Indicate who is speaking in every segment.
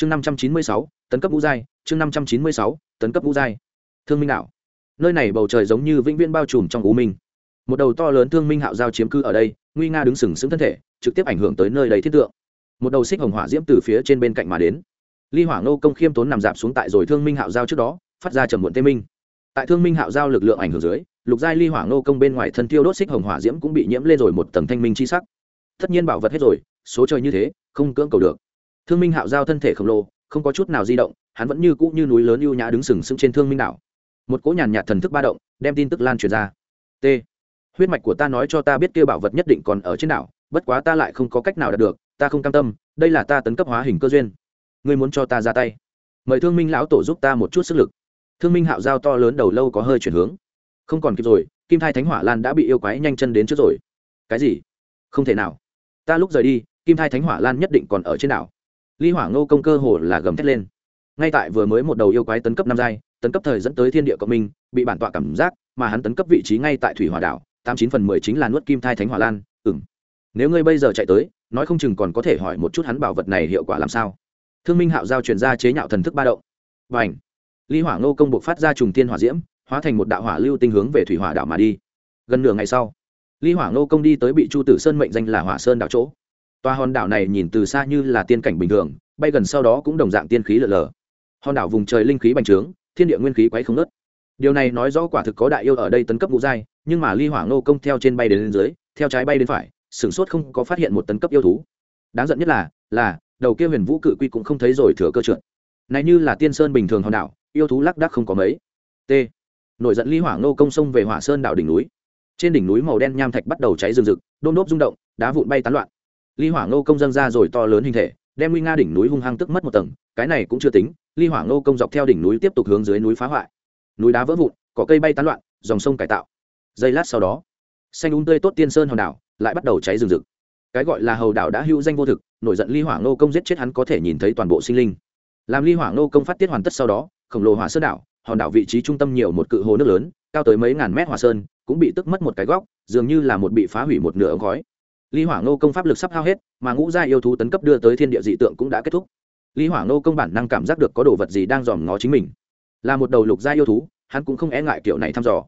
Speaker 1: chương năm trăm chín mươi sáu, tấn cấp ngũ giai, chương năm trăm chín mươi sáu, tấn cấp ngũ giai. Thương minh đạo. Nơi này bầu trời giống như vĩnh viễn bao trùm trong u minh. Một đầu to lớn thương minh hạo giao chiếm cư ở đây, nguy nga đứng sừng sững thân thể, trực tiếp ảnh hưởng tới nơi đầy thiết tượng. Một đầu xích hồng hỏa diễm từ phía trên bên cạnh mà đến. Ly hỏa nô công khiêm tốn nằm dạp xuống tại rồi thương minh hạo giao trước đó, phát ra trầm muộn tê minh. Tại thương minh hạo giao lực lượng ảnh hưởng dưới, lục giai ly hỏa nô công bên ngoài thân tiêu đốt xích hồng hỏa diễm cũng bị nhiễm lên rồi một tầng thanh minh chi sắc. Tất nhiên bảo vật hết rồi, số trời như thế, không cưỡng cầu được thương minh hạo giao thân thể khổng lồ, không có chút nào di động, hắn vẫn như cũ như núi lớn ưu nhã đứng sừng sững trên thương minh đảo. Một cỗ nhàn nhạt thần thức ba động, đem tin tức lan truyền ra. T. Huyết mạch của ta nói cho ta biết kêu bảo vật nhất định còn ở trên đảo, bất quá ta lại không có cách nào đạt được, ta không cam tâm, đây là ta tấn cấp hóa hình cơ duyên. Ngươi muốn cho ta ra tay. Mời thương minh lão tổ giúp ta một chút sức lực. Thương minh hạo giao to lớn đầu lâu có hơi chuyển hướng. Không còn kịp rồi, kim thai thánh hỏa lan đã bị yêu quái nhanh chân đến trước rồi. Cái gì? Không thể nào. Ta lúc rời đi, kim thai thánh hỏa lan nhất định còn ở trên đảo ly hỏa ngô công cơ hồ là gầm thét lên. Ngay tại vừa mới một đầu yêu quái tấn cấp năm giai, tấn cấp thời dẫn tới thiên địa cộng minh, bị bản tọa cảm giác, mà hắn tấn cấp vị trí ngay tại thủy hỏa đảo, tám chín phần mười chính là nuốt kim thai thánh hỏa lan ừng nếu ngươi bây giờ chạy tới, nói không chừng còn có thể hỏi một chút hắn bảo vật này hiệu quả làm sao. Thương minh hạo giao truyền ra chế nhạo thần thức ba động. Và ảnh ly hỏa ngô công buộc phát ra trùng tiên hỏa diễm, hóa thành một đạo hỏa lưu tinh hướng về thủy hỏa đảo mà đi. Gần nửa ngày sau ly hỏa ngô công đi tới bị chu tử sơn mệnh danh là hỏa sơn đảo chỗ toa hòn đảo này nhìn từ xa như là tiên cảnh bình thường, bay gần sau đó cũng đồng dạng tiên khí lở lở hòn đảo vùng trời linh khí bành trướng, thiên địa nguyên khí quấy không nớt điều này nói rõ quả thực có đại yêu ở đây tấn cấp ngũ giai, nhưng mà ly hỏa ngô công theo trên bay đến lên dưới, theo trái bay đến phải, sửng sốt không có phát hiện một tấn cấp yêu thú. Đáng giận nhất là là, đầu kia huyền vũ cự quy cũng không thấy rồi thừa cơ trượt. Này như là tiên sơn bình thường hòn đảo, yêu thú lác đác không có mấy. T. Nổi giận ly hỏa ngô công sông về hỏa sơn đảo đỉnh núi. Trên đỉnh núi màu đen nham thạch bắt đầu cháy rừng rực, đôn đốp rung động, đá vụn bay tán loạn ly hỏa ngô công dâng ra rồi to lớn hình thể, đem nguy nga đỉnh núi hung hăng tức mất một tầng, cái này cũng chưa tính ly hỏa ngô công dọc theo đỉnh núi tiếp tục hướng dưới núi phá hoại. Núi đá vỡ vụn, cỏ cây bay tán loạn, dòng sông cải tạo. Giây lát sau đó, xanh úng tươi tốt tiên sơn hòn đảo lại bắt đầu cháy rừng rực. Cái gọi là hầu đảo đã hữu danh vô thực, nổi giận ly hỏa ngô công giết chết hắn có thể nhìn thấy toàn bộ sinh linh. Làm ly hỏa ngô công phát tiết hoàn tất sau đó, khổng lồ hỏa sơn đảo, hòn đảo vị trí trung tâm nhiều một cự hồ nước lớn, cao tới mấy ngàn mét hỏa sơn, cũng bị tức mất một cái góc, dường như là một bị phá hủy một nửa ống khói ly hỏa ngô công pháp lực sắp hao hết, mà ngũ gia yêu thú tấn cấp đưa tới thiên địa dị tượng cũng đã kết thúc. Ly hỏa ngô công bản năng cảm giác được có đồ vật gì đang dòm ngó chính mình. Là một đầu lục gia yêu thú, hắn cũng không e ngại kiểu này thăm dò.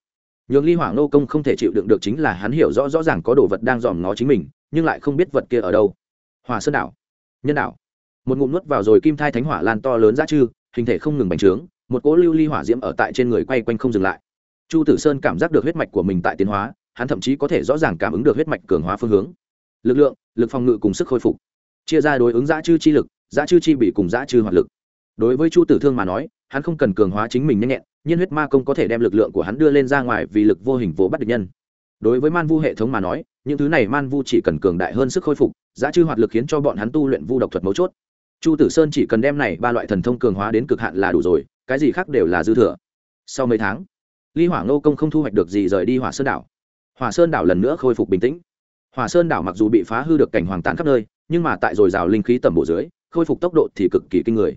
Speaker 1: Nhường ly hỏa ngô công không thể chịu đựng được chính là hắn hiểu rõ rõ ràng có đồ vật đang dòm ngó chính mình, nhưng lại không biết vật kia ở đâu. Hỏa sơn đảo. Nhân đảo. Một ngụm nuốt vào rồi kim thai thánh hỏa lan to lớn ra chư hình thể không ngừng bành trướng, một cỗ lưu ly hỏa diễm ở tại trên người quay quanh không dừng lại. Chu tử sơn cảm giác được huyết mạch của mình tại tiến hóa, hắn thậm chí có thể rõ ràng cảm ứng được huyết mạch cường hóa phương hướng lực lượng, lực phòng ngự cùng sức khôi phục. Chia ra đối ứng giã chư chi lực, giã chư chi bị cùng giã chư hoạt lực. Đối với chu tử thương mà nói, hắn không cần cường hóa chính mình nhanh nhẹn, nhiên huyết ma công có thể đem lực lượng của hắn đưa lên ra ngoài vì lực vô hình vô bắt địch nhân. Đối với man vu hệ thống mà nói, những thứ này man vu chỉ cần cường đại hơn sức khôi phục giá chư hoạt lực khiến cho bọn hắn tu luyện vu độc thuật mấu chốt. Chu tử sơn chỉ cần đem này ba loại thần thông cường hóa đến cực hạn là đủ rồi, cái gì khác đều là dư thừa. Sau mấy tháng, ly hỏa ngô công không thu hoạch được gì rời đi hỏa sơn đảo. Hỏa sơn đảo lần nữa khôi phục bình tĩnh hỏa sơn đảo mặc dù bị phá hư được cảnh hoàng tàn khắp nơi, nhưng mà tại dồi dào linh khí tầm bộ dưới, khôi phục tốc độ thì cực kỳ kinh người.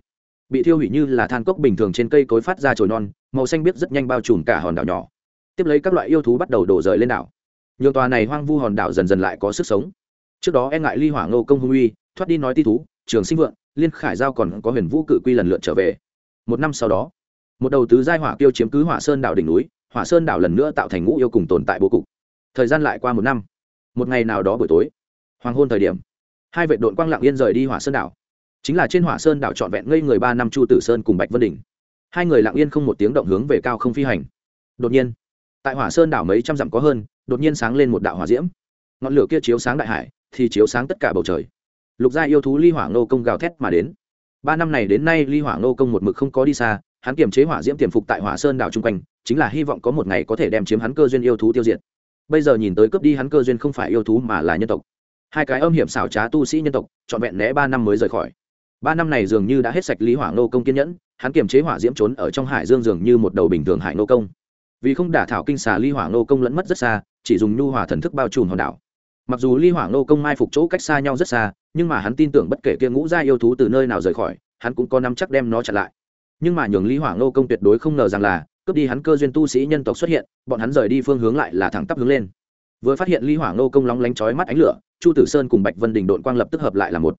Speaker 1: Bị thiêu hủy như là than cốc bình thường trên cây cối phát ra trồi non, màu xanh biếc rất nhanh bao trùm cả hòn đảo nhỏ. Tiếp lấy các loại yêu thú bắt đầu đổ rời lên đảo. Nhường tòa này hoang vu hòn đảo dần dần lại có sức sống. Trước đó e ngại ly hỏa ngô công hung uy, thoát đi nói ti thú, trường sinh vượng, liên khải giao còn có huyền vũ cự quy lần lượt trở về. Một năm sau đó, một đầu tứ giai hỏa tiêu chiếm cứ hỏa sơn đảo đỉnh núi, hỏa sơn đảo lần nữa tạo thành ngũ yêu cùng tồn tại bố cục. Thời gian lại qua một năm một ngày nào đó buổi tối, hoàng hôn thời điểm, hai vệ đội quang lặng yên rời đi hỏa sơn đảo. Chính là trên hỏa sơn đảo trọn vẹn ngây người ba năm chu tử sơn cùng bạch vân đình. Hai người lặng yên không một tiếng động hướng về cao không phi hành. Đột nhiên, tại hỏa sơn đảo mấy trăm dặm có hơn, đột nhiên sáng lên một đạo hỏa diễm. Ngọn lửa kia chiếu sáng đại hải, thì chiếu sáng tất cả bầu trời. Lục gia yêu thú ly hỏa ngô công gào thét mà đến. Ba năm này đến nay ly hỏa ngô công một mực không có đi xa, hắn kiềm chế hỏa diễm tiềm phục tại hỏa sơn đảo chung quanh, chính là hy vọng có một ngày có thể đem chiếm hắn cơ duyên yêu thú tiêu diệt bây giờ nhìn tới cướp đi hắn cơ duyên không phải yêu thú mà là nhân tộc. Hai cái âm hiểm xảo trá tu sĩ nhân tộc, trọn vẹn né ba năm mới rời khỏi. Ba năm này dường như đã hết sạch lý hỏa ngô công kiên nhẫn, hắn kiềm chế hỏa diễm trốn ở trong hải dương dường như một đầu bình thường hải nô công. Vì không đả thảo kinh xà ly hỏa ngô công lẫn mất rất xa, chỉ dùng nhu hòa thần thức bao trùm hòn đảo. Mặc dù ly hỏa ngô công mai phục chỗ cách xa nhau rất xa, nhưng mà hắn tin tưởng bất kể kia ngũ gia yêu thú từ nơi nào rời khỏi, hắn cũng có nắm chắc đem nó chặn lại. Nhưng mà nhường ly hỏa ngô công tuyệt đối không ngờ rằng là cướp đi hắn cơ duyên tu sĩ nhân tộc xuất hiện, bọn hắn rời đi phương hướng lại là thẳng tắp hướng lên. Vừa phát hiện ly hỏa ngô công lóng lánh chói mắt ánh lửa, chu tử sơn cùng bạch vân đình đội quang lập tức hợp lại là một.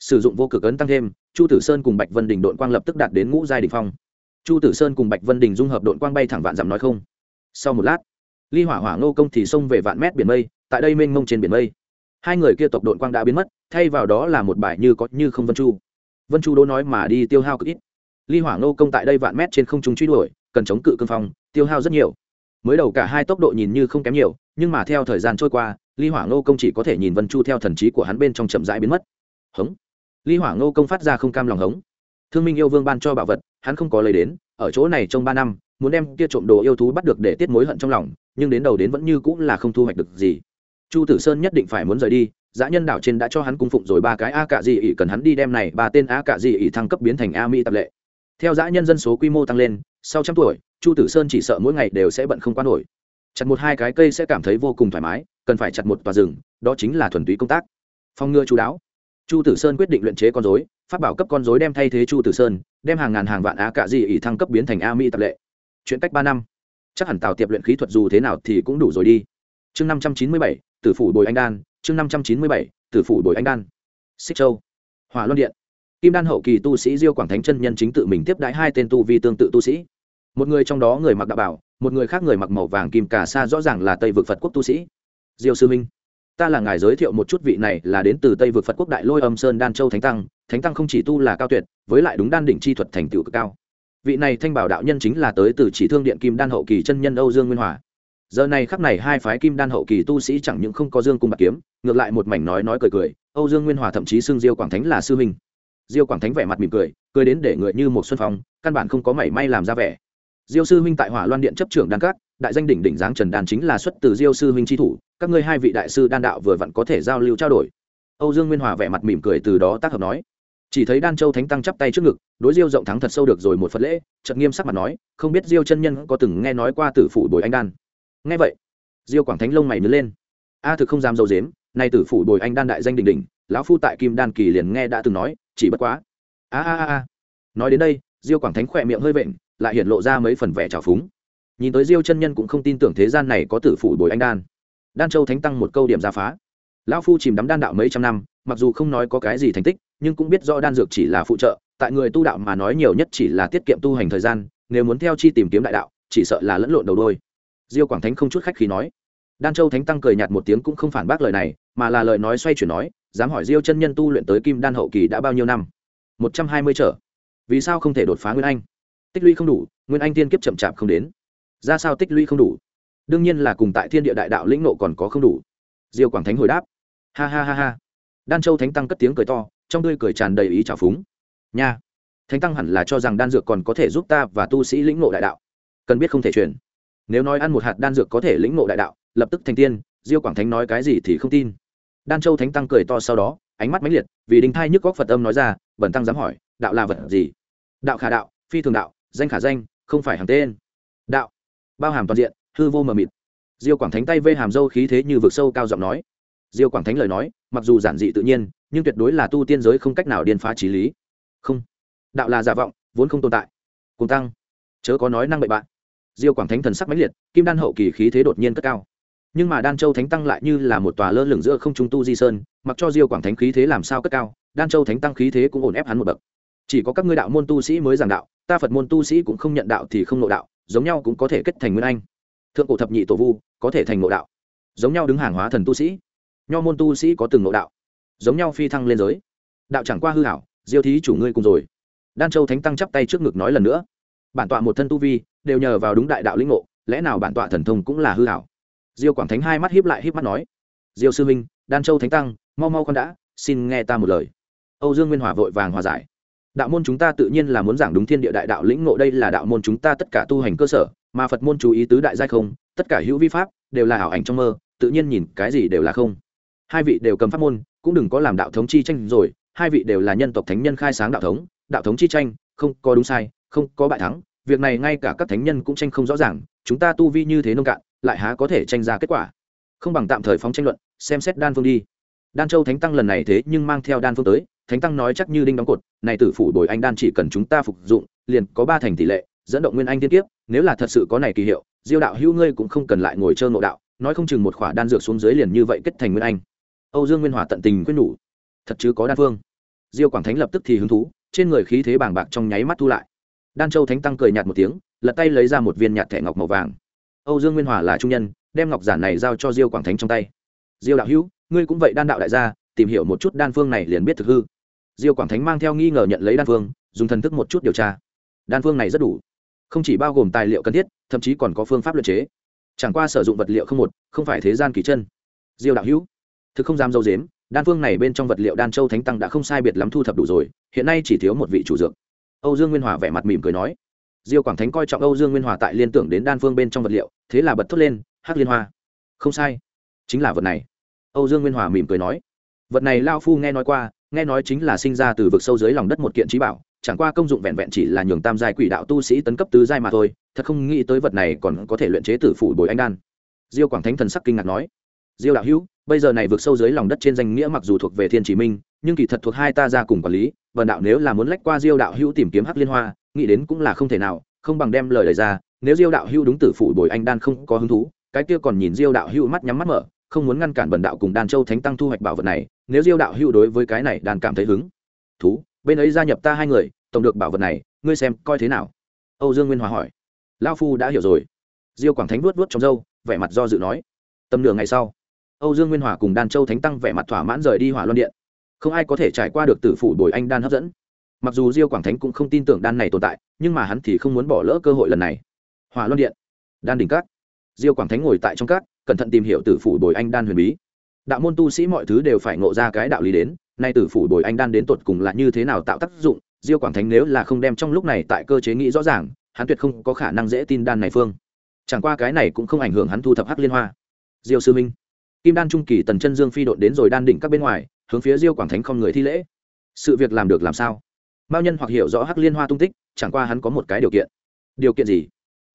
Speaker 1: Sử dụng vô cực ấn tăng thêm, chu tử sơn cùng bạch vân đình đội quang lập tức đạt đến ngũ giai đình phong. Chu tử sơn cùng bạch vân đình dung hợp đội quang bay thẳng vạn dặm nói không. Sau một lát, ly hỏa hỏa ngô công thì xông về vạn mét biển mây, tại đây mênh mông trên biển mây. Hai người kia tộc đội quang đã biến mất, thay vào đó là một bài như có như không vân chu. Vân chu đố nói mà đi tiêu hao cực ít. Ly hỏa ngô công tại đây vạn mét trên không trung truy đuổi cần chống cự cương phong, tiêu hao rất nhiều. Mới đầu cả hai tốc độ nhìn như không kém nhiều, nhưng mà theo thời gian trôi qua ly hỏa ngô công chỉ có thể nhìn vân chu theo thần trí của hắn bên trong chậm rãi biến mất. Hống. Ly hỏa ngô công phát ra không cam lòng hống. Thương minh yêu vương ban cho bảo vật, hắn không có lấy đến, ở chỗ này trong ba năm, muốn đem kia trộm đồ yêu thú bắt được để tiết mối hận trong lòng, nhưng đến đầu đến vẫn như cũng là không thu hoạch được gì. Chu tử sơn nhất định phải muốn rời đi, dã nhân đảo trên đã cho hắn cung phụng rồi ba cái a cạ dị ỉ cần hắn đi đem này ba tên a cạ dị ỉ thăng cấp biến thành a mỹ tập lệ. Theo dã nhân dân số quy mô tăng lên sau trăm tuổi, chu tử sơn chỉ sợ mỗi ngày đều sẽ bận không qua nổi. Chặt một hai cái cây sẽ cảm thấy vô cùng thoải mái, cần phải chặt một tòa rừng, đó chính là thuần túy công tác. Phong ngừa chú đáo. Chu tử sơn quyết định luyện chế con dối phát bảo cấp con dối đem thay thế chu tử sơn, đem hàng ngàn hàng vạn á cạ gì ỉ thăng cấp biến thành a mỹ tập lệ. Chuyện cách ba năm. Chắc hẳn tào tiệp luyện khí thuật dù thế nào thì cũng đủ rồi đi. Chương năm trăm chín mươi bảy, tử phủ bồi anh đan, chương năm trăm chín mươi bảy, tử phủ bồi anh đan. Xích châu. Hỏa luân điện. Kim đan hậu kỳ tu sĩ diêu quảng thánh chân nhân chính tự mình tiếp đãi hai tên tu vi tương tự tu sĩ một người trong đó người mặc đạo bảo, một người khác người mặc màu vàng kim cà sa rõ ràng là tây vực phật quốc tu sĩ. Diêu sư minh, ta là ngài giới thiệu một chút vị này là đến từ tây vực phật quốc đại lôi âm sơn đan châu thánh tăng. Thánh tăng không chỉ tu là cao tuyệt, với lại đúng đan đỉnh chi thuật thành tựu cực cao. Vị này thanh bảo đạo nhân chính là tới từ chỉ thương điện kim đan hậu kỳ chân nhân âu dương nguyên hòa. Giờ này khắp này hai phái kim đan hậu kỳ tu sĩ chẳng những không có dương cung bạc kiếm, ngược lại một mảnh nói nói cười cười, âu dương nguyên hòa thậm chí xưng diêu quảng thánh là sư huynh. Diêu quảng thánh vẻ mặt mỉm cười cười đến để người như một xuân phong, căn bản không có mảy may làm ra vẻ diêu sư huynh tại hỏa loan điện chấp trưởng đan cát đại danh đỉnh đỉnh giáng trần đan chính là xuất từ diêu sư huynh tri thủ, các ngươi hai vị đại sư đan đạo vừa vặn có thể giao lưu trao đổi. Âu dương nguyên hòa vẻ mặt mỉm cười từ đó tác hợp nói. Chỉ thấy đan châu thánh tăng chắp tay trước ngực, đối diêu rộng thắng thật sâu được rồi một phật lễ, chợt nghiêm sắc mặt nói, không biết diêu chân nhân có từng nghe nói qua tử phủ bồi anh đan. Nghe vậy, diêu quảng thánh lông mày nứt lên. A thực không dám dầu dếm, nay tử phủ bồi anh đan đại danh đỉnh đỉnh, lão phu tại kim đan kỳ liền nghe đã từng nói, chỉ bất quá. A a a a. Nói đến đây, diêu quảng thánh khỏe miệng hơi vện lại hiện lộ ra mấy phần vẻ trào phúng. Nhìn tới diêu chân nhân cũng không tin tưởng thế gian này có tử phủ bồi anh đan. Đan châu thánh tăng một câu điểm ra phá. Lão phu chìm đắm đan đạo mấy trăm năm, mặc dù không nói có cái gì thành tích, nhưng cũng biết rõ đan dược chỉ là phụ trợ, tại người tu đạo mà nói nhiều nhất chỉ là tiết kiệm tu hành thời gian, nếu muốn theo chi tìm kiếm đại đạo, chỉ sợ là lẫn lộn đầu đôi. Diêu quảng thánh không chút khách khi nói. Đan châu thánh tăng cười nhạt một tiếng cũng không phản bác lời này, mà là lời nói xoay chuyển nói, dám hỏi diêu chân nhân tu luyện tới kim đan hậu kỳ đã bao nhiêu năm? Một trăm hai mươi trở. Vì sao không thể đột phá nguyên anh? Tích lũy không đủ, nguyên anh tiên kiếp chậm chạp không đến. Ra sao tích lũy không đủ? Đương nhiên là cùng tại thiên địa đại đạo lĩnh nộ còn có không đủ. Diêu quảng thánh hồi đáp. Ha ha ha ha. Đan châu thánh tăng cất tiếng cười to, trong tươi cười tràn đầy ý trào phúng. Nha. Thánh tăng hẳn là cho rằng đan dược còn có thể giúp ta và tu sĩ lĩnh nộ đại đạo. Cần biết không thể truyền. Nếu nói ăn một hạt đan dược có thể lĩnh nộ đại đạo, lập tức thành tiên, diêu quảng thánh nói cái gì thì không tin. Đan châu thánh tăng cười to sau đó, ánh mắt mãnh liệt, vì đinh thai nhức góc phật âm nói ra bẩn tăng dám hỏi, đạo là vật gì? Đạo khả đạo, phi thường đạo danh khả danh, không phải hàng tên. Đạo. Bao hàm toàn diện, hư vô mờ mịt. Diêu quảng thánh tay vê hàm dâu khí thế như vực sâu cao giọng nói. Diêu quảng thánh lời nói, mặc dù giản dị tự nhiên, nhưng tuyệt đối là tu tiên giới không cách nào điên phá trí lý. Không. Đạo là giả vọng, vốn không tồn tại. Cùng tăng. Chớ có nói năng bậy bạn. Diêu quảng thánh thần sắc mãnh liệt, kim đan hậu kỳ khí thế đột nhiên cất cao. Nhưng mà đan châu thánh tăng lại như là một tòa lơ lửng giữa không trung tu di sơn, mặc cho diêu quảng thánh khí thế làm sao cất cao, đan châu thánh tăng khí thế cũng ổn ép hắn một bậc. Chỉ có các ngươi đạo môn tu sĩ mới giảng đạo ta phật môn tu sĩ cũng không nhận đạo thì không nội đạo, giống nhau cũng có thể kết thành nguyên anh. Thượng cổ thập nhị tổ vu, có thể thành nội đạo. Giống nhau đứng hàng hóa thần tu sĩ. Nho môn tu sĩ có từng nội đạo. Giống nhau phi thăng lên giới. Đạo chẳng qua hư hảo, diêu thí chủ ngươi cùng rồi. Đan châu thánh tăng chắp tay trước ngực nói lần nữa. Bản tọa một thân tu vi, đều nhờ vào đúng đại đạo lĩnh ngộ, lẽ nào bản tọa thần thông cũng là hư hảo? Diêu quảng thánh hai mắt hiếp lại hiếp mắt nói. Diêu sư minh đan châu thánh tăng, mau mau con đã, xin nghe ta một lời. Âu dương nguyên hòa vội vàng hòa giải đạo môn chúng ta tự nhiên là muốn giảng đúng thiên địa đại đạo lĩnh ngộ, đây là đạo môn chúng ta tất cả tu hành cơ sở, mà phật môn chú ý tứ đại giai không, tất cả hữu vi pháp đều là ảo ảnh trong mơ, tự nhiên nhìn cái gì đều là không. Hai vị đều cầm pháp môn, cũng đừng có làm đạo thống chi tranh rồi, hai vị đều là nhân tộc thánh nhân khai sáng đạo thống đạo thống chi tranh, không có đúng sai, không có bại thắng, việc này ngay cả các thánh nhân cũng tranh không rõ ràng, chúng ta tu vi như thế nông cạn, lại há có thể tranh ra kết quả? Không bằng tạm thời phóng tranh luận, xem xét đan phương đi. Đan châu thánh tăng lần này thế nhưng mang theo đan phương tới thánh tăng nói chắc như đinh đóng cột, này tử phủ bồi anh đan chỉ cần chúng ta phục dụng, liền có ba thành tỷ lệ, dẫn động nguyên anh tiên tiếp nếu là thật sự có này kỳ hiệu, diêu đạo hữu ngươi cũng không cần lại ngồi chơi ngộ đạo, nói không chừng một khỏa đan dược xuống dưới liền như vậy kết thành nguyên anh. Âu dương nguyên hòa tận tình quyết nhủ, thật chứ có đan phương diêu quảng thánh lập tức thì hứng thú, trên người khí thế bàng bạc trong nháy mắt thu lại. Đan châu thánh tăng cười nhạt một tiếng, lật tay lấy ra một viên nhạt thẻ ngọc màu vàng. Âu dương nguyên hòa là trung nhân, đem ngọc giản này giao cho diêu quảng thánh trong tay. Diêu đạo hữu, ngươi cũng vậy đan đạo đại gia, tìm hiểu một chút đan phương này liền biết thực hư diêu quảng thánh mang theo nghi ngờ nhận lấy đan phương, dùng thần thức một chút điều tra. Đan phương này rất đủ. Không chỉ bao gồm tài liệu cần thiết, thậm chí còn có phương pháp luyện chế. Chẳng qua sử dụng vật liệu không một, không phải thế gian kỳ chân. Diêu đạo hữu, thực không dám dâu dếm, đan phương này bên trong vật liệu đan châu thánh tăng đã không sai biệt lắm thu thập đủ rồi, hiện nay chỉ thiếu một vị chủ dược. Âu dương nguyên hòa vẻ mặt mỉm cười nói. Diêu quảng thánh coi trọng âu dương nguyên hòa tại liên tưởng đến đan phương bên trong vật liệu, thế là bật thốt lên, hắc liên hoa. Không sai, chính là vật này. Âu dương nguyên hòa mỉm cười nói. Vật này lao phu nghe nói qua nghe nói chính là sinh ra từ vực sâu dưới lòng đất một kiện trí bảo, chẳng qua công dụng vẹn vẹn chỉ là nhường tam giai quỷ đạo tu sĩ tấn cấp tứ giai mà thôi, thật không nghĩ tới vật này còn có thể luyện chế tử phủ bồi anh đan. Diêu quảng thánh thần sắc kinh ngạc nói, diêu đạo hữu, bây giờ này vượt sâu dưới lòng đất trên danh nghĩa mặc dù thuộc về thiên chỉ minh, nhưng kỳ thật thuộc hai ta ra cùng quản lý, vần đạo nếu là muốn lách qua diêu đạo hữu tìm kiếm hắc liên hoa, nghĩ đến cũng là không thể nào, không bằng đem lời lời ra, nếu diêu đạo hữu đúng tử phủ bồi anh đan không có hứng thú, cái kia còn nhìn diêu đạo hữu mắt nhắm mắt mở không muốn ngăn cản bần đạo cùng đan châu thánh tăng thu hoạch bảo vật này, nếu diêu đạo hữu đối với cái này đan cảm thấy hứng. Thú, bên ấy gia nhập ta hai người, tổng được bảo vật này, ngươi xem coi thế nào? Âu dương nguyên hòa hỏi. Lao phu đã hiểu rồi. Diêu quảng thánh vuốt vuốt trong râu, vẻ mặt do dự nói. Tầm nửa ngày sau, âu dương nguyên hòa cùng đan châu thánh tăng vẻ mặt thỏa mãn rời đi hỏa loan điện. Không ai có thể trải qua được tử phủ bồi anh đan hấp dẫn. Mặc dù diêu quảng thánh cũng không tin tưởng đan này tồn tại, nhưng mà hắn thì không muốn bỏ lỡ cơ hội lần này. Hỏa loan điện. Đan đỉnh cát diêu quảng thánh ngồi tại trong cát cẩn thận tìm hiểu tử phủ bồi anh đan huyền bí. Đạo môn tu sĩ mọi thứ đều phải ngộ ra cái đạo lý đến, nay tử phủ bồi anh đan đến tột cùng là như thế nào tạo tác dụng, diêu quảng thánh nếu là không đem trong lúc này tại cơ chế nghĩ rõ ràng, hắn tuyệt không có khả năng dễ tin đan này phương. Chẳng qua cái này cũng không ảnh hưởng hắn thu thập hắc liên hoa. Diêu sư minh, kim đan trung kỳ tần chân dương phi đột đến rồi đan đỉnh các bên ngoài, hướng phía diêu quảng thánh không người thi lễ. Sự việc làm được làm sao? Mao nhân hoặc hiểu rõ hắc liên hoa tung tích, chẳng qua hắn có một cái điều kiện. Điều kiện gì?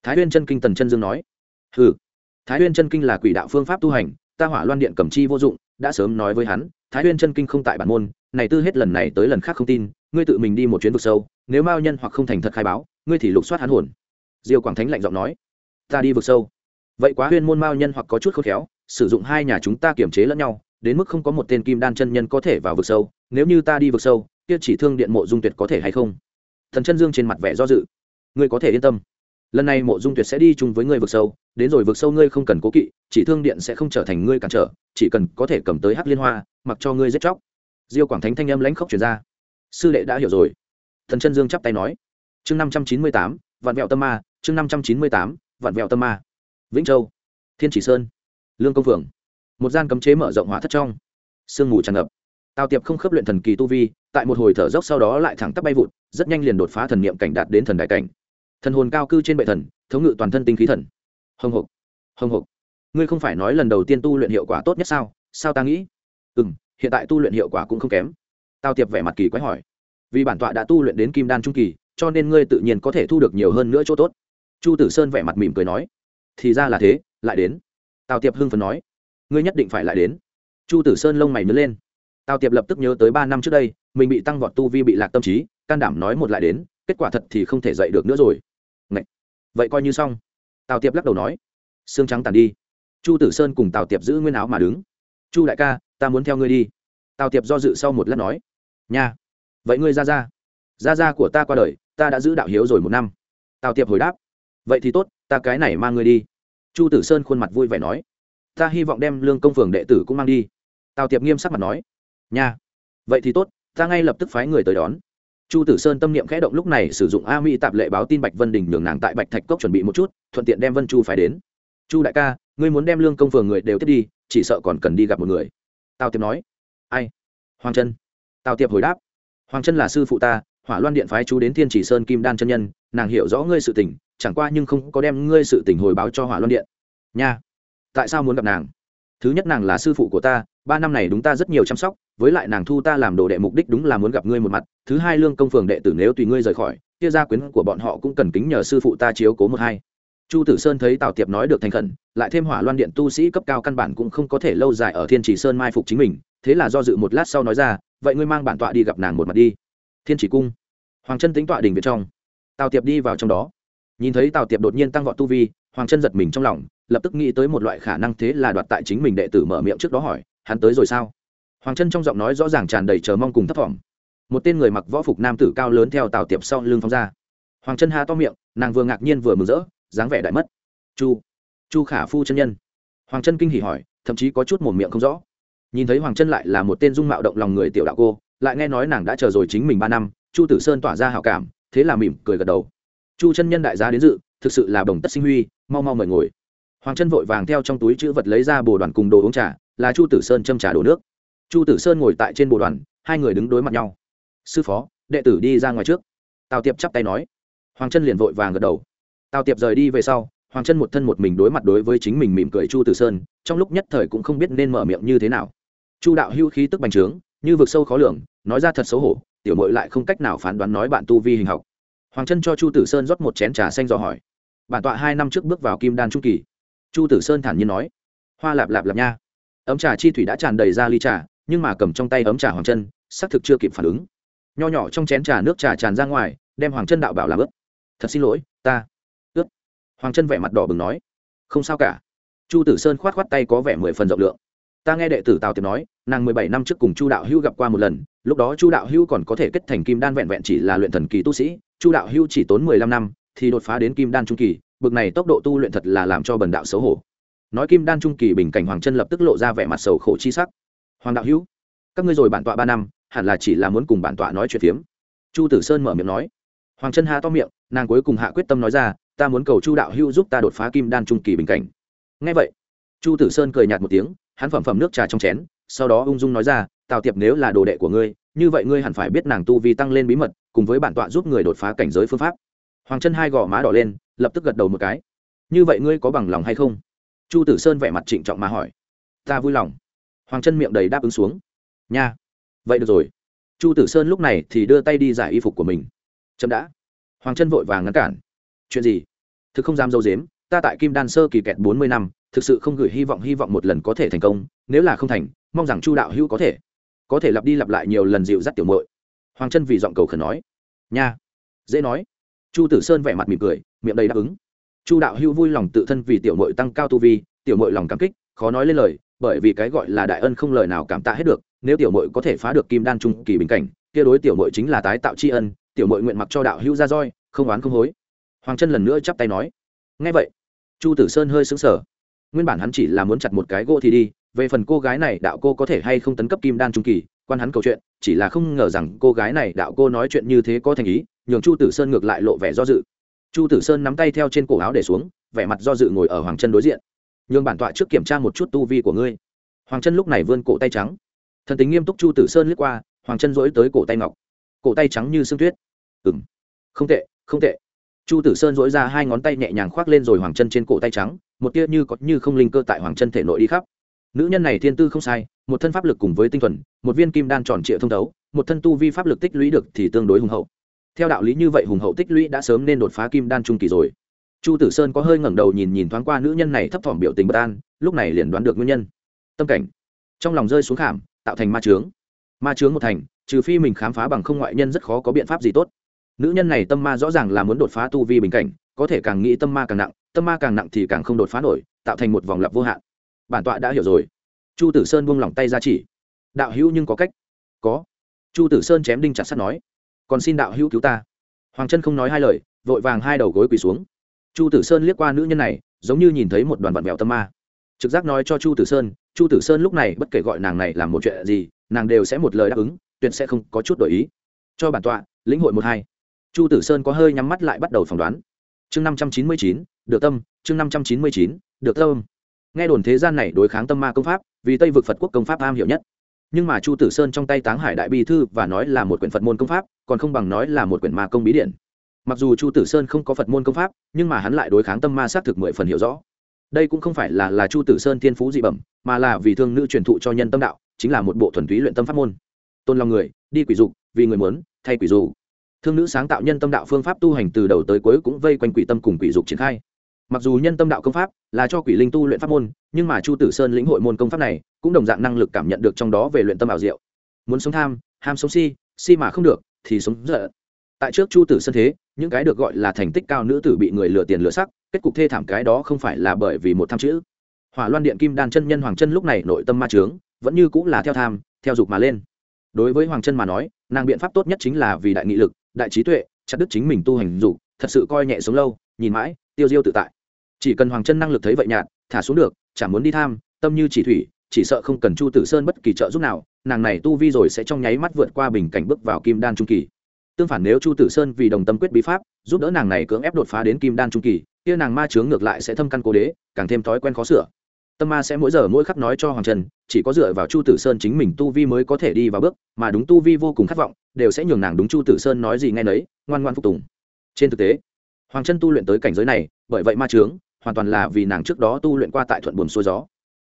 Speaker 1: Thái huyên chân kinh tần chân dương nói. Hừ, thái huyên chân kinh là quỷ đạo phương pháp tu hành ta hỏa loan điện cầm chi vô dụng đã sớm nói với hắn thái huyên chân kinh không tại bản môn này tư hết lần này tới lần khác không tin ngươi tự mình đi một chuyến vực sâu nếu mao nhân hoặc không thành thật khai báo ngươi thì lục soát hắn hồn. Diêu quảng thánh lạnh giọng nói ta đi vực sâu. Vậy quá huyên môn mao nhân hoặc có chút khôn khéo sử dụng hai nhà chúng ta kiểm chế lẫn nhau đến mức không có một tên kim đan chân nhân có thể vào vực sâu nếu như ta đi vực sâu kia chỉ thương điện mộ dung tuyệt có thể hay không? Thần chân dương trên mặt vẻ do dự. Ngươi có thể yên tâm lần này mộ dung tuyệt sẽ đi chung với ngươi vực sâu, đến rồi vực sâu ngươi không cần cố kỵ, chỉ thương điện sẽ không trở thành ngươi cản trở, chỉ cần có thể cầm tới hắc liên hoa, mặc cho ngươi giết chóc. Diêu quảng thánh thanh âm lãnh khốc truyền ra. Sư đệ đã hiểu rồi. Thần chân dương chắp tay nói. Chương năm trăm chín mươi tám, vạn vẹo tâm ma, chương năm trăm chín mươi tám, vạn vẹo tâm ma. Vĩnh châu, thiên chỉ sơn, lương công phường một gian cấm chế mở rộng hỏa thất trong. Sương mù tràn ngập. Tào tiệp không khớp luyện thần kỳ tu vi, tại một hồi thở dốc sau đó lại thẳng tắp bay vụt, rất nhanh liền đột phá thần niệm cảnh đạt đến thần đại cảnh thần hồn cao cư trên bệ thần, thống ngự toàn thân tinh khí thần. Hồng hộc hồng hộc. Ngươi không phải nói lần đầu tiên tu luyện hiệu quả tốt nhất sao? Sao ta nghĩ? Ừ m hiện tại tu luyện hiệu quả cũng không kém. Tao tiệp vẻ mặt kỳ quái hỏi. Vì bản tọa đã tu luyện đến kim đan trung kỳ, cho nên ngươi tự nhiên có thể thu được nhiều hơn nữa chỗ tốt. Chu tử sơn vẻ mặt mỉm cười nói. Thì ra là thế, lại đến. Tào tiệp hưng phấn nói. Ngươi nhất định phải lại đến. Chu tử sơn lông mày nhớ lên. Tào tiệp lập tức nhớ tới ba năm trước đây, mình bị tăng vọt tu vi bị lạc tâm trí, can đảm nói một lại đến, kết quả thật thì không thể dậy được nữa rồi vậy coi như xong tào tiệp lắc đầu nói xương trắng tàn đi chu tử sơn cùng tào tiệp giữ nguyên áo mà đứng chu đại ca ta muốn theo ngươi đi tào tiệp do dự sau một lát nói nha vậy ngươi ra ra ra ra của ta qua đời ta đã giữ đạo hiếu rồi một năm tào tiệp hồi đáp vậy thì tốt ta cái này mang ngươi đi chu tử sơn khuôn mặt vui vẻ nói ta hy vọng đem lương công phường đệ tử cũng mang đi tào tiệp nghiêm sắc mặt nói nha vậy thì tốt ta ngay lập tức phái người tới đón chu tử sơn tâm niệm khẽ động lúc này sử dụng a mỹ tạp lệ báo tin bạch vân đình nhường nàng tại bạch thạch cốc chuẩn bị một chút, thuận tiện đem vân chu phải đến. Chu đại ca, ngươi muốn đem lương công phường người đều tiếp đi, chỉ sợ còn cần đi gặp một người. Tào tiệp nói. Ai? Hoàng trân. Tào tiệp hồi đáp. Hoàng trân là sư phụ ta, hỏa loan điện phái chú đến thiên chỉ sơn kim đan chân nhân, nàng hiểu rõ ngươi sự tình, chẳng qua nhưng không có đem ngươi sự tình hồi báo cho hỏa loan điện. Nha, tại sao muốn gặp nàng? Thứ nhất nàng là sư phụ của ta ba năm này đúng ta rất nhiều chăm sóc, với lại nàng thu ta làm đồ đệ mục đích đúng là muốn gặp ngươi một mặt, thứ hai lương công phường đệ tử nếu tùy ngươi rời khỏi, kia gia quyến của bọn họ cũng cần kính nhờ sư phụ ta chiếu cố một hai. Chu tử sơn thấy tào tiệp nói được thành khẩn, lại thêm hỏa loan điện tu sĩ cấp cao căn bản cũng không có thể lâu dài ở thiên chỉ sơn mai phục chính mình, thế là do dự một lát sau nói ra, vậy ngươi mang bản tọa đi gặp nàng một mặt đi. Thiên chỉ cung. Hoàng chân tính tọa đình việt trong. Tào tiệp đi vào trong đó. Nhìn thấy tào tiệp đột nhiên tăng vọt tu vi, hoàng chân giật mình trong lòng, lập tức nghĩ tới một loại khả năng thế là đoạt tại chính mình đệ tử mở miệng trước đó hỏi hắn tới rồi sao? Hoàng chân trong giọng nói rõ ràng tràn đầy chờ mong cùng thấp thỏm. Một tên người mặc võ phục nam tử cao lớn theo tào tiệp sau lưng phóng ra. Hoàng chân há to miệng, nàng vừa ngạc nhiên vừa mừng rỡ, dáng vẻ đại mất. Chu chu khả phu chân nhân. Hoàng chân kinh hỉ hỏi, thậm chí có chút mồm miệng không rõ. Nhìn thấy hoàng chân lại là một tên dung mạo động lòng người tiểu đạo cô, lại nghe nói nàng đã chờ rồi chính mình ba năm, chu tử sơn tỏa ra hảo cảm, thế là mỉm cười gật đầu. Chu chân nhân đại gia đến dự, thực sự là đồng tất sinh huy, mau mau mời ngồi. Hoàng chân vội vàng theo trong túi chữ vật lấy ra bồ đoàn cùng đồ uống trà là chu tử sơn châm trà đổ nước. Chu tử sơn ngồi tại trên bồ đoàn, hai người đứng đối mặt nhau. Sư phó, đệ tử đi ra ngoài trước. Tào tiệp chắp tay nói. Hoàng chân liền vội vàng gật đầu. Tào tiệp rời đi về sau, hoàng chân một thân một mình đối mặt đối với chính mình mỉm cười chu tử sơn, trong lúc nhất thời cũng không biết nên mở miệng như thế nào. Chu đạo hưu khí tức bành trướng, như vực sâu khó lường, nói ra thật xấu hổ, tiểu mội lại không cách nào phán đoán nói bạn tu vi hình học. Hoàng chân cho chu tử sơn rót một chén trà xanh dò hỏi. Bản tọa hai năm trước bước vào kim đan trung kỳ. Chu tử sơn thản nhiên nói. Hoa lạp lạp lạp nha ấm trà chi thủy đã tràn đầy ra ly trà, nhưng mà cầm trong tay ấm trà hoàng chân, xác thực chưa kịp phản ứng. Nho nhỏ trong chén trà nước trà tràn ra ngoài, đem hoàng chân đạo bảo làm ướt. Thật xin lỗi, ta. Ướt. Hoàng chân vẻ mặt đỏ bừng nói. Không sao cả. Chu tử sơn khoát khoát tay có vẻ mười phần rộng lượng. Ta nghe đệ tử tào tiệp nói, nàng mười bảy năm trước cùng chu đạo hữu gặp qua một lần, lúc đó chu đạo hữu còn có thể kết thành kim đan vẹn vẹn chỉ là luyện thần kỳ tu sĩ, chu đạo hữu chỉ tốn mười lăm năm thì đột phá đến kim đan trung kỳ, bực này tốc độ tu luyện thật là làm cho bần đạo xấu hổ nói kim đan trung kỳ bình cảnh hoàng chân lập tức lộ ra vẻ mặt sầu khổ chi sắc. Hoàng đạo hữu, các ngươi rồi bản tọa ba năm, hẳn là chỉ là muốn cùng bản tọa nói chuyện phiếm. Chu tử sơn mở miệng nói. Hoàng chân hạ to miệng, nàng cuối cùng hạ quyết tâm nói ra, ta muốn cầu chu đạo hữu giúp ta đột phá kim đan trung kỳ bình cảnh. Ngay vậy, chu tử sơn cười nhạt một tiếng, hắn phẩm phẩm nước trà trong chén, sau đó ung dung nói ra, tào tiệp nếu là đồ đệ của ngươi, như vậy ngươi hẳn phải biết nàng tu vi tăng lên bí mật, cùng với bản tọa giúp người đột phá cảnh giới phương pháp. Hoàng chân hai gò má đỏ lên, lập tức gật đầu một cái. Như vậy ngươi có bằng lòng hay không? Chu tử sơn vẻ mặt trịnh trọng mà hỏi. Ta vui lòng. Hoàng chân miệng đầy đáp ứng xuống. Nha. Vậy được rồi. Chu tử sơn lúc này thì đưa tay đi giải y phục của mình. Chậm đã. Hoàng chân vội vàng ngăn cản. Chuyện gì? Thực không dám dâu dếm, ta tại kim đan sơ kỳ kẹt bốn mươi năm, thực sự không gửi hy vọng hy vọng một lần có thể thành công, nếu là không thành, mong rằng chu đạo hữu có thể. Có thể lặp đi lặp lại nhiều lần dịu dắt tiểu mội hoàng chân vì giọng cầu khẩn nói. Nha. Dễ nói. Chu tử sơn vẻ mặt mỉm cười, miệng đầy đáp ứng chu đạo hữu vui lòng tự thân vì tiểu mội tăng cao tu vi, tiểu mội lòng cảm kích, khó nói lên lời, bởi vì cái gọi là đại ân không lời nào cảm tạ hết được, nếu tiểu mội có thể phá được kim đan trung kỳ bình cảnh, kia đối tiểu mội chính là tái tạo tri ân, tiểu mội nguyện mặc cho đạo hữu ra roi, không oán không hối. Hoàng chân lần nữa chắp tay nói. Ngay vậy, chu tử sơn hơi xứng sở nguyên bản hắn chỉ là muốn chặt một cái gỗ thì đi, về phần cô gái này đạo cô có thể hay không tấn cấp kim đan trung kỳ, quan hắn câu chuyện, chỉ là không ngờ rằng cô gái này đạo cô nói chuyện như thế có thành ý, nhường chu tử sơn ngược lại lộ vẻ do dự chu tử sơn nắm tay theo trên cổ áo để xuống, vẻ mặt do dự ngồi ở hoàng chân đối diện. Nhường bản tọa trước kiểm tra một chút tu vi của ngươi. Hoàng chân lúc này vươn cổ tay trắng. Thần tính nghiêm túc chu tử sơn lướt qua, hoàng chân dỗi tới cổ tay ngọc. Cổ tay trắng như sương tuyết. Ừ m không tệ không tệ. Chu tử sơn dỗi ra hai ngón tay nhẹ nhàng khoác lên rồi hoàng chân trên cổ tay trắng, một tia như có như không linh cơ tại hoàng chân thể nội đi khắp. Nữ nhân này thiên tư không sai, một thân pháp lực cùng với tinh thuần, một viên kim đan tròn trịa thông thấu, một thân tu vi pháp lực tích lũy được thì tương đối hùng hậu theo đạo lý như vậy hùng hậu tích lũy đã sớm nên đột phá kim đan trung kỳ rồi. Chu tử sơn có hơi ngẩng đầu nhìn nhìn thoáng qua nữ nhân này thấp thỏm biểu tình bất an, lúc này liền đoán được nguyên nhân. Tâm cảnh. Trong lòng rơi xuống khảm, tạo thành ma trướng ma trướng một thành, trừ phi mình khám phá bằng không ngoại nhân rất khó có biện pháp gì tốt. Nữ nhân này tâm ma rõ ràng là muốn đột phá tu vi bình cảnh, có thể càng nghĩ tâm ma càng nặng, tâm ma càng nặng thì càng không đột phá nổi, tạo thành một vòng lặp vô hạn. Bản tọa đã hiểu rồi. Chu tử sơn buông lỏng tay ra chỉ. Đạo hữu nhưng có cách. Có. Chu tử sơn chém đinh chặt sắt nói còn xin đạo hữu cứu ta. Hoàng chân không nói hai lời, vội vàng hai đầu gối quỳ xuống. Chu tử sơn liếc qua nữ nhân này, giống như nhìn thấy một đoàn vạn vẹo tâm ma. Trực giác nói cho chu tử sơn, chu tử sơn lúc này bất kể gọi nàng này làm một chuyện gì, nàng đều sẽ một lời đáp ứng, tuyệt sẽ không có chút đổi ý. Cho bản tọa, lĩnh hội một hai. Chu tử sơn có hơi nhắm mắt lại bắt đầu phỏng đoán. Chương năm trăm chín mươi chín, được tâm, chương năm trăm chín mươi chín, được tâm. Nghe đồn thế gian này đối kháng tâm ma công pháp, vì tây vực phật quốc công pháp am hiểu nhất nhưng mà chu tử sơn trong tay táng hải đại bi thư và nói là một quyển phật môn công pháp, còn không bằng nói là một quyển ma công bí điển mặc dù chu tử sơn không có phật môn công pháp, nhưng mà hắn lại đối kháng tâm ma xác thực mười phần hiểu rõ. Đây cũng không phải là là chu tử sơn thiên phú dị bẩm, mà là vì thương nữ truyền thụ cho nhân tâm đạo, chính là một bộ thuần túy luyện tâm pháp môn. Tôn lòng người, đi quỷ dục, vì người muốn, thay quỷ dù thương nữ sáng tạo nhân tâm đạo phương pháp tu hành từ đầu tới cuối cũng vây quanh quỷ tâm cùng quỷ dục triển khai mặc dù nhân tâm đạo công pháp là cho quỷ linh tu luyện pháp môn, nhưng mà chu tử sơn lĩnh hội môn công pháp này cũng đồng dạng năng lực cảm nhận được trong đó về luyện tâm ảo diệu. Muốn sống tham, ham sống si si mà không được, thì sống dở tại trước chu tử sơn thế, những cái được gọi là thành tích cao nữ tử bị người lừa tiền lừa sắc, kết cục thê thảm cái đó không phải là bởi vì một tham chữ. Hỏa loan điện kim đan chân nhân hoàng chân lúc này nội tâm ma trướng vẫn như cũng là theo tham, theo dục mà lên. Đối với hoàng chân mà nói, nàng biện pháp tốt nhất chính là vì đại nghị lực, đại trí tuệ, chặt đứt chính mình tu hành dục, thật sự coi nhẹ sống lâu, nhìn mãi, tiêu diêu tự tại chỉ cần hoàng chân năng lực thấy vậy nhạt, thả xuống được, chả muốn đi tham, tâm như chỉ thủy, chỉ sợ không cần chu tử sơn bất kỳ trợ giúp nào, nàng này tu vi rồi sẽ trong nháy mắt vượt qua bình cảnh bước vào kim đan trung kỳ. Tương phản nếu chu tử sơn vì đồng tâm quyết bí pháp, giúp đỡ nàng này cưỡng ép đột phá đến kim đan trung kỳ, kia nàng ma chướng ngược lại sẽ thâm căn cố đế, càng thêm thói quen khó sửa. Tâm ma sẽ mỗi giờ mỗi khắc nói cho hoàng trần chỉ có dựa vào chu tử sơn chính mình tu vi mới có thể đi vào bước, mà đúng tu vi vô cùng khát vọng, đều sẽ nhường nàng đúng chu tử sơn nói gì ngay nấy, ngoan ngoan phục tùng. Trên thực tế, hoàng chân tu luyện tới cảnh giới này, bởi vậy ma chướng hoàn toàn là vì nàng trước đó tu luyện qua tại thuận buồm xuôi gió.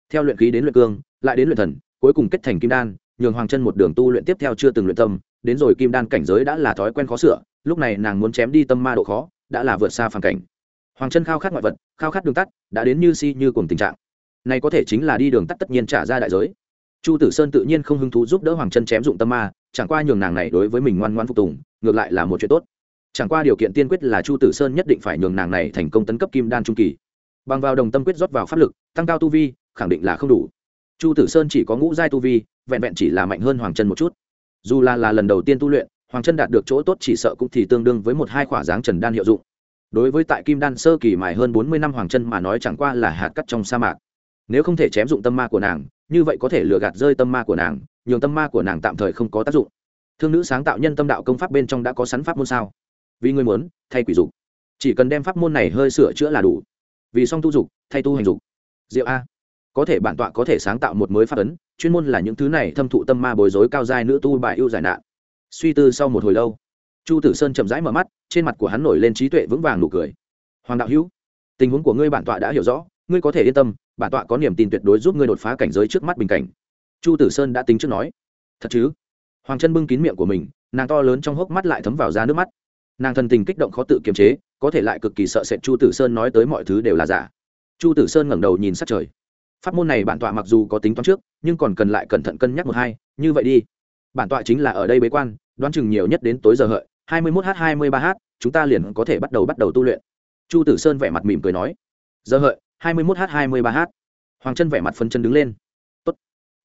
Speaker 1: Theo luyện khí đến luyện cương, lại đến luyện thần, cuối cùng kết thành kim đan, nhường hoàng chân một đường tu luyện tiếp theo chưa từng luyện tâm, đến rồi kim đan cảnh giới đã là thói quen khó sửa, lúc này nàng muốn chém đi tâm ma độ khó, đã là vượt xa phản cảnh. Hoàng chân khao khát ngoại vật, khao khát đường tắt, đã đến như si như cùng tình trạng. Này có thể chính là đi đường tắt tất nhiên trả ra đại giới. Chu tử sơn tự nhiên không hứng thú giúp đỡ hoàng chân chém dụng tâm ma, chẳng qua nhường nàng này đối với mình ngoan ngoan phục tùng, ngược lại là một chuyện tốt. Chẳng qua điều kiện tiên quyết là chu tử sơn nhất định phải nhường nàng này thành công tấn cấp kim đan trung kỳ bằng vào đồng tâm quyết rót vào pháp lực, tăng cao tu vi, khẳng định là không đủ. Chu tử sơn chỉ có ngũ giai tu vi, vẹn vẹn chỉ là mạnh hơn hoàng Trân một chút. Dù là là lần đầu tiên tu luyện, hoàng Trân đạt được chỗ tốt chỉ sợ cũng thì tương đương với một hai khỏa dáng trần đan hiệu dụng. Đối với tại kim đan sơ kỳ mài hơn bốn mươi năm hoàng Trân mà nói chẳng qua là hạt cắt trong sa mạc. Nếu không thể chém dụng tâm ma của nàng, như vậy có thể lừa gạt rơi tâm ma của nàng, nhường tâm ma của nàng tạm thời không có tác dụng. Thương nữ sáng tạo nhân tâm đạo công pháp bên trong đã có sẵn pháp môn sao? Vì ngươi muốn, thay quỷ dục. Chỉ cần đem pháp môn này hơi sửa chữa là đủ vì song tu dục, thay tu hành dục. Diệu a. Có thể bản tọa có thể sáng tạo một mới pháp ấn, chuyên môn là những thứ này thâm thụ tâm ma bồi dối cao giai nữ tu bài ưu giải nạn. Suy tư sau một hồi lâu, chu tử sơn chậm rãi mở mắt, trên mặt của hắn nổi lên trí tuệ vững vàng nụ cười. Hoàng đạo hữu, tình huống của ngươi bản tọa đã hiểu rõ, ngươi có thể yên tâm, bản tọa có niềm tin tuyệt đối giúp ngươi đột phá cảnh giới trước mắt bình cảnh. Chu tử sơn đã tính trước nói. Thật chứ? Hoàng chân bưng kín miệng của mình, nàng to lớn trong hốc mắt lại thấm vào ra nước mắt. Nàng thần tình kích động khó tự kiềm chế có thể lại cực kỳ sợ sệt chu tử sơn nói tới mọi thứ đều là giả. Chu tử sơn ngẩng đầu nhìn sát trời. Pháp môn này bản tọa mặc dù có tính toán trước, nhưng còn cần lại cẩn thận cân nhắc một hai, như vậy đi. Bản tọa chính là ở đây bế quan, đoán chừng nhiều nhất đến tối giờ hợi, hai mươi mốt h hai mươi ba h chúng ta liền có thể bắt đầu bắt đầu tu luyện. Chu tử sơn vẻ mặt mỉm cười nói. Giờ hợi, hai mươi mốt h hai mươi ba h hoàng chân vẻ mặt phân chân đứng lên. Tốt.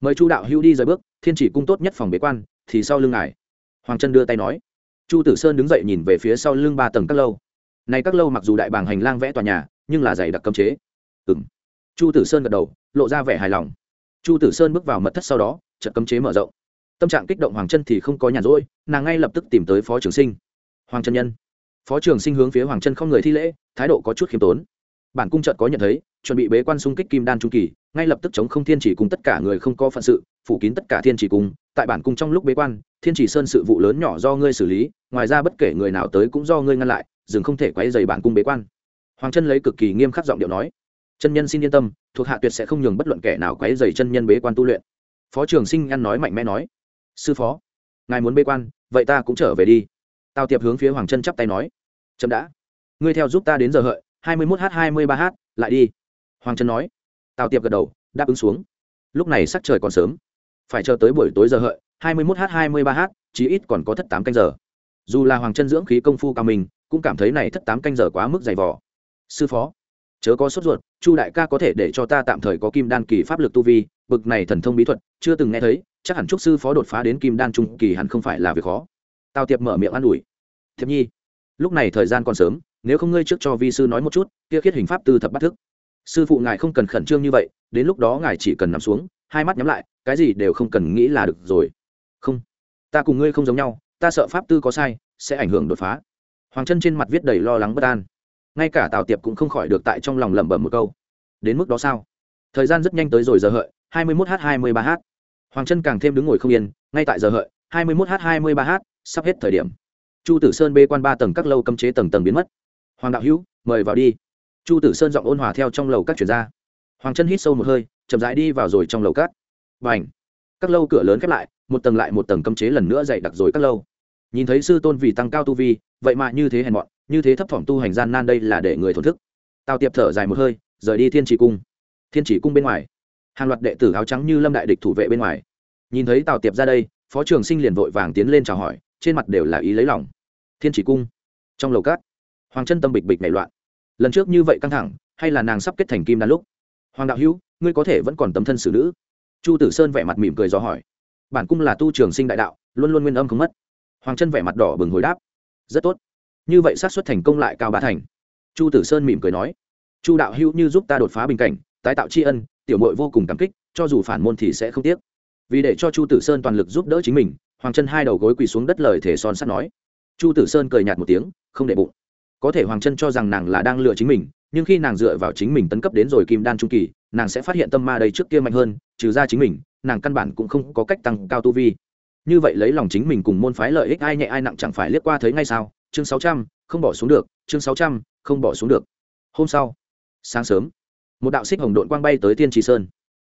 Speaker 1: mời chu đạo hữu đi rời bước, thiên chỉ cung tốt nhất phòng bế quan, thì sau lưng ngài. Hoàng chân đưa tay nói. Chu tử sơn đứng dậy nhìn về phía sau lưng ba tầng các lâu này các lâu mặc dù đại bàng hành lang vẽ tòa nhà, nhưng là dày đặc cấm chế. Ừ m chu tử sơn gật đầu, lộ ra vẻ hài lòng. Chu tử sơn bước vào mật thất sau đó trận cấm chế mở rộng. Tâm trạng kích động hoàng chân thì không có nhàn rỗi, nàng ngay lập tức tìm tới phó trường sinh. Hoàng chân nhân. Phó trường sinh hướng phía hoàng chân không người thi lễ, thái độ có chút khiêm tốn. Bản cung trận có nhận thấy, chuẩn bị bế quan xung kích kim đan trung kỳ, ngay lập tức chống không thiên chỉ cùng tất cả người không có phận sự, phủ kín tất cả thiên chỉ cung. Tại bản cung trong lúc bế quan, thiên chỉ sơn sự vụ lớn nhỏ do ngươi xử lý, ngoài ra bất kể người nào tới cũng do ngươi ngăn lại dừng không thể quấy dày bản cung bế quan. Hoàng chân lấy cực kỳ nghiêm khắc giọng điệu nói, chân nhân xin yên tâm, thuộc hạ tuyệt sẽ không nhường bất luận kẻ nào quấy dày chân nhân bế quan tu luyện. Phó trường sinh ăn nói mạnh mẽ nói, sư phó, ngài muốn bế quan, vậy ta cũng trở về đi. Tào tiệp hướng phía hoàng chân chắp tay nói, chậm đã. Ngươi theo giúp ta đến giờ hợi, hai mươi mốt h hai mươi ba h lại đi. Hoàng chân nói. Tào tiệp gật đầu, đáp ứng xuống. Lúc này sắc trời còn sớm. Phải chờ tới buổi tối giờ hợi, hai mươi mốt h hai mươi ba h chí ít còn có thất tám canh giờ. Dù là hoàng chân dưỡng khí công phu cao mình cũng cảm thấy này thất tám canh giờ quá mức dày vỏ sư phó, chớ có sốt ruột, chu đại ca có thể để cho ta tạm thời có kim đan kỳ pháp lực tu vi, bực này thần thông bí thuật, chưa từng nghe thấy, chắc hẳn trúc sư phó đột phá đến kim đan trung kỳ hẳn không phải là việc khó. Tao tiệp mở miệng an ủi. Thiệp nhi, lúc này thời gian còn sớm, nếu không ngươi trước cho vi sư nói một chút, kia khiết hình pháp tư thập bắt thức. Sư phụ ngài không cần khẩn trương như vậy, đến lúc đó ngài chỉ cần nằm xuống, hai mắt nhắm lại, cái gì đều không cần nghĩ là được rồi. Không, ta cùng ngươi không giống nhau, ta sợ pháp tư có sai, sẽ ảnh hưởng đột phá hoàng chân trên mặt viết đầy lo lắng bất an. Ngay cả tào tiệp cũng không khỏi được tại trong lòng lẩm bẩm một câu. Đến mức đó sao? Thời gian rất nhanh tới rồi giờ hợi, hai mươi mốt h hai mươi ba h hoàng chân càng thêm đứng ngồi không yên, ngay tại giờ hợi, hai mươi mốt h hai mươi ba h sắp hết thời điểm. Chu tử sơn bê quan ba tầng các lâu cấm chế tầng tầng biến mất. Hoàng đạo hữu, mời vào đi. Chu tử sơn giọng ôn hòa theo trong lầu các chuyển ra. Hoàng chân hít sâu một hơi, chậm rãi đi vào rồi trong lầu các. B à n h các lâu cửa lớn khép lại, một tầng lại một tầng cấm chế lần nữa dày đặc rồi các lâu nhìn thấy sư tôn vì tăng cao tu vi, vậy mà như thế hèn mọn, như thế thấp thỏm tu hành gian nan đây là để người thổn thức. Tào tiệp thở dài một hơi, rời đi thiên chỉ cung. Thiên chỉ cung bên ngoài, hàng loạt đệ tử áo trắng như lâm đại địch thủ vệ bên ngoài. Nhìn thấy tào tiệp ra đây, phó trường sinh liền vội vàng tiến lên chào hỏi, trên mặt đều là ý lấy lòng. Thiên chỉ cung, trong lầu cát, hoàng chân tâm bịch bịch nảy loạn. Lần trước như vậy căng thẳng, hay là nàng sắp kết thành kim đan lúc? Hoàng đạo hữu, ngươi có thể vẫn còn tấm thân xử nữ. Chu tử sơn vẻ mặt mỉm cười dò hỏi. Bản cung là tu trường sinh đại đạo, luôn luôn nguyên âm không mất hoàng chân vẻ mặt đỏ bừng hồi đáp, rất tốt. Như vậy xác suất thành công lại cao bá thành. Chu tử sơn mỉm cười nói, chu đạo hữu như giúp ta đột phá bình cảnh, tái tạo tri ân, tiểu mội vô cùng cảm kích, cho dù phản môn thì sẽ không tiếc. Vì để cho chu tử sơn toàn lực giúp đỡ chính mình, hoàng chân hai đầu gối quỳ xuống đất lời thể son sắt nói. Chu tử sơn cười nhạt một tiếng, không để bụng. Có thể hoàng chân cho rằng nàng là đang lừa chính mình, nhưng khi nàng dựa vào chính mình tấn cấp đến rồi kim đan trung kỳ, nàng sẽ phát hiện tâm ma đây trước kia mạnh hơn, trừ ra chính mình, nàng căn bản cũng không có cách tăng cao tu vi như vậy lấy lòng chính mình cùng môn phái lợi ích ai nhẹ ai nặng chẳng phải liếc qua thấy ngay sao? Chương sáu trăm, không bỏ xuống được, chương sáu trăm, không bỏ xuống được. Hôm sau, sáng sớm, một đạo xích hồng đội quang bay tới tiên trì sơn.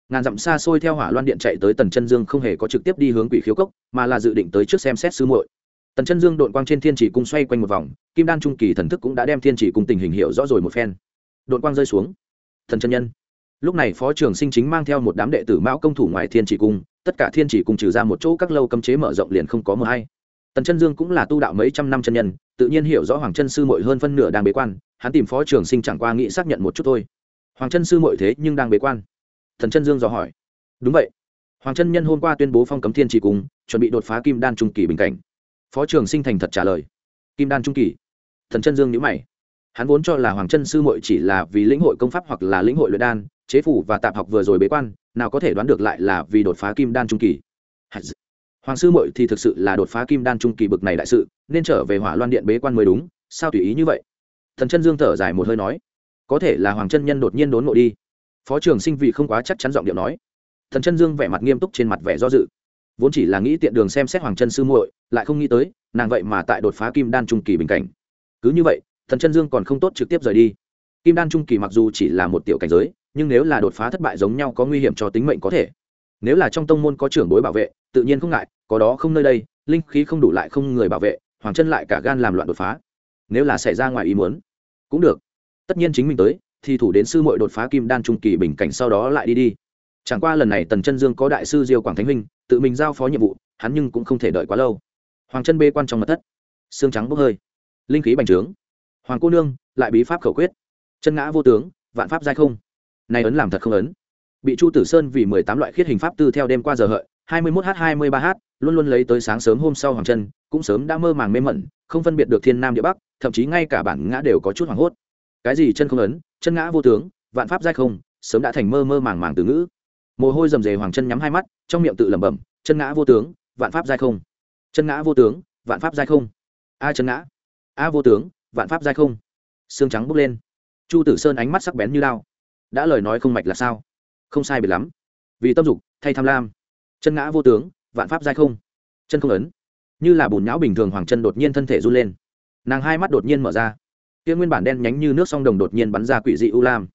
Speaker 1: Ngàn dặm xa xôi theo hỏa loan điện chạy tới tần chân dương không hề có trực tiếp đi hướng quỷ khiếu cốc, mà là dự định tới trước xem xét sư muội. Tần chân dương đội quang trên thiên chỉ cung xoay quanh một vòng, kim đan trung kỳ thần thức cũng đã đem thiên chỉ cung tình hình hiệu rõ rồi một phen. Đội quang rơi xuống. Thần chân nhân. Lúc này phó trường sinh chính mang theo một đám đệ tử mão công thủ ngoài thiên chỉ cung tất cả thiên chỉ cùng trừ ra một chỗ các lâu cấm chế mở rộng liền không có mờ hay. Tần chân dương cũng là tu đạo mấy trăm năm chân nhân, tự nhiên hiểu rõ hoàng chân sư mội hơn phân nửa đang bế quan, hắn tìm phó trường sinh chẳng qua nghĩ xác nhận một chút thôi. Hoàng chân sư mội thế nhưng đang bế quan? Thần chân dương dò hỏi. Đúng vậy. Hoàng chân nhân hôm qua tuyên bố phong cấm thiên chỉ cùng, chuẩn bị đột phá kim đan trung kỳ bình cảnh. Phó trường sinh thành thật trả lời. Kim đan trung kỳ? Thần chân dương nhữ mày. Hắn vốn cho là hoàng chân sư mội chỉ là vì lĩnh hội công pháp hoặc là lĩnh hội luyện đan chế phủ và tạp học vừa rồi bế quan, nào có thể đoán được lại là vì đột phá kim đan trung kỳ. Hoàng sư mội thì thực sự là đột phá kim đan trung kỳ bực này đại sự, nên trở về hỏa loan điện bế quan mới đúng, sao tùy ý như vậy? Thần chân dương thở dài một hơi nói. Có thể là hoàng chân nhân đột nhiên đốn ngộ đi. Phó trường sinh vị không quá chắc chắn giọng điệu nói. Thần chân dương vẻ mặt nghiêm túc trên mặt vẻ do dự. Vốn chỉ là nghĩ tiện đường xem xét hoàng chân sư muội, lại không nghĩ tới, nàng vậy mà tại đột phá kim đan trung kỳ bình cảnh. Cứ như vậy, thần chân dương còn không tốt trực tiếp rời đi kim đan trung kỳ mặc dù chỉ là một tiểu cảnh giới, nhưng nếu là đột phá thất bại giống nhau có nguy hiểm cho tính mệnh có thể. Nếu là trong tông môn có trưởng bối bảo vệ, tự nhiên không ngại, có đó không nơi đây, linh khí không đủ lại không người bảo vệ, hoàng chân lại cả gan làm loạn đột phá. Nếu là xảy ra ngoài ý muốn, cũng được. Tất nhiên chính mình tới, thì thủ đến sư muội đột phá kim đan trung kỳ bình cảnh sau đó lại đi đi. Chẳng qua lần này tần chân dương có đại sư diêu quảng thánh huynh, tự mình giao phó nhiệm vụ, hắn nhưng cũng không thể đợi quá lâu. Hoàng chân bê quan trong mật thất. Xương trắng bốc hơi. Linh khí bành trướng. Hoàng cô nương, lại bí pháp khẩu quyết chân ngã vô tướng, vạn pháp giai không. Nay ấn làm thật không ấn. Bị chu tử sơn vì mười tám loại khiết hình pháp tư theo đêm qua giờ hợi, hai mươi mốt h hai mươi ba h luôn luôn lấy tới sáng sớm hôm sau hoàng chân, cũng sớm đã mơ màng mê mẩn, không phân biệt được thiên nam địa bắc, thậm chí ngay cả bản ngã đều có chút hoảng hốt. Cái gì chân không ấn, chân ngã vô tướng, vạn pháp giai không, sớm đã thành mơ mơ màng màng từ ngữ. Mồ hôi rầm rề hoàng chân nhắm hai mắt, trong miệng tự lẩm bẩm, chân ngã vô tướng, vạn pháp giai không. Chân ngã vô tướng, vạn pháp giai không. A chân ngã. A vô tướng, vạn pháp giai không. Xương trắng bốc lên chu tử sơn ánh mắt sắc bén như lao đã lời nói không mạch là sao? Không sai biệt lắm. Vì tâm dục, thay tham lam. Chân ngã vô tướng, vạn pháp giai không. Chân không ấn. Như là bùn nhão bình thường hoàng chân đột nhiên thân thể run lên. Nàng hai mắt đột nhiên mở ra. Kia nguyên bản đen nhánh như nước song đồng đột nhiên bắn ra quỷ dị u lam.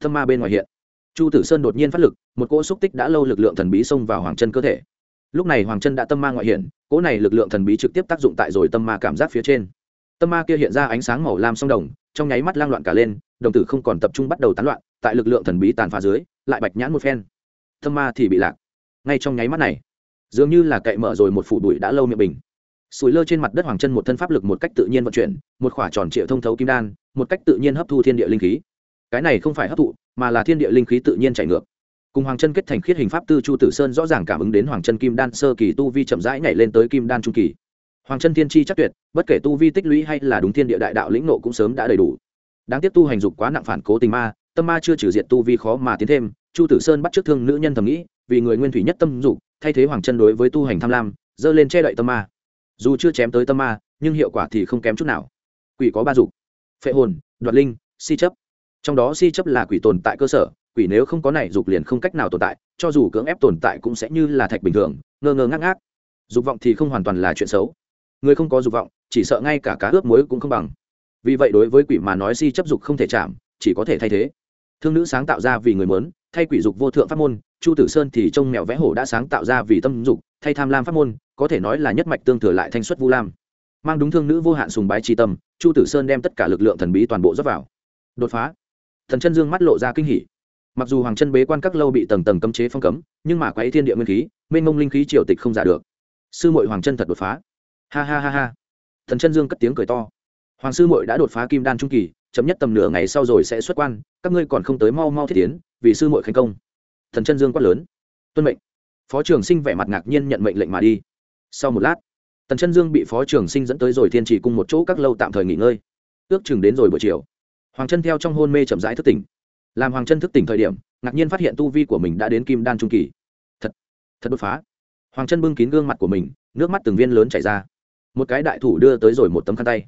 Speaker 1: Thâm ma bên ngoài hiện. Chu tử sơn đột nhiên phát lực, một cỗ xúc tích đã lâu lực lượng thần bí xông vào hoàng chân cơ thể. Lúc này hoàng chân đã tâm ma ngoại hiện, cỗ này lực lượng thần bí trực tiếp tác dụng tại rồi tâm ma cảm giác phía trên. Tâm ma kia hiện ra ánh sáng màu lam song đồng, trong nháy mắt lang loạn cả lên đồng tử không còn tập trung bắt đầu tán loạn, tại lực lượng thần bí tàn phá dưới, lại bạch nhãn một phen. Tâm ma thì bị lạc. Ngay trong nháy mắt này, dường như là cậy mở rồi một phủ bụi đã lâu miệng bình. Sủi lơ trên mặt đất hoàng chân một thân pháp lực một cách tự nhiên vận chuyển, một khỏa tròn triệu thông thấu kim đan, một cách tự nhiên hấp thu thiên địa linh khí. Cái này không phải hấp thụ, mà là thiên địa linh khí tự nhiên chảy ngược. Cùng hoàng chân kết thành khiết hình pháp tư chu tử sơn rõ ràng cảm ứng đến hoàng chân kim đan sơ kỳ tu vi chậm rãi nhảy lên tới kim đan trung kỳ. Hoàng chân thiên chi chắc tuyệt, bất kể tu vi tích lũy hay là đúng thiên địa đại đạo lĩnh nộ cũng sớm đã đầy đủ đáng tiếp tu hành dục quá nặng phản cố tình ma, tâm ma chưa trừ diện tu vi khó mà tiến thêm. Chu tử sơn bắt trước thương nữ nhân thầm nghĩ, vì người nguyên thủy nhất tâm dục, thay thế hoàng chân đối với tu hành tham lam, dơ lên che đậy tâm ma. Dù chưa chém tới tâm ma, nhưng hiệu quả thì không kém chút nào. Quỷ có ba dục. Phệ hồn, đoạt linh, si chấp. Trong đó si chấp là quỷ tồn tại cơ sở, quỷ nếu không có này dục liền không cách nào tồn tại, cho dù cưỡng ép tồn tại cũng sẽ như là thạch bình thường, ngơ ngơ ngác ngác. Dục vọng thì không hoàn toàn là chuyện xấu. Người không có dục vọng, chỉ sợ ngay cả cá ướp muối cũng không bằng vì vậy đối với quỷ mà nói si chấp dục không thể chạm, chỉ có thể thay thế. Thương nữ sáng tạo ra vì người mớn thay quỷ dục vô thượng pháp môn, chu tử sơn thì trông mẹo vẽ hổ đã sáng tạo ra vì tâm dục, thay tham lam pháp môn, có thể nói là nhất mạch tương thừa lại thanh xuất vu lam. Mang đúng thương nữ vô hạn sùng bái tri tâm, chu tử sơn đem tất cả lực lượng thần bí toàn bộ dốc vào. Đột phá. Thần chân dương mắt lộ ra kinh hỉ. Mặc dù hoàng chân bế quan các lâu bị tầng tầng cấm chế phong cấm, nhưng mà quấy thiên địa nguyên khí, mênh mông linh khí triều tịch không giả được. Sư mội hoàng chân thật đột phá. Ha ha ha ha. Thần chân dương cất tiếng cười to hoàng sư mội đã đột phá kim đan trung kỳ chấm nhất tầm nửa ngày sau rồi sẽ xuất quan, các ngươi còn không tới mau mau thiết tiến, vì sư mội khánh công. Thần chân dương quát lớn. Tuân mệnh. Phó trường sinh vẻ mặt ngạc nhiên nhận mệnh lệnh mà đi. Sau một lát tần chân dương bị phó trường sinh dẫn tới rồi thiên trì cùng một chỗ các lâu tạm thời nghỉ ngơi. Ước chừng đến rồi buổi chiều, hoàng chân theo trong hôn mê chậm rãi thức tỉnh. Làm hoàng chân thức tỉnh thời điểm, ngạc nhiên phát hiện tu vi của mình đã đến kim đan trung kỳ. Thật thật đột phá. Hoàng chân bưng kín gương mặt của mình, nước mắt từng viên lớn chảy ra. Một cái đại thủ đưa tới rồi một tấm khăn tay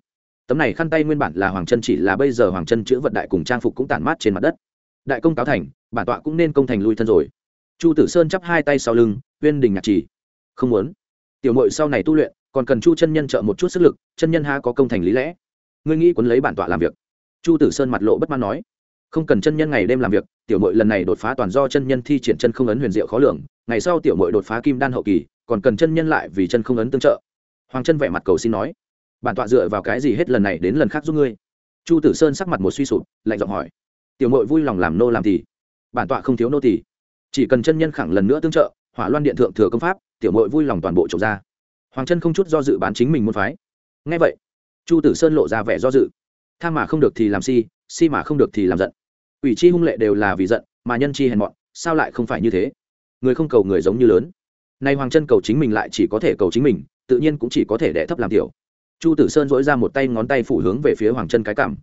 Speaker 1: tấm này khăn tay nguyên bản là hoàng chân chỉ là bây giờ hoàng chân chữ vật đại cùng trang phục cũng tản mát trên mặt đất. Đại công cáo thành, bản tọa cũng nên công thành lui thân rồi. Chu tử sơn chắp hai tay sau lưng uyên đình nhạc trì không muốn. Tiểu mội sau này tu luyện, còn cần chu chân nhân trợ một chút sức lực, chân nhân ha có công thành lý lẽ? Ngươi nghĩ quấn lấy bản tọa làm việc. Chu tử sơn mặt lộ bất mãn nói. Không cần chân nhân ngày đêm làm việc, tiểu mội lần này đột phá toàn do chân nhân thi triển chân không ấn huyền diệu khó lường, ngày sau tiểu mội đột phá kim đan hậu kỳ, còn cần chân nhân lại vì chân không ấn tương trợ. Hoàng chân vẻ mặt cầu xin nói bản tọa dựa vào cái gì hết lần này đến lần khác giúp ngươi? Chu tử sơn sắc mặt một suy sụp, lạnh giọng hỏi. Tiểu mội vui lòng làm nô làm thì bản tọa không thiếu nô thì chỉ cần chân nhân khẳng lần nữa tương trợ, hỏa loan điện thượng thừa công pháp, tiểu mội vui lòng toàn bộ trộm ra. Hoàng chân không chút do dự bán chính mình môn phái. Ngay vậy, chu tử sơn lộ ra vẻ do dự. Tha mà không được thì làm si si mà không được thì làm giận. Ủy chi hung lệ đều là vì giận, mà nhân chi hèn mọn, sao lại không phải như thế? Người không cầu người giống như lớn. Nay hoàng chân cầu chính mình lại chỉ có thể cầu chính mình, tự nhiên cũng chỉ có thể đẻ thấp làm tiểu chu tử sơn dỗi ra một tay ngón tay phủ hướng về phía hoàng chân cái cảm.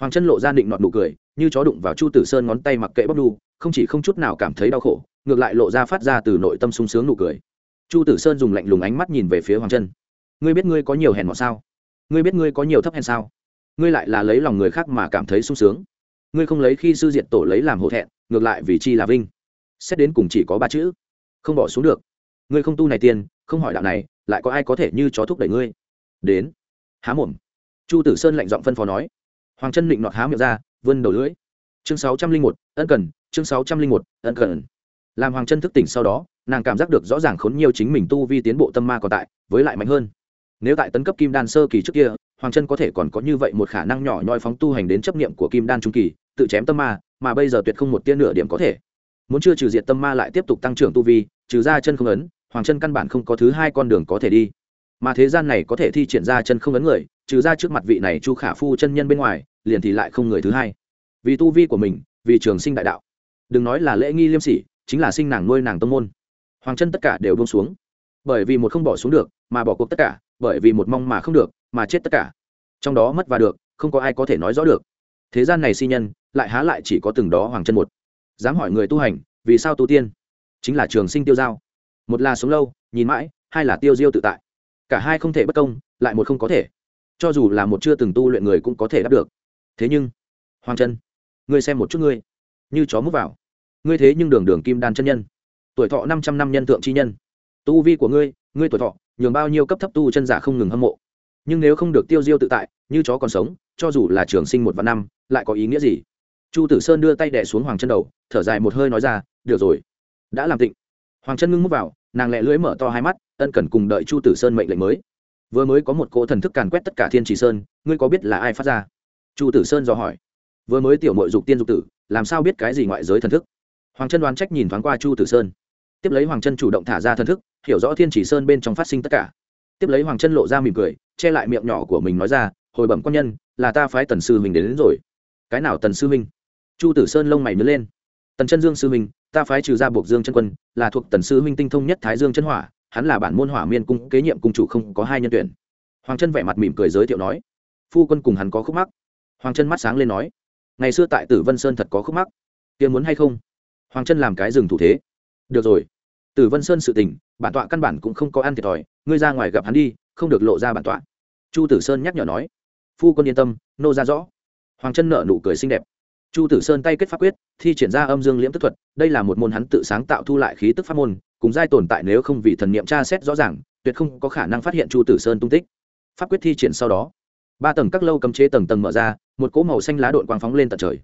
Speaker 1: Hoàng chân lộ ra định nọt nụ cười, như chó đụng vào chu tử sơn ngón tay mặc kệ bóc đu, không chỉ không chút nào cảm thấy đau khổ, ngược lại lộ ra phát ra từ nội tâm sung sướng nụ cười. Chu tử sơn dùng lạnh lùng ánh mắt nhìn về phía hoàng chân. Ngươi biết ngươi có nhiều hèn mọt sao? Ngươi biết ngươi có nhiều thấp hèn sao? Ngươi lại là lấy lòng người khác mà cảm thấy sung sướng. Ngươi không lấy khi sư diện tổ lấy làm hổ thẹn, ngược lại vì chi là vinh. Xét đến cùng chỉ có ba chữ. Không bỏ xuống được. Ngươi không tu này tiền, không hỏi đạo này, lại có ai có thể như chó thúc đẩy ngươi? Đến. Há mồm. Chu tử sơn lạnh giọng phân phó nói. Hoàng chân định nọt há miệng ra, vươn đầu lưỡi. Chương sáu trăm linh một, ân cần. Chương sáu trăm linh một, ân cần. Làm hoàng chân thức tỉnh sau đó, nàng cảm giác được rõ ràng khốn nhiều chính mình tu vi tiến bộ tâm ma còn tại, với lại mạnh hơn. Nếu tại tấn cấp kim đan sơ kỳ trước kia, hoàng chân có thể còn có như vậy một khả năng nhỏ nhoi phóng tu hành đến chấp nghiệm của kim đan trung kỳ, tự chém tâm ma, mà bây giờ tuyệt không một tia nửa điểm có thể. Muốn chưa trừ diệt tâm ma lại tiếp tục tăng trưởng tu vi, trừ ra chân không ấn, hoàng chân căn bản không có thứ hai con đường có thể đi mà thế gian này có thể thi triển ra chân không ấn người, trừ ra trước mặt vị này chu khả phu chân nhân bên ngoài, liền thì lại không người thứ hai. Vì tu vi của mình, vì trường sinh đại đạo. Đừng nói là lễ nghi liêm sỉ, chính là sinh nàng nuôi nàng tông môn. Hoàng chân tất cả đều buông xuống. Bởi vì một không bỏ xuống được, mà bỏ cuộc tất cả, bởi vì một mong mà không được, mà chết tất cả. Trong đó mất và được, không có ai có thể nói rõ được. Thế gian này si nhân, lại há lại chỉ có từng đó hoàng chân một. Dám hỏi người tu hành, vì sao tu tiên? Chính là trường sinh tiêu giao. Một là sống lâu, nhìn mãi, hai là tiêu diêu tự tại cả hai không thể bất công, lại một không có thể. Cho dù là một chưa từng tu luyện người cũng có thể đáp được. Thế nhưng, hoàng chân ngươi xem một chút ngươi. Như chó mút vào. Ngươi thế nhưng đường đường kim đan chân nhân. Tuổi thọ năm trăm năm nhân thượng chi nhân. Tu vi của ngươi ngươi tuổi thọ, nhường bao nhiêu cấp thấp tu chân giả không ngừng hâm mộ. Nhưng nếu không được tiêu diêu tự tại, như chó còn sống, cho dù là trường sinh một vạn năm, lại có ý nghĩa gì? Chu tử sơn đưa tay đẻ xuống hoàng chân đầu, thở dài một hơi nói ra, được rồi, đã làm tịnh. Hoàng chân ngưng mút vào nàng lẹ lưỡi mở to hai mắt ân cần cùng đợi chu tử sơn mệnh lệnh mới. Vừa mới có một cỗ thần thức càn quét tất cả thiên trì sơn ngươi có biết là ai phát ra? Chu tử sơn dò hỏi. Vừa mới tiểu mội dục tiên dục tử làm sao biết cái gì ngoại giới thần thức? Hoàng chân đoán trách nhìn thoáng qua chu tử sơn. Tiếp lấy hoàng chân chủ động thả ra thần thức hiểu rõ thiên chỉ sơn bên trong phát sinh tất cả. Tiếp lấy hoàng chân lộ ra mỉm cười che lại miệng nhỏ của mình nói ra hồi bẩm quan nhân là ta phái tần sư mình đến, đến rồi. Cái nào tần sư minh? Chu tử sơn lông mày mới lên. Tần chân dương sư minh ta phái trừ ra buộc dương chân quân, là thuộc tần sư minh tinh thông nhất thái dương chân hỏa, hắn là bản môn hỏa miên cung kế nhiệm cung chủ không có hai nhân tuyển. Hoàng chân vẻ mặt mỉm cười giới thiệu nói, phu quân cùng hắn có khúc mắc. Hoàng chân mắt sáng lên nói, ngày xưa tại tử vân sơn thật có khúc mắc. Tiền muốn hay không? Hoàng chân làm cái rừng thủ thế, được rồi, tử vân sơn sự tình, bản tọa căn bản cũng không có ăn thiệt thòi, ngươi ra ngoài gặp hắn đi, không được lộ ra bản tọa. Chu tử sơn nhắc nhở nói, phu quân yên tâm, nô ra rõ. Hoàng chân nợ nụ cười xinh đẹp chu tử sơn tay kết pháp quyết, thi triển ra âm dương liễm tức thuật, đây là một môn hắn tự sáng tạo thu lại khí tức pháp môn, cùng giai tồn tại nếu không vì thần niệm tra xét rõ ràng, tuyệt không có khả năng phát hiện chu tử sơn tung tích. Pháp quyết thi triển sau đó, ba tầng các lâu cấm chế tầng tầng mở ra, một cỗ màu xanh lá đội quang phóng lên tận trời.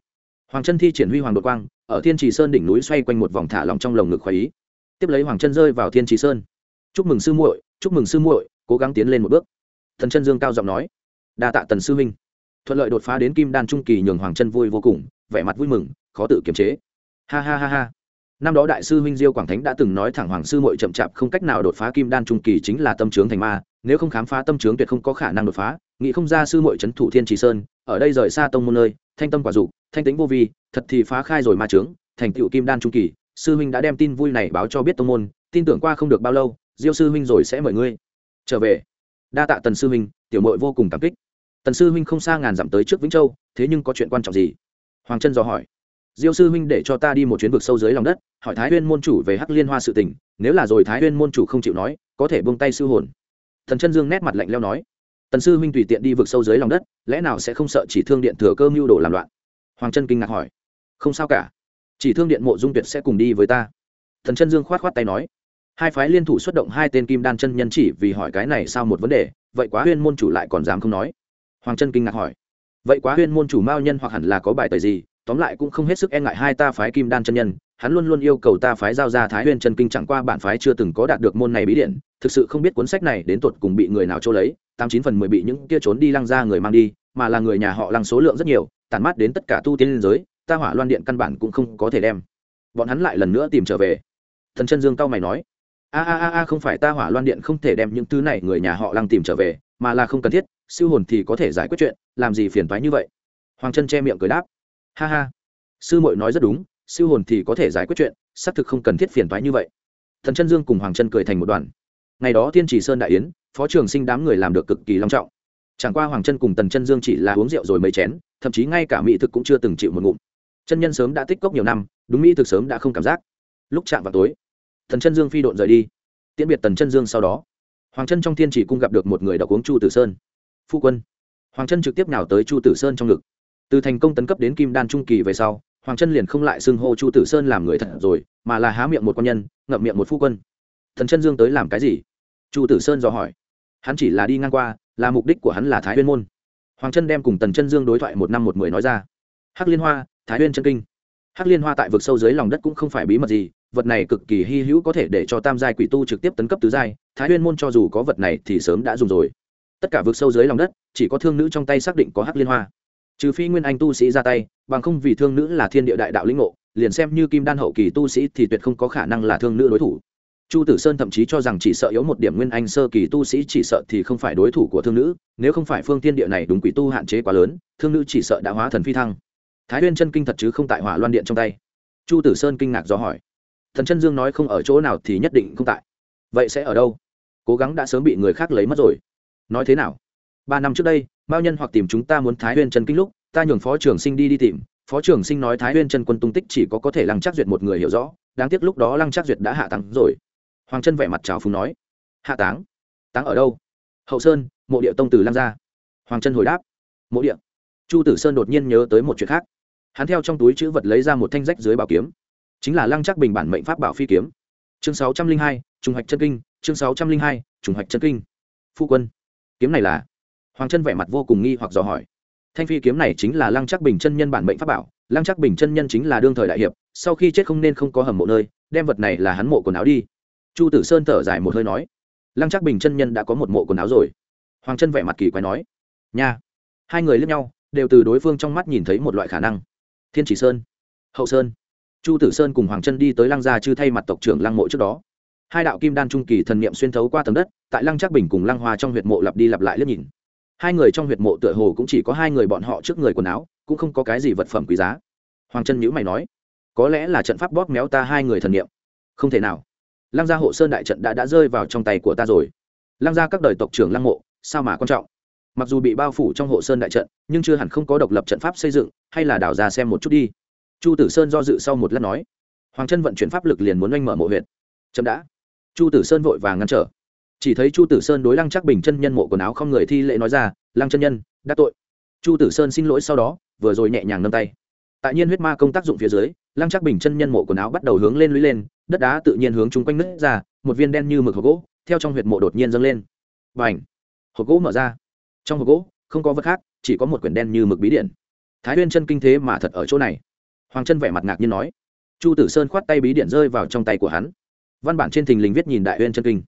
Speaker 1: Hoàng chân thi triển huy hoàng đội quang, ở thiên trì sơn đỉnh núi xoay quanh một vòng thả lòng trong lồng ngực khoái ý tiếp lấy hoàng chân rơi vào thiên trì sơn. Chúc mừng sư muội, chúc mừng sư muội, cố gắng tiến lên một bước. Thần chân dương cao giọng nói, đa tạ tần sư minh thuận lợi đột phá đến kim đan trung kỳ, nhường hoàng chân vui vô cùng vẻ mặt vui mừng, khó tự kiềm chế. Ha ha ha ha. Năm đó đại sư huynh diêu quảng thánh đã từng nói thẳng hoàng sư muội chậm chạp không cách nào đột phá kim đan trung kỳ chính là tâm trướng thành ma, nếu không khám phá tâm trướng tuyệt không có khả năng đột phá, nghĩ không ra sư muội n thủ thiên trì sơn, ở đây rời xa tông môn nơi, thanh tâm quả dục, thanh tính vô vi, thật thì phá khai rồi ma trướng thành tựu kim đan trung kỳ, sư huynh đã đem tin vui này báo cho biết tông môn, tin tưởng qua không được bao lâu, diêu sư huynh rồi sẽ mời ngươi. Trở về. Đa tạ tần sư huynh, tiểu mội vô cùng cảm kích. Tần sư huynh không xa ngàn dặm tới trước vĩnh châu, thế nhưng có chuyện quan trọng gì? Hoàng trân dò hỏi. Diêu sư huynh để cho ta đi một chuyến vực sâu dưới lòng đất, hỏi thái huyên môn chủ về hắc liên hoa sự tình, nếu là rồi thái huyên môn chủ không chịu nói, có thể buông tay sư hồn. Thần chân dương nét mặt lạnh leo nói. Tần sư huynh tùy tiện đi vực sâu dưới lòng đất, lẽ nào sẽ không sợ chỉ thương điện thừa cơ mưu đồ làm loạn? Hoàng chân kinh ngạc hỏi. Không sao cả. Chỉ thương điện mộ dung tuyệt sẽ cùng đi với ta. Thần chân dương khoát khoát tay nói. Hai phái liên thủ xuất động hai tên kim đan chân nhân chỉ vì hỏi cái này sao một vấn đề, vậy quá huyên môn chủ lại còn dám không nói. Hoàng chân kinh ngạc hỏi vậy quá huyên môn chủ mao nhân hoặc hẳn là có bài tời gì, tóm lại cũng không hết sức e ngại hai ta phái kim đan chân nhân, hắn luôn luôn yêu cầu ta phái giao ra thái huyên chân kinh chẳng qua bản phái chưa từng có đạt được môn này bí điện, thực sự không biết cuốn sách này đến tột cùng bị người nào trô lấy, tám chín phần mười bị những kia trốn đi lăng ra người mang đi, mà là người nhà họ lăng số lượng rất nhiều tàn mát đến tất cả tu tiên liên giới, ta hỏa loan điện căn bản cũng không có thể đem. Bọn hắn lại lần nữa tìm trở về. Thần chân dương cao mày nói, a a a a, không phải ta hỏa loan điện không thể đem những thứ này người nhà họ lăng tìm trở về, mà là không cần thiết siêu hồn thì có thể giải quyết chuyện, làm gì phiền toái như vậy? Hoàng chân che miệng cười đáp. Ha ha. Sư muội nói rất đúng, siêu hồn thì có thể giải quyết chuyện, xác thực không cần thiết phiền toái như vậy. Thần chân dương cùng hoàng chân cười thành một đoàn. Ngày đó thiên trì sơn đại yến, phó trường sinh đám người làm được cực kỳ long trọng. Chẳng qua hoàng chân cùng tần chân dương chỉ là uống rượu rồi mấy chén, thậm chí ngay cả mỹ thực cũng chưa từng chịu một ngụm. Chân nhân sớm đã tích cốc nhiều năm, đúng mỹ thực sớm đã không cảm giác. Lúc chạm vào tối thần chân dương phi độn rời đi. Tiễn biệt tần chân dương sau đó, hoàng chân trong thiên chỉ cung gặp được một người đọc uống chu tử sơn phu quân. Hoàng chân trực tiếp nào tới chu tử sơn trong ngực. Từ thành công tấn cấp đến kim đan trung kỳ về sau, hoàng chân liền không lại xưng hô chu tử sơn làm người thật rồi, mà là há miệng một con nhân, ngậm miệng một phu quân. Thần chân dương tới làm cái gì? Chu tử sơn dò hỏi. Hắn chỉ là đi ngang qua, là mục đích của hắn là thái huyên môn. Hoàng chân đem cùng tần chân dương đối thoại một năm một mười nói ra. Hắc liên hoa, thái huyên chân kinh. Hắc liên hoa tại vực sâu dưới lòng đất cũng không phải bí mật gì, vật này cực kỳ hy hữu có thể để cho tam giai quỷ tu trực tiếp tấn cấp tứ giai, thái huyên môn cho dù có vật này thì sớm đã dùng rồi tất cả vực sâu dưới lòng đất, chỉ có thương nữ trong tay xác định có hắc liên hoa. Trừ phi nguyên anh tu sĩ ra tay, bằng không vì thương nữ là thiên địa đại đạo lĩnh ngộ, liền xem như kim đan hậu kỳ tu sĩ thì tuyệt không có khả năng là thương nữ đối thủ. Chu tử sơn thậm chí cho rằng chỉ sợ yếu một điểm nguyên anh sơ kỳ tu sĩ chỉ sợ thì không phải đối thủ của thương nữ, nếu không phải phương thiên địa này đúng quỷ tu hạn chế quá lớn, thương nữ chỉ sợ đã hóa thần phi thăng. Thái huyên chân kinh thật chứ không tại hỏa loan điện trong tay. Chu tử sơn kinh ngạc do hỏi. Thần chân dương nói không ở chỗ nào thì nhất định không tại. Vậy sẽ ở đâu? Cố gắng đã sớm bị người khác lấy mất rồi nói thế nào? Ba năm trước đây, mao nhân hoặc tìm chúng ta muốn thái huyên chân kinh lúc, ta nhường phó trường sinh đi đi tìm. Phó trường sinh nói thái huyên chân quân tung tích chỉ có có thể lăng chắc duyệt một người hiểu rõ, đáng tiếc lúc đó lăng chắc duyệt đã hạ táng rồi. Hoàng chân vẻ mặt trào phúng nói, hạ táng? Táng ở đâu? Hậu sơn, mộ địa tông từ lăng gia. Hoàng chân hồi đáp, mộ địa. Chu tử sơn đột nhiên nhớ tới một chuyện khác. Hắn theo trong túi chữ vật lấy ra một thanh rách dưới bảo kiếm. Chính là lăng chắc bình bản mệnh pháp bảo phi kiếm. Chương sáu trăm linh hai, trùng hoạch chân kinh, chương sáu trăm linh hai, trùng hoạch chân kinh. Phu quân kiếm này là? Hoàng chân vẻ mặt vô cùng nghi hoặc dò hỏi. Thanh phi kiếm này chính là lăng chắc bình chân nhân bản mệnh pháp bảo, lăng chắc bình chân nhân chính là đương thời đại hiệp, sau khi chết không nên không có hầm mộ nơi, đem vật này là hắn mộ quần áo đi. Chu tử sơn thở dài một hơi nói, lăng chắc bình chân nhân đã có một mộ quần áo rồi. Hoàng chân vẻ mặt kỳ quái nói, nha, hai người lướt nhau, đều từ đối phương trong mắt nhìn thấy một loại khả năng. Thiên chỉ sơn, hậu sơn. Chu tử sơn cùng hoàng chân đi tới lăng gia chư thay mặt tộc trưởng lăng mộ trước đó hai đạo kim đan trung kỳ thần niệm xuyên thấu qua tầng đất, tại lăng trác bình cùng lăng hoa trong huyệt mộ lặp đi lặp lại liếc nhìn. Hai người trong huyệt mộ tựa hồ cũng chỉ có hai người bọn họ trước người quần áo, cũng không có cái gì vật phẩm quý giá. Hoàng chân nhữ mày nói, có lẽ là trận pháp bóp méo ta hai người thần niệm. Không thể nào. Lăng gia hộ sơn đại trận đã đã rơi vào trong tay của ta rồi. Lăng gia các đời tộc trưởng lăng mộ, sao mà quan trọng? Mặc dù bị bao phủ trong hộ sơn đại trận, nhưng chưa hẳn không có độc lập trận pháp xây dựng, hay là đảo ra xem một chút đi. Chu tử sơn do dự sau một lát nói. Hoàng chân vận chuyển pháp lực liền muốn oanh mở mộ huyện chậm đã chu tử sơn vội vàng ngăn trở. Chỉ thấy chu tử sơn đối lăng chắc bình chân nhân mộ quần áo không người thi lễ nói ra, lăng chân nhân, đã tội. Chu tử sơn xin lỗi sau đó, vừa rồi nhẹ nhàng nâng tay. Tại nhiên huyết ma công tác dụng phía dưới, lăng chắc bình chân nhân mộ quần áo bắt đầu hướng lên lũy lên, đất đá tự nhiên hướng chung quanh nứt ra, một viên đen như mực hộp gỗ, theo trong huyệt mộ đột nhiên dâng lên. Và ảnh hộp gỗ mở ra. Trong hộp gỗ, không có vật khác, chỉ có một quyển đen như mực bí điện. Thái huyên chân kinh thế mà thật ở chỗ này. Hoàng chân vẻ mặt ngạc nhiên nói. Chu tử sơn khoát tay bí điện rơi vào trong tay của hắn văn bản trên thình lình viết nhìn đại huyên chân kinh.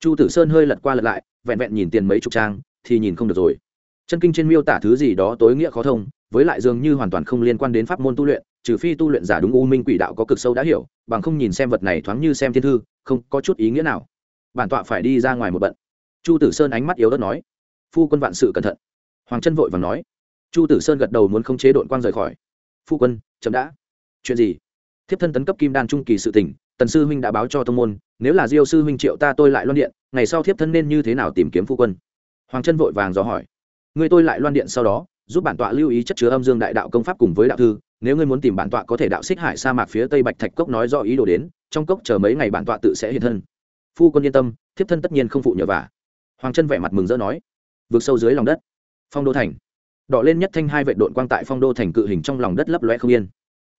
Speaker 1: Chu tử sơn hơi lật qua lật lại, vẹn vẹn nhìn tiền mấy chục trang, thì nhìn không được rồi. Chân kinh trên miêu tả thứ gì đó tối nghĩa khó thông, với lại dường như hoàn toàn không liên quan đến pháp môn tu luyện, trừ phi tu luyện giả đúng u minh quỷ đạo có cực sâu đã hiểu, bằng không nhìn xem vật này thoáng như xem thiên thư, không có chút ý nghĩa nào. Bản tọa phải đi ra ngoài một bận. Chu tử sơn ánh mắt yếu đất nói. Phu quân vạn sự cẩn thận. Hoàng chân vội và nói. Chu tử sơn gật đầu muốn không chế đội quang rời khỏi. Phu quân, chậm đã. Chuyện gì? Thiếp thân tấn cấp kim đan trung kỳ sự tỉnh tần sư huynh đã báo cho tông môn, nếu là diêu sư huynh triệu ta tôi lại loan điện, ngày sau thiếp thân nên như thế nào tìm kiếm phu quân? Hoàng chân vội vàng dò hỏi. Người tôi lại loan điện sau đó, giúp bản tọa lưu ý chất chứa âm dương đại đạo công pháp cùng với đạo thư, nếu ngươi muốn tìm bản tọa có thể đạo xích hải sa mạc phía tây bạch thạch cốc nói do ý đồ đến, trong cốc chờ mấy ngày bản tọa tự sẽ hiện thân. Phu quân yên tâm, thiếp thân tất nhiên không phụ nhờ vả. Hoàng chân vẻ mặt mừng rỡ nói. Vượt sâu dưới lòng đất. Phong đô thành. Đỏ lên nhất thanh hai vệ đội quang tại phong đô thành cự hình trong lòng đất lấp loe không yên.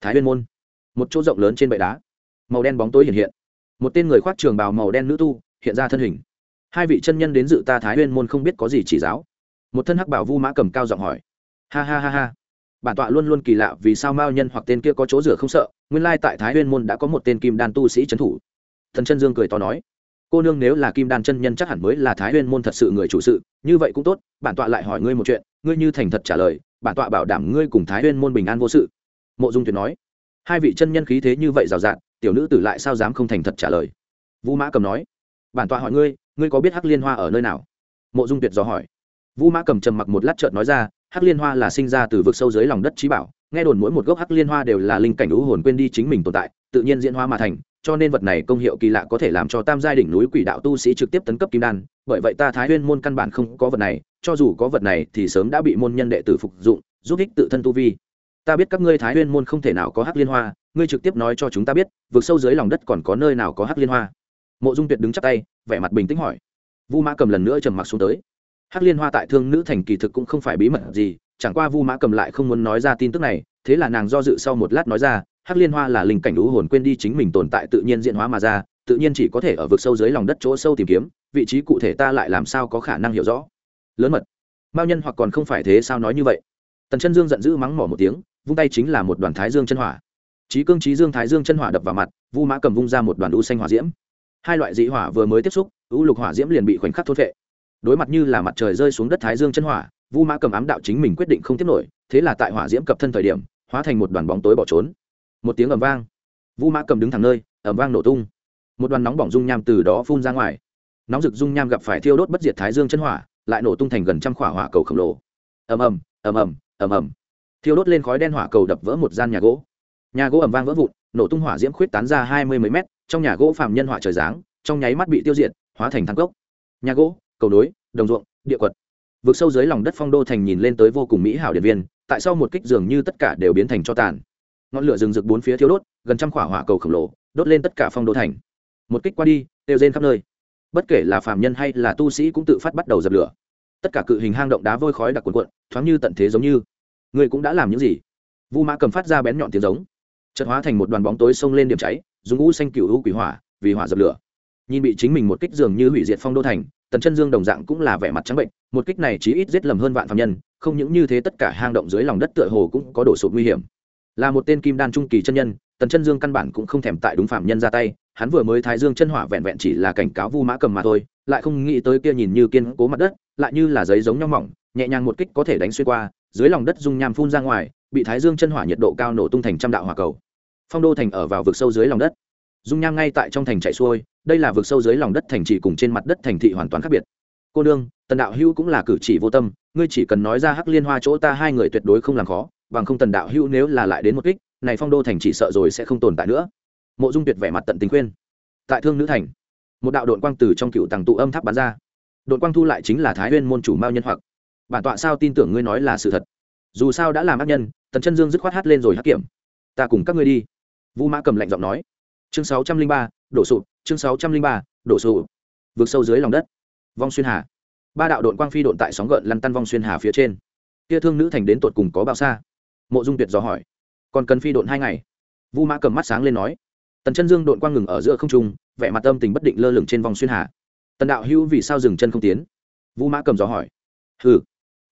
Speaker 1: Thái huyên môn. Một chỗ rộng lớn trên bệ đá màu đen bóng tối hiện hiện. Một tên người khoác trường bào màu đen nữ tu hiện ra thân hình. Hai vị chân nhân đến dự ta thái huyên môn không biết có gì chỉ giáo. Một thân hắc bảo vu mã cầm cao giọng hỏi. Ha ha ha ha. Bản tọa luôn luôn kỳ lạ vì sao mao nhân hoặc tên kia có chỗ rửa không sợ, nguyên lai tại thái huyên môn đã có một tên kim đan tu sĩ trấn thủ. Thần chân dương cười to nói. Cô nương nếu là kim đan chân nhân chắc hẳn mới là thái huyên môn thật sự người chủ sự, như vậy cũng tốt, bản tọa lại hỏi ngươi một chuyện, ngươi như thành thật trả lời, bản tọa bảo đảm ngươi cùng thái huyên môn bình an vô sự. Mộ dung tuyệt nói. Hai vị chân nhân khí thế như vậy rào rạt tiểu nữ tử lại sao dám không thành thật trả lời? Vũ mã cầm nói. Bản tọa hỏi ngươi ngươi có biết hắc liên hoa ở nơi nào? Mộ dung tuyệt dò hỏi. Vũ mã cầm trầm mặc một lát trợn nói ra, hắc liên hoa là sinh ra từ vực sâu dưới lòng đất trí bảo, nghe đồn mỗi một gốc hắc liên hoa đều là linh cảnh ưu hồn quên đi chính mình tồn tại, tự nhiên diễn hoa mà thành, cho nên vật này công hiệu kỳ lạ có thể làm cho tam giai đỉnh núi quỷ đạo tu sĩ trực tiếp tấn cấp kim đan, bởi vậy ta thái huyên môn căn bản không có vật này, cho dù có vật này thì sớm đã bị môn nhân đệ tử phục dụng, giúp ích tự thân tu vi ta biết các ngươi thái huyên môn không thể nào có hắc liên hoa, ngươi trực tiếp nói cho chúng ta biết vượt sâu dưới lòng đất còn có nơi nào có hắc liên hoa. Mộ dung tuyệt đứng chắp tay, vẻ mặt bình tĩnh hỏi. Vu mã cầm lần nữa trầm mặc xuống tới. Hắc liên hoa tại thương nữ thành kỳ thực cũng không phải bí mật gì, chẳng qua vu mã cầm lại không muốn nói ra tin tức này, thế là nàng do dự sau một lát nói ra, hắc liên hoa là linh cảnh đũ hồn quên đi chính mình tồn tại tự nhiên diễn hóa mà ra, tự nhiên chỉ có thể ở vực sâu dưới lòng đất chỗ sâu tìm kiếm, vị trí cụ thể ta lại làm sao có khả năng hiểu rõ. Lớn mật. Mao nhân hoặc còn không phải thế sao nói như vậy? Tần chân dương giận dữ mắng mỏ một tiếng vung tay chính là một đoàn thái dương chân hỏa. Trí cương trí dương thái dương chân hỏa đập vào mặt, vu mã cầm vung ra một đoàn u xanh hỏa diễm. Hai loại dị hỏa vừa mới tiếp xúc, u lục hỏa diễm liền bị khoảnh khắc thốt vệ đối mặt như là mặt trời rơi xuống đất thái dương chân hỏa, vu mã cầm ám đạo chính mình quyết định không tiếp nổi, thế là tại hỏa diễm cập thân thời điểm, hóa thành một đoàn bóng tối bỏ trốn. Một tiếng ầm vang. Vu mã cầm đứng thẳng nơi, ầm vang nổ tung. Một đoàn nóng bỏng dung nham từ đó phun ra ngoài. Nóng rực dung nham gặp phải thiêu đốt bất diệt thái dương chân hỏa, lại nổ tung thành gần trăm khỏa hỏa cầu khổng lồ. Ầm ầm ầm ầm ầm ầm thiêu đốt lên khói đen hỏa cầu đập vỡ một gian nhà gỗ. Nhà gỗ ầm vang vỡ vụn, nổ tung hỏa diễm khuyết tán ra hai mươi mấy mét, trong nhà gỗ phạm nhân hỏa trời giáng, trong nháy mắt bị tiêu diệt, hóa thành thang cốc. Nhà gỗ, cầu nối, đồng ruộng, địa quật. Vượt sâu dưới lòng đất phong đô thành nhìn lên tới vô cùng mỹ hảo điện viên, tại sao một kích dường như tất cả đều biến thành cho tàn. Ngọn lửa rừng rực bốn phía thiếu đốt, gần trăm khỏa hỏa cầu khổng lồ, đốt lên tất cả phong đô thành. Một kích qua đi đều rên khắp nơi. Bất kể là phạm nhân hay là tu sĩ cũng tự phát bắt đầu dập lửa. Tất cả cự hình hang động đá vôi khói đặc quần cuộn, thoáng như tận thế giống như. Ngươi cũng đã làm những gì? Vu mã cầm phát ra bén nhọn tiếng giống. Chợt hóa thành một đoàn bóng tối xông lên điểm cháy, dùng ngũ xanh cựu u quỷ hỏa, vì hỏa dập lửa. Nhìn bị chính mình một kích dường như hủy diệt phong đô thành, tần chân dương đồng dạng cũng là vẻ mặt trắng bệnh, một kích này chí ít giết lầm hơn vạn phạm nhân, không những như thế tất cả hang động dưới lòng đất tựa hồ cũng có đổ sụp nguy hiểm. Là một tên kim đan trung kỳ chân nhân, tần chân dương căn bản cũng không thèm tại đúng phạm nhân ra tay, hắn vừa mới thái dương chân hỏa vẹn vẹn chỉ là cảnh cáo vu mã cầm mà thôi, lại không nghĩ tới kia nhìn như kiên cố mặt đất, lại như là giấy giống nhau mỏng, nhẹ nhàng một kích có thể đánh xuyên qua dưới lòng đất dung nham phun ra ngoài, bị thái dương chân hỏa nhiệt độ cao nổ tung thành trăm đạo hỏa cầu. Phong đô thành ở vào vực sâu dưới lòng đất. Dung nham ngay tại trong thành chạy xuôi, đây là vực sâu dưới lòng đất thành trì cùng trên mặt đất thành thị hoàn toàn khác biệt. Cô đương tần đạo hữu cũng là cử chỉ vô tâm, ngươi chỉ cần nói ra hắc liên hoa chỗ ta hai người tuyệt đối không làm khó, bằng không tần đạo hữu nếu là lại đến một kích, này phong đô thành chỉ sợ rồi sẽ không tồn tại nữa. Mộ dung tuyệt vẻ mặt tận tình khuyên. Tại thương nữ thành, một đạo đội quang từ trong cựu tàng tụ âm tháp bắn ra. Đội quang thu lại chính là thái nguyên môn chủ mao nhân hoặc bản tọa sao tin tưởng ngươi nói là sự thật? Dù sao đã làm ác nhân, tần chân dương dứt khoát hát lên rồi hắc kiểm. Ta cùng các ngươi đi. Vu mã cầm lạnh giọng nói. Chương sáu trăm linh ba, đổ sụp, chương sáu trăm linh ba, đổ sụp. Vượt sâu dưới lòng đất. Vong xuyên hà. Ba đạo đội quang phi độn tại sóng gợn lăn tăn vong xuyên hà phía trên. Kia thương nữ thành đến tột cùng có bao xa? Mộ dung tuyệt dò hỏi. Còn cần phi độn hai ngày? Vu mã cầm mắt sáng lên nói. Tần chân dương đội quang ngừng ở giữa không trung, vẻ mặt tâm tình bất định lơ lửng trên vòng xuyên hà. Tần đạo hữu vì sao dừng chân không tiến? Vu mã cầm dò hỏi. Hừ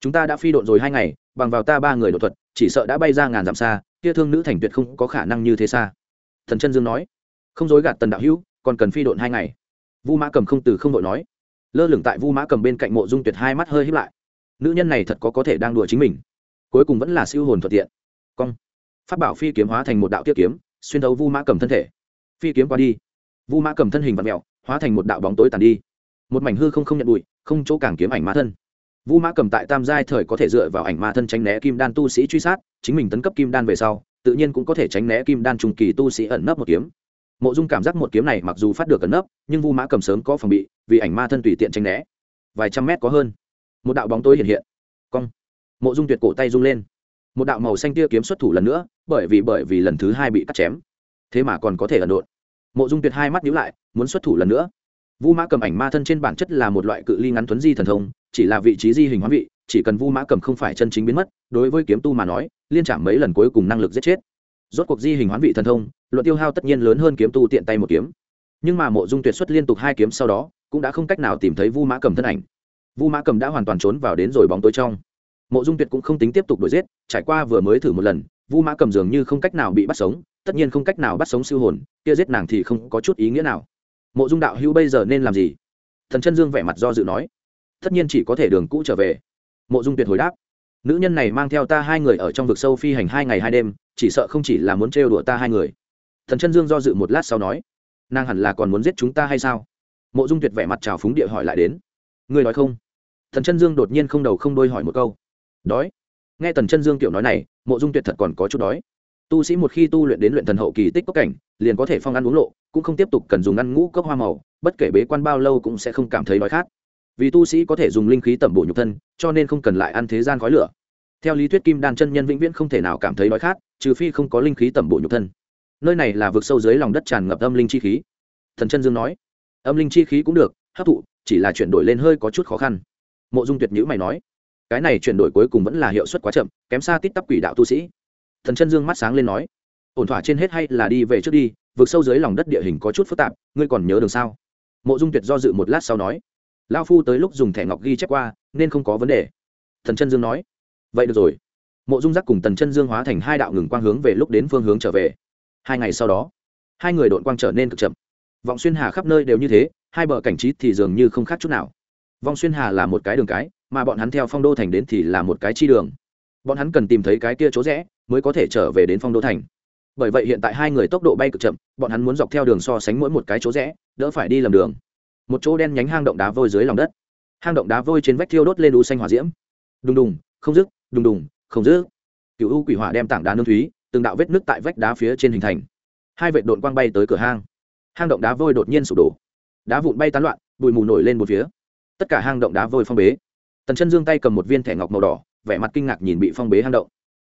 Speaker 1: chúng ta đã phi độn rồi hai ngày, bằng vào ta ba người đột thuật, chỉ sợ đã bay ra ngàn dặm xa, kia thương nữ thành tuyệt không có khả năng như thế xa. Thần chân dương nói. Không dối gạt tần đạo hữu, còn cần phi độn hai ngày. Vu mã cầm không từ không đội nói. Lơ lửng tại vu mã cầm bên cạnh mộ dung tuyệt hai mắt hơi hít lại. Nữ nhân này thật có có thể đang đùa chính mình. Cuối cùng vẫn là siêu hồn thuận tiện. Cong. Phát bảo phi kiếm hóa thành một đạo tiết kiếm, xuyên thấu vu mã cầm thân thể. Phi kiếm qua đi. Vu mã cầm thân hình vật mẹo, hóa thành một đạo bóng tối tàn đi. Một mảnh hư không không nhận bụi, không chỗ càng kiếm ảnh ma thân vu mã cầm tại tam giai thời có thể dựa vào ảnh ma thân tránh né kim đan tu sĩ truy sát, chính mình tấn cấp kim đan về sau, tự nhiên cũng có thể tránh né kim đan trung kỳ tu sĩ ẩn nấp một kiếm. Mộ dung cảm giác một kiếm này mặc dù phát được ẩn nấp, nhưng vu mã cầm sớm có phòng bị, vì ảnh ma thân tùy tiện tránh né. Vài trăm mét có hơn. Một đạo bóng tối hiện hiện. Cong. Mộ dung tuyệt cổ tay rung lên. Một đạo màu xanh tia kiếm xuất thủ lần nữa, bởi vì bởi vì lần thứ hai bị cắt chém. Thế mà còn có thể ẩn độn. Mộ dung tuyệt hai mắt nhíu lại, muốn xuất thủ lần nữa vu mã cầm ảnh ma thân trên bản chất là một loại cự ly ngắn tuấn di thần thông, chỉ là vị trí di hình hóa vị, chỉ cần vu mã cầm không phải chân chính biến mất, đối với kiếm tu mà nói, liên trả mấy lần cuối cùng năng lực giết chết. Rốt cuộc di hình hoán vị thần thông, luận tiêu hao tất nhiên lớn hơn kiếm tu tiện tay một kiếm. Nhưng mà mộ dung tuyệt xuất liên tục hai kiếm sau đó, cũng đã không cách nào tìm thấy vu mã cầm thân ảnh. Vu mã cầm đã hoàn toàn trốn vào đến rồi bóng tối trong. Mộ dung tuyệt cũng không tính tiếp tục đuổi giết, trải qua vừa mới thử một lần, vu mã cầm dường như không cách nào bị bắt sống, tất nhiên không cách nào bắt sống siêu hồn, kia giết nàng thì không có chút ý nghĩa nào mộ dung đạo hữu bây giờ nên làm gì? Thần chân dương vẻ mặt do dự nói. Tất nhiên chỉ có thể đường cũ trở về. Mộ dung tuyệt hồi đáp. Nữ nhân này mang theo ta hai người ở trong vực sâu phi hành hai ngày hai đêm, chỉ sợ không chỉ là muốn trêu đùa ta hai người. Thần chân dương do dự một lát sau nói. Nàng hẳn là còn muốn giết chúng ta hay sao? Mộ dung tuyệt vẻ mặt trào phúng địa hỏi lại đến. Người nói không? Thần chân dương đột nhiên không đầu không đôi hỏi một câu. Đói. Nghe tần chân dương kiểu nói này, mộ dung tuyệt thật còn có chút đói tu sĩ một khi tu luyện đến luyện thần hậu kỳ tích cốc cảnh, liền có thể phong ăn uống lộ, cũng không tiếp tục cần dùng ăn ngũ cốc hoa màu, bất kể bế quan bao lâu cũng sẽ không cảm thấy đói khát. Vì tu sĩ có thể dùng linh khí tẩm bổ nhục thân, cho nên không cần lại ăn thế gian khói lửa. Theo lý thuyết kim đan chân nhân vĩnh viễn không thể nào cảm thấy đói khát, trừ phi không có linh khí tẩm bổ nhục thân. Nơi này là vực sâu dưới lòng đất tràn ngập âm linh chi khí. Thần chân dương nói, âm linh chi khí cũng được, hấp thụ, chỉ là chuyển đổi lên hơi có chút khó khăn. Mộ dung tuyệt nhữ mày nói, cái này chuyển đổi cuối cùng vẫn là hiệu suất quá chậm, kém xa tít tắp quỷ đạo tu sĩ thần chân dương mắt sáng lên nói, ổn thỏa trên hết hay là đi về trước đi vượt sâu dưới lòng đất địa hình có chút phức tạp, ngươi còn nhớ đường sao? Mộ dung tuyệt do dự một lát sau nói lao phu tới lúc dùng thẻ ngọc ghi chép qua, nên không có vấn đề. Thần chân dương nói, vậy được rồi. Mộ dung giác cùng tần chân dương hóa thành hai đạo ngừng quang hướng về lúc đến phương hướng trở về. Hai ngày sau đó, hai người đội quang trở nên cực chậm. Vọng xuyên hà khắp nơi đều như thế, hai bờ cảnh trí thì dường như không khác chút nào. Vong xuyên hà là một cái đường cái, mà bọn hắn theo phong đô thành đến thì là một cái chi đường. Bọn hắn cần tìm thấy cái kia chỗ rẽ mới có thể trở về đến phong đô thành. Bởi vậy hiện tại hai người tốc độ bay cực chậm, bọn hắn muốn dọc theo đường so sánh mỗi một cái chỗ rẽ, đỡ phải đi lầm đường. Một chỗ đen nhánh hang động đá vôi dưới lòng đất. Hang động đá vôi trên vách thiêu đốt lên u xanh hỏa diễm. Đùng đùng, không dứt, đùng đùng, không dứt. Cựu u quỷ hỏa đem tảng đá nương thúy, từng đạo vết nước tại vách đá phía trên hình thành. Hai vệ đội quang bay tới cửa hang. Hang động đá vôi đột nhiên sụp đổ. Đá vụn bay tán loạn, bụi mù nổi lên một phía. Tất cả hang động đá vôi phong bế. Tần chân dương tay cầm một viên thẻ ngọc màu đỏ, vẻ mặt kinh ngạc nhìn bị phong bế hang động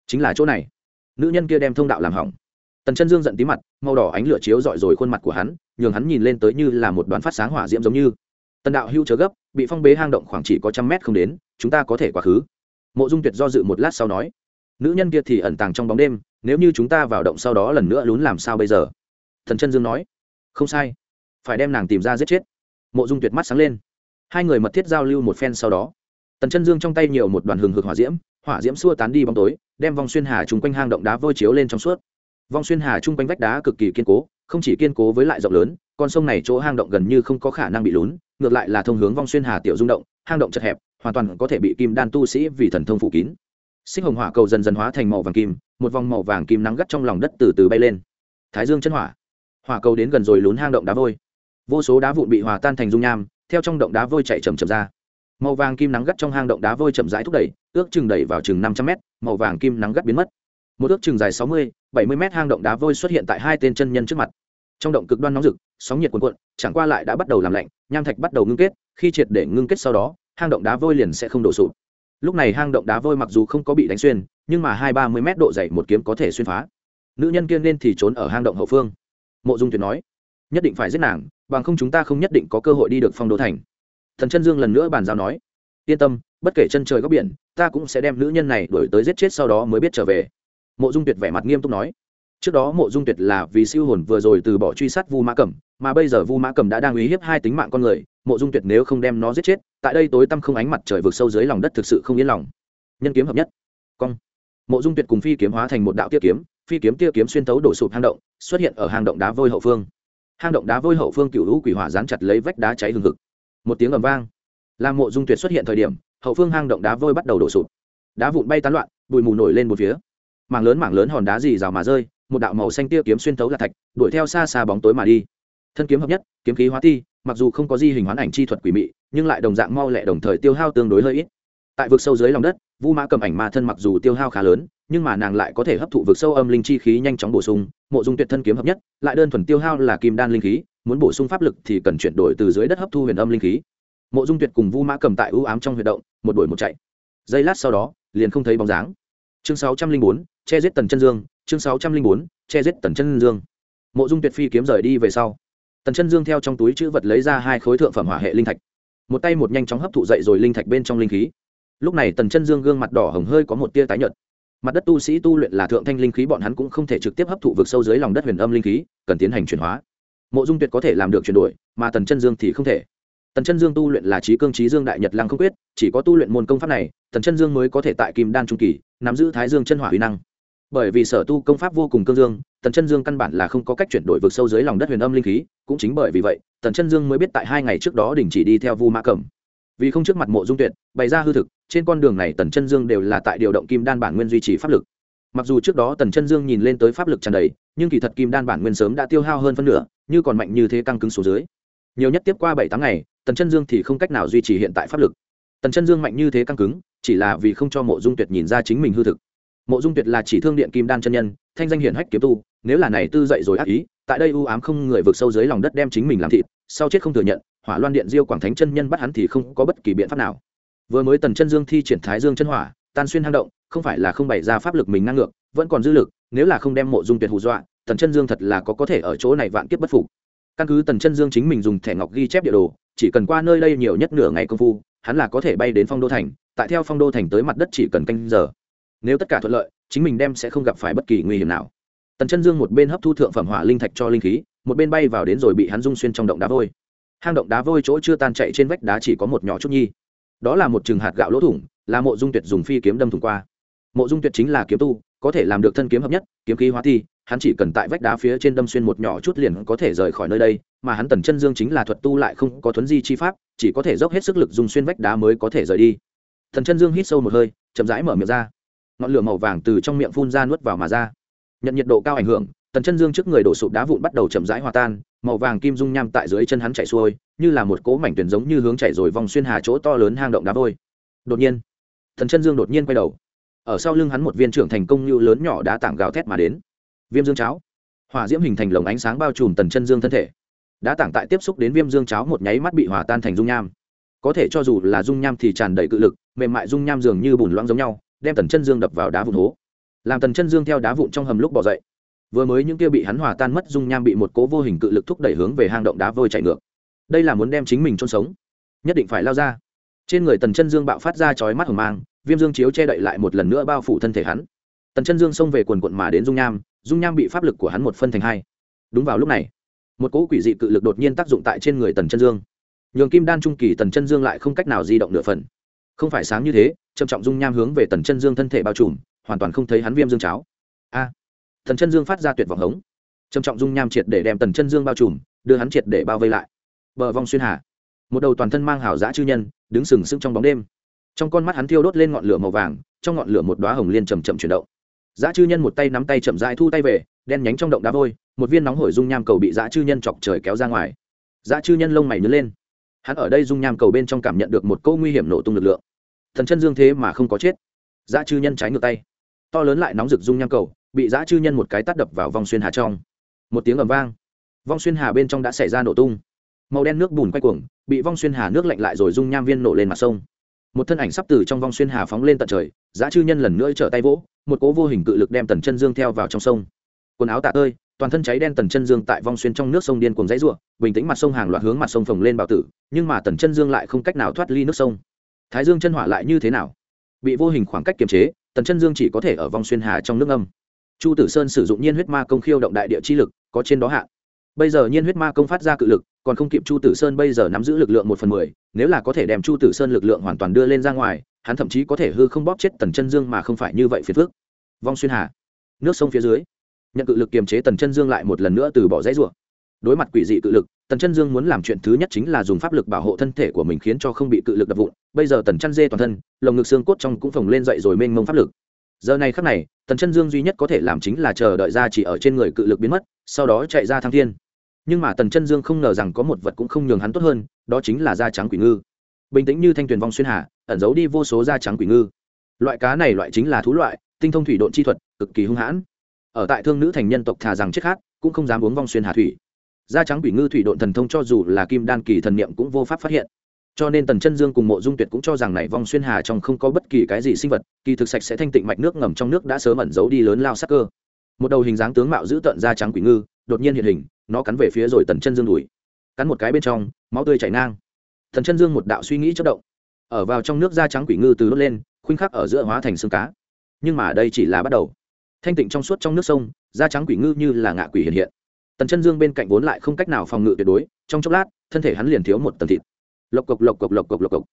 Speaker 1: chính là chỗ này. Nữ nhân kia đem thông đạo làm hỏng. Tần chân dương giận tí mặt, màu đỏ ánh lửa chiếu dọi rồi khuôn mặt của hắn, nhường hắn nhìn lên tới như là một đoàn phát sáng hỏa diễm giống như. Tần đạo hưu chớ gấp, bị phong bế hang động khoảng chỉ có trăm mét không đến, chúng ta có thể quá khứ. Mộ dung tuyệt do dự một lát sau nói, nữ nhân kia thì ẩn tàng trong bóng đêm, nếu như chúng ta vào động sau đó lần nữa lún làm sao bây giờ? Thần chân dương nói, không sai, phải đem nàng tìm ra giết chết. Mộ dung tuyệt mắt sáng lên. Hai người mật thiết giao lưu một phen sau đó. Tần chân dương trong tay nhiều một đoàn hừng hực hỏa diễm hỏa diễm xua tán đi bóng tối, đem vòng xuyên hà chung quanh hang động đá vôi chiếu lên trong suốt. Vòng xuyên hà chung quanh vách đá cực kỳ kiên cố, không chỉ kiên cố với lại rộng lớn, con sông này chỗ hang động gần như không có khả năng bị lún, ngược lại là thông hướng vong xuyên hà tiểu rung động, hang động chật hẹp, hoàn toàn có thể bị kim đan tu sĩ vì thần thông phủ kín. Sinh hồng hỏa cầu dần dần hóa thành màu vàng kim, một vòng màu vàng kim nắng gắt trong lòng đất từ từ bay lên. Thái dương chân hỏa. Hỏa cầu đến gần rồi lún hang động đá vôi. Vô số đá vụn bị hòa tan thành dung nham, theo trong động đá vôi chạy chầm chầm ra màu vàng kim nắng gắt trong hang động đá vôi chậm rãi thúc đẩy, ước chừng đẩy vào chừng năm trăm mét, màu vàng kim nắng gắt biến mất. Một ước chừng dài sáu mươi, bảy mươi mét hang động đá vôi xuất hiện tại hai tên chân nhân trước mặt. Trong động cực đoan nóng rực, sóng nhiệt cuồn cuộn, chẳng qua lại đã bắt đầu làm lạnh, nham thạch bắt đầu ngưng kết, khi triệt để ngưng kết sau đó, hang động đá vôi liền sẽ không đổ sụp. Lúc này hang động đá vôi mặc dù không có bị đánh xuyên, nhưng mà hai ba mươi mét độ dày một kiếm có thể xuyên phá. Nữ nhân kia nên thì trốn ở hang động hậu phương. Mộ dung tuyệt nói, nhất định phải giết nàng, bằng không chúng ta không nhất định có cơ hội đi được phong đô thành thần chân dương lần nữa bàn giao nói, yên tâm, bất kể chân trời góc biển, ta cũng sẽ đem nữ nhân này đuổi tới giết chết sau đó mới biết trở về. Mộ dung tuyệt vẻ mặt nghiêm túc nói, trước đó mộ dung tuyệt là vì siêu hồn vừa rồi từ bỏ truy sát vu mã cẩm, mà bây giờ vu mã cẩm đã đang uy hiếp hai tính mạng con người, mộ dung tuyệt nếu không đem nó giết chết, tại đây tối tăm không ánh mặt trời vượt sâu dưới lòng đất thực sự không yên lòng. Nhân kiếm hợp nhất. Cong. Mộ dung tuyệt cùng phi kiếm hóa thành một đạo tiết kiếm, phi kiếm tia kiếm xuyên tấu đổ sụp hang động, xuất hiện ở hang động đá vôi hậu phương. Hang động đá vôi hậu phương cựu hữu quỷ hỏa dán chặt lấy vách đá cháy hừng hực một tiếng ầm vang. Làm mộ dung tuyệt xuất hiện thời điểm, hậu phương hang động đá vôi bắt đầu đổ sụp. Đá vụn bay tán loạn, bụi mù nổi lên một phía. Mảng lớn mảng lớn hòn đá dì rào mà rơi, một đạo màu xanh tia kiếm xuyên tấu là thạch, đuổi theo xa xa bóng tối mà đi. Thân kiếm hợp nhất, kiếm khí hóa ti, mặc dù không có di hình hoán ảnh chi thuật quỷ mị, nhưng lại đồng dạng mau lẹ đồng thời tiêu hao tương đối hơi ít. Tại vực sâu dưới lòng đất, vu mã cầm ảnh ma thân mặc dù tiêu hao khá lớn, nhưng mà nàng lại có thể hấp thụ vực sâu âm linh chi khí nhanh chóng bổ sung. Mộ dung tuyệt thân kiếm hợp nhất, lại đơn thuần tiêu hao là kim đan linh khí muốn bổ sung pháp lực thì cần chuyển đổi từ dưới đất hấp thu huyền âm linh khí. Mộ dung tuyệt cùng vu mã cầm tại ưu ám trong huyệt động, một đuổi một chạy. Giây lát sau đó, liền không thấy bóng dáng. Chương sáu trăm linh bốn, che giết tần chân dương, chương sáu trăm linh bốn, che giết tần chân dương. Mộ dung tuyệt phi kiếm rời đi về sau. Tần chân dương theo trong túi chữ vật lấy ra hai khối thượng phẩm hỏa hệ linh thạch. Một tay một nhanh chóng hấp thụ dậy rồi linh thạch bên trong linh khí. Lúc này tần chân dương gương mặt đỏ hồng hơi có một tia tái nhợt. Mặt đất tu sĩ tu luyện là thượng thanh linh khí, bọn hắn cũng không thể trực tiếp hấp thụ vực sâu dưới lòng đất huyền âm linh khí, cần tiến hành chuyển hóa mộ dung tuyệt có thể làm được chuyển đổi, mà tần chân dương thì không thể. Tần chân dương tu luyện là trí cương trí dương đại nhật lăng không quyết, chỉ có tu luyện môn công pháp này, tần chân dương mới có thể tại kim đan trung kỳ, nắm giữ thái dương chân hỏa huy năng. Bởi vì sở tu công pháp vô cùng cương dương, tần chân dương căn bản là không có cách chuyển đổi vực sâu dưới lòng đất huyền âm linh khí, cũng chính bởi vì vậy, tần chân dương mới biết tại hai ngày trước đó đình chỉ đi theo vu mã cẩm. Vì không trước mặt mộ dung tuyệt, bày ra hư thực, trên con đường này tần chân dương đều là tại điều động kim đan bản nguyên duy trì pháp lực. Mặc dù trước đó tần chân dương nhìn lên tới pháp lực tràn đầy, nhưng kỳ thật kim đan bản nguyên sớm đã tiêu hao hơn phân nửa như còn mạnh như thế căng cứng số dưới. Nhiều nhất tiếp qua bảy tháng ngày, tần chân dương thì không cách nào duy trì hiện tại pháp lực. Tần chân dương mạnh như thế căng cứng, chỉ là vì không cho mộ dung tuyệt nhìn ra chính mình hư thực. Mộ dung tuyệt là chỉ thương điện kim đan chân nhân, thanh danh hiển hách kiếm tu, nếu là này tư dậy rồi ác ý, tại đây u ám không người vượt sâu dưới lòng đất đem chính mình làm thịt, sau chết không thừa nhận, hỏa loan điện diêu quảng thánh chân nhân bắt hắn thì không có bất kỳ biện pháp nào. Vừa mới tần chân dương thi triển thái dương chân hỏa, tan xuyên hang động, không phải là không bày ra pháp lực mình năng ngược, vẫn còn dư lực, nếu là không đem mộ dung tuyệt hù dọa tần chân dương thật là có có thể ở chỗ này vạn kiếp bất phục. Căn cứ tần chân dương chính mình dùng thẻ ngọc ghi chép địa đồ, chỉ cần qua nơi đây nhiều nhất nửa ngày công phu, hắn là có thể bay đến phong đô thành, tại theo phong đô thành tới mặt đất chỉ cần canh giờ. Nếu tất cả thuận lợi, chính mình đem sẽ không gặp phải bất kỳ nguy hiểm nào. Tần chân dương một bên hấp thu thượng phẩm hỏa linh thạch cho linh khí, một bên bay vào đến rồi bị hắn dung xuyên trong động đá vôi. Hang động đá vôi chỗ chưa tan chạy trên vách đá chỉ có một nhỏ chút nhi. Đó là một chừng hạt gạo lỗ thủng, là mộ dung tuyệt dùng phi kiếm đâm thủng qua. Mộ dung tuyệt chính là kiếm tu, có thể làm được thân kiếm hợp nhất, kiếm khí hóa thi hắn chỉ cần tại vách đá phía trên đâm xuyên một nhỏ chút liền có thể rời khỏi nơi đây, mà hắn tần chân dương chính là thuật tu lại không có thuấn di chi pháp, chỉ có thể dốc hết sức lực dùng xuyên vách đá mới có thể rời đi. Thần chân dương hít sâu một hơi, chậm rãi mở miệng ra. Ngọn lửa màu vàng từ trong miệng phun ra nuốt vào mà ra. Nhận nhiệt độ cao ảnh hưởng, tần chân dương trước người đổ sụp đá vụn bắt đầu chậm rãi hòa tan, màu vàng kim dung nham tại dưới chân hắn chạy xuôi, như là một cỗ mảnh tuyển giống như hướng chạy rồi vòng xuyên hà chỗ to lớn hang động đá vôi. Đột nhiên thần chân dương đột nhiên quay đầu. Ở sau lưng hắn một viên trưởng thành công như lớn nhỏ đá tảng gào thét mà đến viêm dương cháo. Hỏa diễm hình thành lồng ánh sáng bao trùm tần chân dương thân thể. Đã tảng tại tiếp xúc đến viêm dương cháo một nháy mắt bị hòa tan thành dung nham. Có thể cho dù là dung nham thì tràn đầy cự lực, mềm mại dung nham dường như bùn loãng giống nhau, đem tần chân dương đập vào đá vụn hố. Làm tần chân dương theo đá vụn trong hầm lúc bỏ dậy. Vừa mới những kia bị hắn hòa tan mất dung nham bị một cố vô hình cự lực thúc đẩy hướng về hang động đá vôi chạy ngược. Đây là muốn đem chính mình chôn sống. Nhất định phải lao ra. Trên người tần chân dương bạo phát ra chói mắt hồng mang, viêm dương chiếu che đậy lại một lần nữa bao phủ thân thể hắn. Tần chân dương xông về quần quận mà đến dung nham dung nham bị pháp lực của hắn một phân thành hai. Đúng vào lúc này, một cỗ quỷ dị cự lực đột nhiên tác dụng tại trên người tần chân dương. Nhường kim đan trung kỳ tần chân dương lại không cách nào di động nửa phần. Không phải sáng như thế, trầm trọng dung nham hướng về tần chân dương thân thể bao trùm, hoàn toàn không thấy hắn viêm dương cháo. A! Tần chân dương phát ra tuyệt vọng hống. Trầm trọng dung nham triệt để đem tần chân dương bao trùm, đưa hắn triệt để bao vây lại. Bờ vong xuyên hà. Một đầu toàn thân mang hào giã chư nhân, đứng sừng sững trong bóng đêm. Trong con mắt hắn thiêu đốt lên ngọn lửa màu vàng, trong ngọn lửa một đoá hồng liên chầm chậm chuyển động dã chư nhân một tay nắm tay chậm dại thu tay về, đen nhánh trong động đá vôi, một viên nóng hổi dung nham cầu bị dã chư nhân chọc trời kéo ra ngoài. Dã chư nhân lông mày nhớ lên. Hắn ở đây dung nham cầu bên trong cảm nhận được một câu nguy hiểm nổ tung lực lượng. Thần chân dương thế mà không có chết. Dã chư nhân trái ngược tay. To lớn lại nóng rực dung nham cầu, bị dã chư nhân một cái tắt đập vào vòng xuyên hà trong. Một tiếng ầm vang. Vong xuyên hà bên trong đã xảy ra nổ tung. Màu đen nước bùn quay cuồng, bị vong xuyên hà nước lạnh lại rồi dung nham viên nổ lên mặt sông. Một thân ảnh sắp từ trong vong xuyên hà phóng lên tận trời giá chư nhân lần nữa trở tay vỗ một cố vô hình cự lực đem tần chân dương theo vào trong sông. Quần áo tạ tơi, toàn thân cháy đen tần chân dương tại vong xuyên trong nước sông điên cuồng dãy ruộng bình tĩnh mặt sông hàng loạt hướng mặt sông phồng lên bào tử, nhưng mà tần chân dương lại không cách nào thoát ly nước sông. Thái dương chân hỏa lại như thế nào? Bị vô hình khoảng cách kiềm chế, tần chân dương chỉ có thể ở vong xuyên hà trong nước âm. Chu tử sơn sử dụng nhiên huyết ma công khiêu động đại địa chi lực, có trên đó hạ. Bây giờ nhiên huyết ma công phát ra cự lực còn không kịp chu tử sơn bây giờ nắm giữ lực lượng một phần mười, nếu là có thể đem chu tử sơn lực lượng hoàn toàn đưa lên ra ngoài, hắn thậm chí có thể hư không bóp chết tần chân dương mà không phải như vậy phiền phước vong xuyên hà, nước sông phía dưới, nhận cự lực kiềm chế tần chân dương lại một lần nữa từ bỏ dãy ruộng đối mặt quỷ dị cự lực, tần chân dương muốn làm chuyện thứ nhất chính là dùng pháp lực bảo hộ thân thể của mình khiến cho không bị cự lực đập vụn. Bây giờ tần chân dê toàn thân, lồng ngực xương cốt trong cũng phồng lên dậy rồi mênh mông pháp lực. Giờ này khắc này, tần chân dương duy nhất có thể làm chính là chờ đợi ra chỉ ở trên người cự lực biến mất, sau đó chạy ra thăng thiên nhưng mà tần chân dương không ngờ rằng có một vật cũng không nhường hắn tốt hơn, đó chính là da trắng quỷ ngư. Bình tĩnh như thanh tuyền vong xuyên hà, ẩn giấu đi vô số da trắng quỷ ngư. Loại cá này loại chính là thú loại, tinh thông thủy độn chi thuật, cực kỳ hung hãn. Ở tại thương nữ thành nhân tộc thà rằng chết khát, cũng không dám uống vong xuyên hà thủy. Da trắng quỷ ngư thủy độn thần thông cho dù là kim đan kỳ thần niệm cũng vô pháp phát hiện. Cho nên tần chân dương cùng mộ dung tuyệt cũng cho rằng này vong xuyên hà trong không có bất kỳ cái gì sinh vật, kỳ thực sạch sẽ thanh tịnh mạch nước ngầm trong nước đã sớm ẩn giấu đi lớn lao sắc cơ. Một đầu hình dáng tướng mạo giữ tận da trắng quỷ ngư đột nhiên hiện hình, nó cắn về phía rồi tần chân dương đùi. Cắn một cái bên trong, máu tươi chảy ngang. Thần chân dương một đạo suy nghĩ chất động. Ở vào trong nước da trắng quỷ ngư từ đốt lên, khuynh khắc ở giữa hóa thành xương cá. Nhưng mà đây chỉ là bắt đầu. Thanh tịnh trong suốt trong nước sông, da trắng quỷ ngư như là ngạ quỷ hiện hiện. Tần chân dương bên cạnh vốn lại không cách nào phòng ngự tuyệt đối, trong chốc lát, thân thể hắn liền thiếu một tầng thịt. Lộc cộc lộc cộc lộc cộc lộc cộc.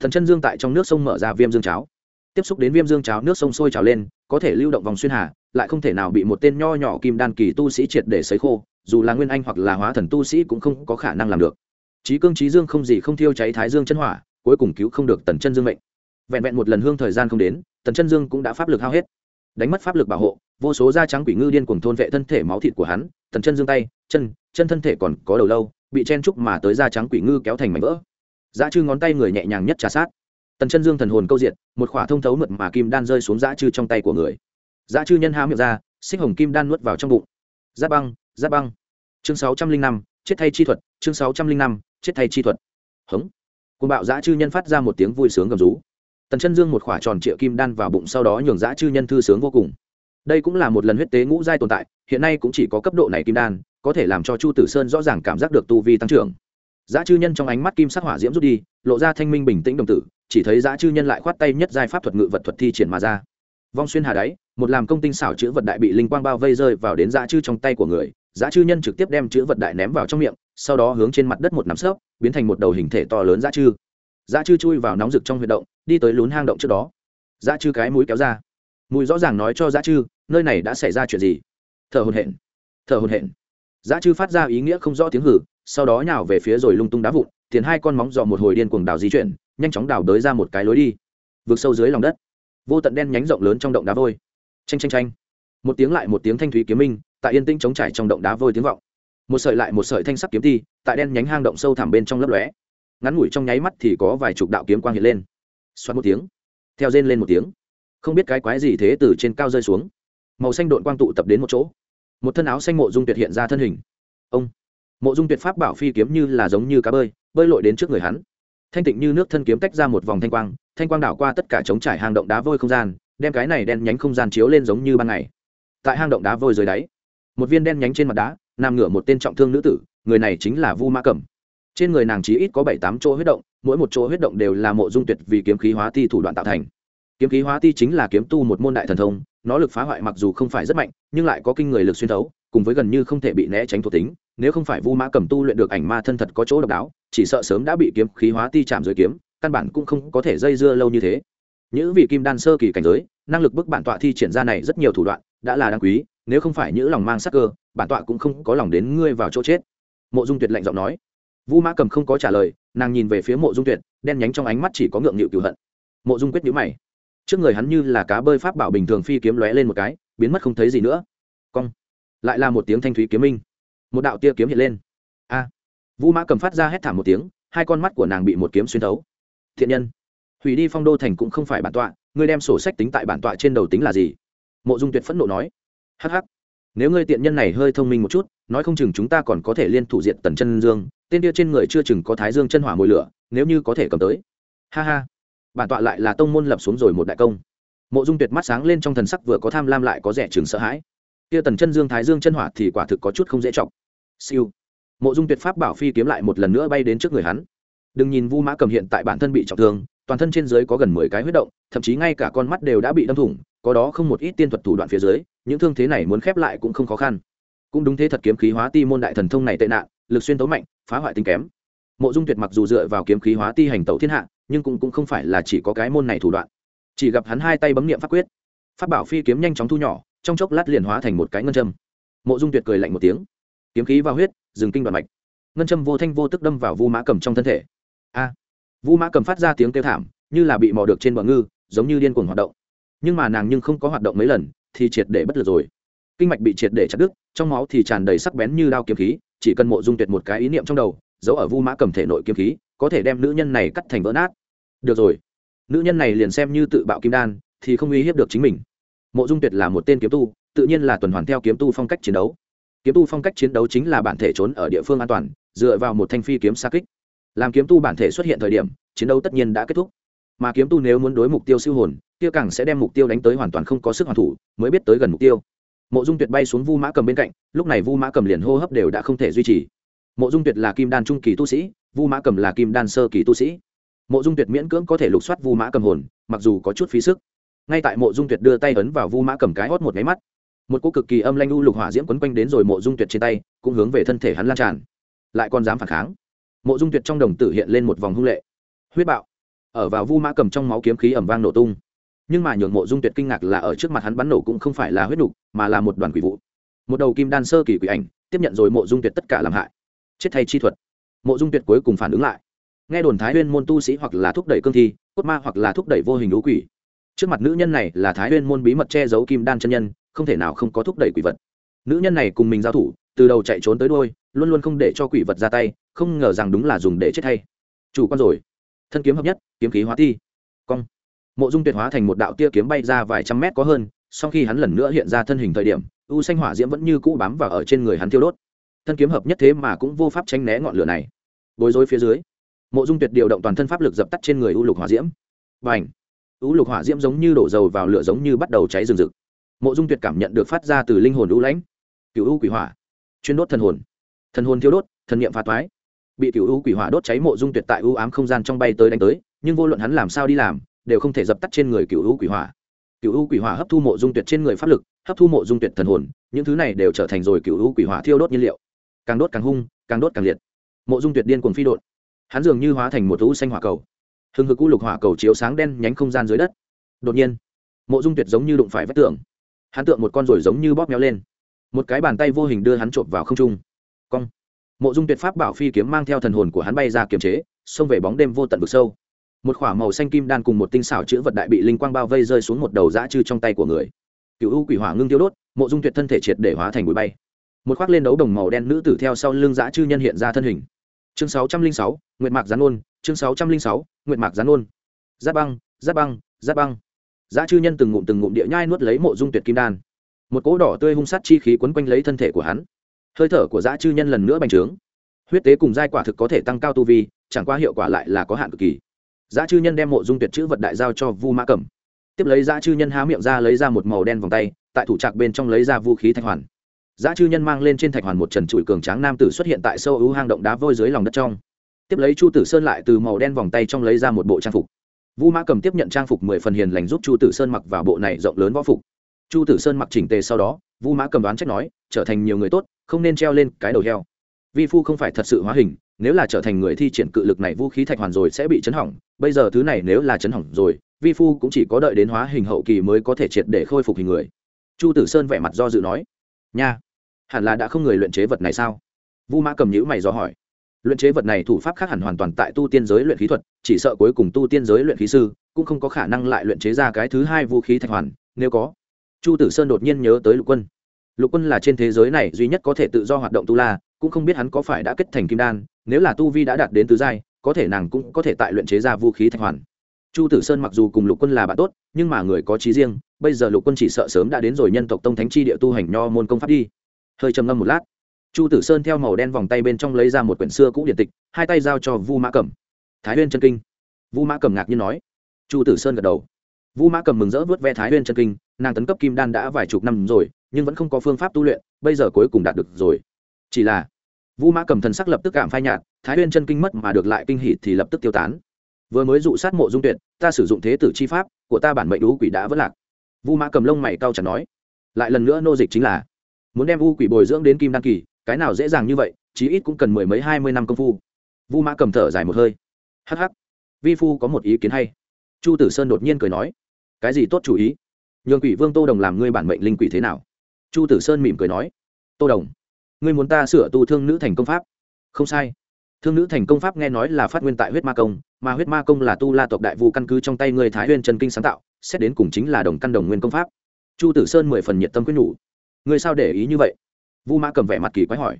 Speaker 1: Thần chân dương tại trong nước sông mở ra viêm dương cháo. Tiếp xúc đến viêm dương cháo, nước sông sôi trào lên có thể lưu động vòng xuyên hà, lại không thể nào bị một tên nho nhỏ kim đan kỳ tu sĩ triệt để sấy khô, dù là nguyên anh hoặc là hóa thần tu sĩ cũng không có khả năng làm được. Trí cương trí dương không gì không thiêu cháy thái dương chân hỏa, cuối cùng cứu không được tần chân dương mệnh. Vẹn vẹn một lần hương thời gian không đến, tần chân dương cũng đã pháp lực hao hết. Đánh mất pháp lực bảo hộ, vô số da trắng quỷ ngư điên cuồng thôn vệ thân thể máu thịt của hắn, tần chân dương tay, chân chân thân thể còn có đầu lâu, bị chen trúc mà tới da trắng quỷ ngư kéo thành mảnh vỡ. Dã chư ngón tay người nhẹ nhàng nhất trà sát tần chân dương thần hồn câu diện một khỏa thông thấu mượt mà kim đan rơi xuống dã chư trong tay của người. Dã chư nhân há miệng ra xích hồng kim đan nuốt vào trong bụng. Giáp băng giáp băng. Chương sáu trăm linh năm chết thay chi thuật chương sáu trăm linh năm chết thay chi thuật. Hống. Côn bạo dã chư nhân phát ra một tiếng vui sướng gầm rú. Tần chân dương một khỏa tròn triệu kim đan vào bụng sau đó nhường dã chư nhân thư sướng vô cùng. Đây cũng là một lần huyết tế ngũ giai tồn tại hiện nay cũng chỉ có cấp độ này kim đan có thể làm cho chu tử sơn rõ ràng cảm giác được tu vi tăng trưởng. Giá chư nhân trong ánh mắt kim sắc hỏa diễm rút đi, lộ ra thanh minh bình tĩnh đồng tử, chỉ thấy giá chư nhân lại khoát tay nhất giai pháp thuật ngự vật thuật thi triển mà ra. Vong xuyên hà đáy, một làm công tinh xảo chữ vật đại bị linh quang bao vây rơi vào đến giá chư trong tay của người, giá chư nhân trực tiếp đem chữ vật đại ném vào trong miệng, sau đó hướng trên mặt đất một nắm sấp, biến thành một đầu hình thể to lớn giá chư. Giá chư chui vào nóng rực trong huyệt động, đi tới lún hang động trước đó. Giá chư cái mũi kéo ra, mùi rõ ràng nói cho giá chư, nơi này đã xảy ra chuyện gì. Thở hổn hển, thở hổn hển. Giá chư phát ra ý nghĩa không rõ tiếng hử, sau đó nhào về phía rồi lung tung đá vụn tiền hai con móng dò một hồi điên cuồng đào di chuyển nhanh chóng đào đới ra một cái lối đi. Vượt sâu dưới lòng đất. Vô tận đen nhánh rộng lớn trong động đá vôi. Tranh tranh tranh một tiếng lại một tiếng thanh thúy kiếm minh, tại yên tĩnh chống trải trong động đá vôi tiếng vọng. Một sợi lại một sợi thanh sắc kiếm ti, tại đen nhánh hang động sâu thẳm bên trong lấp lóe. Ngắn ngủi trong nháy mắt thì có vài chục đạo kiếm quang hiện lên. Xoát một tiếng. Theo rên lên một tiếng. Không biết cái quái gì thế từ trên cao rơi xuống. Màu xanh độn quang tụ tập đến một chỗ. Một thân áo xanh mộ dung tuyệt hiện ra thân hình. Ông. Mộ dung tuyệt pháp bảo phi kiếm như là giống như cá bơi bơi lội đến trước người hắn thanh tịnh như nước thân kiếm tách ra một vòng thanh quang thanh quang đảo qua tất cả chống trải hang động đá vôi không gian, đem cái này đen nhánh không gian chiếu lên giống như ban ngày. Tại hang động đá vôi dưới đáy, một viên đen nhánh trên mặt đá, nằm ngửa một tên trọng thương nữ tử, người này chính là vu ma cẩm. Trên người nàng chí ít có bảy tám chỗ huyết động, mỗi một chỗ huyết động đều là mộ dung tuyệt vì kiếm khí hóa ti thủ đoạn tạo thành. Kiếm khí hóa ti chính là kiếm tu một môn đại thần thông, nó lực phá hoại mặc dù không phải rất mạnh, nhưng lại có kinh người lực xuyên thấu, cùng với gần như không thể bị né tránh thuộc tính nếu không phải vu mã cầm tu luyện được ảnh ma thân thật có chỗ độc đáo, chỉ sợ sớm đã bị kiếm khí hóa ti chạm dưới kiếm, căn bản cũng không có thể dây dưa lâu như thế. Những vị kim đan sơ kỳ cảnh giới, năng lực bức bản tọa thi triển ra này rất nhiều thủ đoạn, đã là đáng quý, nếu không phải những lòng mang sắc cơ, bản tọa cũng không có lòng đến ngươi vào chỗ chết. Mộ dung tuyệt lạnh giọng nói. Vu mã cầm không có trả lời, nàng nhìn về phía mộ dung tuyệt, đen nhánh trong ánh mắt chỉ có ngượng nghịu cựu hận. Mộ dung quyết nhíu mày. Trước người hắn như là cá bơi pháp bảo bình thường phi kiếm lóe lên một cái, biến mất không thấy gì nữa. Cong. Lại là một tiếng thanh thúy kiếm minh một đạo tia kiếm hiện lên. A. À. vũ mã cầm phát ra hét thảm một tiếng, hai con mắt của nàng bị một kiếm xuyên thấu. Thiện nhân. Hủy đi phong đô thành cũng không phải bản tọa, ngươi đem sổ sách tính tại bản tọa trên đầu tính là gì? Mộ dung tuyệt phẫn nộ nói. Hh nếu ngươi tiện nhân này hơi thông minh một chút, nói không chừng chúng ta còn có thể liên thủ diện tần chân dương, tên kia trên người chưa chừng có thái dương chân hỏa mồi lửa, nếu như có thể cầm tới. Ha ha. Bản tọa lại là tông môn lập xuống rồi một đại công. Mộ dung tuyệt mắt sáng lên trong thần sắc vừa có tham lam lại có rẻ chừng sợ hãi kia tần chân dương thái dương chân hỏa thì quả thực có chút không dễ chọc. Siêu. Mộ dung tuyệt pháp bảo phi kiếm lại một lần nữa bay đến trước người hắn. Đừng nhìn vu mã cầm hiện tại bản thân bị trọng thương toàn thân trên dưới có gần mười cái huyết động thậm chí ngay cả con mắt đều đã bị đâm thủng có đó không một ít tiên thuật thủ đoạn phía dưới những thương thế này muốn khép lại cũng không khó khăn. Cũng đúng thế thật kiếm khí hóa ti môn đại thần thông này tệ nạn lực xuyên tấu mạnh phá hoại tính kém. Mộ dung tuyệt mặc dù dựa vào kiếm khí hóa ti hành tẩu thiên hạ nhưng cũng, cũng không phải là chỉ có cái môn này thủ đoạn. Chỉ gặp hắn hai tay bấm niệm pháp quyết. Pháp bảo phi kiếm nhanh chóng thu nhỏ trong chốc lát liền hóa thành một cái ngân châm. Mộ dung tuyệt cười lạnh một tiếng. Kiếm khí vào huyết dừng kinh đoạn mạch. Ngân châm vô thanh vô tức đâm vào vu mã cầm trong thân thể. A! Vu mã cầm phát ra tiếng kêu thảm, như là bị mò được trên bờ ngư, giống như điên cuồng hoạt động. Nhưng mà nàng nhưng không có hoạt động mấy lần, thì triệt để bất lực rồi. Kinh mạch bị triệt để chặt đứt, trong máu thì tràn đầy sắc bén như đao kiếm khí, chỉ cần mộ dung tuyệt một cái ý niệm trong đầu, giấu ở vu mã cầm thể nội kiếm khí, có thể đem nữ nhân này cắt thành vỡ nát. Được rồi. Nữ nhân này liền xem như tự bạo kim đan, thì không uy hiếp được chính mình mộ dung tuyệt là một tên kiếm tu, tự nhiên là tuần hoàn theo kiếm tu phong cách chiến đấu. Kiếm tu phong cách chiến đấu chính là bản thể trốn ở địa phương an toàn, dựa vào một thanh phi kiếm xa kích. Làm kiếm tu bản thể xuất hiện thời điểm, chiến đấu tất nhiên đã kết thúc. Mà kiếm tu nếu muốn đối mục tiêu siêu hồn, kia càng sẽ đem mục tiêu đánh tới hoàn toàn không có sức hoàn thủ, mới biết tới gần mục tiêu. Mộ dung tuyệt bay xuống vu mã cầm bên cạnh, lúc này vu mã cầm liền hô hấp đều đã không thể duy trì. Mộ dung tuyệt là kim đan trung kỳ tu sĩ, vu mã cầm là kim đan sơ kỳ tu sĩ. Mộ dung tuyệt miễn cưỡng có thể lục soát vu mã cầm hồn, mặc dù có chút phí sức ngay tại mộ dung tuyệt đưa tay ấn vào vu mã cầm cái hót một máy mắt, một cô cực kỳ âm lanh u lục hỏa diễm quấn quanh đến rồi mộ dung tuyệt trên tay, cũng hướng về thân thể hắn lan tràn. Lại còn dám phản kháng. Mộ dung tuyệt trong đồng tử hiện lên một vòng hung lệ. Huyết bạo. Ở vào vu mã cầm trong máu kiếm khí ẩm vang nổ tung. Nhưng mà nhường mộ dung tuyệt kinh ngạc là ở trước mặt hắn bắn nổ cũng không phải là huyết nục, mà là một đoàn quỷ vụ. Một đầu kim đan sơ kỳ quỷ ảnh, tiếp nhận rồi mộ dung tuyệt tất cả làm hại. Chết thay chi thuật. Mộ dung tuyệt cuối cùng phản ứng lại. Nghe đồn thái huyên môn tu sĩ hoặc là thúc đẩy cương thi, cốt ma hoặc là thúc đẩy vô hình đố quỷ trước mặt nữ nhân này là thái huyên môn bí mật che giấu kim đan chân nhân, không thể nào không có thúc đẩy quỷ vật. Nữ nhân này cùng mình giao thủ, từ đầu chạy trốn tới đôi luôn luôn không để cho quỷ vật ra tay, không ngờ rằng đúng là dùng để chết thay chủ quan rồi. Thân kiếm hợp nhất, kiếm khí hóa thi. Cong. Mộ dung tuyệt hóa thành một đạo tia kiếm bay ra vài trăm mét có hơn, sau khi hắn lần nữa hiện ra thân hình thời điểm, u xanh hỏa diễm vẫn như cũ bám vào ở trên người hắn thiêu đốt. Thân kiếm hợp nhất thế mà cũng vô pháp tranh né ngọn lửa này. Bối rối phía dưới, mộ dung tuyệt điều động toàn thân pháp lực dập tắt trên người u lục hỏa diễm. Và ảnh u lục hỏa diễm giống như đổ dầu vào lửa giống như bắt đầu cháy rừng rực. Mộ dung tuyệt cảm nhận được phát ra từ linh hồn u lãnh. Cựu u quỷ hỏa. Chuyên đốt thần hồn. Thần hồn thiêu đốt, thần niệm phá toái. Bị cựu u quỷ hỏa đốt cháy mộ dung tuyệt tại ưu ám không gian trong bay tới đánh tới, nhưng vô luận hắn làm sao đi làm, đều không thể dập tắt trên người cựu u quỷ hỏa. Cựu u quỷ hỏa hấp thu mộ dung tuyệt trên người pháp lực, hấp thu mộ dung tuyệt thần hồn, những thứ này đều trở thành rồi cựu u quỷ hỏa thiêu đốt nhiên liệu. Càng đốt càng hung, càng đốt càng liệt. Mộ dung tuyệt điên cuồng phi đột hắn dường như hóa thành một u xanh hỏa cầu hừng hực u lục hỏa cầu chiếu sáng đen nhánh không gian dưới đất. Đột nhiên, mộ dung tuyệt giống như đụng phải vách tường. Hắn tượng một con rồi giống như bóp méo lên. Một cái bàn tay vô hình đưa hắn trộm vào không trung. Cong. Mộ dung tuyệt pháp bảo phi kiếm mang theo thần hồn của hắn bay ra kiềm chế, xông về bóng đêm vô tận vực sâu. Một k h ỏ a màu xanh kim đan cùng một tinh xảo chữ vật đại bị linh quang bao vây rơi xuống một đầu dã chư trong tay của người. Cựu u quỷ hỏa ngưng tiêu đốt, mộ dung tuyệt thân thể triệt để hóa thành bụi bay. Một khoác lên đấu đồng màu đen nữ tử theo sau lưng dã chư nhân hiện ra thân hình chương sáu trăm linh sáu nguyệt mạc gián ôn chương sáu trăm linh sáu nguyệt mạc gián ôn. Giáp băng giáp băng giáp băng. Dã chư nhân từng ngụm từng ngụm địa nhai nuốt lấy mộ dung tuyệt kim đan. Một cỗ đỏ tươi hung sát chi khí quấn quanh lấy thân thể của hắn. Hơi thở của dã chư nhân lần nữa bành trướng. Huyết tế cùng giai quả thực có thể tăng cao tu vi chẳng qua hiệu quả lại là có hạn cực kỳ. Giá chư nhân đem mộ dung tuyệt chữ vật đại giao cho Vu Mã Cẩm. Tiếp lấy Giá chư nhân há miệng ra lấy ra một màu đen vòng tay, tại thủ trạc bên trong lấy ra vũ khí thanh hoàn. Giá chư nhân mang lên trên thạch hoàn một trần trụi cường tráng nam tử xuất hiện tại sâu ưu hang động đá vôi dưới lòng đất trong. Tiếp lấy Chu Tử Sơn lại từ màu đen vòng tay trong lấy ra một bộ trang phục. Vu Mã Cầm tiếp nhận trang phục mười phần hiền lành giúp Chu Tử Sơn mặc vào bộ này rộng lớn võ phục. Chu Tử Sơn mặc chỉnh tề sau đó, Vu Mã Cầm đoán trách nói, trở thành nhiều người tốt, không nên treo lên cái đầu heo. Vi phu không phải thật sự hóa hình, nếu là trở thành người thi triển cự lực này vũ khí thạch hoàn rồi sẽ bị chấn hỏng bây giờ thứ này nếu là chấn hỏng rồi vi phu cũng chỉ có đợi đến hóa hình hậu kỳ mới có thể triệt để khôi phục hình người chu tử sơn vẻ mặt do dự nói nha hẳn là đã không người luyện chế vật này sao? Vu mã cầm nhữ mày do hỏi. Luyện chế vật này thủ pháp khác hẳn hoàn toàn tại tu tiên giới luyện khí thuật, chỉ sợ cuối cùng tu tiên giới luyện khí sư cũng không có khả năng lại luyện chế ra cái thứ hai vũ khí thạch hoàn, nếu có. Chu tử sơn đột nhiên nhớ tới lục quân. Lục quân là trên thế giới này duy nhất có thể tự do hoạt động tu la, cũng không biết hắn có phải đã kết thành kim đan, nếu là tu vi đã đạt đến tứ giai, có thể nàng cũng có thể tại luyện chế ra vũ khí thạch hoàn. Chu tử sơn mặc dù cùng lục quân là bạn tốt, nhưng mà người có trí riêng, bây giờ lục quân chỉ sợ sớm đã đến rồi nhân tộc tông thánh chi địa tu hành nho môn công pháp đi hơi trầm ngâm một lát, chu tử sơn theo màu đen vòng tay bên trong lấy ra một quyển xưa cũ điện tịch, hai tay giao cho vu mã cẩm. Thái huyên chân kinh. Vu mã cẩm ngạc nhiên nói. Chu tử sơn gật đầu. Vu mã cẩm mừng rỡ vớt ve thái huyên chân kinh, nàng tấn cấp kim đan đã vài chục năm rồi, nhưng vẫn không có phương pháp tu luyện, bây giờ cuối cùng đạt được rồi. Chỉ là, vu mã cầm thần sắc lập tức cảm phai nhạt, thái huyên chân kinh mất mà được lại kinh hỉ thì lập tức tiêu tán. Vừa mới dụ sát mộ dung tuyệt, ta sử dụng thế tử chi pháp của ta bản mệnh đũ quỷ đã vất lạc. Vu mã cầm lông mày cao chẳng nói. Lại lần nữa nô dịch chính là muốn đem u quỷ bồi dưỡng đến kim đan kỳ, cái nào dễ dàng như vậy, chí ít cũng cần mười mấy hai mươi năm công phu. Vu mã cầm thở dài một hơi. Hh vi phu có một ý kiến hay. Chu tử sơn đột nhiên cười nói. Cái gì tốt chủ ý? Nhường quỷ vương tô đồng làm ngươi bản mệnh linh quỷ thế nào? Chu tử sơn mỉm cười nói. Tô đồng, ngươi muốn ta sửa tu thương nữ thành công pháp? Không sai. Thương nữ thành công pháp nghe nói là phát nguyên tại huyết ma công, mà huyết ma công là tu la tộc đại vu căn cứ trong tay người thái huyên trần kinh sáng tạo, xét đến cùng chính là đồng căn đồng nguyên công pháp. Chu tử sơn mười phần nhiệt tâm quyết nhủ ngươi sao để ý như vậy? Vu mã cầm vẻ mặt kỳ quái hỏi.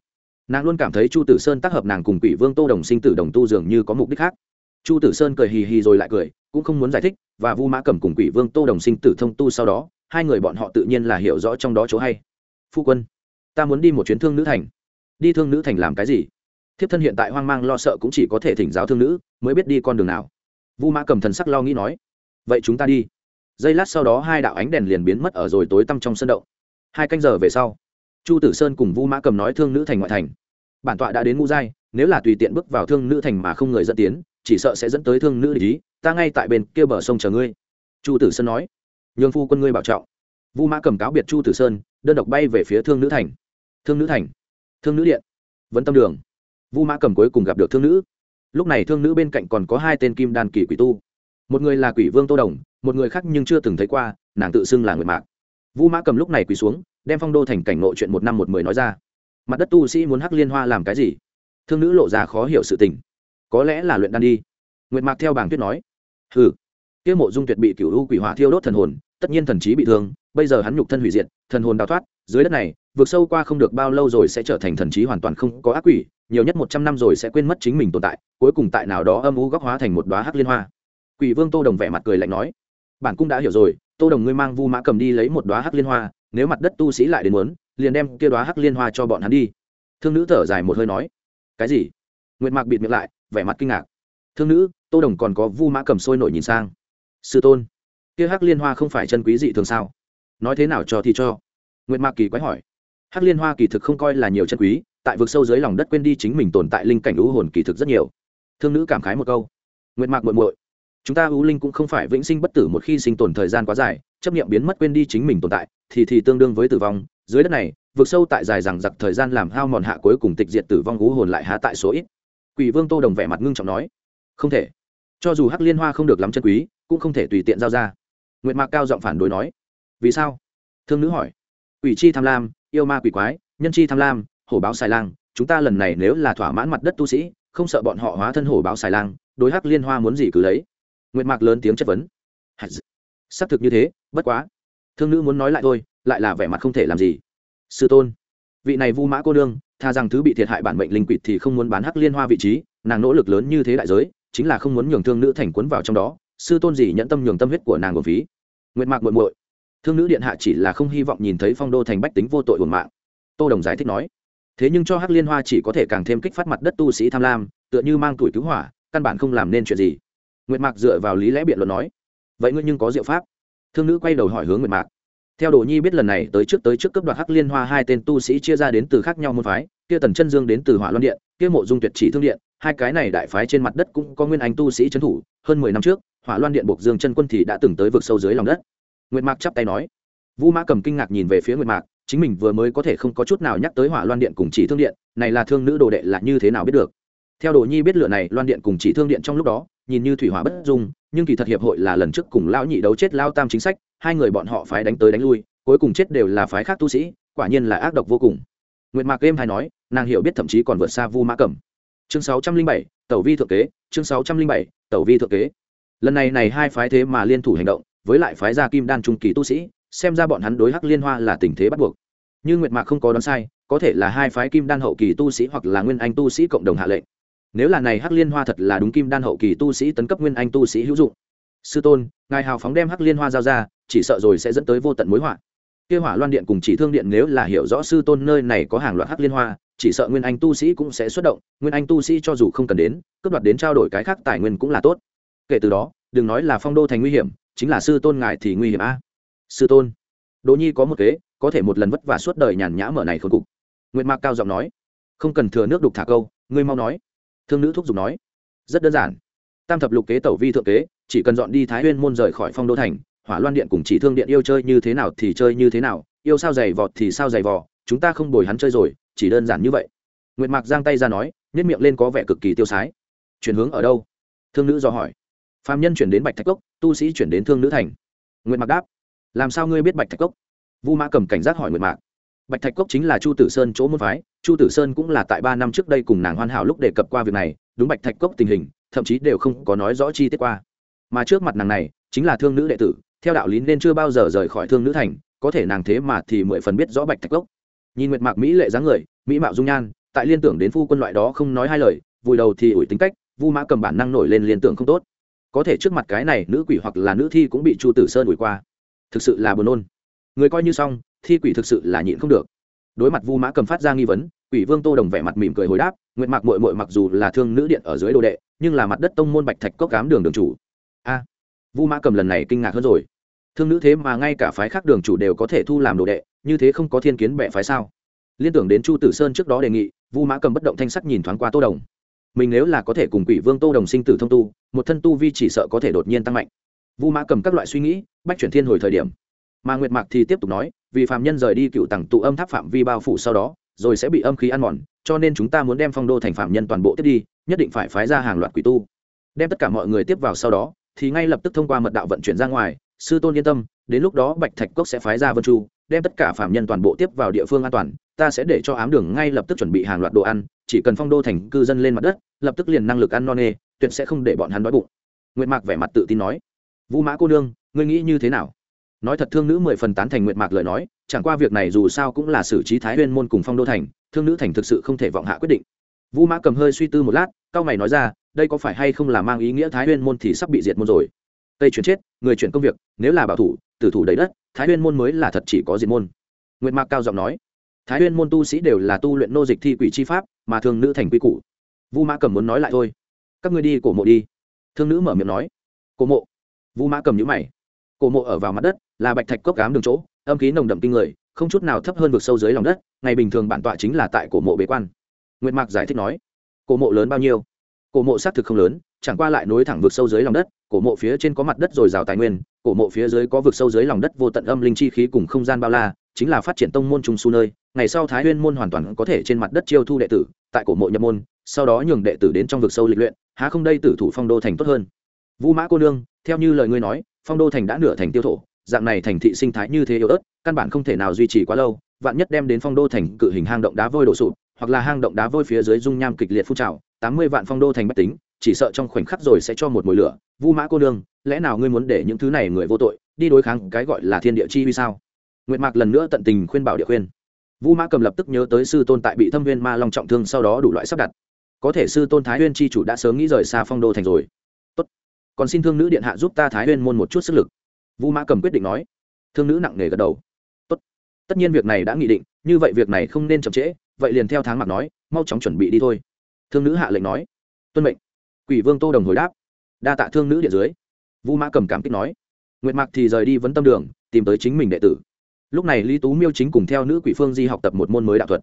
Speaker 1: Nàng luôn cảm thấy chu tử sơn tác hợp nàng cùng quỷ vương tô đồng sinh tử đồng tu dường như có mục đích khác. Chu tử sơn cười hì hì rồi lại cười, cũng không muốn giải thích, và vu mã cầm cùng quỷ vương tô đồng sinh tử thông tu sau đó, hai người bọn họ tự nhiên là hiểu rõ trong đó chỗ hay. Phu quân, ta muốn đi một chuyến thương nữ thành. Đi thương nữ thành làm cái gì? Thiếp thân hiện tại hoang mang lo sợ cũng chỉ có thể thỉnh giáo thương nữ, mới biết đi con đường nào. Vu mã cầm thần sắc lo nghĩ nói. Vậy chúng ta đi. Giây lát sau đó hai đạo ánh đèn liền biến mất ở rồi tối tăm trong sân động hai canh giờ về sau, chu tử sơn cùng vu mã cầm nói thương nữ thành ngoại thành. Bản tọa đã đến ngũ giai, nếu là tùy tiện bước vào thương nữ thành mà không người dẫn tiến, chỉ sợ sẽ dẫn tới thương nữ lý ta ngay tại bên kia bờ sông chờ ngươi. Chu tử sơn nói. Nhường phu quân ngươi bảo trọng. Vu mã cầm cáo biệt chu tử sơn, đơn độc bay về phía thương nữ thành. Thương nữ thành, thương nữ điện, vẫn tâm đường. Vu mã cầm cuối cùng gặp được thương nữ. Lúc này thương nữ bên cạnh còn có hai tên kim đàn kỳ quỷ tu. Một người là quỷ vương tô đồng, một người khác nhưng chưa từng thấy qua, nàng tự xưng là người mạc vu mã cầm lúc này quỳ xuống, đem phong đô thành cảnh nội chuyện một năm một mười nói ra. Mặt đất tu sĩ muốn hắc liên hoa làm cái gì? Thương nữ lộ ra khó hiểu sự tình. Có lẽ là luyện đan đi. Nguyệt mạc theo bảng tuyết nói. Hừ. Kia mộ dung tuyệt bị cựu u quỷ hỏa thiêu đốt thần hồn, tất nhiên thần trí bị thương, bây giờ hắn nhục thân hủy diệt, thần hồn đào thoát, dưới đất này, vượt sâu qua không được bao lâu rồi sẽ trở thành thần trí hoàn toàn không có ác quỷ, nhiều nhất một trăm năm rồi sẽ quên mất chính mình tồn tại, cuối cùng tại nào đó âm u góc hóa thành một đoá hắc liên hoa. Quỷ vương tô đồng vẻ mặt cười lạnh nói. Bản cung đã hiểu rồi tô đồng ngươi mang vu mã cầm đi lấy một đoá hắc liên hoa, nếu mặt đất tu sĩ lại đến muốn, liền đem kia đoá hắc liên hoa cho bọn hắn đi. Thương nữ thở dài một hơi nói. Cái gì? Nguyệt mạc bịt miệng lại, vẻ mặt kinh ngạc. Thương nữ, tô đồng còn có vu mã cầm sôi nổi nhìn sang. Sư tôn, kia hắc liên hoa không phải chân quý dị thường sao? Nói thế nào cho thì cho. Nguyệt mạc kỳ quái hỏi. Hắc liên hoa kỳ thực không coi là nhiều chân quý, tại vực sâu dưới lòng đất quên đi chính mình tồn tại linh cảnh u hồn kỳ thực rất nhiều. Thương nữ cảm khái một câu. Nguyệt mạc muội muội chúng ta ưu linh cũng không phải vĩnh sinh bất tử một khi sinh tồn thời gian quá dài, chấp nghiệm biến mất quên đi chính mình tồn tại, thì thì tương đương với tử vong. Dưới đất này vượt sâu tại dài rằng giặc thời gian làm hao mòn hạ cuối cùng tịch diệt tử vong ú hồn lại há tại số ít. Quỷ vương tô đồng vẻ mặt ngưng trọng nói, không thể. Cho dù hắc liên hoa không được lắm chân quý, cũng không thể tùy tiện giao ra. Nguyệt mạc cao giọng phản đối nói, vì sao? Thương nữ hỏi, quỷ chi tham lam, yêu ma quỷ quái, nhân chi tham lam, hổ báo xài lang, chúng ta lần này nếu là thỏa mãn mặt đất tu sĩ, không sợ bọn họ hóa thân hổ báo xài lang, đối hắc liên hoa muốn gì cứ lấy nguyệt mạc lớn tiếng chất vấn. Xác thực như thế, bất quá. Thương nữ muốn nói lại thôi, lại là vẻ mặt không thể làm gì. Sư tôn. Vị này vu mã cô đương tha rằng thứ bị thiệt hại bản mệnh linh quỷ thì không muốn bán hắc liên hoa vị trí, nàng nỗ lực lớn như thế đại giới, chính là không muốn nhường thương nữ thành quấn vào trong đó. Sư tôn gì nhẫn tâm nhường tâm huyết của nàng gồm phí. Nguyệt mạc muội muội. Thương nữ điện hạ chỉ là không hy vọng nhìn thấy phong đô thành bách tính vô tội buồn mạng. Tô đồng giải thích nói. Thế nhưng cho hắc liên hoa chỉ có thể càng thêm kích phát mặt đất tu sĩ tham lam, tựa như mang tuổi cứu hỏa, căn bản không làm nên chuyện gì nguyệt mạc dựa vào lý lẽ biện luận nói, vậy ngươi nhưng có diệu pháp. Thương nữ quay đầu hỏi hướng nguyệt mạc, theo đồ nhi biết lần này tới trước tới trước cấp đoạt hắc liên hoa hai tên tu sĩ chia ra đến từ khác nhau môn phái, kia tần chân dương đến từ hỏa loan điện, kia mộ dung tuyệt chỉ thương điện, hai cái này đại phái trên mặt đất cũng có nguyên anh tu sĩ trấn thủ, hơn mười năm trước, hỏa loan điện buộc dương chân quân thì đã từng tới vực sâu dưới lòng đất. Nguyệt mạc chắp tay nói. Vũ mã cầm kinh ngạc nhìn về phía nguyệt mạc, chính mình vừa mới có thể không có chút nào nhắc tới hỏa loan điện cùng chỉ thương điện, này là thương nữ đồ đệ là như thế nào biết được? Theo đồ nhi biết lựa này, loan điện cùng chỉ thương điện trong lúc đó nhìn như thủy hỏa bất dung, nhưng kỳ thật hiệp hội là lần trước cùng lão nhị đấu chết lao tam chính sách, hai người bọn họ phái đánh tới đánh lui, cuối cùng chết đều là phái khác tu sĩ, quả nhiên là ác độc vô cùng. Nguyệt mạc game hay nói, nàng hiểu biết thậm chí còn vượt xa vu mã cẩm. Chương sáu trăm linh bảy, tẩu vi thượng kế, chương sáu trăm linh bảy, tẩu vi thượng kế. Lần này này hai phái thế mà liên thủ hành động, với lại phái gia kim đan trung kỳ tu sĩ, xem ra bọn hắn đối hắc liên hoa là tình thế bắt buộc. Như nguyệt mạc không có đoán sai, có thể là hai phái kim đan hậu kỳ tu sĩ hoặc là nguyên anh tu sĩ cộng đồng hạ lệnh nếu là này hắc liên hoa thật là đúng kim đan hậu kỳ tu sĩ tấn cấp nguyên anh tu sĩ hữu dụng. Sư tôn, ngài hào phóng đem hắc liên hoa giao ra, chỉ sợ rồi sẽ dẫn tới vô tận mối họa. Kia hỏa loan điện cùng chỉ thương điện nếu là hiểu rõ sư tôn nơi này có hàng loạt hắc liên hoa, chỉ sợ nguyên anh tu sĩ cũng sẽ xuất động, nguyên anh tu sĩ cho dù không cần đến, cướp đoạt đến trao đổi cái khác tài nguyên cũng là tốt. Kể từ đó, đừng nói là phong đô thành nguy hiểm, chính là sư tôn ngài thì nguy hiểm a. Sư tôn, đỗ nhi có một kế, có thể một lần vất vả suốt đời nhàn nhã mở này khôi cục. Nguyệt mạc cao giọng nói, không cần thừa nước đục thả câu, ngươi mau nói thương nữ thúc giục nói, rất đơn giản. Tam thập lục kế tẩu vi thượng kế, chỉ cần dọn đi thái huyên môn rời khỏi phong đô thành, hỏa loan điện cùng chỉ thương điện yêu chơi như thế nào thì chơi như thế nào, yêu sao dày vọt thì sao dày vò, chúng ta không bồi hắn chơi rồi, chỉ đơn giản như vậy. Nguyệt mạc giang tay ra nói nhất miệng lên có vẻ cực kỳ tiêu sái. Chuyển hướng ở đâu? Thương nữ do hỏi. Phạm nhân chuyển đến bạch thạch cốc, tu sĩ chuyển đến thương nữ thành. Nguyệt mạc đáp. Làm sao ngươi biết bạch thạch cốc? Vu mã cầm cảnh giác hỏi nguyệt mạc bạch thạch cốc chính là chu tử sơn chỗ môn phái, chu tử sơn cũng là tại ba năm trước đây cùng nàng hoàn hảo lúc đề cập qua việc này, đúng bạch thạch cốc tình hình, thậm chí đều không có nói rõ chi tiết qua. Mà trước mặt nàng này, chính là thương nữ đệ tử, theo đạo lý nên chưa bao giờ rời khỏi thương nữ thành, có thể nàng thế mà thì mười phần biết rõ bạch thạch cốc. Nhìn nguyệt mạc mỹ lệ dáng người, mỹ mạo dung nhan, tại liên tưởng đến phu quân loại đó không nói hai lời, vùi đầu thì ủi tính cách, vu mã cầm bản năng nổi lên liên tưởng không tốt. Có thể trước mặt cái này nữ quỷ hoặc là nữ thi cũng bị chu tử sơn ủi qua. Thực sự là buồn nôn. Người coi như xong thi quỷ thực sự là nhịn không được. Đối mặt vu mã cầm phát ra nghi vấn, quỷ vương tô đồng vẻ mặt mỉm cười hồi đáp nguyện mạc mội mội mặc dù là thương nữ điện ở dưới đồ đệ, nhưng là mặt đất tông môn bạch thạch cốc cám đường đường chủ. A! Vu mã cầm lần này kinh ngạc hơn rồi. Thương nữ thế mà ngay cả phái khác đường chủ đều có thể thu làm đồ đệ, như thế không có thiên kiến bệ phái sao? Liên tưởng đến chu tử sơn trước đó đề nghị, vu mã cầm bất động thanh sắc nhìn thoáng qua tô đồng. Mình nếu là có thể cùng quỷ vương tô đồng sinh tử thông tu, một thân tu vi chỉ sợ có thể đột nhiên tăng mạnh. Vu mã cầm các loại suy nghĩ, bách chuyển thiên hồi thời điểm mà nguyệt mạc thì tiếp tục nói, vì phạm nhân rời đi cựu tặng tụ âm tháp phạm vi bao phủ sau đó, rồi sẽ bị âm khí ăn mòn, cho nên chúng ta muốn đem phong đô thành phạm nhân toàn bộ tiếp đi, nhất định phải phái ra hàng loạt quỷ tu. Đem tất cả mọi người tiếp vào sau đó, thì ngay lập tức thông qua mật đạo vận chuyển ra ngoài, sư tôn yên tâm, đến lúc đó bạch thạch cốc sẽ phái ra vân chu, đem tất cả phạm nhân toàn bộ tiếp vào địa phương an toàn, ta sẽ để cho ám đường ngay lập tức chuẩn bị hàng loạt đồ ăn, chỉ cần phong đô thành cư dân lên mặt đất, lập tức liền năng lực ăn no nê, tuyệt sẽ không để bọn hắn đói bụng. Nguyệt mạc vẻ mặt tự tin nói, vũ mã cô nương, ngươi nghĩ như thế nào? Nói thật thương nữ mười phần tán thành nguyệt mạc lời nói, chẳng qua việc này dù sao cũng là xử trí thái huyên môn cùng phong đô thành, thương nữ thành thực sự không thể vọng hạ quyết định. Vũ mã cầm hơi suy tư một lát cao mày nói ra, đây có phải hay không là mang ý nghĩa thái huyên môn thì sắp bị diệt môn rồi? Tây chuyển chết, người chuyển công việc, nếu là bảo thủ, tử thủ đầy đất, thái huyên môn mới là thật chỉ có diệt môn. Nguyệt mạc cao giọng nói, thái huyên môn tu sĩ đều là tu luyện nô dịch thi quỷ chi pháp, mà thương nữ thành quy củ. Vu mã cầm muốn nói lại thôi. Các ngươi đi cổ mộ đi. Thương nữ mở miệng nói, cổ mộ. Vu mã cầm nhữ mày cổ mộ ở vào mặt đất, là bạch thạch cốc cám đường chỗ, âm khí nồng đậm kinh người, không chút nào thấp hơn vực sâu dưới lòng đất, ngày bình thường bản tọa chính là tại cổ mộ bế quan. Nguyệt mạc giải thích nói, cổ mộ lớn bao nhiêu? Cổ mộ xác thực không lớn, chẳng qua lại nối thẳng vực sâu dưới lòng đất, cổ mộ phía trên có mặt đất dồi dào tài nguyên, cổ mộ phía dưới có vực sâu dưới lòng đất vô tận âm linh chi khí cùng không gian bao la, chính là phát triển tông môn trung su nơi, ngày sau thái nguyên môn hoàn toàn có thể trên mặt đất chiêu thu đệ tử, tại cổ mộ nhập môn, sau đó nhường đệ tử đến trong vực sâu lịch luyện, há không đây tử thủ phong đô thành tốt hơn. Vũ mã cô nương, theo như lời ngươi nói phong đô thành đã nửa thành tiêu thổ, dạng này thành thị sinh thái như thế yếu ớt, căn bản không thể nào duy trì quá lâu, vạn nhất đem đến phong đô thành cự hình hang động đá vôi đổ sụp, hoặc là hang động đá vôi phía dưới dung nham kịch liệt phun trào, tám mươi vạn phong đô thành bách tính, chỉ sợ trong khoảnh khắc rồi sẽ cho một mồi lửa. Vu mã cô nương, lẽ nào ngươi muốn để những thứ này người vô tội, đi đối kháng cái gọi là thiên địa chi vì sao? Nguyệt mạc lần nữa tận tình khuyên bảo địa khuyên. Vu mã cầm lập tức nhớ tới sư tôn tại bị thâm viên ma long trọng thương sau đó đủ loại sắp đặt. Có thể sư tôn thái huyên chi chủ đã sớm nghĩ rời xa phong đô thành rồi còn xin thương nữ điện hạ giúp ta thái huyên môn một chút sức lực. Vu mã cầm quyết định nói. Thương nữ nặng nề gật đầu. Tốt. Tất nhiên việc này đã nghị định, như vậy việc này không nên chậm trễ, vậy liền theo tháng mặc nói, mau chóng chuẩn bị đi thôi. Thương nữ hạ lệnh nói. Tuân mệnh. Quỷ vương tô đồng hồi đáp. Đa tạ thương nữ điện dưới. Vu mã cầm cảm kích nói. Nguyệt mạc thì rời đi vấn tâm đường, tìm tới chính mình đệ tử. Lúc này lý tú miêu chính cùng theo nữ quỷ phương di học tập một môn mới đạo thuật.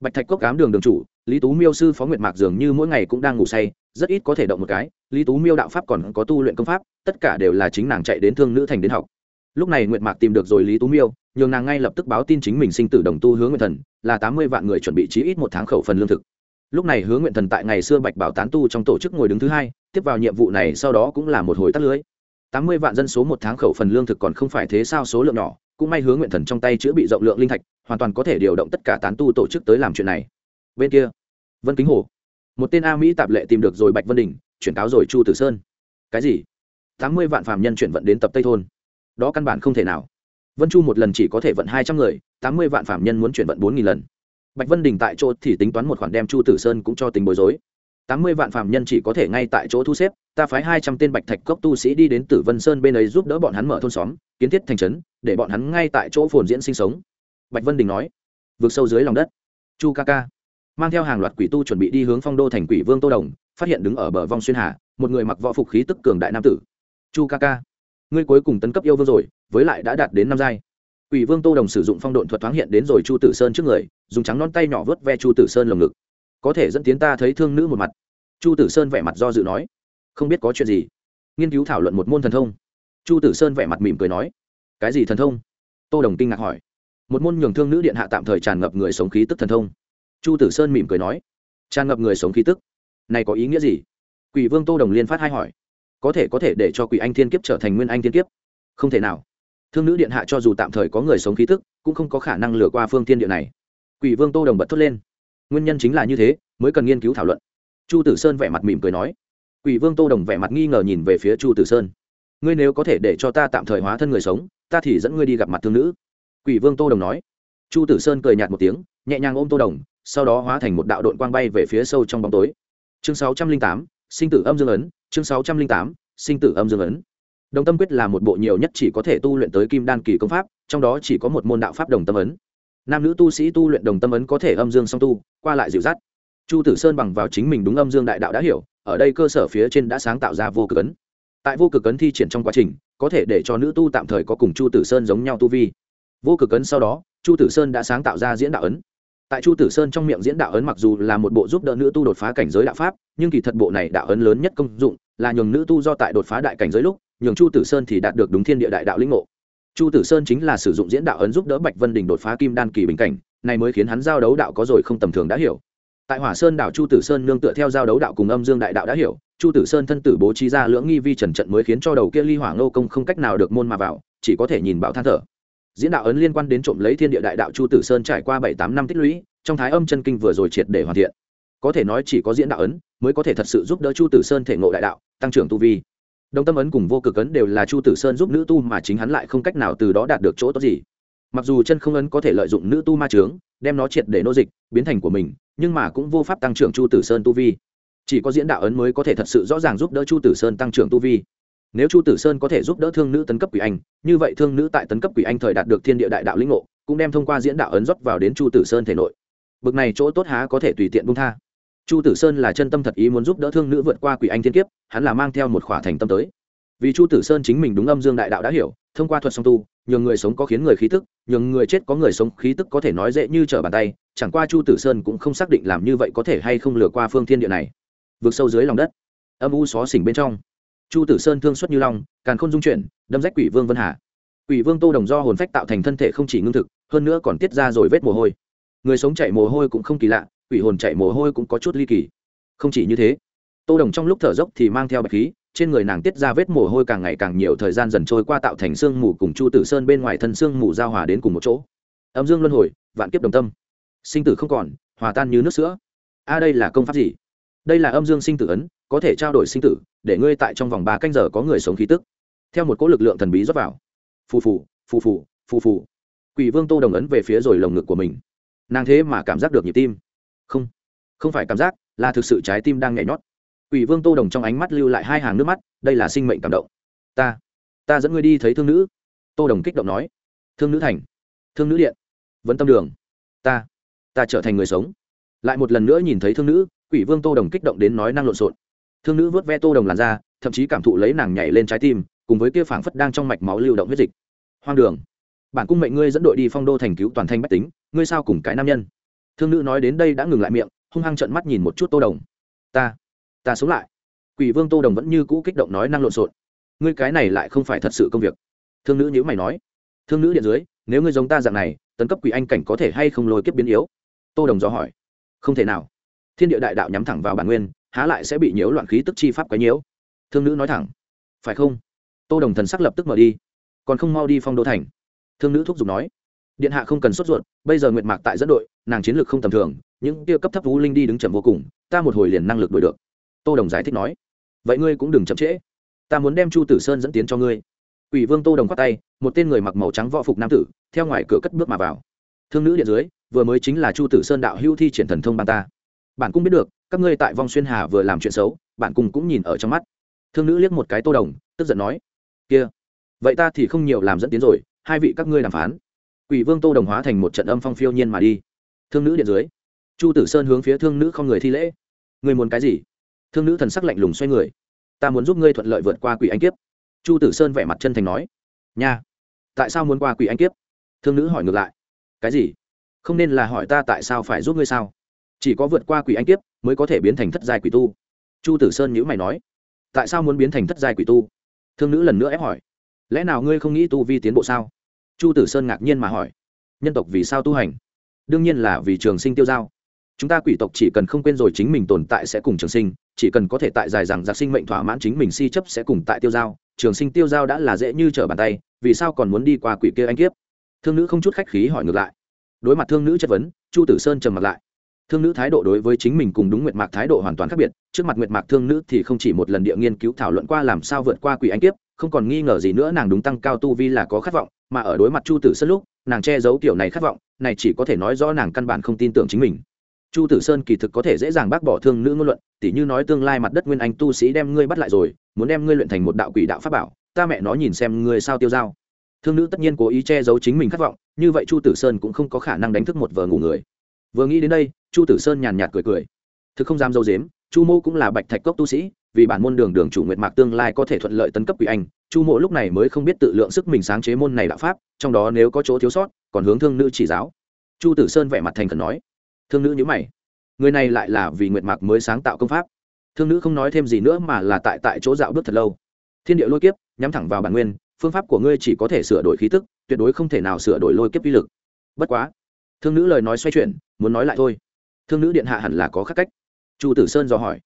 Speaker 1: Bạch thạch cốc cám đường đường chủ, lý tú miêu sư phó nguyệt mạc dường như mỗi ngày cũng đang ngủ say rất ít có thể động một cái, lý tú miêu đạo pháp còn có tu luyện công pháp, tất cả đều là chính nàng chạy đến thương nữ thành đến học. Lúc này nguyệt mạc tìm được rồi lý tú miêu, nhường nàng ngay lập tức báo tin chính mình sinh tử đồng tu hướng nguyện thần, là tám mươi vạn người chuẩn bị chí ít một tháng khẩu phần lương thực. Lúc này hướng nguyện thần tại ngày xưa bạch bảo tán tu trong tổ chức ngồi đứng thứ hai, tiếp vào nhiệm vụ này sau đó cũng là một hồi tắt lưới. Tám mươi vạn dân số một tháng khẩu phần lương thực còn không phải thế sao số lượng nhỏ, cũng may hướng nguyện thần trong tay chữa bị rộng lượng linh thạch, hoàn toàn có thể điều động tất cả tán tu tổ chức tới làm chuyện này. Bên kia, vân kính hồ một tên a mỹ tạp lệ tìm được rồi bạch vân đình, chuyển cáo rồi chu tử sơn. Cái gì? Tám mươi vạn phàm nhân chuyển vận đến tập tây thôn. Đó căn bản không thể nào. Vân chu một lần chỉ có thể vận hai trăm người, tám mươi vạn phàm nhân muốn chuyển vận bốn nghìn lần. Bạch vân đình tại chỗ thì tính toán một khoản đem chu tử sơn cũng cho tính bối rối. Tám mươi vạn phàm nhân chỉ có thể ngay tại chỗ thu xếp, ta phái hai trăm tên bạch thạch cốc tu sĩ đi đến tử vân sơn bên ấy giúp đỡ bọn hắn mở thôn xóm, kiến thiết thành trấn, để bọn hắn ngay tại chỗ phồn diễn sinh sống. Bạch vân đình nói, vượt sâu dưới lòng đất. Chu ca ca mang theo hàng loạt quỷ tu chuẩn bị đi hướng phong đô thành quỷ vương tô đồng, phát hiện đứng ở bờ vong xuyên hà, một người mặc võ phục khí tức cường đại nam tử. Chu ca ca, ngươi cuối cùng tấn cấp yêu vương rồi, với lại đã đạt đến năm giai. Quỷ vương tô đồng sử dụng phong độn thuật thoáng hiện đến rồi chu tử sơn trước người, dùng trắng non tay nhỏ vớt ve chu tử sơn lồng ngực. Có thể dẫn tiến ta thấy thương nữ một mặt. Chu tử sơn vẻ mặt do dự nói, không biết có chuyện gì. Nghiên cứu thảo luận một môn thần thông. Chu tử sơn vẻ mặt mỉm cười nói, cái gì thần thông? Tô đồng kinh ngạc hỏi. Một môn nhường thương nữ điện hạ tạm thời tràn ngập người sống khí tức thần thông chu tử sơn mỉm cười nói, tràn ngập người sống khí tức. Này có ý nghĩa gì? Quỷ vương tô đồng liên phát hai hỏi. Có thể có thể để cho quỷ anh thiên kiếp trở thành nguyên anh thiên kiếp. Không thể nào. Thương nữ điện hạ cho dù tạm thời có người sống khí tức, cũng không có khả năng lừa qua phương tiên điện này. Quỷ vương tô đồng bật thốt lên. Nguyên nhân chính là như thế, mới cần nghiên cứu thảo luận. Chu tử sơn vẻ mặt mỉm cười nói. Quỷ vương tô đồng vẻ mặt nghi ngờ nhìn về phía chu tử sơn. Ngươi nếu có thể để cho ta tạm thời hóa thân người sống, ta thì dẫn ngươi đi gặp mặt thương nữ. Quỷ vương tô đồng nói. Chu tử sơn cười nhạt một tiếng, nhẹ nhàng ôm tô đồng sau đó hóa thành một đạo đội quang bay về phía sâu trong bóng tối. Chương sáu trăm linh tám, sinh tử âm dương ấn, chương sáu trăm linh tám, sinh tử âm dương ấn. Đồng tâm quyết là một bộ nhiều nhất chỉ có thể tu luyện tới kim đan kỳ công pháp, trong đó chỉ có một môn đạo pháp đồng tâm ấn. Nam nữ tu sĩ tu luyện đồng tâm ấn có thể âm dương song tu, qua lại dịu dắt. Chu tử sơn bằng vào chính mình đúng âm dương đại đạo đã hiểu, ở đây cơ sở phía trên đã sáng tạo ra vô cực ấn. Tại vô cực ấn thi triển trong quá trình, có thể để cho nữ tu tạm thời có cùng chu tử sơn giống nhau tu vi. Vô cực ấn sau đó, chu tử sơn đã sáng tạo ra diễn đạo ấn tại chu tử sơn trong miệng diễn đạo ấn mặc dù là một bộ giúp đỡ nữ tu đột phá cảnh giới đạo pháp, nhưng kỳ thật bộ này đạo ấn lớn nhất công dụng là nhường nữ tu do tại đột phá đại cảnh giới lúc, nhường chu tử sơn thì đạt được đúng thiên địa đại đạo linh ngộ. Chu tử sơn chính là sử dụng diễn đạo ấn giúp đỡ bạch vân đình đột phá kim đan kỳ bình cảnh, này mới khiến hắn giao đấu đạo có rồi không tầm thường đã hiểu. Tại hỏa sơn đảo chu tử sơn nương tựa theo giao đấu đạo cùng âm dương đại đạo đã hiểu, chu tử sơn thân tử bố trí ra lưỡng nghi vi trần trận mới khiến cho đầu kia ly hỏa ngô công không cách nào được môn mà vào, chỉ có thể nhìn bảo than thở diễn đạo ấn liên quan đến trộm lấy thiên địa đại đạo chu tử sơn trải qua bảy tám năm tích lũy, trong thái âm chân kinh vừa rồi triệt để hoàn thiện. Có thể nói chỉ có diễn đạo ấn mới có thể thật sự giúp đỡ chu tử sơn thể ngộ đại đạo, tăng trưởng tu vi. Đồng tâm ấn cùng vô cực ấn đều là chu tử sơn giúp nữ tu mà chính hắn lại không cách nào từ đó đạt được chỗ tốt gì. Mặc dù chân không ấn có thể lợi dụng nữ tu ma trướng đem nó triệt để nô dịch, biến thành của mình, nhưng mà cũng vô pháp tăng trưởng chu tử sơn tu vi. Chỉ có diễn đạo ấn mới có thể thật sự rõ ràng giúp đỡ chu tử sơn tăng trưởng tu vi nếu chu tử sơn có thể giúp đỡ thương nữ tấn cấp quỷ anh, như vậy thương nữ tại tấn cấp quỷ anh thời đạt được thiên địa đại đạo lĩnh ngộ, cũng đem thông qua diễn đạo ấn rót vào đến chu tử sơn thể nội. Bực này chỗ tốt há có thể tùy tiện bung tha. Chu tử sơn là chân tâm thật ý muốn giúp đỡ thương nữ vượt qua quỷ anh thiên kiếp, hắn là mang theo một khỏa thành tâm tới. Vì chu tử sơn chính mình đúng âm dương đại đạo đã hiểu, thông qua thuật song tu, nhường người sống có khiến người khí tức, nhường người chết có người sống khí tức có thể nói dễ như trở bàn tay, chẳng qua chu tử sơn cũng không xác định làm như vậy có thể hay không lừa qua phương thiên địa này. Vượt sâu dưới lòng đất, âm u xó xỉnh bên trong chu tử sơn thương xuất như long, càn khôn dung chuyển, đâm rách quỷ vương vân hà. Quỷ vương tô đồng do hồn phách tạo thành thân thể không chỉ ngưng thực, hơn nữa còn tiết ra rồi vết mồ hôi. Người sống chạy mồ hôi cũng không kỳ lạ, quỷ hồn chạy mồ hôi cũng có chút ly kỳ. Không chỉ như thế, tô đồng trong lúc thở dốc thì mang theo bạch khí, trên người nàng tiết ra vết mồ hôi càng ngày càng nhiều thời gian dần trôi qua tạo thành sương mù cùng chu tử sơn bên ngoài thân sương mù giao hòa đến cùng một chỗ. Âm dương luân hồi, vạn kiếp đồng tâm. Sinh tử không còn, hòa tan như nước sữa. A, đây là công pháp gì? Đây là âm dương sinh tử ấn có thể trao đổi sinh tử, để ngươi tại trong vòng ba canh giờ có người sống khí tức. Theo một cỗ lực lượng thần bí rót vào. Phù phù phù phù phù phù. Quỷ vương tô đồng ấn về phía rồi lồng ngực của mình. Nàng thế mà cảm giác được nhịp tim. Không không phải cảm giác, là thực sự trái tim đang nhảy nhót. Quỷ vương tô đồng trong ánh mắt lưu lại hai hàng nước mắt, đây là sinh mệnh cảm động. Ta ta dẫn ngươi đi thấy thương nữ. Tô đồng kích động nói. Thương nữ thành, thương nữ điện. Vẫn tâm đường. Ta ta trở thành người sống. Lại một lần nữa nhìn thấy thương nữ, quỷ vương tô đồng kích động đến nói năng lộn xộn thương nữ vớt ve tô đồng làn da, thậm chí cảm thụ lấy nàng nhảy lên trái tim, cùng với kia phảng phất đang trong mạch máu lưu động huyết dịch. Hoang đường. Bản cung mệnh ngươi dẫn đội đi phong đô thành cứu toàn thanh bách tính, ngươi sao cùng cái nam nhân? Thương nữ nói đến đây đã ngừng lại miệng, hung hăng trận mắt nhìn một chút tô đồng. Ta ta sống lại. Quỷ vương tô đồng vẫn như cũ kích động nói năng lộn xộn. Ngươi cái này lại không phải thật sự công việc. Thương nữ nhữ mày nói. Thương nữ điện dưới, nếu ngươi giống ta dạng này, tấn cấp quỷ anh cảnh có thể hay không lôi kiếp biến yếu? Tô đồng do hỏi. Không thể nào. Thiên địa đại đạo nhắm thẳng vào bản nguyên há lại sẽ bị nhiễu loạn khí tức chi pháp quấy nhiễu. Thương nữ nói thẳng, phải không? Tô đồng thần sắc lập tức mở đi, còn không mau đi phong đô thành. Thương nữ thúc giục nói, điện hạ không cần sốt ruột, bây giờ nguyệt mạc tại dẫn đội, nàng chiến lược không tầm thường, những kia cấp thấp vũ linh đi đứng chậm vô cùng, ta một hồi liền năng lực đuổi được. Tô đồng giải thích nói, vậy ngươi cũng đừng chậm trễ, ta muốn đem chu tử sơn dẫn tiến cho ngươi. Ủy vương tô đồng khoát tay, một tên người mặc màu trắng võ phục nam tử, theo ngoài cửa cất bước mà vào. Thương nữ điện dưới, vừa mới chính là chu tử sơn đạo hưu thi triển thần thông ban ta bạn cũng biết được, các ngươi tại vong xuyên hà vừa làm chuyện xấu, bạn cùng cũng nhìn ở trong mắt. Thương nữ liếc một cái tô đồng, tức giận nói, kia, vậy ta thì không nhiều làm dẫn tiến rồi, hai vị các ngươi đàm phán. Quỷ vương tô đồng hóa thành một trận âm phong phiêu nhiên mà đi. Thương nữ điện dưới, chu tử sơn hướng phía thương nữ không người thi lễ. Người muốn cái gì? Thương nữ thần sắc lạnh lùng xoay người. Ta muốn giúp ngươi thuận lợi vượt qua quỷ anh kiếp. Chu tử sơn vẻ mặt chân thành nói, nha, tại sao muốn qua quỷ anh kiếp? Thương nữ hỏi ngược lại, cái gì? Không nên là hỏi ta tại sao phải giúp ngươi sao? Chỉ có vượt qua quỷ anh kiếp mới có thể biến thành thất giai quỷ tu. Chu tử sơn nhữ mày nói, tại sao muốn biến thành thất giai quỷ tu? Thương nữ lần nữa ép hỏi, lẽ nào ngươi không nghĩ tu vi tiến bộ sao? Chu tử sơn ngạc nhiên mà hỏi, nhân tộc vì sao tu hành? Đương nhiên là vì trường sinh tiêu giao chúng ta quỷ tộc chỉ cần không quên rồi chính mình tồn tại sẽ cùng trường sinh, chỉ cần có thể tại dài rằng giặc sinh mệnh thỏa mãn chính mình si chấp sẽ cùng tại tiêu giao trường sinh tiêu giao đã là dễ như trở bàn tay, vì sao còn muốn đi qua quỷ kia anh kiếp? Thương nữ không chút khách khí hỏi ngược lại. Đối mặt thương nữ chất vấn, chu tử sơn trầm mặt lại thương nữ thái độ đối với chính mình cùng đúng nguyệt mạc thái độ hoàn toàn khác biệt, trước mặt nguyệt mạc thương nữ thì không chỉ một lần địa nghiên cứu thảo luận qua làm sao vượt qua quỷ anh kiếp, không còn nghi ngờ gì nữa nàng đúng tăng cao tu vi là có khát vọng, mà ở đối mặt chu tử sơn lúc, nàng che giấu kiểu này khát vọng, này chỉ có thể nói rõ nàng căn bản không tin tưởng chính mình. Chu tử sơn kỳ thực có thể dễ dàng bác bỏ thương nữ ngôn luận, tỉ như nói tương lai mặt đất nguyên anh tu sĩ đem ngươi bắt lại rồi, muốn đem ngươi luyện thành một đạo quỷ đạo pháp bảo, ta mẹ nó nhìn xem ngươi sao tiêu dao. Thương nữ tất nhiên cố ý che giấu chính mình khát vọng, như vậy chu tử sơn cũng không có khả năng đánh thức một vợ ngủ người vừa nghĩ đến đây, chu tử sơn nhàn nhạt cười cười. Thực không dám dâu dếm, chu mô cũng là bạch thạch cốc tu sĩ, vì bản môn đường đường chủ nguyệt mạc tương lai có thể thuận lợi tấn cấp quỷ anh, chu mộ lúc này mới không biết tự lượng sức mình sáng chế môn này đạo pháp, trong đó nếu có chỗ thiếu sót, còn hướng thương nữ chỉ giáo. Chu tử sơn vẻ mặt thành khẩn nói. Thương nữ nhữ mày. Người này lại là vì nguyệt mạc mới sáng tạo công pháp. Thương nữ không nói thêm gì nữa mà là tại tại chỗ dạo bước thật lâu. Thiên địa lôi kiếp, nhắm thẳng vào bản nguyên, phương pháp của ngươi chỉ có thể sửa đổi khí tức, tuyệt đối không thể nào sửa đổi lôi kiếp vi lực. Bất quá thương nữ lời nói xoay chuyển, muốn nói lại thôi. Thương nữ điện hạ hẳn là có khắc cách. Chu tử sơn dò hỏi.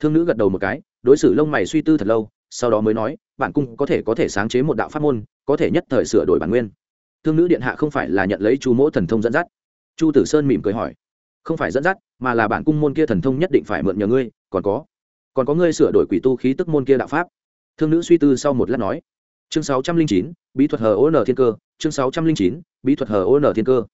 Speaker 1: Thương nữ gật đầu một cái, đối xử lông mày suy tư thật lâu, sau đó mới nói, bản cung có thể có thể sáng chế một đạo pháp môn, có thể nhất thời sửa đổi bản nguyên. Thương nữ điện hạ không phải là nhận lấy chu mỗ thần thông dẫn dắt. Chu tử sơn mỉm cười hỏi, không phải dẫn dắt, mà là bản cung môn kia thần thông nhất định phải mượn nhờ ngươi, còn có còn có ngươi sửa đổi quỷ tu khí tức môn kia đạo pháp. Thương nữ suy tư sau một lát nói, chương sáu trăm linh chín, bí thuật hờ ô n thiên cơ, chương sáu trăm linh chín, bí thuật hờ ô n thiên cơ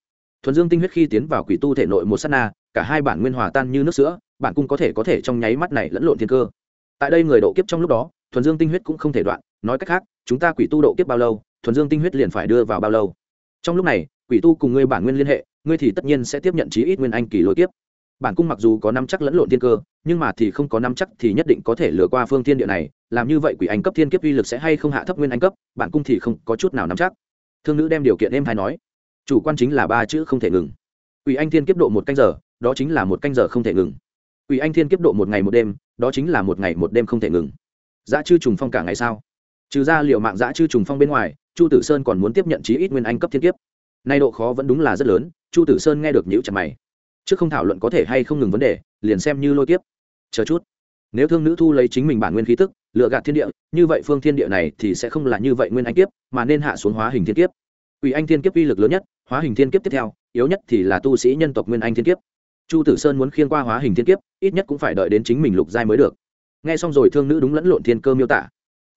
Speaker 1: thuần dương tinh huyết khi tiến vào quỷ tu thể nội một s á t na, cả hai bản nguyên hòa tan như nước sữa, bản cung có thể có thể trong nháy mắt này lẫn lộn thiên cơ. Tại đây người độ kiếp trong lúc đó, thuần dương tinh huyết cũng không thể đoạn, nói cách khác, chúng ta quỷ tu độ kiếp bao lâu, thuần dương tinh huyết liền phải đưa vào bao lâu. Trong lúc này, quỷ tu cùng ngươi bản nguyên liên hệ, ngươi thì tất nhiên sẽ tiếp nhận chí ít nguyên anh kỳ lối kiếp. Bản cung mặc dù có năm chắc lẫn lộn thiên cơ, nhưng mà thì không có năm chắc thì nhất định có thể lừa qua phương thiên địa này, làm như vậy quỷ anh cấp thiên kiếp uy lực sẽ hay không hạ thấp nguyên anh cấp, bản cung thì không có chút nào nắm chắc. Thương nữ đem điều kiện em hay nói chủ quan chính là ba chữ không thể ngừng. Quỷ anh thiên kiếp độ một canh giờ, đó chính là một canh giờ không thể ngừng. Quỷ anh thiên kiếp độ một ngày một đêm, đó chính là một ngày một đêm không thể ngừng. Dã chư trùng phong cả ngày sao? Trừ ra liệu mạng dã chư trùng phong bên ngoài, chu tử sơn còn muốn tiếp nhận chí ít nguyên anh cấp thiên kiếp. Nay độ khó vẫn đúng là rất lớn, chu tử sơn nghe được nhữ chặt mày. Trước không thảo luận có thể hay không ngừng vấn đề, liền xem như lôi kiếp. Chờ chút. Nếu thương nữ thu lấy chính mình bản nguyên khí tức, lựa gạt thiên địa, như vậy phương thiên địa này thì sẽ không là như vậy nguyên anh kiếp, mà nên hạ xuống hóa hình thiên kiếp. Ủy anh thiên kiếp uy lực lớn nhất hóa hình thiên kiếp tiếp theo, yếu nhất thì là tu sĩ nhân tộc nguyên anh thiên kiếp. Chu tử sơn muốn khiên qua hóa hình thiên kiếp, ít nhất cũng phải đợi đến chính mình lục giai mới được. Nghe xong rồi thương nữ đúng lẫn lộn thiên cơ miêu tả.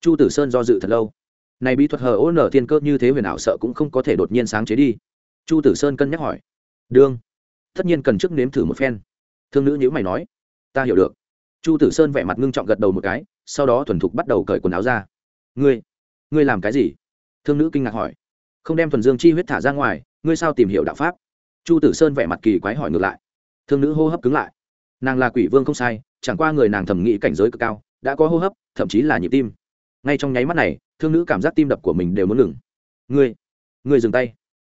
Speaker 1: Chu tử sơn do dự thật lâu. Này bí thuật hờ ô nở thiên cơ như thế huyền ảo sợ cũng không có thể đột nhiên sáng chế đi. Chu tử sơn cân nhắc hỏi. Đương. Tất nhiên cần trước nếm thử một phen. Thương nữ nhữ mày nói. Ta hiểu được. Chu tử sơn vẻ mặt ngưng trọng gật đầu một cái, sau đó thuần thục bắt đầu cởi quần áo ra. Ngươi. Ngươi làm cái gì? Thương nữ kinh ngạc hỏi. Không đem thuần dương chi huyết thả ra ngoài ngươi sao tìm hiểu đạo pháp? Chu tử sơn vẻ mặt kỳ quái hỏi ngược lại. Thương nữ hô hấp cứng lại. Nàng là quỷ vương không sai chẳng qua người nàng thẩm nghĩ cảnh giới cực cao đã có hô hấp thậm chí là nhịp tim. Ngay trong nháy mắt này thương nữ cảm giác tim đập của mình đều muốn ngừng. Ngươi ngươi dừng tay.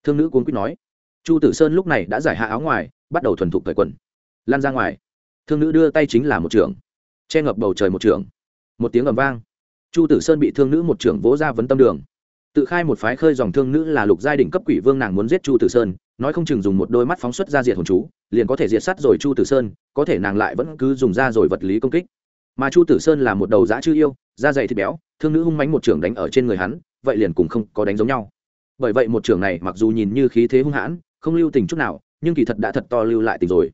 Speaker 1: Thương nữ cuốn quýt nói. Chu tử sơn lúc này đã giải hạ áo ngoài bắt đầu thuần thục cởi quần. Lan ra ngoài. Thương nữ đưa tay chính là một trường, che ngập bầu trời một trường. một tiếng ầm vang. Chu tử sơn bị thương nữ một trưởng vỗ ra vấn tâm đường tự khai một phái khơi dòng thương nữ là lục giai đỉnh cấp quỷ vương nàng muốn giết chu tử sơn, nói không chừng dùng một đôi mắt phóng xuất ra diệt hồn chú, liền có thể diệt sát rồi chu tử sơn, có thể nàng lại vẫn cứ dùng ra rồi vật lý công kích. Mà chu tử sơn là một đầu dã chư yêu, da dày thịt béo, thương nữ hung mánh một trưởng đánh ở trên người hắn, vậy liền cùng không có đánh giống nhau. Bởi vậy một trưởng này mặc dù nhìn như khí thế hung hãn, không lưu tình chút nào, nhưng kỳ thật đã thật to lưu lại tình rồi.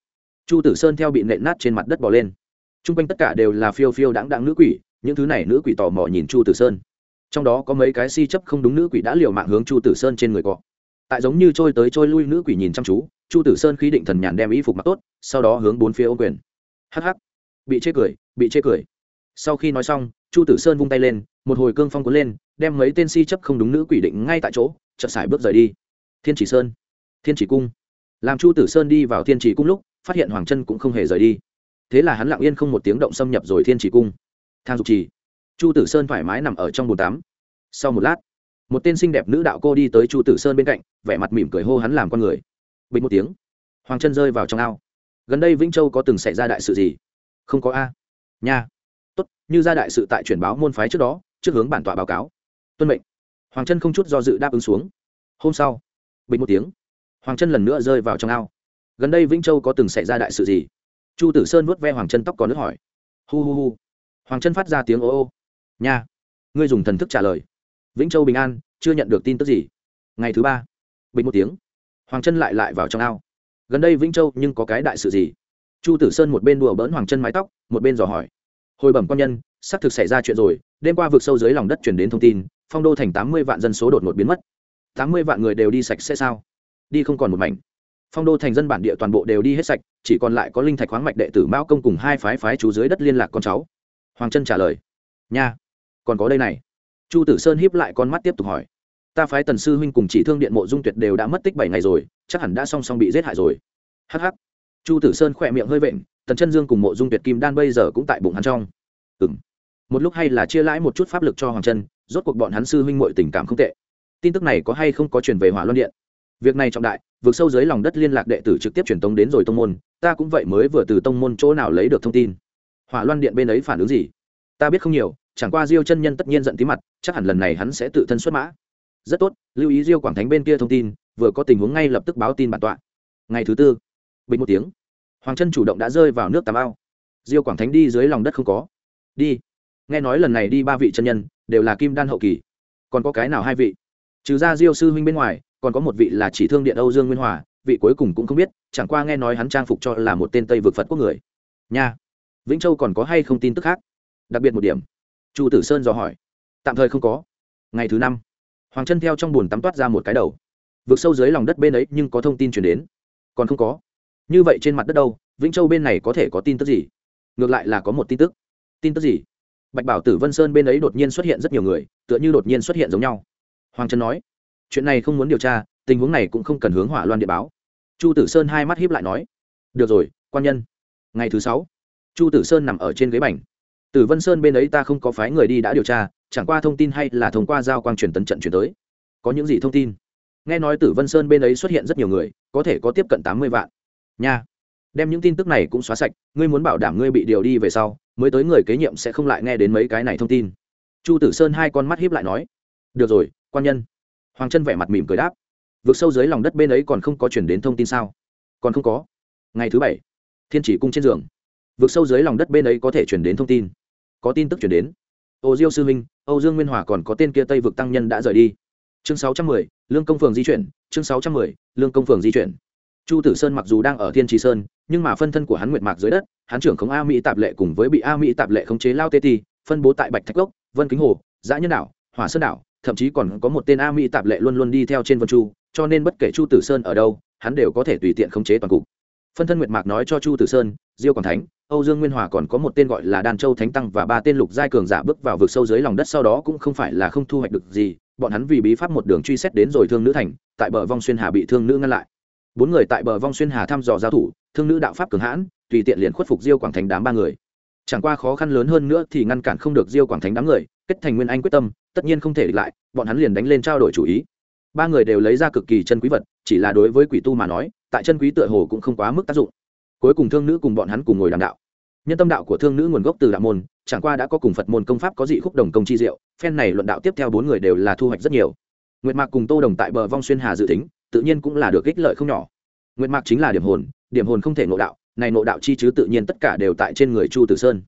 Speaker 1: Chu tử sơn theo bị nện nát trên mặt đất bỏ lên. T r u n g quanh tất cả đều là phiêu phiêu đáng đáng nữ quỷ, những thứ này nữ quỷ tò mò nhìn chu tử sơn trong đó có mấy cái si chấp không đúng nữ quỷ đã liều mạng hướng chu tử sơn trên người cọ. Tại giống như trôi tới trôi lui nữ quỷ nhìn chăm chú, chu tử sơn khí định thần nhàn đem y phục mặc tốt, sau đó hướng bốn phía ô quyền. Hh bị chê cười, bị chê cười. Sau khi nói xong, chu tử sơn vung tay lên, một hồi cương phong cuốn lên, đem mấy tên si chấp không đúng nữ quỷ định ngay tại chỗ, chợt sải bước rời đi. Thiên chỉ sơn. Thiên chỉ cung. Làm chu tử sơn đi vào thiên chỉ cung lúc, phát hiện hoàng chân cũng không hề rời đi. Thế là hắn lặng yên không một tiếng động xâm nhập rồi thiên chỉ cung. Thang dục trì chu tử sơn thoải mái nằm ở trong bồn tắm. Sau một lát, một tên xinh đẹp nữ đạo cô đi tới chu tử sơn bên cạnh, vẻ mặt mỉm cười hô hắn làm con người. Bình một tiếng, hoàng chân rơi vào trong ao. Gần đây vĩnh châu có từng xảy ra đại sự gì? Không có a. Nha. Tốt, như ra đại sự tại truyền báo môn phái trước đó, trước hướng bản tọa báo cáo. Tuân mệnh. Hoàng chân không chút do dự đáp ứng xuống. Hôm sau, bình một tiếng, hoàng chân lần nữa rơi vào trong ao. Gần đây vĩnh châu có từng xảy ra đại sự gì? Chu tử sơn vuốt ve hoàng chân tóc còn nước hỏi. Hu hu hu. Hoàng chân phát ra tiếng ô ô nha. Ngươi dùng thần thức trả lời. Vĩnh châu bình an, chưa nhận được tin tức gì. Ngày thứ ba, bình một tiếng. Hoàng chân lại lại vào trong ao. Gần đây vĩnh châu nhưng có cái đại sự gì? Chu tử sơn một bên đùa bỡn hoàng chân mái tóc, một bên dò hỏi. Hồi bẩm quan nhân xác thực xảy ra chuyện rồi, đêm qua vực sâu dưới lòng đất chuyển đến thông tin, phong đô thành tám mươi vạn dân số đột ngột biến mất. Tám mươi vạn người đều đi sạch sẽ sao? Đi không còn một mảnh. Phong đô thành dân bản địa toàn bộ đều đi hết sạch, chỉ còn lại có linh thạch khoáng mạch đệ tử mao công cùng hai phái phái chú dưới đất liên lạc con cháu. Hoàng trân trả lời. Nha còn có đây này. Chu tử sơn hiếp lại con mắt tiếp tục hỏi. Ta phái tần sư huynh cùng chỉ thương điện mộ dung tuyệt đều đã mất tích bảy ngày rồi, chắc hẳn đã song song bị giết hại rồi. Hh chu tử sơn khỏe miệng hơi vện, tần chân dương cùng mộ dung tuyệt kim đan bây giờ cũng tại bụng hắn trong. Ừ m một lúc hay là chia lãi một chút pháp lực cho hoàng chân rốt cuộc bọn hắn sư huynh mội tình cảm không tệ. Tin tức này có hay không có chuyển về hỏa loan điện? Việc này trọng đại, vượt sâu dưới lòng đất liên lạc đệ tử trực tiếp truyền tống đến rồi tông môn, ta cũng vậy mới vừa từ tông môn chỗ nào lấy được thông tin. Hỏa loan điện bên ấy phản ứng gì? Ta biết không nhiều chẳng qua diêu chân nhân tất nhiên giận tí mặt, chắc hẳn lần này hắn sẽ tự thân xuất mã. Rất tốt, lưu ý diêu quảng thánh bên kia thông tin, vừa có tình huống ngay lập tức báo tin bản tọa. Ngày thứ tư, bình một tiếng, hoàng chân chủ động đã rơi vào nước tàm ao. Diêu quảng thánh đi dưới lòng đất không có. Đi. Nghe nói lần này đi ba vị chân nhân, đều là kim đan hậu kỳ. Còn có cái nào hai vị? Trừ ra diêu sư huynh bên ngoài, còn có một vị là chỉ thương điện âu dương nguyên hòa, vị cuối cùng cũng không biết, chẳng qua nghe nói hắn trang phục cho là một tên tây vực phật quốc người. Nha. Vĩnh châu còn có hay không tin tức khác? Đặc biệt một điểm chu tử sơn dò hỏi. Tạm thời không có. Ngày thứ năm, hoàng chân theo trong bùn tắm toát ra một cái đầu. Vượt sâu dưới lòng đất bên ấy nhưng có thông tin chuyển đến. Còn không có. Như vậy trên mặt đất đâu, vĩnh châu bên này có thể có tin tức gì? Ngược lại là có một tin tức. Tin tức gì? Bạch bảo tử vân sơn bên ấy đột nhiên xuất hiện rất nhiều người, tựa như đột nhiên xuất hiện giống nhau. Hoàng trân nói, chuyện này không muốn điều tra, tình huống này cũng không cần hướng hỏa loan địa báo. Chu tử sơn hai mắt hiếp lại nói, được rồi, quan nhân. Ngày thứ sáu, chu tử sơn nằm ở trên ghế bành tử vân sơn bên ấy ta không có phái người đi đã điều tra, chẳng qua thông tin hay là thông qua giao quang truyền tấn trận chuyển tới. Có những gì thông tin? Nghe nói tử vân sơn bên ấy xuất hiện rất nhiều người, có thể có tiếp cận tám mươi vạn. Nha. Đem những tin tức này cũng xóa sạch, ngươi muốn bảo đảm ngươi bị điều đi về sau, mới tới người kế nhiệm sẽ không lại nghe đến mấy cái này thông tin. Chu tử sơn hai con mắt hiếp lại nói. Được rồi, quan nhân. Hoàng chân vẻ mặt mỉm cười đáp. Vượt sâu dưới lòng đất bên ấy còn không có chuyển đến thông tin sao? Còn không có. Ngày thứ bảy, thiên chỉ cung trên giường. Vượt sâu dưới lòng đất bên ấy có thể chuyển đến thông tin có tin tức chuyển đến. Ô diêu sư minh âu dương nguyên hòa còn có tên kia tây vực tăng nhân đã rời đi. Chương sáu trăm mười, lương công phường di chuyển, chương sáu trăm mười, lương công phường di chuyển. Chu tử sơn mặc dù đang ở thiên trì sơn, nhưng mà phân thân của hắn nguyệt mạc dưới đất, hắn trưởng khống a mỹ tạp lệ cùng với bị a mỹ tạp lệ khống chế lao tê ti, phân bố tại bạch thạch gốc vân kính hồ, giã nhân đảo, hỏa sơn đảo, thậm chí còn có một tên a mỹ tạp lệ luôn luôn đi theo trên vân chu, cho nên bất kể chu tử sơn ở đâu, hắn đều có thể tùy tiện khống chế toàn cục. Phân thân nguyệt mạc nói cho chu tử sơn diêu quảng thánh, âu dương nguyên hòa còn có một tên gọi là đan châu thánh tăng và ba tên lục giai cường giả bước vào vực sâu dưới lòng đất sau đó cũng không phải là không thu hoạch được gì, bọn hắn vì bí pháp một đường truy xét đến rồi thương nữ thành, tại bờ vong xuyên hà bị thương nữ ngăn lại. Bốn người tại bờ vong xuyên hà thăm dò giao thủ, thương nữ đạo pháp cường hãn, tùy tiện liền khuất phục diêu quảng thánh đám ba người. Chẳng qua khó khăn lớn hơn nữa thì ngăn cản không được diêu quảng thánh đám người, kết thành nguyên anh quyết tâm, tất nhiên không thể địch lại, bọn hắn liền đánh lên trao đổi chủ ý. Ba người đều lấy ra cực kỳ chân quý vật, chỉ là đối với quỷ tu mà nói, tại chân quý tựa hồ cũng không quá mức tác dụng cuối cùng thương nữ cùng bọn hắn cùng ngồi đàm đạo. Nhân tâm đạo của thương nữ nguồn gốc từ đạo môn, chẳng qua đã có cùng phật môn công pháp có dị khúc đồng công chi diệu, phen này luận đạo tiếp theo bốn người đều là thu hoạch rất nhiều. Nguyệt mạc cùng tô đồng tại bờ vong xuyên hà dự tính, tự nhiên cũng là được ích lợi không nhỏ. Nguyệt mạc chính là điểm hồn điểm hồn không thể ngộ đạo, này ngộ đạo chi chứ tự nhiên tất cả đều tại trên người chu tử sơn.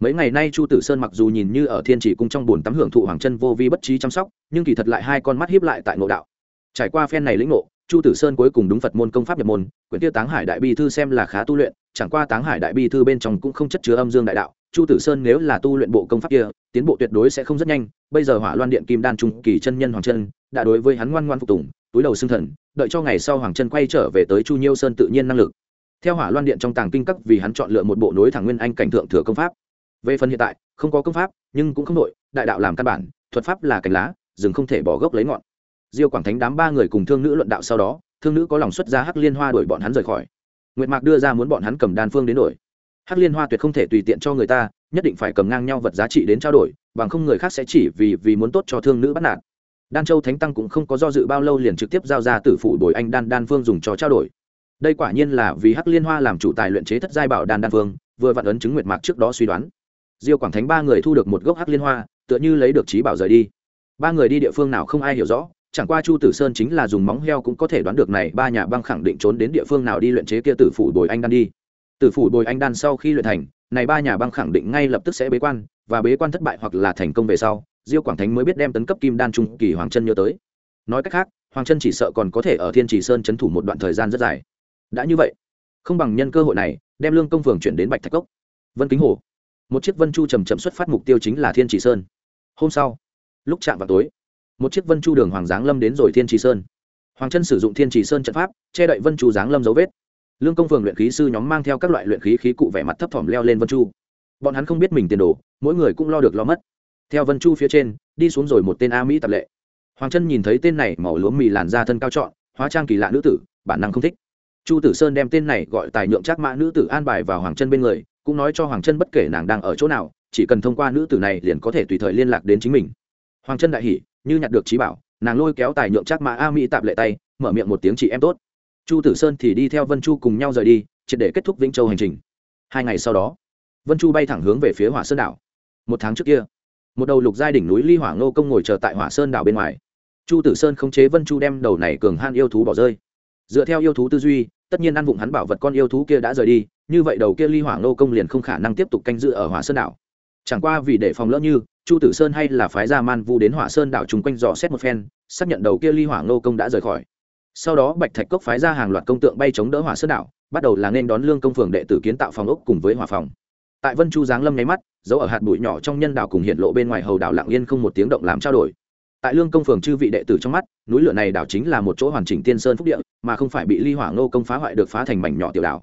Speaker 1: Mấy ngày nay chu tử sơn mặc dù nhìn như ở thiên chỉ cung trong bồn tắm hưởng thụ hoàng chân vô vi bất trí chăm sóc, nhưng kỳ thật lại hai con mắt hiếp lại tại ngộ đạo. Trải qua phen này lĩnh ngộ chu tử sơn cuối cùng đúng phật môn công pháp nhập môn, quyển tiêu táng hải đại bi thư xem là khá tu luyện, chẳng qua táng hải đại bi thư bên trong cũng không chất chứa âm dương đại đạo. Chu tử sơn nếu là tu luyện bộ công pháp kia, tiến bộ tuyệt đối sẽ không rất nhanh. Bây giờ hỏa loan điện kim đan trung kỳ chân nhân hoàng chân đã đối với hắn ngoan ngoan phục tùng, túi đầu xương thần, đợi cho ngày sau hoàng chân quay trở về tới chu nhiêu sơn tự nhiên năng lực. Theo hỏa loan điện trong tàng kinh cấp vì hắn chọn lựa một bộ nối thẳng nguyên anh cảnh thượng thừa công pháp. Về phần hiện tại, không có công pháp, nhưng cũng không nội đại đạo làm căn bản, thuật pháp là cành lá, rừng không thể bỏ gốc lấy ngọn diêu quảng thánh đám ba người cùng thương nữ luận đạo sau đó, thương nữ có lòng xuất ra hắc liên hoa đuổi bọn hắn rời khỏi. Nguyệt mạc đưa ra muốn bọn hắn cầm đan phương đến đổi. Hắc liên hoa tuyệt không thể tùy tiện cho người ta, nhất định phải cầm ngang nhau vật giá trị đến trao đổi, bằng không người khác sẽ chỉ vì vì muốn tốt cho thương nữ bắt nạt. Đan châu thánh tăng cũng không có do dự bao lâu liền trực tiếp giao ra tử phụ bồi anh đan đan phương dùng cho trao đổi. Đây quả nhiên là vì hắc liên hoa làm chủ tài luyện chế thất giai bảo đan đan phương, vừa vặn ấn chứng nguyệt mạc trước đó suy đoán. Diêu quảng thánh ba người thu được một gốc hắc liên hoa, tựa như lấy được trí bảo rời đi. Ba người đi địa phương nào không ai hiểu rõ chẳng qua chu tử sơn chính là dùng móng heo cũng có thể đoán được này, ba nhà băng khẳng định trốn đến địa phương nào đi luyện chế kia tử phủ bồi anh đan đi. Tử phủ bồi anh đan sau khi luyện thành, này ba nhà băng khẳng định ngay lập tức sẽ bế quan, và bế quan thất bại hoặc là thành công về sau, diêu quảng thánh mới biết đem tấn cấp kim đan trung kỳ hoàng chân nhớ tới. Nói cách khác, hoàng chân chỉ sợ còn có thể ở thiên trì sơn c thủ một đoạn thời gian rất dài. Đã như vậy, không bằng nhân cơ hội này, đem lương công phường chuyển đến bạch thạch cốc. Vân kính hồ. Một chiếc vân chu chầm chậm xuất phát mục tiêu chính là thiên trì sơn. Hôm sau, lúc chạm vào tối một chiếc vân chu đường hoàng giáng lâm đến rồi thiên trì sơn. Hoàng chân sử dụng thiên trì sơn trận pháp, che đậy vân chu giáng lâm dấu vết. Lương công phường luyện khí sư nhóm mang theo các loại luyện khí khí cụ vẻ mặt thấp thỏm leo lên vân chu. Bọn hắn không biết mình tiền đồ, mỗi người cũng lo được lo mất. Theo vân chu phía trên, đi xuống rồi một tên a mỹ tập lệ. Hoàng chân nhìn thấy tên này màu lúa mì làn da thân cao trọn, hóa trang kỳ lạ nữ tử, bản năng không thích. Chu tử sơn đem tên này gọi tài nhượng trác mã nữ tử an bài vào hoàng chân bên người, cũng nói cho hoàng chân bất kể nàng đang ở chỗ nào, chỉ cần thông qua nữ tử này liền có thể tùy thời liên lạc đến chính mình. Hoàng chân đại hỉ như nhặt được trí bảo, nàng lôi kéo tài nhượng chắc mã a mỹ tạp lệ tay, mở miệng một tiếng, chị em tốt. Chu tử sơn thì đi theo vân chu cùng nhau rời đi, triệt để kết thúc vĩnh châu hành trình. Hai ngày sau đó, vân chu bay thẳng hướng về phía hỏa sơn đảo. Một tháng trước kia, một đầu lục giai đỉnh núi ly hỏa ngô công ngồi chờ tại hỏa sơn đảo bên ngoài. Chu tử sơn không chế vân chu đem đầu này cường han yêu thú bỏ rơi. Dựa theo yêu thú tư duy, tất nhiên ăn vụng hắn bảo vật con yêu thú kia đã rời đi, như vậy đầu kia ly hỏa ngô công liền không khả năng tiếp tục canh giữ ở hỏa sơn đảo. Chẳng qua vì để phòng lỡ như chu tử sơn hay là phái gia man vu đến hỏa sơn đảo chung quanh dò xét một phen, xác nhận đầu kia ly hỏa ngô công đã rời khỏi. Sau đó bạch thạch cốc phái ra hàng loạt công tượng bay chống đỡ hỏa sơn đảo, bắt đầu là nên đón lương công phường đệ tử kiến tạo phòng ốc cùng với hỏa phòng. Tại vân chu giáng lâm nháy mắt giấu ở hạt bụi nhỏ trong nhân đảo cùng hiện lộ bên ngoài hầu đảo lặng yên không một tiếng động làm trao đổi. Tại lương công phường chư vị đệ tử trong mắt, núi lửa này đảo chính là một chỗ hoàn chỉnh tiên sơn phúc địa, mà không phải bị ly hỏa ngô công phá hoại được phá thành mảnh nhỏ tiểu đảo.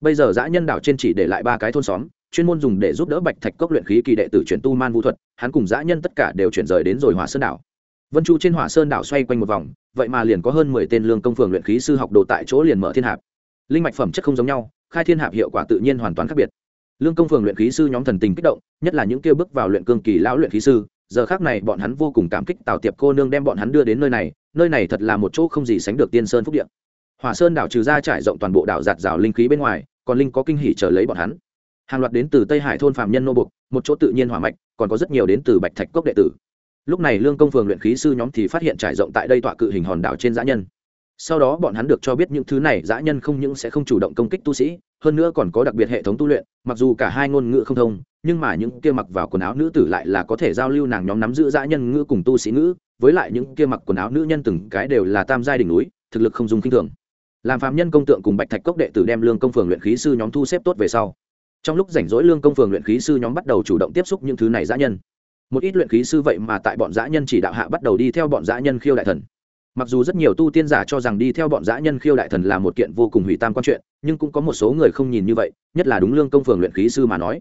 Speaker 1: Bây giờ giã nhân đảo trên chỉ để lại ba cái thôn xóm chuyên môn dùng để giúp đỡ bạch thạch cốc luyện khí kỳ đệ tử chuyển tu man vũ thuật, hắn cùng dã nhân tất cả đều chuyển rời đến rồi hỏa sơn đảo. Vân chu trên hỏa sơn đảo xoay quanh một vòng, vậy mà liền có hơn mười tên lương công phường luyện khí sư học đồ tại chỗ liền mở thiên hạp. Linh mạch phẩm chất không giống nhau, khai thiên hạp hiệu quả tự nhiên hoàn toàn khác biệt. Lương công phường luyện khí sư nhóm thần tình kích động, nhất là những kêu bước vào luyện cương kỳ lão luyện khí sư, giờ khác này bọn hắn vô cùng cảm kích tào tiệp cô nương đem bọn hắn đưa đến nơi này nơi này thật là một chỗ không gì sánh được tiên sơn phúc điện hỏa sơn đảo trừ ra trải rộng toàn bộ đảo giạt rào linh khí bên ngoài, còn linh có kinh hỉ chờ lấy bọn hắn hàng loạt đến từ tây hải thôn phạm nhân nô bục một chỗ tự nhiên hỏa mạch, còn có rất nhiều đến từ bạch thạch cốc đệ tử. Lúc này lương công phường luyện khí sư nhóm thì phát hiện trải rộng tại đây tọa cự hình hòn đảo trên dã nhân. Sau đó bọn hắn được cho biết những thứ này dã nhân không những sẽ không chủ động công kích tu sĩ, hơn nữa còn có đặc biệt hệ thống tu luyện, mặc dù cả hai ngôn ngữ không thông, nhưng mà những kia mặc vào quần áo nữ tử lại là có thể giao lưu nàng nhóm nắm giữ dã nhân ngữ cùng tu sĩ ngữ, với lại những kia mặc quần áo nữ nhân từng cái đều là tam giai đỉnh núi, thực lực không dùng kinh thường. Làm phạm nhân công tượng cùng bạch thạch cốc đệ tử đem lương công phường luyện khí sư nhóm thu xếp tốt về sau trong lúc rảnh rỗi lương công phường luyện khí sư nhóm bắt đầu chủ động tiếp xúc những thứ này dã nhân. Một ít luyện khí sư vậy mà tại bọn dã nhân chỉ đạo hạ bắt đầu đi theo bọn dã nhân khiêu đại thần. Mặc dù rất nhiều tu tiên giả cho rằng đi theo bọn dã nhân khiêu đại thần là một kiện vô cùng hủy tam quan chuyện, nhưng cũng có một số người không nhìn như vậy, nhất là đúng lương công phường luyện khí sư mà nói.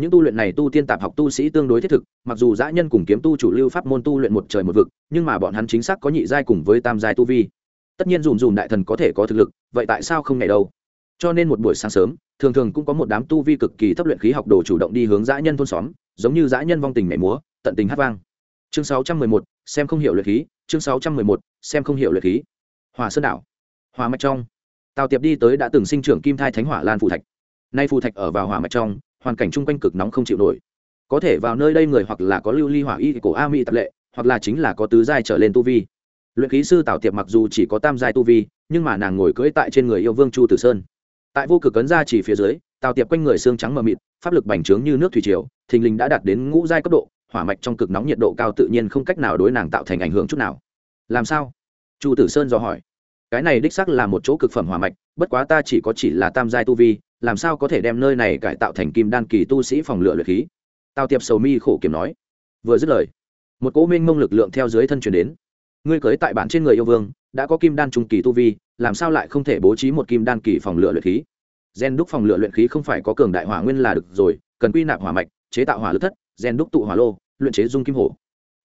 Speaker 1: Những tu luyện này tu tiên tạp học tu sĩ tương đối thiết thực, mặc dù dã nhân cùng kiếm tu chủ lưu pháp môn tu luyện một trời một vực, nhưng mà bọn hắn chính xác có nhị giai cùng với tam giai tu vi. Tất nhiên dùm dùm đại thần có thể có thực lực, vậy tại sao không ngày đâu? Cho nên một buổi sáng sớm thường thường cũng có một đám tu vi cực kỳ thấp luyện khí học đồ chủ động đi hướng dã nhân thôn xóm giống như dã nhân vong tình mẻ múa tận tình hát vang. Chương 611, xem không hiểu luyện khí chương 611, xem không hiểu luyện khí. Hòa sơn đảo hòa mạch trong. Tào tiệp đi tới đã từng sinh trưởng kim thai thánh hỏa lan phù thạch. Nay phù thạch ở vào hỏa mạch trong hoàn cảnh chung quanh cực nóng không chịu nổi. Có thể vào nơi đây người hoặc là có lưu ly hỏa y cổ a mỹ tập lệ hoặc là chính là có tứ giai trở lên tu vi. Luyện khí sư tào tiệp mặc dù chỉ có tam giai tu vi nhưng mà nàng ngồi cưỡi tại trên người yêu vương chu tử sơn tại vô cực cấn ra chỉ phía dưới, tào tiệp quanh người xương trắng mờ mịt, pháp lực bành trướng như nước thủy triều, thình lình đã đạt đến ngũ giai cấp độ, hỏa mạch trong cực nóng nhiệt độ cao tự nhiên không cách nào đối nàng tạo thành ảnh hưởng chút nào. Làm sao? Chu tử sơn dò hỏi. Cái này đích sắc là một chỗ cực phẩm hỏa mạch, bất quá ta chỉ có chỉ là tam giai tu vi, làm sao có thể đem nơi này cải tạo thành kim đan kỳ tu sĩ phòng lựa luyện khí? Tào tiệp sầu mi khổ kiếm nói. Vừa dứt lời, một cỗ minh mông lực lượng theo dưới thân chuyển đến ngươi cưới tại bản trên người yêu vương, đã có kim đan trung kỳ tu vi, làm sao lại không thể bố trí một kim đan kỳ phòng lựa luyện khí? Gen đúc phòng lựa luyện khí không phải có cường đại hỏa nguyên là được rồi, cần quy nạp hỏa mạch, chế tạo hỏa lực thất, gen đúc tụ hỏa lô, luyện chế dung kim hổ.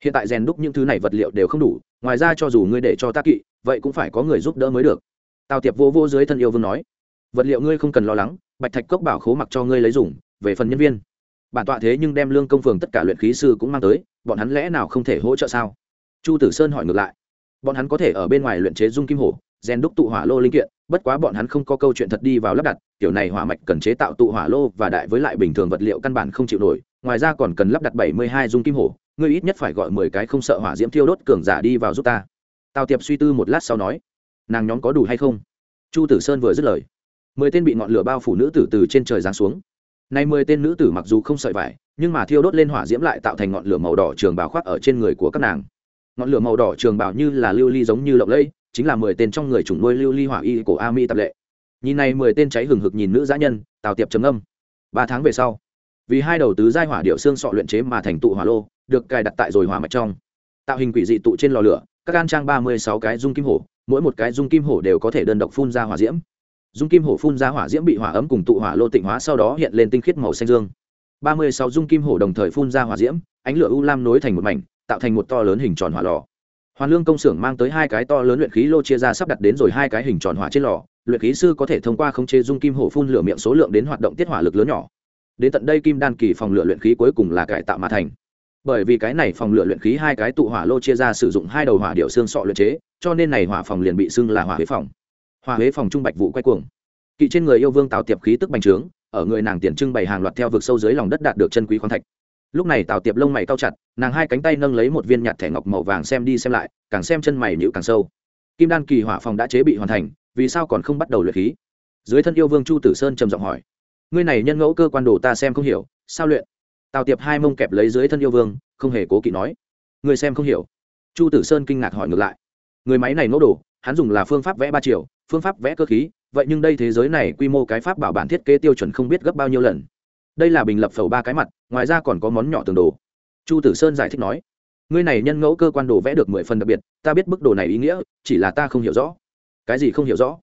Speaker 1: Hiện tại rèn đúc những thứ này vật liệu đều không đủ, ngoài ra cho dù ngươi để cho ta kỵ, vậy cũng phải có người giúp đỡ mới được. Tào tiệp vô vô dưới thân yêu vương nói, vật liệu ngươi không cần lo lắng, bạch thạch cốc bảo khố mặc cho ngươi lấy dùng, về phần nhân viên. Bản tọa thế nhưng đem lương công phường tất cả luyện khí sư cũng mang tới, bọn hắn lẽ nào không thể hỗ trợ sao? Chu tử sơn hỏi ngược lại. Bọn hắn có thể ở bên ngoài luyện chế dung kim hổ rèn đúc tụ hỏa lô linh kiện, bất quá bọn hắn không có câu chuyện thật đi vào lắp đặt, kiểu này hỏa mạch cần chế tạo tụ hỏa lô và đại với lại bình thường vật liệu căn bản không chịu nổi, ngoài ra còn cần lắp đặt bảy mươi hai dung kim hổ, ngươi ít nhất phải gọi mười cái không sợ hỏa diễm thiêu đốt cường giả đi vào giúp ta. Tào tiệp suy tư một lát sau nói, nàng nhóm có đủ hay không? Chu tử sơn vừa dứt lời, mười tên bị ngọn lửa bao phủ nữ tử từ trên trời giáng xuống. Nay mười tên nữ tử mặc dù không sợi vải, nhưng mà thiêu đốt lên hỏa diễm lại tạo thành ngọn lửa màu đỏ trường bào khoác ở trên người của các nàng ngọn lửa màu đỏ trường bảo như là lưu ly giống như lộng lẫy, chính là mười tên trong người chủng nuôi lưu ly hỏa y của a mi tập lệ. Nhìn này mười tên cháy hừng hực nhìn nữ giã nhân, tào tiệp trầm âm ba tháng về sau, vì hai đầu tứ giai hỏa điệu xương sọ luyện chế mà thành tụ hỏa lô, được cài đặt tại rồi hỏa mạch trong. Tạo hình quỷ dị tụ trên lò lửa, các gan trang ba mươi sáu cái dung kim hổ, mỗi một cái dung kim hổ đều có thể đơn độc phun ra hỏa diễm. Dung kim hổ phun ra hỏa diễm bị hỏa ấm cùng tụ hỏa lô tịnh hóa, sau đó hiện lên tinh khiết màu xanh dương. ba mươi sáu dung kim hổ đồng thời phun ra hỏa diễm, ánh lửa u lam nối thành một mảnh tạo thành một to lớn hình tròn hỏa lò. Hoàn lương công xưởng mang tới hai cái to lớn luyện khí lô chia ra sắp đặt đến rồi hai cái hình tròn hỏa trên lò. Luyện khí sư có thể thông qua khống chế dung kim hổ phun lửa miệng số lượng đến hoạt động tiết hỏa lực lớn nhỏ. Đến tận đây kim đan kỳ phòng lửa luyện khí cuối cùng là cải tạo mà thành. Bởi vì cái này phòng lửa luyện khí hai cái tụ hỏa lô chia ra sử dụng hai đầu hỏa điệu xương sọ luyện chế, cho nên này hỏa phòng liền bị xưng là hỏa huế phòng. Hỏa huế phòng trung bạch vụ quay cuồng. Kỵ trên người yêu vương tạo tiệp khí tức bành trướng, ở người nàng tiền trưng bày hàng loạt theo vực sâu dưới lòng đất đạt được chân quý khoáng thạch lúc này tào tiệp lông mày cao chặt, nàng hai cánh tay nâng lấy một viên nhạt thẻ ngọc màu vàng xem đi xem lại, càng xem chân mày nhữ càng sâu. Kim đan kỳ hỏa phòng đã chế bị hoàn thành, vì sao còn không bắt đầu luyện khí? Dưới thân yêu vương chu tử sơn trầm giọng hỏi. Ngươi này nhân ngẫu cơ quan đồ ta xem không hiểu, sao luyện? Tào tiệp hai mông kẹp lấy dưới thân yêu vương, không hề cố kỵ nói. Người xem không hiểu. Chu tử sơn kinh ngạc hỏi ngược lại. Người máy này ngẫu đồ, hắn dùng là phương pháp vẽ ba triệu phương pháp vẽ cơ khí, vậy nhưng đây thế giới này quy mô cái pháp bảo bản thiết kế tiêu chuẩn không biết gấp bao nhiêu lần đây là bình lập phẩu ba cái mặt, ngoài ra còn có món nhỏ tường đồ. Chu tử sơn giải thích nói, ngươi này nhân ngẫu cơ quan đồ vẽ được mười phần đặc biệt, ta biết bức đồ này ý nghĩa, chỉ là ta không hiểu rõ. Cái gì không hiểu rõ?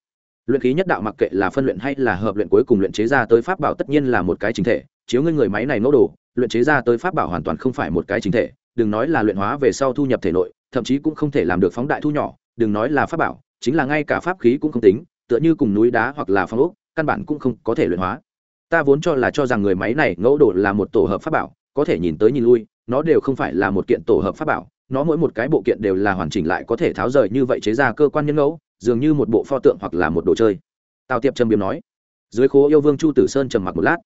Speaker 1: Luyện khí nhất đạo mặc kệ là phân luyện hay là hợp luyện cuối cùng luyện chế ra tới pháp bảo tất nhiên là một cái chính thể, chiếu ngươi người máy này ngẫu đồ, luyện chế ra tới pháp bảo hoàn toàn không phải một cái chính thể, đừng nói là luyện hóa về sau thu nhập thể nội, thậm chí cũng không thể làm được phóng đại thu nhỏ, đừng nói là pháp bảo, chính là ngay cả pháp khí cũng không tính, tựa như cùng núi đá hoặc là phong ốc, căn bản cũng không có thể luyện hóa ta vốn cho là cho rằng người máy này ngẫu đồ là một tổ hợp pháp bảo, có thể nhìn tới nhìn lui, nó đều không phải là một kiện tổ hợp pháp bảo, nó mỗi một cái bộ kiện đều là hoàn chỉnh lại có thể tháo rời như vậy chế ra cơ quan nhân ngẫu, dường như một bộ pho tượng hoặc là một đồ chơi. Tào tiệp trầm biếm nói. Dưới khố yêu vương chu tử sơn trầm mặc một lát.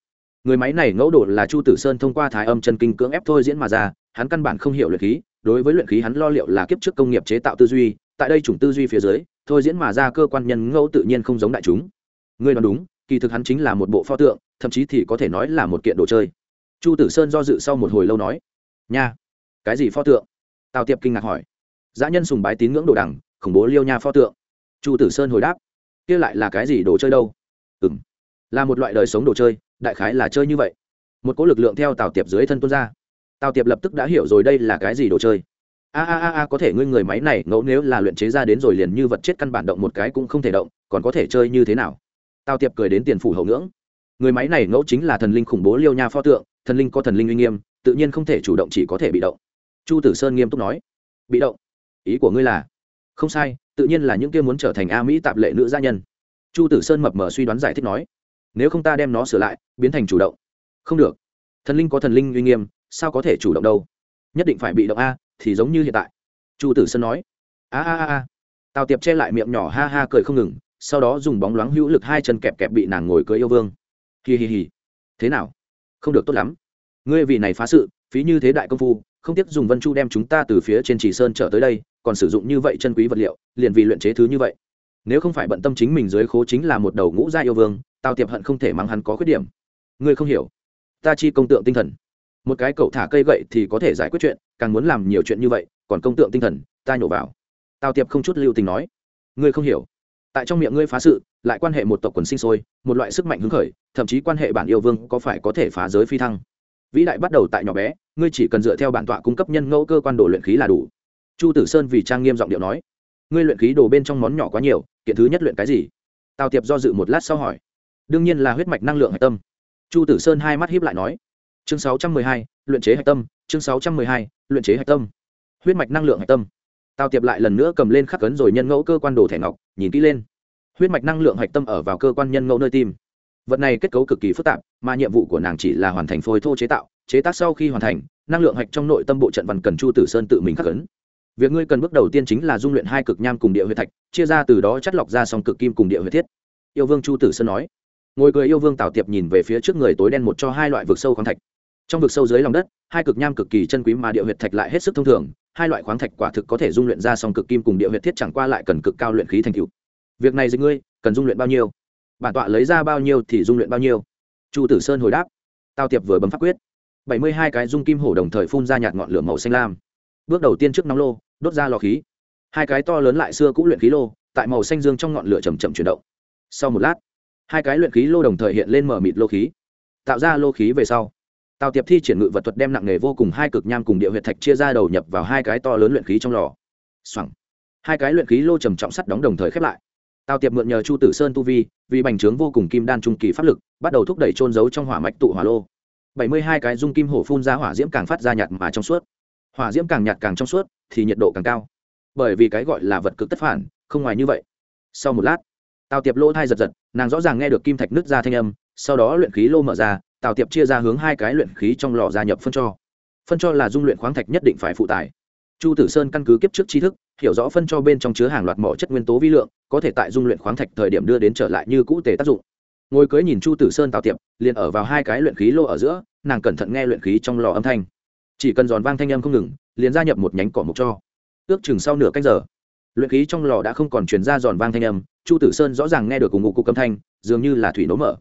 Speaker 1: Người máy này ngẫu đồ là chu tử sơn thông qua thái âm chân kinh cưỡng ép thôi diễn mà ra, hắn căn bản không hiểu luyện khí, đối với luyện khí hắn lo liệu là kiếp trước công nghiệp chế tạo tư duy, tại đây chủng tư duy phía dưới, thôi diễn mà ra cơ quan nhân ngẫu tự nhiên không giống đại chúng. Ngươi nói đúng, kỳ thực hắn chính là một bộ pho tượng thậm chí thì có thể nói là một kiện đồ chơi. Chu tử sơn do dự sau một hồi lâu nói, nha, cái gì pho tượng? Tào tiệp kinh ngạc hỏi. Dã nhân sùng bái tín ngưỡng đồ đằng, khủng bố liêu nha pho tượng. Chu tử sơn hồi đáp, kia lại là cái gì đồ chơi đâu? Ừ m là một loại đời sống đồ chơi, đại khái là chơi như vậy. Một cỗ lực lượng theo tào tiệp dưới thân tuôn ra. Tào tiệp lập tức đã hiểu rồi đây là cái gì đồ chơi. A a a a, có thể ngươi người máy này ngẫu nếu là luyện chế ra đến rồi liền như vật chết căn bản động một cái cũng không thể động, còn có thể chơi như thế nào? Tào tiệp cười đến tiền phủ hậu ngưỡng người máy này ngẫu chính là thần linh khủng bố liêu nha pho tượng, thần linh có thần linh uy nghiêm, tự nhiên không thể chủ động chỉ có thể bị động. Chu tử sơn nghiêm túc nói, bị động? Ý của ngươi là? Không sai, tự nhiên là những kia muốn trở thành a mỹ tạp lệ nữ gia nhân. Chu tử sơn mập mờ suy đoán giải thích nói, nếu không ta đem nó sửa lại, biến thành chủ động. Không được. Thần linh có thần linh uy nghiêm, sao có thể chủ động đâu? Nhất định phải bị động a, thì giống như hiện tại. Chu tử sơn nói, a a a a. Tào tiệp che lại miệng nhỏ ha ha cười không ngừng, sau đó dùng bóng loáng hữu lực hai chân kẹp kẹp bị nàng ngồi cưới yêu vương hì hì hì thế nào? Không được tốt lắm. Ngươi vì này phá sự, phí như thế đại công phu, không tiếc dùng vân chu đem chúng ta từ phía trên chỉ sơn trở tới đây, còn sử dụng như vậy chân quý vật liệu, liền vì luyện chế thứ như vậy. Nếu không phải bận tâm chính mình dưới khố chính là một đầu ngũ gia yêu vương, tào tiệp hận không thể mắng hắn có khuyết điểm. Ngươi không hiểu. Ta chi công tượng tinh thần. Một cái cậu thả cây gậy thì có thể giải quyết chuyện, càng muốn làm nhiều chuyện như vậy, còn công tượng tinh thần, ta nhổ vào. Tào tiệp không chút lưu tình nói. Ngươi không hiểu tại trong miệng ngươi phá sự, lại quan hệ một tộc quần sinh sôi, một loại sức mạnh hứng khởi, thậm chí quan hệ bản yêu vương có phải có thể phá giới phi thăng. Vĩ đại bắt đầu tại nhỏ bé, ngươi chỉ cần dựa theo bản tọa cung cấp nhân ngẫu cơ quan đồ luyện khí là đủ. Chu tử sơn vì trang nghiêm giọng điệu nói, ngươi luyện khí đồ bên trong món nhỏ quá nhiều, kiện thứ nhất luyện cái gì? Tào tiệp do dự một lát sau hỏi. Đương nhiên là huyết mạch năng lượng hạch tâm. Chu tử sơn hai mắt hiếp lại nói, chương sáu trăm mười hai, luyện chế hạch tâm, chương sáu trăm mười hai, luyện chế hạch tâm. Huyết mạch năng lượng hạch tâm. Tào tiệp lại lần nữa cầm lên khắc cấn rồi nhân ngẫu cơ quan đồ thẻ ngọc nhìn kỹ lên. Huyết mạch năng lượng hạch tâm ở vào cơ quan nhân ngẫu nơi tim. Vật này kết cấu cực kỳ phức tạp, mà nhiệm vụ của nàng chỉ là hoàn thành phôi thô chế tạo, chế tác sau khi hoàn thành, năng lượng hạch trong nội tâm bộ trận văn cần chu tử sơn tự mình khắc ấn. Việc ngươi cần bước đầu tiên chính là dung luyện hai cực nham cùng địa huyết thạch, chia ra từ đó chất lọc ra song cực kim cùng địa huyết thiết. Yêu vương chu tử sơn nói. Ngồi cười yêu vương tào tiệp nhìn về phía trước người tối đen một cho hai loại vực sâu khoáng thạch. Trong vực sâu dưới lòng đất, hai cực nham cực kỳ chân quý mà địa huyệt thạch lại hết sức thông thường hai loại khoáng thạch quả thực có thể dung luyện ra song cực kim cùng địa huyệt thiết chẳng qua lại cần cực cao luyện khí thành cựu việc này dịch ngươi, cần dung luyện bao nhiêu? Bản tọa lấy ra bao nhiêu thì dung luyện bao nhiêu? Chu tử sơn hồi đáp. Tao tiệp vừa bấm pháp quyết. Bảy mươi hai cái dung kim hổ đồng thời phun ra nhạt ngọn lửa màu xanh lam. Bước đầu tiên trước nóng lô, đốt ra lò khí. Hai cái to lớn lại xưa cũng luyện khí lô, tại màu xanh dương trong ngọn lửa chầm chậm chuyển động. Sau một lát, hai cái luyện khí lô đồng thời hiện lên mở mịt lô khí. Tạo ra lô khí về sau tào tiệp thi triển ngự vật thuật đem nặng nghề vô cùng hai cực nham cùng địa huyệt thạch chia ra đầu nhập vào hai cái to lớn luyện khí trong lò. Xoẳng hai cái luyện khí lô trầm trọng sắt đóng đồng thời khép lại. Tào tiệp mượn nhờ chu tử sơn tu vi, vì bành trướng vô cùng kim đan trung kỳ pháp lực, bắt đầu thúc đẩy trôn giấu trong hỏa mạch tụ hỏa lô. Bảy mươi hai cái dung kim hổ phun ra hỏa diễm càng phát ra nhạt mà trong suốt. Hỏa diễm càng nhạt càng trong suốt, thì nhiệt độ càng cao. Bởi vì cái gọi là vật cực tất phản, không ngoài như vậy. Sau một lát, tào tiệp lỗ thai giật giật, nàng rõ ràng nghe được kim thạch nứt ra thanh âm, sau đó luyện khí lô mở ra tào tiệp chia ra hướng hai cái luyện khí trong lò gia nhập phân cho. Phân cho là dung luyện khoáng thạch nhất định phải phụ tải. Chu tử sơn căn cứ kiếp trước tri thức, hiểu rõ phân cho bên trong chứa hàng loạt mỏ chất nguyên tố vi lượng, có thể tại dung luyện khoáng thạch thời điểm đưa đến trở lại như cũ tề tác dụng. Ngồi cưới nhìn chu tử sơn, tào tiệp, liền ở vào hai cái luyện khí lô ở giữa, nàng cẩn thận nghe luyện khí trong lò âm thanh. Chỉ cần giòn vang thanh âm không ngừng, liền gia nhập một nhánh cỏ mục cho. Ước chừng sau nửa cách giờ, luyện khí trong lò đã không còn truyền ra giòn vang thanh âm, chu tử sơn rõ ràng nghe được cùng ngụ cục âm thanh, dường như là thủy nấu mở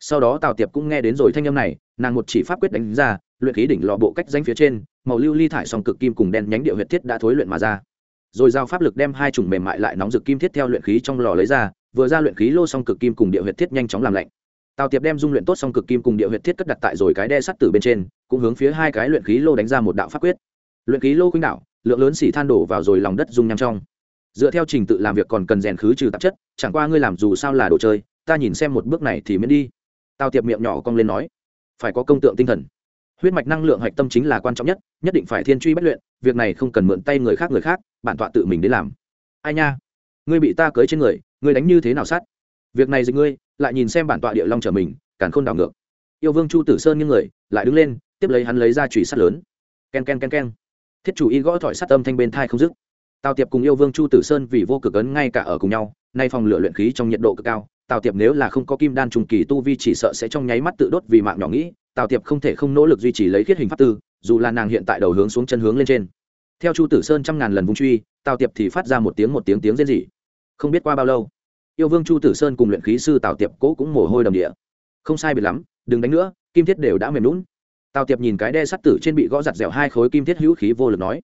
Speaker 1: sau đó tào tiệp cũng nghe đến rồi thanh âm này, nàng một chỉ pháp quyết đánh ra, luyện khí đỉnh lò bộ cách danh phía trên, màu lưu ly thải song cực kim cùng đen nhánh địa huyệt thiết đã thối luyện mà ra. Rồi giao pháp lực đem hai chủng mềm mại lại nóng rực kim thiết theo luyện khí trong lò lấy ra, vừa ra luyện khí lô song cực kim cùng địa huyệt thiết nhanh chóng làm lạnh. Tào tiệp đem dung luyện tốt song cực kim cùng địa huyệt thiết cất đặt tại rồi cái đe sắt từ bên trên, cũng hướng phía hai cái luyện khí lô đánh ra một đạo pháp quyết. Luyện khí lô khuynh đạo lượng lớn xỉ than đổ vào rồi lòng đất dung nham trong. Dựa theo trình tự làm việc còn cần rèn khứ trừ tạp chất, chẳng qua ngươi làm dù sao là đồ chơi, ta nhìn xem một bước này thì miễn đi tào tiệp miệng nhỏ cong lên nói, phải có công tượng tinh thần. Huyết mạch năng lượng hạch tâm chính là quan trọng nhất nhất định phải thiên truy bất luyện, việc này không cần mượn tay người khác người khác, bản tọa tự mình đến làm. Ai nha, ngươi bị ta cưới trên người, ngươi đánh như thế nào sát? Việc này dịch ngươi, lại nhìn xem bản tọa địa long trở mình, càn khôn đảo ngược. Yêu vương chu tử sơn như người, lại đứng lên, tiếp lấy hắn lấy ra chùy sắt lớn. Ken ken ken ken. Thiết chủ y gõ thỏi sắt âm thanh bên thai không dứt. Tào tiệp cùng yêu vương chu tử sơn vì vô cực ấn ngay cả ở cùng nhau, nay phòng lửa luyện khí trong nhiệt độ cực cao tào tiệp nếu là không có kim đan trùng kỳ tu vi chỉ sợ sẽ trong nháy mắt tự đốt vì mạng nhỏ nghĩ, tào tiệp không thể không nỗ lực duy trì lấy khiết hình pháp tư, dù là nàng hiện tại đầu hướng xuống chân hướng lên trên. Theo chu tử sơn trăm ngàn lần vung truy, tào tiệp thì phát ra một tiếng một tiếng tiếng rên rỉ. Không biết qua bao lâu, yêu vương chu tử sơn cùng luyện khí sư tào tiệp cố cũng mồ hôi đầm địa. Không sai biệt lắm, đừng đánh nữa, kim thiết đều đã mềm lún tào tiệp nhìn cái đe sắt tử trên bị gõ giặt dẻo hai khối kim thiết hữu khí vô lực nói,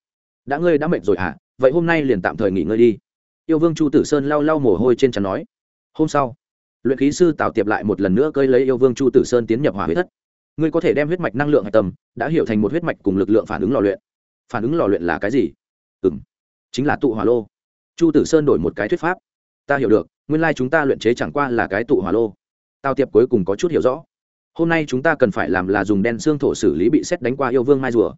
Speaker 1: đã ngươi đã mệt rồi hả? À? vậy hôm nay liền tạm thời nghỉ ngơi đi. Yêu vương chu tử sơn lau lau mồ hôi trên trán nói, hôm sau luyện khí sư tào tiệp lại một lần nữa cơi lấy yêu vương chu tử sơn tiến nhập hỏa huyết thất. Ngươi có thể đem huyết mạch năng lượng hạch tâm, đã hiểu thành một huyết mạch cùng lực lượng phản ứng lò luyện. Phản ứng lò luyện là cái gì? Ừ m chính là tụ hỏa lô. Chu tử sơn đổi một cái thuyết pháp. Ta hiểu được, nguyên lai chúng ta luyện chế chẳng qua là cái tụ hỏa lô. Tào tiệp cuối cùng có chút hiểu rõ. Hôm nay chúng ta cần phải làm là dùng đen xương thổ xử lý bị xét đánh qua yêu vương mai rùa.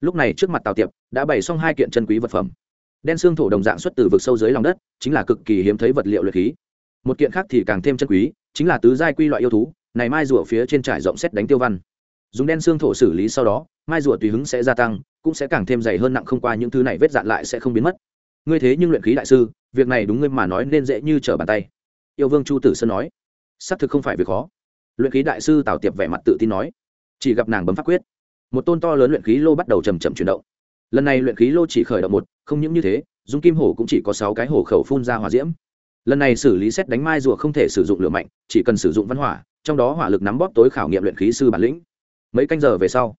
Speaker 1: Lúc này trước mặt tào tiệp đã bày xong hai kiện chân quý vật phẩm. Đen xương thổ đồng dạng xuất từ vực sâu dưới lòng đất, chính là cực kỳ hiếm thấy vật liệu luyện khí một kiện khác thì càng thêm chân quý, chính là tứ giai quy loại yêu thú, này mai rùa phía trên trải rộng xét đánh tiêu văn. Dùng đen xương thổ xử lý sau đó, mai rùa tùy hứng sẽ gia tăng, cũng sẽ càng thêm dày hơn nặng không qua những thứ này vết dạn lại sẽ không biến mất. Ngươi thế nhưng luyện khí đại sư, việc này đúng ngươi mà nói nên dễ như trở bàn tay. Yêu vương chu tử sơn nói. Xác thực không phải việc khó. Luyện khí đại sư tào tiệp vẻ mặt tự tin nói. Chỉ gặp nàng bấm pháp quyết. Một tôn to lớn luyện khí lô bắt đầu chầm chậm chuyển động. Lần này luyện khí lô chỉ khởi động một, không những như thế, dung kim hổ cũng chỉ có sáu cái hổ khẩu phun ra hỏa diễm lần này xử lý xét đánh mai rùa không thể sử dụng lửa mạnh, chỉ cần sử dụng văn hỏa, trong đó hỏa lực nắm bóp tối khảo nghiệm luyện khí sư bản lĩnh. Mấy canh giờ về sau,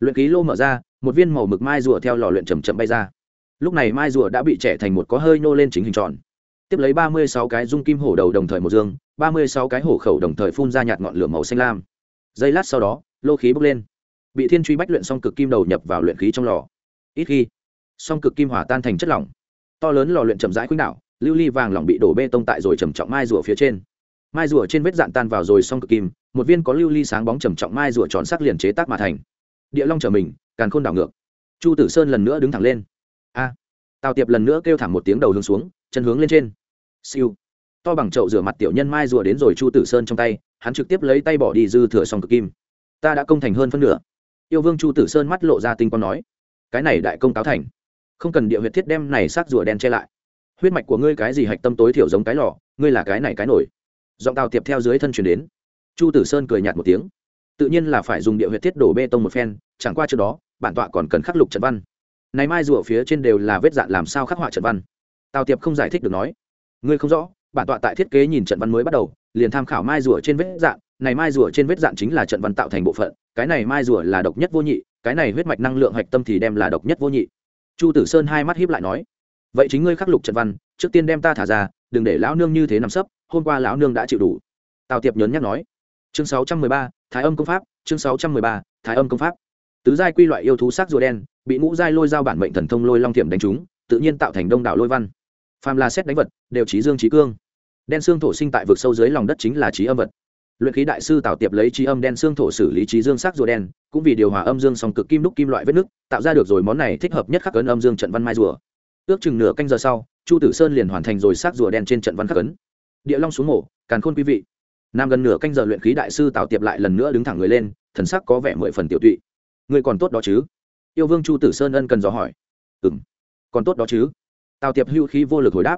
Speaker 1: luyện khí lô mở ra, một viên màu mực mai rùa theo lò luyện chầm chậm bay ra. Lúc này mai rùa đã bị trẻ thành một có hơi nô lên chính hình tròn. Tiếp lấy ba mươi sáu cái dung kim hổ đầu đồng thời một dương, ba mươi sáu cái hổ khẩu đồng thời phun ra nhạt ngọn lửa màu xanh lam. Giây lát sau đó, lô khí bốc lên. Bị thiên truy bách luyện xong cực kim đầu nhập vào luyện khí trong lò. Ít khi, song cực kim hỏa tan thành chất lỏng. To lớn lò luyện chậm rãi khuynh đảo lưu ly vàng lỏng bị đổ bê tông tại rồi trầm trọng mai rùa phía trên. Mai rùa trên vết dạn tan vào rồi song cực kim, một viên có lưu ly sáng bóng trầm trọng mai rùa tròn sắc liền chế tác mà thành. Địa long trở mình, càn khôn đảo ngược. Chu tử sơn lần nữa đứng thẳng lên. A! Tào tiệp lần nữa kêu thẳng một tiếng đầu hướng xuống, chân hướng lên trên. Siêu! To bằng chậu rửa mặt tiểu nhân mai rùa đến rồi chu tử sơn trong tay, hắn trực tiếp lấy tay bỏ đi dư thừa song cực kim. Ta đã công thành hơn phân nửa. Yêu vương chu tử sơn mắt lộ ra tinh quang nói. Cái này đại công táo thành. Không cần địa huyệt thiết đem này xác rùa đen che lại huyết mạch của ngươi cái gì hạch tâm tối thiểu giống cái lò, ngươi là cái này cái nổi. Giọng tàu tiệp theo dưới thân chuyển đến. Chu tử sơn cười nhạt một tiếng. Tự nhiên là phải dùng địa huyệt thiết đổ bê tông một phen, chẳng qua trước đó, bản tọa còn cần khắc lục trận văn. Này mai rùa phía trên đều là vết dạn làm sao khắc họa trận văn. Tào tiệp không giải thích được nói. Ngươi không rõ, bản tọa tại thiết kế nhìn trận văn mới bắt đầu, liền tham khảo mai rùa trên vết dạn. Này mai rùa trên vết dạn chính là trận văn tạo thành bộ phận, cái này mai rùa là độc nhất vô nhị, cái này huyết mạch năng lượng hạch tâm thì đem là độc nhất vô nhị. Chu tử sơn hai mắt hiếp lại nói vậy chính ngươi khắc lục trận văn, trước tiên đem ta thả ra, đừng để lão nương như thế nằm sấp, hôm qua lão nương đã chịu đủ. Tào tiệp nhấn nhắc nói. Chương sáu trăm mười ba, thái âm công pháp, chương sáu trăm mười ba, thái âm công pháp. Tứ giai quy loại yêu thú sắc rùa đen, bị ngũ giai lôi dao bản mệnh thần thông lôi long thiểm đánh trúng, tự nhiên tạo thành đông đảo lôi văn. Phàm là xét đánh vật, đều trí dương trí cương. Đen xương thổ sinh tại vực sâu dưới lòng đất chính là trí âm vật. Luyện khí đại sư tào tiệp lấy trí âm đen xương thổ xử lý trí dương sắc rùa đen, cũng vì điều hòa âm dương song cực kim đúc kim loại vết nước tạo ra được rồi món này thích hợp nhất khắc ấn âm dương trận văn mai rùa ước chừng nửa canh giờ sau, chu tử sơn liền hoàn thành rồi xác rùa đen trên trận văn khắc ấn. Địa long xuống mổ càn khôn quý vị. Nam gần nửa canh giờ luyện khí đại sư tào tiệp lại lần nữa đứng thẳng người lên, thần sắc có vẻ mười phần tiểu tụy. Người còn tốt đó chứ? Yêu vương chu tử sơn ân cần dò hỏi. Ừ m còn tốt đó chứ? Tào tiệp hưu khí vô lực hồi đáp.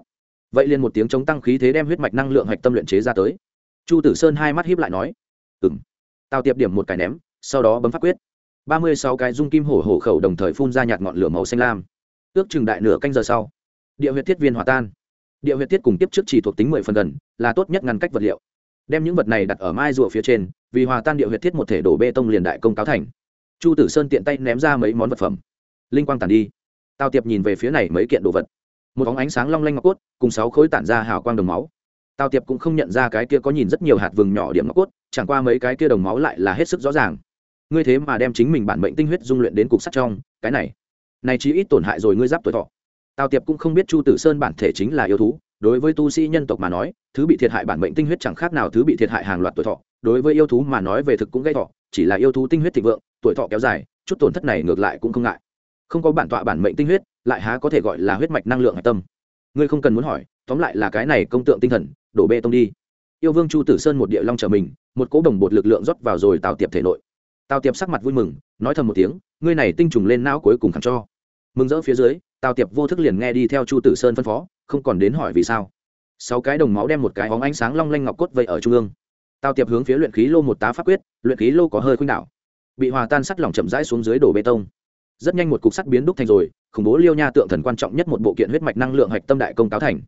Speaker 1: Vậy liền một tiếng chống tăng khí thế đem huyết mạch năng lượng hạch tâm luyện chế ra tới. Chu tử sơn hai mắt hiếp lại nói. Ừ m tào tiệp điểm một cái ném, sau đó bấm phát quyết. Ba mươi sáu cái dung kim hổ hổ khẩu đồng thời phun ra nhạt ngọn lửa màu xanh lam ước chừng đại nửa canh giờ sau, địa huyệt thiết viên hòa tan. Địa huyệt thiết cùng tiếp trước chỉ thuộc tính mười phần gần, là tốt nhất ngăn cách vật liệu. Đem những vật này đặt ở mai rùa phía trên, vì hòa tan địa huyệt thiết một thể đổ bê tông liền đại công cáo thành. Chu tử sơn tiện tay ném ra mấy món vật phẩm. Linh quang tản đi. Tào tiệp nhìn về phía này mấy kiện đồ vật. Một bóng ánh sáng long lanh ngọc cốt, cùng sáu khối tản ra hào quang đồng máu. Tào tiệp cũng không nhận ra cái kia có nhìn rất nhiều hạt vừng nhỏ điểm ngọc cốt, chẳng qua mấy cái kia đồng máu lại là hết sức rõ ràng. Ngươi thế mà đem chính mình bản mệnh tinh huyết dung luyện đến cục sắt trong, cái này này chí ít tổn hại rồi ngươi giáp tuổi thọ. Tào tiệp cũng không biết chu tử sơn bản thể chính là yêu thú, đối với tu sĩ nhân tộc mà nói, thứ bị thiệt hại bản mệnh tinh huyết chẳng khác nào thứ bị thiệt hại hàng loạt tuổi thọ, đối với yêu thú mà nói về thực cũng gây thọ, chỉ là yêu thú tinh huyết thịnh vượng, tuổi thọ kéo dài, chút tổn thất này ngược lại cũng không ngại. Không có bản tọa bản mệnh tinh huyết, lại há có thể gọi là huyết mạch năng lượng hạch tâm. Ngươi không cần muốn hỏi, tóm lại là cái này công tượng tinh thần, đổ bê tông đi. Yêu vương chu tử sơn một địa long trở mình, một cỗ đồng bột lực lượng rót vào rồi tào tiệp thể nội. Tào tiệp sắc mặt vui mừng, nói thầm một tiếng, ngươi này tinh trùng lên não cuối cùng khẳng cho mừng rỡ phía dưới, tào tiệp vô thức liền nghe đi theo chu tử sơn phân phó, không còn đến hỏi vì sao. Sáu cái đồng máu đem một cái hóng ánh sáng long lanh ngọc cốt vây ở trung ương. Tào tiệp hướng phía luyện khí lô một tá pháp quyết, luyện khí lô có hơi khuynh đảo. Bị hòa tan sắt lỏng chậm rãi xuống dưới đổ bê tông. Rất nhanh một cục sắt biến đúc thành rồi, khủng bố liêu nha tượng thần quan trọng nhất một bộ kiện huyết mạch năng lượng hạch tâm đại công cáo thành.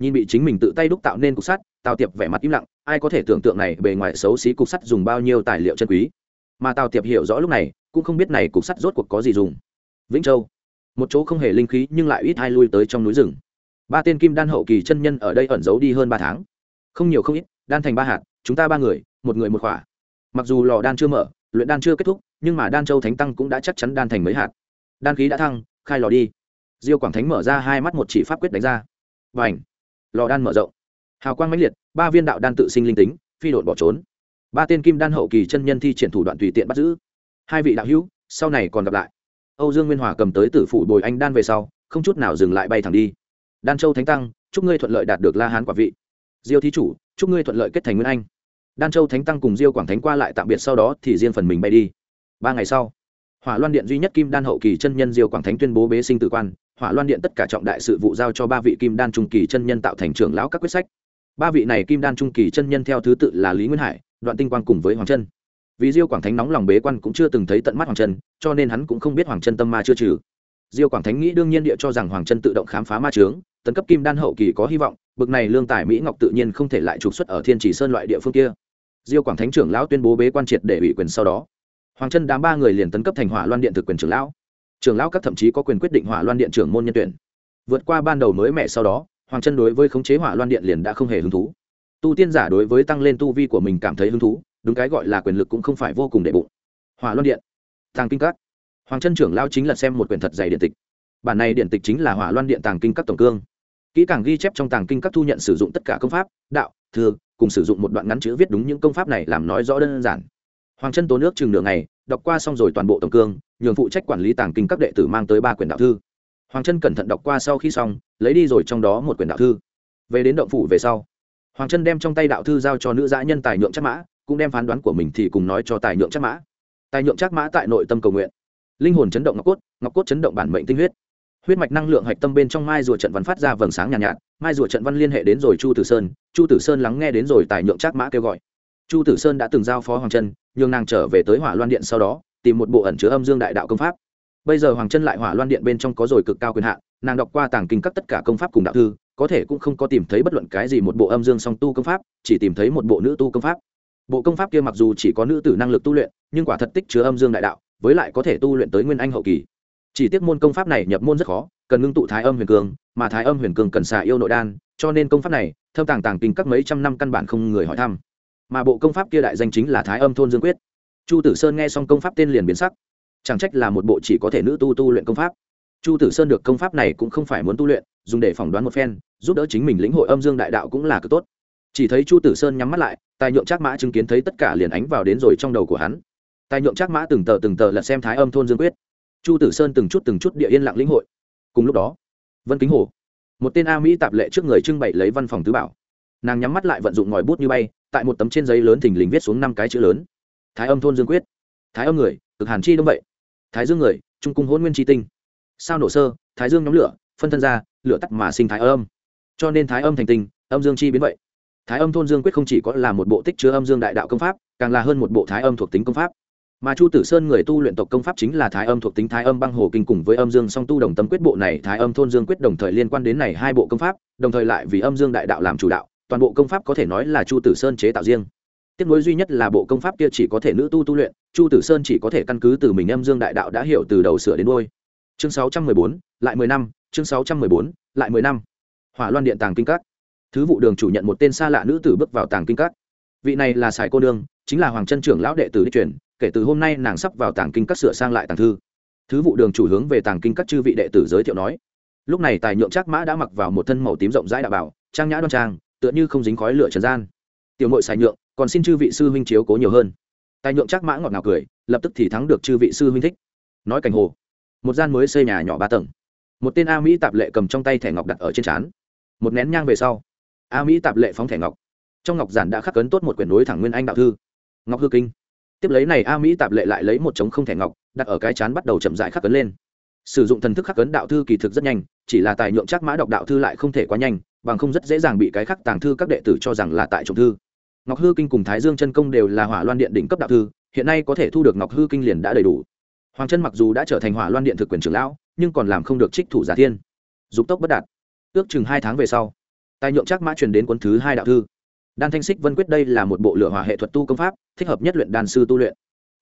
Speaker 1: Nhìn bị chính mình tự tay đúc tạo nên cục sắt, tào tiệp vẻ mặt im lặng, ai có thể tưởng tượng này bề ngoài xấu xí cục sắt dùng bao nhiêu tài liệu chân quý. Mà tào tiệp hiểu rõ lúc này, cũng không biết này cục sắt rốt cuộc có gì dùng. Vĩnh châu một chỗ không hề linh khí nhưng lại ít hai lui tới trong núi rừng. Ba tên kim đan hậu kỳ chân nhân ở đây ẩn giấu đi hơn ba tháng. Không nhiều không ít, đan thành ba hạt, chúng ta ba người, một người một khỏa. Mặc dù lò đan chưa mở, luyện đan chưa kết thúc, nhưng mà đan châu thánh tăng cũng đã chắc chắn đan thành mấy hạt. Đan khí đã thăng, khai lò đi. Diêu quảng thánh mở ra hai mắt một chỉ pháp quyết đánh ra. Và ảnh lò đan mở rộng. Hào quang mãnh liệt, ba viên đạo đan tự sinh linh tính, phi đột bỏ trốn. Ba tên kim đan hậu kỳ chân nhân thi triển thủ đoạn tùy tiện bắt giữ. Hai vị đạo hữu, sau này còn gặp lại âu dương nguyên hòa cầm tới tử phụ bồi anh đan về sau, không chút nào dừng lại bay thẳng đi. Đan châu thánh tăng, chúc ngươi thuận lợi đạt được la hán quả vị. Diêu thí chủ, chúc ngươi thuận lợi kết thành nguyên anh. Đan châu thánh tăng cùng diêu quảng thánh qua lại tạm biệt sau đó thì riêng phần mình bay đi. Ba ngày sau, hỏa loan điện duy nhất kim đan hậu kỳ chân nhân diêu quảng thánh tuyên bố bế sinh tử quan. Hỏa loan điện tất cả trọng đại sự vụ giao cho ba vị kim đan trung kỳ chân nhân tạo thành trưởng lão các quyết sách. Ba vị này kim đan trung kỳ chân nhân theo thứ tự là lý nguyên hải, đoạn tinh quang cùng với hoàng chân vì diêu quảng thánh nóng lòng bế quan cũng chưa từng thấy tận mắt hoàng trần cho nên hắn cũng không biết hoàng Trân tâm ma chưa trừ. Diêu quảng thánh nghĩ đương nhiên địa cho rằng hoàng Trân tự động khám phá ma trướng tấn cấp kim đan hậu kỳ có hy vọng, bực này lương tài mỹ ngọc tự nhiên không thể lại trục xuất ở thiên chỉ sơn loại địa phương kia. Diêu quảng thánh trưởng lão tuyên bố bế quan triệt để ủy quyền sau đó. Hoàng Trân đám ba người liền tấn cấp thành hỏa loan điện thực quyền trưởng lão. Trưởng lão các thậm chí có quyền quyết định hỏa loan điện trưởng môn nhân tuyển. Vượt qua ban đầu mới mẹ sau đó, hoàng Trân đối với khống chế hỏa loan điện liền đã không hề hứng thú. Tu tiên giả đối với tăng lên tu vi của mình cảm thấy hứng thú đúng cái gọi là quyền lực cũng không phải vô cùng đệ bụng. Hỏa loan điện, tàng kinh các. Hoàng chân trưởng lao chính là xem một quyển thật dày điện tịch. Bản này điện tịch chính là hỏa loan điện tàng kinh các tổng cương. Kỹ càng ghi chép trong tàng kinh các thu nhận sử dụng tất cả công pháp, đạo thừa cùng sử dụng một đoạn ngắn chữ viết đúng những công pháp này làm nói rõ đơn giản. Hoàng chân tố nước chừng nửa ngày, đọc qua xong rồi toàn bộ tổng cương, nhường phụ trách quản lý tàng kinh các đệ tử mang tới ba quyển đạo thư. Hoàng chân cẩn thận đọc qua sau khi xong, lấy đi rồi trong đó một quyển đạo thư. Về đến động phủ về sau, hoàng chân đem trong tay đạo thư giao cho nữ giã nhân tài nhượng chắc mã cũng đem phán đoán của mình thì cùng nói cho tài nhượng chắc mã. Tài nhượng chắc mã tại nội tâm cầu nguyện. Linh hồn chấn động ngọc cốt ngọc cốt chấn động bản mệnh tinh huyết. Huyết mạch năng lượng hạch tâm bên trong mai rùa trận văn phát ra vầng sáng nhàn nhạt, nhạt. Mai rùa trận văn liên hệ đến rồi chu tử sơn chu tử sơn lắng nghe đến rồi tài nhượng chắc mã kêu gọi. Chu tử sơn đã từng giao phó hoàng chân nhường nàng trở về tới hỏa loan điện sau đó tìm một bộ ẩn chứa âm dương đại đạo công pháp. Bây giờ hoàng chân lại hỏa loan điện bên trong có rồi cực cao quyền hạn nàng đọc qua tàng kinh các tất cả công pháp cùng đạo thư có thể cũng không có tìm thấy bất luận cái gì một bộ âm dương song tu công pháp chỉ tìm thấy một bộ nữ tu công pháp bộ công pháp kia mặc dù chỉ có nữ tử năng lực tu luyện nhưng quả thật tích chứa âm dương đại đạo với lại có thể tu luyện tới nguyên anh hậu kỳ. Chỉ tiếc môn công pháp này nhập môn rất khó cần ngưng tụ thái âm huyền cường, mà thái âm huyền cường cần xà yêu nội đan cho nên công pháp này thâm tàng tàng kinh các mấy trăm năm căn bản không người hỏi thăm. Mà bộ công pháp kia đại danh chính là thái âm thôn dương quyết. Chu tử sơn nghe xong công pháp tên liền biến sắc. Chẳng trách là một bộ chỉ có thể nữ tu tu luyện công pháp. Chu tử sơn được công pháp này cũng không phải muốn tu luyện dùng để phỏng đoán một phen giúp đỡ chính mình lĩnh hội âm dương đại đạo cũng là cực tốt. Chỉ thấy chu tử sơn nhắm mắt lại tài nhượng trác mã chứng kiến thấy tất cả liền ánh vào đến rồi trong đầu của hắn. Tài nhượng trác mã từng tờ từng tờ lật xem thái âm thôn dương quyết. Chu tử sơn từng chút từng chút địa yên lặng lĩnh hội. Cùng lúc đó, vân kính hồ, một tên a mỹ tạp lệ trước người trưng bày lấy văn phòng tứ bảo. Nàng nhắm mắt lại vận dụng ngòi bút như bay, tại một tấm trên giấy lớn thình lình viết xuống năm cái chữ lớn. Thái âm thôn dương quyết. Thái âm người, cực hàn chi đông vậy. Thái dương người, trung cung hôn nguyên chi tinh. Sao nổ sơ, thái dương nhóm lửa, phân thân ra, lửa tắt mà sinh thái âm. Cho nên thái âm thành tinh, âm dương chi biến vậy thái âm thôn dương quyết không chỉ có là một bộ tích chứa âm dương đại đạo công pháp càng là hơn một bộ thái âm thuộc tính công pháp. Mà chu tử sơn người tu luyện tộc công pháp chính là thái âm thuộc tính thái âm băng hồ kinh cùng với âm dương song tu đồng tâm quyết bộ này thái âm thôn dương quyết đồng thời liên quan đến này hai bộ công pháp đồng thời lại vì âm dương đại đạo làm chủ đạo toàn bộ công pháp có thể nói là chu tử sơn chế tạo riêng. Tiếp nối duy nhất là bộ công pháp kia chỉ có thể nữ tu tu luyện chu tử sơn chỉ có thể căn cứ từ mình âm dương đại đạo đã hiểu từ đầu sửa đến đôi chương 614, lại 10 năm chương 614, lại 10 năm. Hỏa loan điện tàng kinh các thứ vụ đường chủ nhận một tên xa lạ nữ tử bước vào tàng kinh các. Vị này là sài cô đương chính là hoàng chân trưởng lão đệ tử đi truyền, kể từ hôm nay nàng sắp vào tàng kinh các sửa sang lại tàng thư. Thứ vụ đường chủ hướng về tàng kinh các chư vị đệ tử giới thiệu nói. Lúc này tài nhượng trác mã đã mặc vào một thân màu tím rộng rãi đạo bảo, trang nhã đoan trang, tựa như không dính khói lửa trần gian. Tiểu mội xài nhượng, còn xin chư vị sư huynh chiếu cố nhiều hơn. Tài nhượng trác mã ngọt ngào cười, lập tức thì thắng được chư vị sư huynh thích. Nói cảnh hồ, một gian mới xây nhà nhỏ ba tầng. Một tên a mỹ tạp lệ cầm trong tay thẻ ngọc đặt ở trên trán. Một nén nhang về sau a mỹ tạp lệ phóng thẻ ngọc. Trong ngọc giản đã khắc cấn tốt một quyển đối thẳng nguyên anh đạo thư. Ngọc hư kinh. Tiếp lấy này, a mỹ tạp lệ lại lấy một trống không thẻ ngọc, đặt ở cái chán bắt đầu chậm dại khắc cấn lên. Sử dụng thần thức khắc cấn đạo thư kỳ thực rất nhanh, chỉ là tài nhượng chắc mã đọc đạo thư lại không thể quá nhanh, bằng không rất dễ dàng bị cái khắc tàng thư các đệ tử cho rằng là tại trộm thư. Ngọc hư kinh cùng thái dương chân công đều là hỏa loan điện đỉnh cấp đạo thư, hiện nay có thể thu được ngọc hư kinh liền đã đầy đủ. Hoàng chân mặc dù đã trở thành hỏa loan điện thực quyền trưởng lão, nhưng còn làm không được trích thủ giả thiên. Dục tốc bất đạt. Ước chừng hai tháng về sau tài nhượng chắc mã truyền đến quân thứ hai đạo thư. Đan thanh xích vân quyết đây là một bộ lửa hỏa hệ thuật tu công pháp, thích hợp nhất luyện đan sư tu luyện.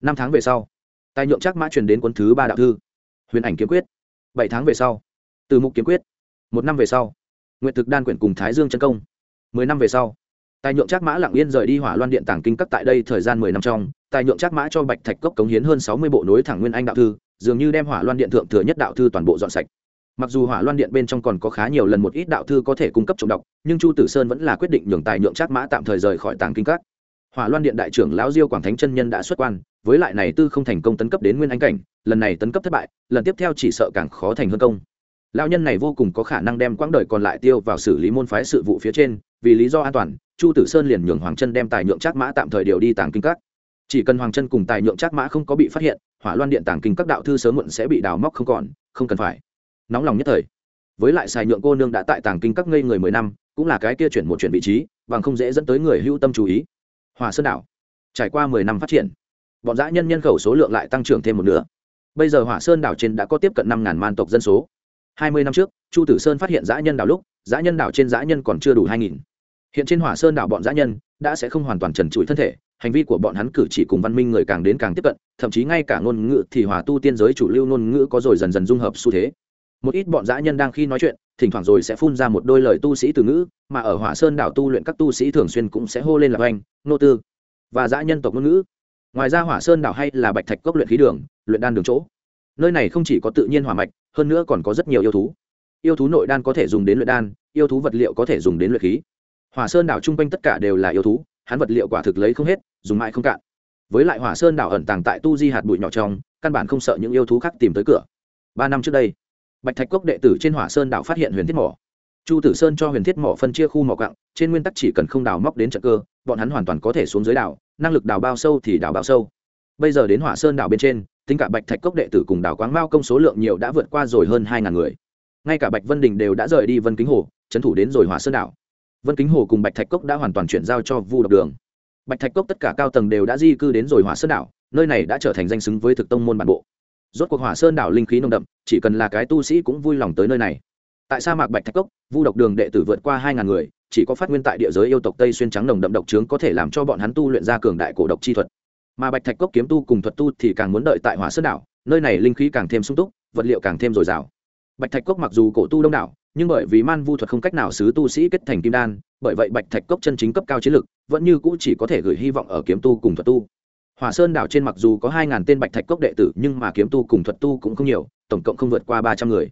Speaker 1: Năm tháng về sau, tài nhượng chắc mã truyền đến quân thứ ba đạo thư. Huyền ảnh kiếm quyết. Bảy tháng về sau, từ mục kiếm quyết. Một năm về sau nguyện thực đan quyển cùng thái dương chân công. Mười năm về sau, tài nhượng trác mã lặng yên rời đi hỏa loan điện tàng kinh cấp tại đây thời gian mười năm trong, tài nhượng trác mã cho bạch thạch cốc cống hiến hơn sáu mươi bộ nối thẳng nguyên anh đạo thư, dường như đem hỏa loan điện thượng thừa nhất đạo thư toàn bộ dọn sạch mặc dù hỏa loan điện bên trong còn có khá nhiều lần một ít đạo thư có thể cung cấp trọng đọc nhưng chu tử sơn vẫn là quyết định nhường tài nhượng trác mã tạm thời rời khỏi tàng kinh các. Hỏa loan điện đại trưởng lão diêu quảng thánh chân nhân đã xuất quan, với lại này tư không thành công tấn cấp đến nguyên anh cảnh, lần này tấn cấp thất bại, lần tiếp theo chỉ sợ càng khó thành hơn công. Lão nhân này vô cùng có khả năng đem quãng đời còn lại tiêu vào xử lý môn phái sự vụ phía trên, vì lý do an toàn, chu tử sơn liền nhường hoàng chân đem tài nhượng trác mã tạm thời điều đi tàng kinh các. Chỉ cần hoàng chân cùng tài nhượng trác mã không có bị phát hiện, hỏa loan điện tàng kinh các đạo thư sớm muộn sẽ bị đào móc không còn, không cần phải nóng lòng nhất thời. Với lại xài nhượng cô nương đã tại tàng kinh các ngây người mười năm, cũng là cái kia chuyển một chuyển vị trí, bằng không dễ dẫn tới người hưu tâm chú ý. Hòa sơn đảo, trải qua mười năm phát triển, bọn dã nhân nhân khẩu số lượng lại tăng trưởng thêm một nửa. Bây giờ hỏa sơn đảo trên đã có tiếp cận năm ngàn man tộc dân số. Hai mươi năm trước, chu tử sơn phát hiện dã nhân đảo lúc, dã nhân đảo trên dã nhân còn chưa đủ hai nghìn. Hiện trên hỏa sơn đảo bọn dã nhân đã sẽ không hoàn toàn trần trụi thân thể, hành vi của bọn hắn cử chỉ cùng văn minh người càng đến càng tiếp cận, thậm chí ngay cả ngôn ngữ thì hòa tu tiên giới chủ lưu ngôn ngữ có rồi dần dần dung hợp xu thế một ít bọn dã nhân đang khi nói chuyện, thỉnh thoảng rồi sẽ phun ra một đôi lời tu sĩ từ ngữ, mà ở hỏa sơn đảo tu luyện các tu sĩ thường xuyên cũng sẽ hô lên là oanh, nô tư, và dã nhân tộc ngôn ngữ. Ngoài ra hỏa sơn đảo hay là bạch thạch cốc luyện khí đường, luyện đan đường chỗ. Nơi này không chỉ có tự nhiên hỏa mạch, hơn nữa còn có rất nhiều yêu thú. Yêu thú nội đan có thể dùng đến luyện đan, yêu thú vật liệu có thể dùng đến luyện khí. Hỏa sơn đảo chung quanh tất cả đều là yêu thú, hắn vật liệu quả thực lấy không hết, dùng mãi không cạn. Với lại hỏa sơn đảo ẩn tàng tại tu di hạt bụi nhỏ trong, căn bản không sợ những yêu thú khác tìm tới cửa. Ba năm trước đây bạch thạch cốc đệ tử trên hỏa sơn đảo phát hiện huyền thiết mỏ. Chu tử sơn cho huyền thiết mỏ phân chia khu mỏ cặng trên nguyên tắc chỉ cần không đào móc đến trận cơ, bọn hắn hoàn toàn có thể xuống dưới đảo, năng lực đào bao sâu thì đào bao sâu. Bây giờ đến hỏa sơn đảo bên trên, tính cả bạch thạch cốc đệ tử cùng đảo quáng mao công số lượng nhiều đã vượt qua rồi hơn hai ngàn người. Ngay cả bạch vân đình đều đã rời đi vân kính hồ trấn thủ đến rồi hỏa sơn đảo. Vân kính hồ cùng bạch thạch cốc đã hoàn toàn chuyển giao cho vu độc đường. Bạch thạch cốc tất cả cao tầng đều đã di cư đến rồi hỏa sơn đảo, nơi này đã trở thành danh xứng với thực tông môn bản bộ. Rốt cuộc hỏa sơn đảo linh khí nồng đậm chỉ cần là cái tu sĩ cũng vui lòng tới nơi này. Tại sa mạc bạch thạch cốc, vu độc đường đệ tử vượt qua hai ngàn người, chỉ có phát nguyên tại địa giới yêu tộc tây xuyên trắng nồng đậm độc trướng có thể làm cho bọn hắn tu luyện ra cường đại cổ độc chi thuật. Mà bạch thạch cốc kiếm tu cùng thuật tu thì càng muốn đợi tại hỏa sơn đảo, nơi này linh khí càng thêm sung túc, vật liệu càng thêm dồi dào. Bạch thạch cốc mặc dù cổ tu đông đảo, nhưng bởi vì man vu thuật không cách nào xứ tu sĩ kết thành kim đan, bởi vậy bạch thạch cốc chân chính cấp cao chiến lực, vẫn như cũ chỉ có thể gửi hy vọng ở kiếm tu cùng thuật tu. Hỏa sơn đảo trên mặc dù có hai ngàn tên bạch thạch cốc đệ tử, nhưng mà kiếm tu cùng thuật tu cũng không nhiều tổng cộng không vượt qua ba trăm người.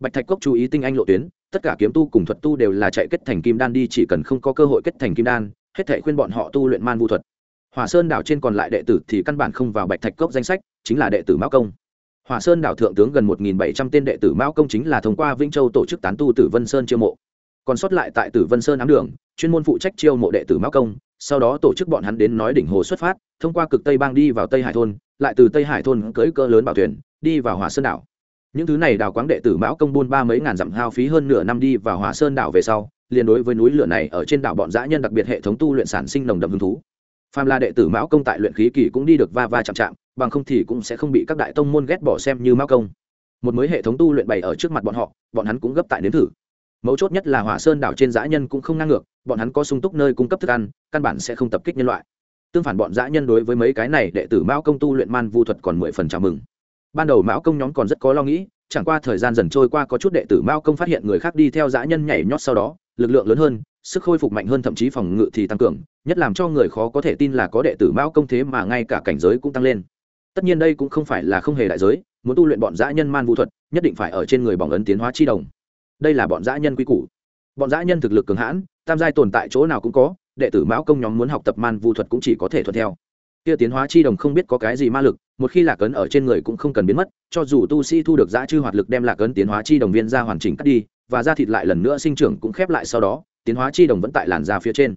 Speaker 1: Bạch thạch cốc chú ý tinh anh lộ tuyến, tất cả kiếm tu cùng thuật tu đều là chạy kết thành kim đan đi, chỉ cần không có cơ hội kết thành kim đan, hết thể khuyên bọn họ tu luyện man vu thuật. Hỏa sơn đảo trên còn lại đệ tử thì căn bản không vào bạch thạch cốc danh sách, chính là đệ tử mão công. Hỏa sơn đảo thượng tướng gần một nghìn bảy trăm tên đệ tử mão công chính là thông qua vĩnh châu tổ chức tán tu tử vân sơn chiêu mộ. Còn sót lại tại tử vân sơn ám đường, chuyên môn phụ trách chiêu mộ đệ tử mão công, sau đó tổ chức bọn hắn đến nói đỉnh hồ xuất phát, thông qua cực tây bang đi vào tây hải thôn, lại từ tây hải thôn cưỡi cỡ lớn bảo thuyền, đi vào hỏa sơn đảo những thứ này đào quáng đệ tử mão công buôn ba mấy ngàn dặm hao phí hơn nửa năm đi vào hỏa sơn đảo về sau liên đối với núi lửa này ở trên đảo bọn dã nhân đặc biệt hệ thống tu luyện sản sinh nồng đậm hứng thú. Phàm là đệ tử mão công tại luyện khí kỳ cũng đi được va va chạm chạm, bằng không thì cũng sẽ không bị các đại tông môn ghét bỏ xem như mão công. Một mới hệ thống tu luyện bày ở trước mặt bọn họ, bọn hắn cũng gấp tại nếm thử. Mấu chốt nhất là hỏa sơn đảo trên dã nhân cũng không ngang ngược, bọn hắn có sung túc nơi cung cấp thức ăn, căn bản sẽ không tập kích nhân loại. Tương phản bọn dã nhân đối với mấy cái này đệ tử mão công tu luyện man vu thuật còn mười phần chào mừng ban đầu mão công nhóm còn rất có lo nghĩ, chẳng qua thời gian dần trôi qua có chút đệ tử mao công phát hiện người khác đi theo dã nhân nhảy nhót sau đó, lực lượng lớn hơn, sức khôi phục mạnh hơn thậm chí phòng ngự thì tăng cường, nhất làm cho người khó có thể tin là có đệ tử mao công thế mà ngay cả cảnh giới cũng tăng lên. Tất nhiên đây cũng không phải là không hề đại giới, muốn tu luyện bọn dã nhân man vũ thuật, nhất định phải ở trên người bỏng ấn tiến hóa chi đồng. Đây là bọn dã nhân quy củ. Bọn dã nhân thực lực cường hãn, tam giai tồn tại chỗ nào cũng có, đệ tử mão công nhóm muốn học tập man vu thuật cũng chỉ có thể thuận theo kia tiến hóa chi đồng không biết có cái gì ma lực, một khi lạc ấn ở trên người cũng không cần biến mất, cho dù tu sĩ thu được giá chư hoạt lực đem lạc ấn tiến hóa chi đồng viên ra hoàn chỉnh cắt đi, và da thịt lại lần nữa sinh trưởng cũng khép lại sau đó, tiến hóa chi đồng vẫn tại làn da phía trên.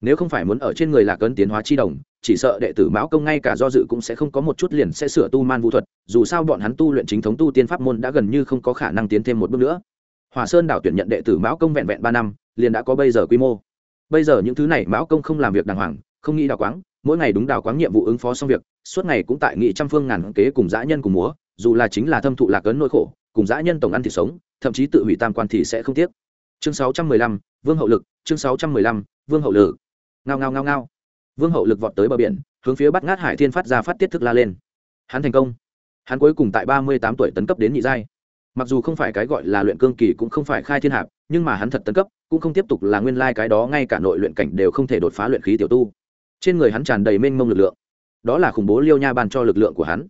Speaker 1: Nếu không phải muốn ở trên người lạc ấn tiến hóa chi đồng, chỉ sợ đệ tử mão công ngay cả do dự cũng sẽ không có một chút liền sẽ sửa tu man vũ thuật, dù sao bọn hắn tu luyện chính thống tu tiên pháp môn đã gần như không có khả năng tiến thêm một bước nữa. Hòa sơn đảo tuyển nhận đệ tử mão công vẹn vẹn ba năm, liền đã có bây giờ quy mô. Bây giờ những thứ này mão công không làm việc đàng hoàng, không nghĩ đào quáng mỗi ngày đúng đào quáng nhiệm vụ ứng phó xong việc, suốt ngày cũng tại nghị trăm phương ngàn kế cùng dã nhân cùng múa, dù là chính là thâm thụ lạc ấn nỗi khổ, cùng dã nhân tổng ăn thì sống, thậm chí tự hủy tam quan thì sẽ không tiếc. Chương sáu trăm mười lăm, vương hậu lực, chương sáu trăm mười lăm, vương hậu lực. Ngao ngao ngao ngao. Vương hậu lực vọt tới bờ biển, hướng phía bắt ngát hải thiên phát ra phát tiết thức la lên. Hắn thành công. Hắn cuối cùng tại ba mươi tám tuổi tấn cấp đến nhị giai. Mặc dù không phải cái gọi là luyện cương kỳ cũng không phải khai thiên hạp, nhưng mà hắn thật tấn cấp, cũng không tiếp tục là nguyên lai cái đó, ngay cả nội luyện cảnh đều không thể đột phá luyện khí tiểu tu trên người hắn tràn đầy mênh mông lực lượng. Đó là khủng bố liêu nha ban cho lực lượng của hắn.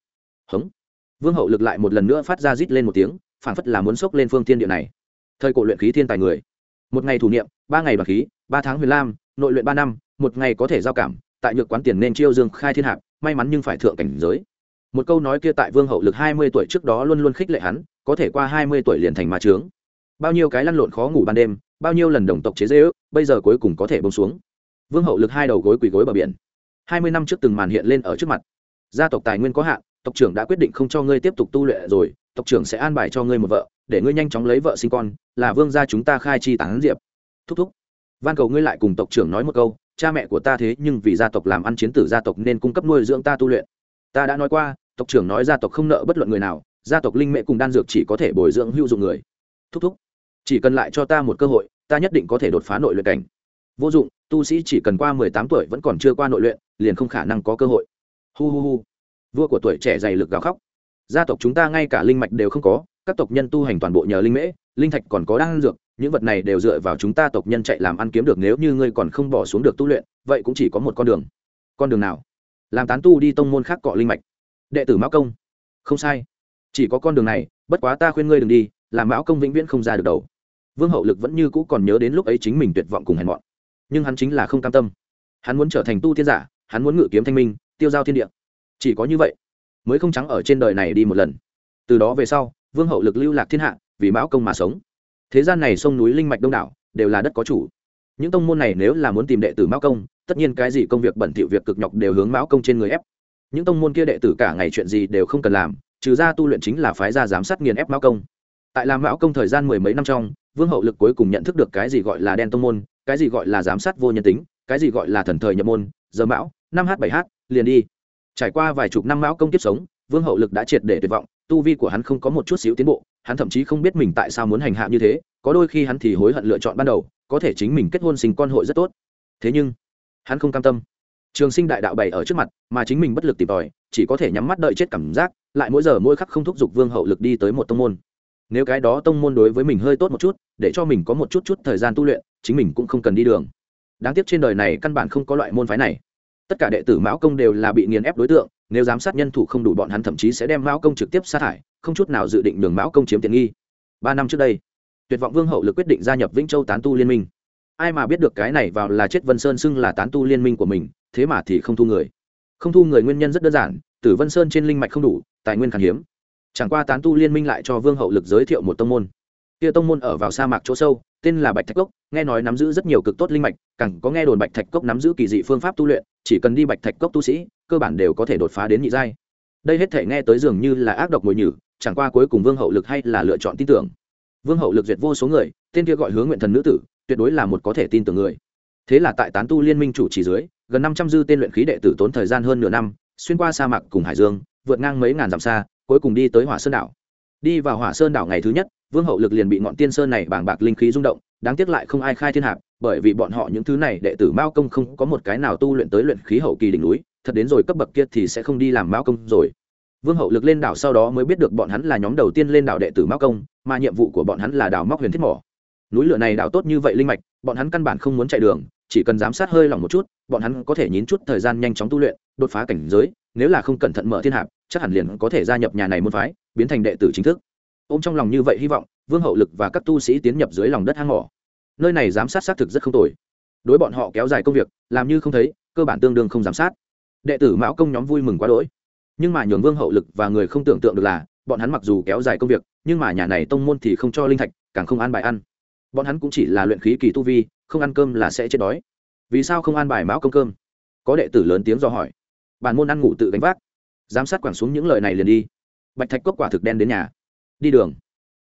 Speaker 1: Hống. Vương hậu lực lại một lần nữa phát ra rít lên một tiếng phản phất là muốn xốc lên phương thiên địa này. Thời cổ luyện khí thiên tài người. Một ngày thủ niệm, ba ngày bằng khí, ba tháng huyền lam, nội luyện ba năm, một ngày có thể giao cảm, tại nhược quán tiền nên chiêu dương khai thiên hạc, may mắn nhưng phải thượng cảnh giới. Một câu nói kia tại vương hậu lực hai mươi tuổi trước đó luôn luôn khích lệ hắn, có thể qua hai mươi tuổi liền thành ma trướng bao nhiêu cái lăn lộn khó ngủ ban đêm, bao nhiêu lần đồng tộc chế dễ ước bây giờ cuối cùng có thể bông xuống vương hậu lực hai đầu gối quỳ gối bờ biển. Hai mươi năm trước từng màn hiện lên ở trước mặt. Gia tộc tài nguyên có hạn, tộc trưởng đã quyết định không cho ngươi tiếp tục tu luyện rồi, tộc trưởng sẽ an bài cho ngươi một vợ, để ngươi nhanh chóng lấy vợ sinh con, là vương gia chúng ta khai chi tán diệp. Thúc thúc. Van cầu ngươi lại cùng tộc trưởng nói một câu, cha mẹ của ta thế nhưng vì gia tộc làm ăn chiến tử gia tộc nên cung cấp nuôi dưỡng ta tu luyện. Ta đã nói qua, tộc trưởng nói gia tộc không nợ bất luận người nào, gia tộc linh mẹ cùng đan dược chỉ có thể bồi dưỡng hữu dụng người. Thúc thúc. Chỉ cần lại cho ta một cơ hội, ta nhất định có thể đột phá nội luyện cảnh vô dụng, tu sĩ chỉ cần qua mười tám tuổi vẫn còn chưa qua nội luyện, liền không khả năng có cơ hội. Hu hu hu. Vua của tuổi trẻ dày lực gào khóc. Gia tộc chúng ta ngay cả linh mạch đều không có, các tộc nhân tu hành toàn bộ nhờ linh mễ, linh thạch còn có đan dược, những vật này đều dựa vào chúng ta tộc nhân chạy làm ăn kiếm được, nếu như ngươi còn không bỏ xuống được tu luyện, vậy cũng chỉ có một con đường. Con đường nào? Làm tán tu đi tông môn khác cọ linh mạch. Đệ tử mão công. Không sai. Chỉ có con đường này, bất quá ta khuyên ngươi đừng đi làm mão công vĩnh viễn không ra được đầu. Vương hậu lực vẫn như cũ còn nhớ đến lúc ấy chính mình tuyệt vọng cùng hèn mọn nhưng hắn chính là không cam tâm. Hắn muốn trở thành tu tiên giả, hắn muốn ngự kiếm thanh minh, tiêu giao thiên địa. Chỉ có như vậy, mới không trắng ở trên đời này đi một lần. Từ đó về sau, vương hậu lực lưu lạc thiên hạ, vì mão công mà sống. Thế gian này sông núi linh mạch đông đảo, đều là đất có chủ. Những tông môn này nếu là muốn tìm đệ tử mão công, tất nhiên cái gì công việc bẩn thỉu việc cực nhọc đều hướng mão công trên người ép. Những tông môn kia đệ tử cả ngày chuyện gì đều không cần làm, trừ ra tu luyện chính là phái ra giám sát nghiền ép mão công. Tại làm mão công thời gian mười mấy năm trong, vương hậu lực cuối cùng nhận thức được cái gì gọi là đen tông môn cái gì gọi là giám sát vô nhân tính, cái gì gọi là thần thời nhập môn, giờ mão, năm h bảy h liền đi. Trải qua vài chục năm mão công kiếp sống, vương hậu lực đã triệt để tuyệt vọng, tu vi của hắn không có một chút xíu tiến bộ, hắn thậm chí không biết mình tại sao muốn hành hạ như thế, có đôi khi hắn thì hối hận lựa chọn ban đầu, có thể chính mình kết hôn sinh con hội rất tốt. Thế nhưng, hắn không cam tâm. Trường sinh đại đạo bày ở trước mặt, mà chính mình bất lực tìm tòi, chỉ có thể nhắm mắt đợi chết cảm giác, lại mỗi giờ mỗi khắc không thúc giục vương hậu lực đi tới một tông môn nếu cái đó tông môn đối với mình hơi tốt một chút, để cho mình có một chút chút thời gian tu luyện, chính mình cũng không cần đi đường. Đáng tiếc trên đời này căn bản không có loại môn phái này. Tất cả đệ tử mão công đều là bị nghiền ép đối tượng, nếu giám sát nhân thủ không đủ bọn hắn thậm chí sẽ đem mão công trực tiếp sát hại không chút nào dự định đường mão công chiếm tiện nghi. Ba năm trước đây, tuyệt vọng vương hậu lực quyết định gia nhập vĩnh châu tán tu liên minh. Ai mà biết được cái này vào là chết vân sơn xưng là tán tu liên minh của mình, thế mà thì không thu người. Không thu người nguyên nhân rất đơn giản, tử vân sơn trên linh mạch không đủ, tài nguyên khan hiếm chẳng qua tán tu liên minh lại cho vương hậu lực giới thiệu một tông môn. Kia tông môn ở vào sa mạc chỗ sâu, tên là bạch thạch cốc, nghe nói nắm giữ rất nhiều cực tốt linh mạch cẳng có nghe đồn bạch thạch cốc nắm giữ kỳ dị phương pháp tu luyện, chỉ cần đi bạch thạch cốc tu sĩ, cơ bản đều có thể đột phá đến nhị giai. Đây hết thể nghe tới dường như là ác độc mùi nhử, chẳng qua cuối cùng vương hậu lực hay là lựa chọn tin tưởng. Vương hậu lực duyệt vô số người, tên kia gọi hướng nguyện thần nữ tử, tuyệt đối là một có thể tin tưởng người. Thế là tại tán tu liên minh chủ chỉ dưới, gần năm trăm dư tên luyện khí đệ tử tốn thời gian hơn nửa năm, xuyên qua sa mạc cùng hải dương, vượt ngang mấy ngàn dặm xa cuối cùng đi tới hỏa sơn đảo. Đi vào hỏa sơn đảo ngày thứ nhất, vương hậu lực liền bị ngọn tiên sơn này bàng bạc linh khí rung động, đáng tiếc lại không ai khai thiên hạp bởi vì bọn họ những thứ này đệ tử mao công không có một cái nào tu luyện tới luyện khí hậu kỳ đỉnh núi, thật đến rồi cấp bậc kia thì sẽ không đi làm mao công rồi. Vương hậu lực lên đảo sau đó mới biết được bọn hắn là nhóm đầu tiên lên đảo đệ tử mao công, mà nhiệm vụ của bọn hắn là đào móc huyền thiết mỏ. Núi lửa này đảo tốt như vậy linh mạch, bọn hắn căn bản không muốn chạy đường chỉ cần giám sát hơi lỏng một chút, bọn hắn có thể nhín chút thời gian nhanh chóng tu luyện, đột phá cảnh giới, nếu là không cẩn thận mở thiên hạp, chắc hẳn liền có thể gia nhập nhà này môn phái, biến thành đệ tử chính thức. Ô m trong lòng như vậy hy vọng, vương hậu lực và các tu sĩ tiến nhập dưới lòng đất hang mỏ. Nơi này giám sát xác thực rất không tồi. Đối bọn họ kéo dài công việc, làm như không thấy, cơ bản tương đương không giám sát. Đệ tử mão công nhóm vui mừng quá đỗi. Nhưng mà nhường vương hậu lực và người không tưởng tượng được là, bọn hắn mặc dù kéo dài công việc, nhưng mà nhà này tông môn thì không cho linh thạch, càng không ăn bài ăn. Bọn hắn cũng chỉ là luyện khí kỳ tu vi không ăn cơm là sẽ chết đói. Vì sao không ăn bài mão công cơm? Có đệ tử lớn tiếng do hỏi. Bản môn ăn ngủ tự gánh vác. Giám sát quẳng xuống những lời này liền đi. Bạch thạch cốc quả thực đen đến nhà. Đi đường.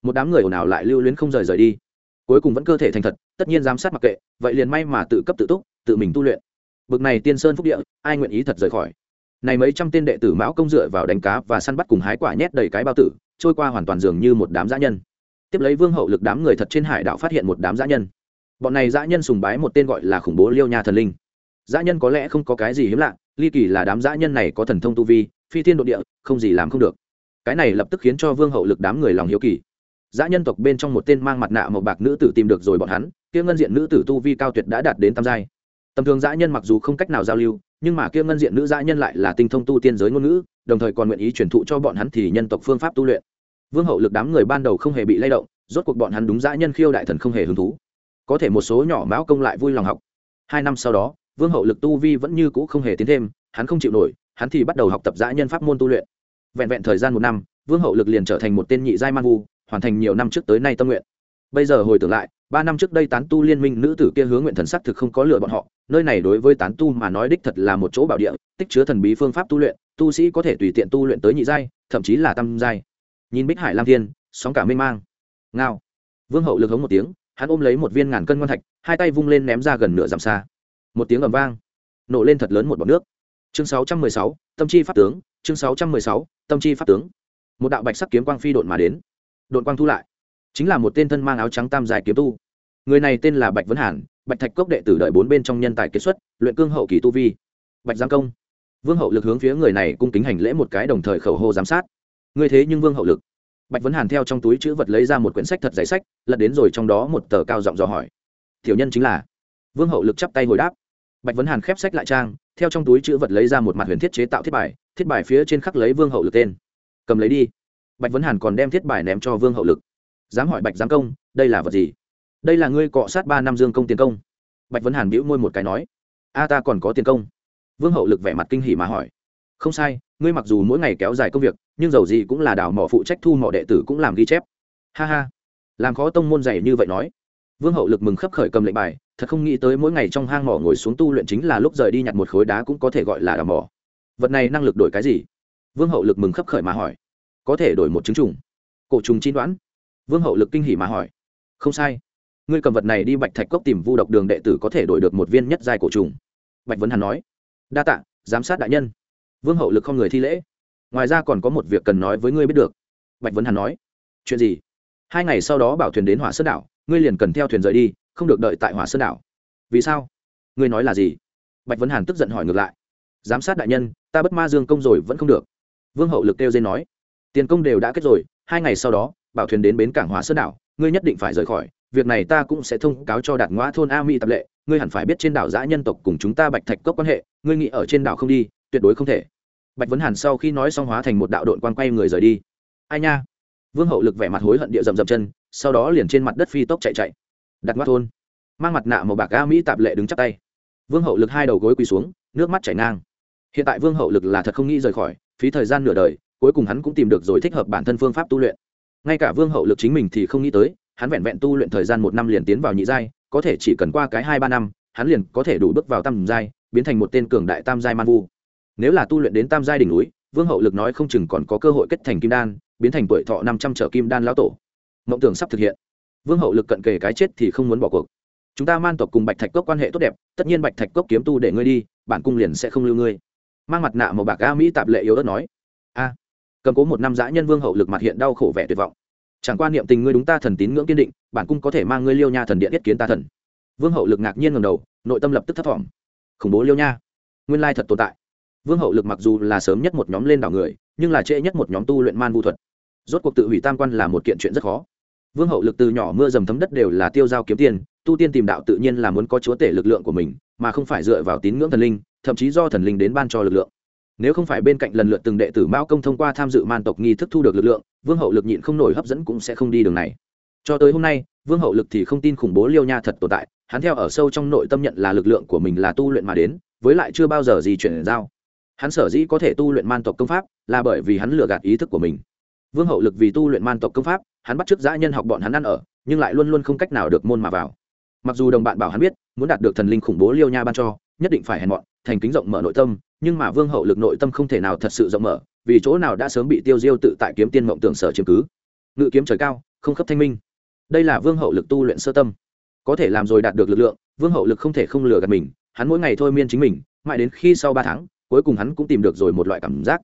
Speaker 1: Một đám người ồn ào lại lưu luyến không rời rời đi. Cuối cùng vẫn cơ thể thành thật, tất nhiên giám sát mặc kệ, vậy liền may mà tự cấp tự túc, tự mình tu luyện. Bực này tiên sơn phúc địa, ai nguyện ý thật rời khỏi? Này mấy trăm tên đệ tử mão công dựa vào đánh cá và săn bắt cùng hái quả nhét đầy cái bao tử, trôi qua hoàn toàn dường như một đám dã nhân. Tiếp lấy vương hậu lực đám người thật trên hải đảo phát hiện một đám dã nhân bọn này dã nhân sùng bái một tên gọi là khủng bố liêu nha thần linh. Dã nhân có lẽ không có cái gì hiếm lạ, ly kỳ là đám dã nhân này có thần thông tu vi, phi thiên độ địa, không gì làm không được. Cái này lập tức khiến cho vương hậu lực đám người lòng hiếu kỳ. Dã nhân tộc bên trong một tên mang mặt nạ màu bạc nữ tử tìm được rồi bọn hắn, kia ngân diện nữ tử tu vi cao tuyệt đã đạt đến tam giai. Tầm thường dã nhân mặc dù không cách nào giao lưu, nhưng mà kia ngân diện nữ dã nhân lại là tinh thông tu tiên giới ngôn ngữ, đồng thời còn nguyện ý truyền thụ cho bọn hắn thì nhân tộc phương pháp tu luyện. Vương hậu lực đám người ban đầu không hề bị lay động, rốt cuộc bọn hắn đúng dã nhân khiêu đại thần không hề hứng thú có thể một số nhỏ mão công lại vui lòng học. Hai năm sau đó, vương hậu lực tu vi vẫn như cũ không hề tiến thêm, hắn không chịu nổi, hắn thì bắt đầu học tập dã nhân pháp môn tu luyện. Vẹn vẹn thời gian một năm, vương hậu lực liền trở thành một tên nhị giai man vu, hoàn thành nhiều năm trước tới nay tâm nguyện. Bây giờ hồi tưởng lại, ba năm trước đây tán tu liên minh nữ tử kia hướng nguyện thần sắc thực không có lựa bọn họ, nơi này đối với tán tu mà nói đích thật là một chỗ bảo địa, tích chứa thần bí phương pháp tu luyện, tu sĩ có thể tùy tiện tu luyện tới nhị giai, thậm chí là tam giai. Nhìn bích hải lam thiên, sóng cả mênh mang. Ngao. Vương hậu lực hống một tiếng hắn ôm lấy một viên ngàn cân ngon thạch hai tay vung lên ném ra gần nửa dặm xa. Một tiếng ầm vang nổ lên thật lớn một bọc nước. Chương 616, tâm chi pháp tướng chương 616, tâm chi pháp tướng. Một đạo bạch sắc kiếm quang phi độn mà đến. Độn quang thu lại. Chính là một tên thân mang áo trắng tam dài kiếm tu. Người này tên là bạch vấn hàn bạch thạch cốc đệ tử đợi bốn bên trong nhân tài kết xuất luyện cương hậu kỳ tu vi. Bạch giang công. Vương hậu lực hướng phía người này cung kính hành lễ một cái đồng thời khẩu hô giám sát. Người thế nhưng vương hậu lực bạch vấn hàn theo trong túi chữ vật lấy ra một quyển sách thật giấy sách, lật đến rồi trong đó một tờ cao giọng dò hỏi. Tiểu nhân chính là vương hậu lực chắp tay hồi đáp. Bạch vấn hàn khép sách lại trang, theo trong túi chữ vật lấy ra một mặt huyền thiết chế tạo thiết bài thiết bài phía trên khắc lấy vương hậu lực tên. Cầm lấy đi. Bạch vấn hàn còn đem thiết bài ném cho vương hậu lực. Dám hỏi bạch giám công, đây là vật gì? Đây là ngươi cọ sát ba năm dương công tiền công. Bạch vấn hàn bĩu môi một cái nói. A, ta còn có tiền công. Vương hậu lực vẻ mặt kinh hỉ mà hỏi. Không sai, ngươi mặc dù mỗi ngày kéo dài công việc nhưng dầu gì cũng là đào mỏ phụ trách thu mỏ đệ tử cũng làm ghi chép. Ha ha, làm khó tông môn dày như vậy nói. Vương hậu lực mừng khấp khởi cầm lệnh bài, thật không nghĩ tới mỗi ngày trong hang mỏ ngồi xuống tu luyện chính là lúc rời đi nhặt một khối đá cũng có thể gọi là đào mỏ. Vật này năng lực đổi cái gì? Vương hậu lực mừng khấp khởi mà hỏi. Có thể đổi một trứng trùng. Cổ trùng chín đoán. Vương hậu lực kinh hỉ mà hỏi. Không sai. Ngươi cầm vật này đi bạch thạch cốc tìm vu độc đường đệ tử có thể đổi được một viên nhất giai cổ trùng. Bạch vấn hàn nói. Đa tạ, giám sát đại nhân. Vương hậu lực không người thi lễ ngoài ra còn có một việc cần nói với ngươi biết được. Bạch vấn hàn nói. Chuyện gì? Hai ngày sau đó bảo thuyền đến hỏa sơn đảo, ngươi liền cần theo thuyền rời đi, không được đợi tại hỏa sơn đảo. Vì sao? Ngươi nói là gì? Bạch vấn hàn tức giận hỏi ngược lại. Giám sát đại nhân, ta bất ma dương công rồi vẫn không được. Vương hậu lực kêu dây nói. Tiền công đều đã kết rồi, hai ngày sau đó, bảo thuyền đến bến cảng hỏa sơn đảo, ngươi nhất định phải rời khỏi. Việc này ta cũng sẽ thông cáo cho đạt ngõ thôn a mỹ tập lệ. Ngươi hẳn phải biết trên đảo giã nhân tộc cùng chúng ta bạch thạch cốc quan hệ, ngươi nghĩ ở trên đảo không đi, tuyệt đối không thể bạch vấn hàn sau khi nói xong hóa thành một đạo đội quan quay người rời đi. Ai nha? Vương hậu lực vẻ mặt hối hận địa dầm dầm chân, sau đó liền trên mặt đất phi tốc chạy chạy. Đặt mắt thôn. Mang mặt nạ màu bạc ga mỹ tạp lệ đứng chắp tay. Vương hậu lực hai đầu gối quỳ xuống, nước mắt chảy ngang. Hiện tại vương hậu lực là thật không nghĩ rời khỏi, phí thời gian nửa đời, cuối cùng hắn cũng tìm được rồi thích hợp bản thân phương pháp tu luyện. Ngay cả vương hậu lực chính mình thì không nghĩ tới, hắn vẹn vẹn tu luyện thời gian một năm liền tiến vào nhị giai, có thể chỉ cần qua cái hai ba năm, hắn liền có thể đủ bước vào tam giai, biến thành một tên cường đại tam giai man vu nếu là tu luyện đến tam giai đỉnh núi, vương hậu lực nói không chừng còn có cơ hội kết thành kim đan, biến thành tuổi thọ năm trăm trở kim đan lão tổ. Mộng tưởng sắp thực hiện. Vương hậu lực cận kề cái chết thì không muốn bỏ cuộc. Chúng ta man tộc cùng bạch thạch cốc quan hệ tốt đẹp, tất nhiên bạch thạch cốc kiếm tu để ngươi đi, bản cung liền sẽ không lưu ngươi. Mang mặt nạ màu bạc a mỹ tạp lệ yếu ớt nói. A. Cầm cố một năm dã nhân vương hậu lực mặt hiện đau khổ vẻ tuyệt vọng. Chẳng qua niệm tình ngươi đúng ta thần tín ngưỡng kiên định, bản cung có thể mang ngươi liêu nha thần điện yết kiến ta thần. Vương hậu lực ngạc nhiên ngầm đầu, nội tâm lập tức thất vọng khủng bố liêu nha. Nguyên lai thật tồn tại vương hậu lực mặc dù là sớm nhất một nhóm lên đảo người, nhưng là trễ nhất một nhóm tu luyện man vu thuật. Rốt cuộc tự hủy tam quan là một kiện chuyện rất khó. Vương hậu lực từ nhỏ mưa dầm thấm đất đều là tiêu giao kiếm tiền, tu tiên tìm đạo tự nhiên là muốn có chúa tể lực lượng của mình, mà không phải dựa vào tín ngưỡng thần linh, thậm chí do thần linh đến ban cho lực lượng. Nếu không phải bên cạnh lần lượt từng đệ tử mao công thông qua tham dự man tộc nghi thức thu được lực lượng, vương hậu lực nhịn không nổi hấp dẫn cũng sẽ không đi đường này. Cho tới hôm nay, vương hậu lực thì không tin khủng bố liêu nha thật tồn tại, hắn theo ở sâu trong nội tâm nhận là lực lượng của mình là tu luyện mà đến, với lại chưa bao giờ gì chuyển giao hắn sở dĩ có thể tu luyện man tộc công pháp là bởi vì hắn lừa gạt ý thức của mình. Vương hậu lực vì tu luyện man tộc công pháp, hắn bắt t r ư ớ c dã nhân học bọn hắn ăn ở, nhưng lại luôn luôn không cách nào được môn mà vào. Mặc dù đồng bạn bảo hắn biết, muốn đạt được thần linh khủng bố liêu nha ban cho, nhất định phải hèn mọn, thành kính rộng mở nội tâm, nhưng mà vương hậu lực nội tâm không thể nào thật sự rộng mở, vì chỗ nào đã sớm bị tiêu diêu tự tại kiếm tiên mộng tưởng sở chiếm cứ. Ngự kiếm trời cao, không khớp thanh minh. Đây là vương hậu lực tu luyện sơ tâm. Có thể làm rồi đạt được lực lượng, vương hậu lực không thể không lừa gạt mình, hắn mỗi ngày thôi miên chính mình, mãi đến khi sau ba tháng cuối cùng hắn cũng tìm được rồi một loại cảm giác.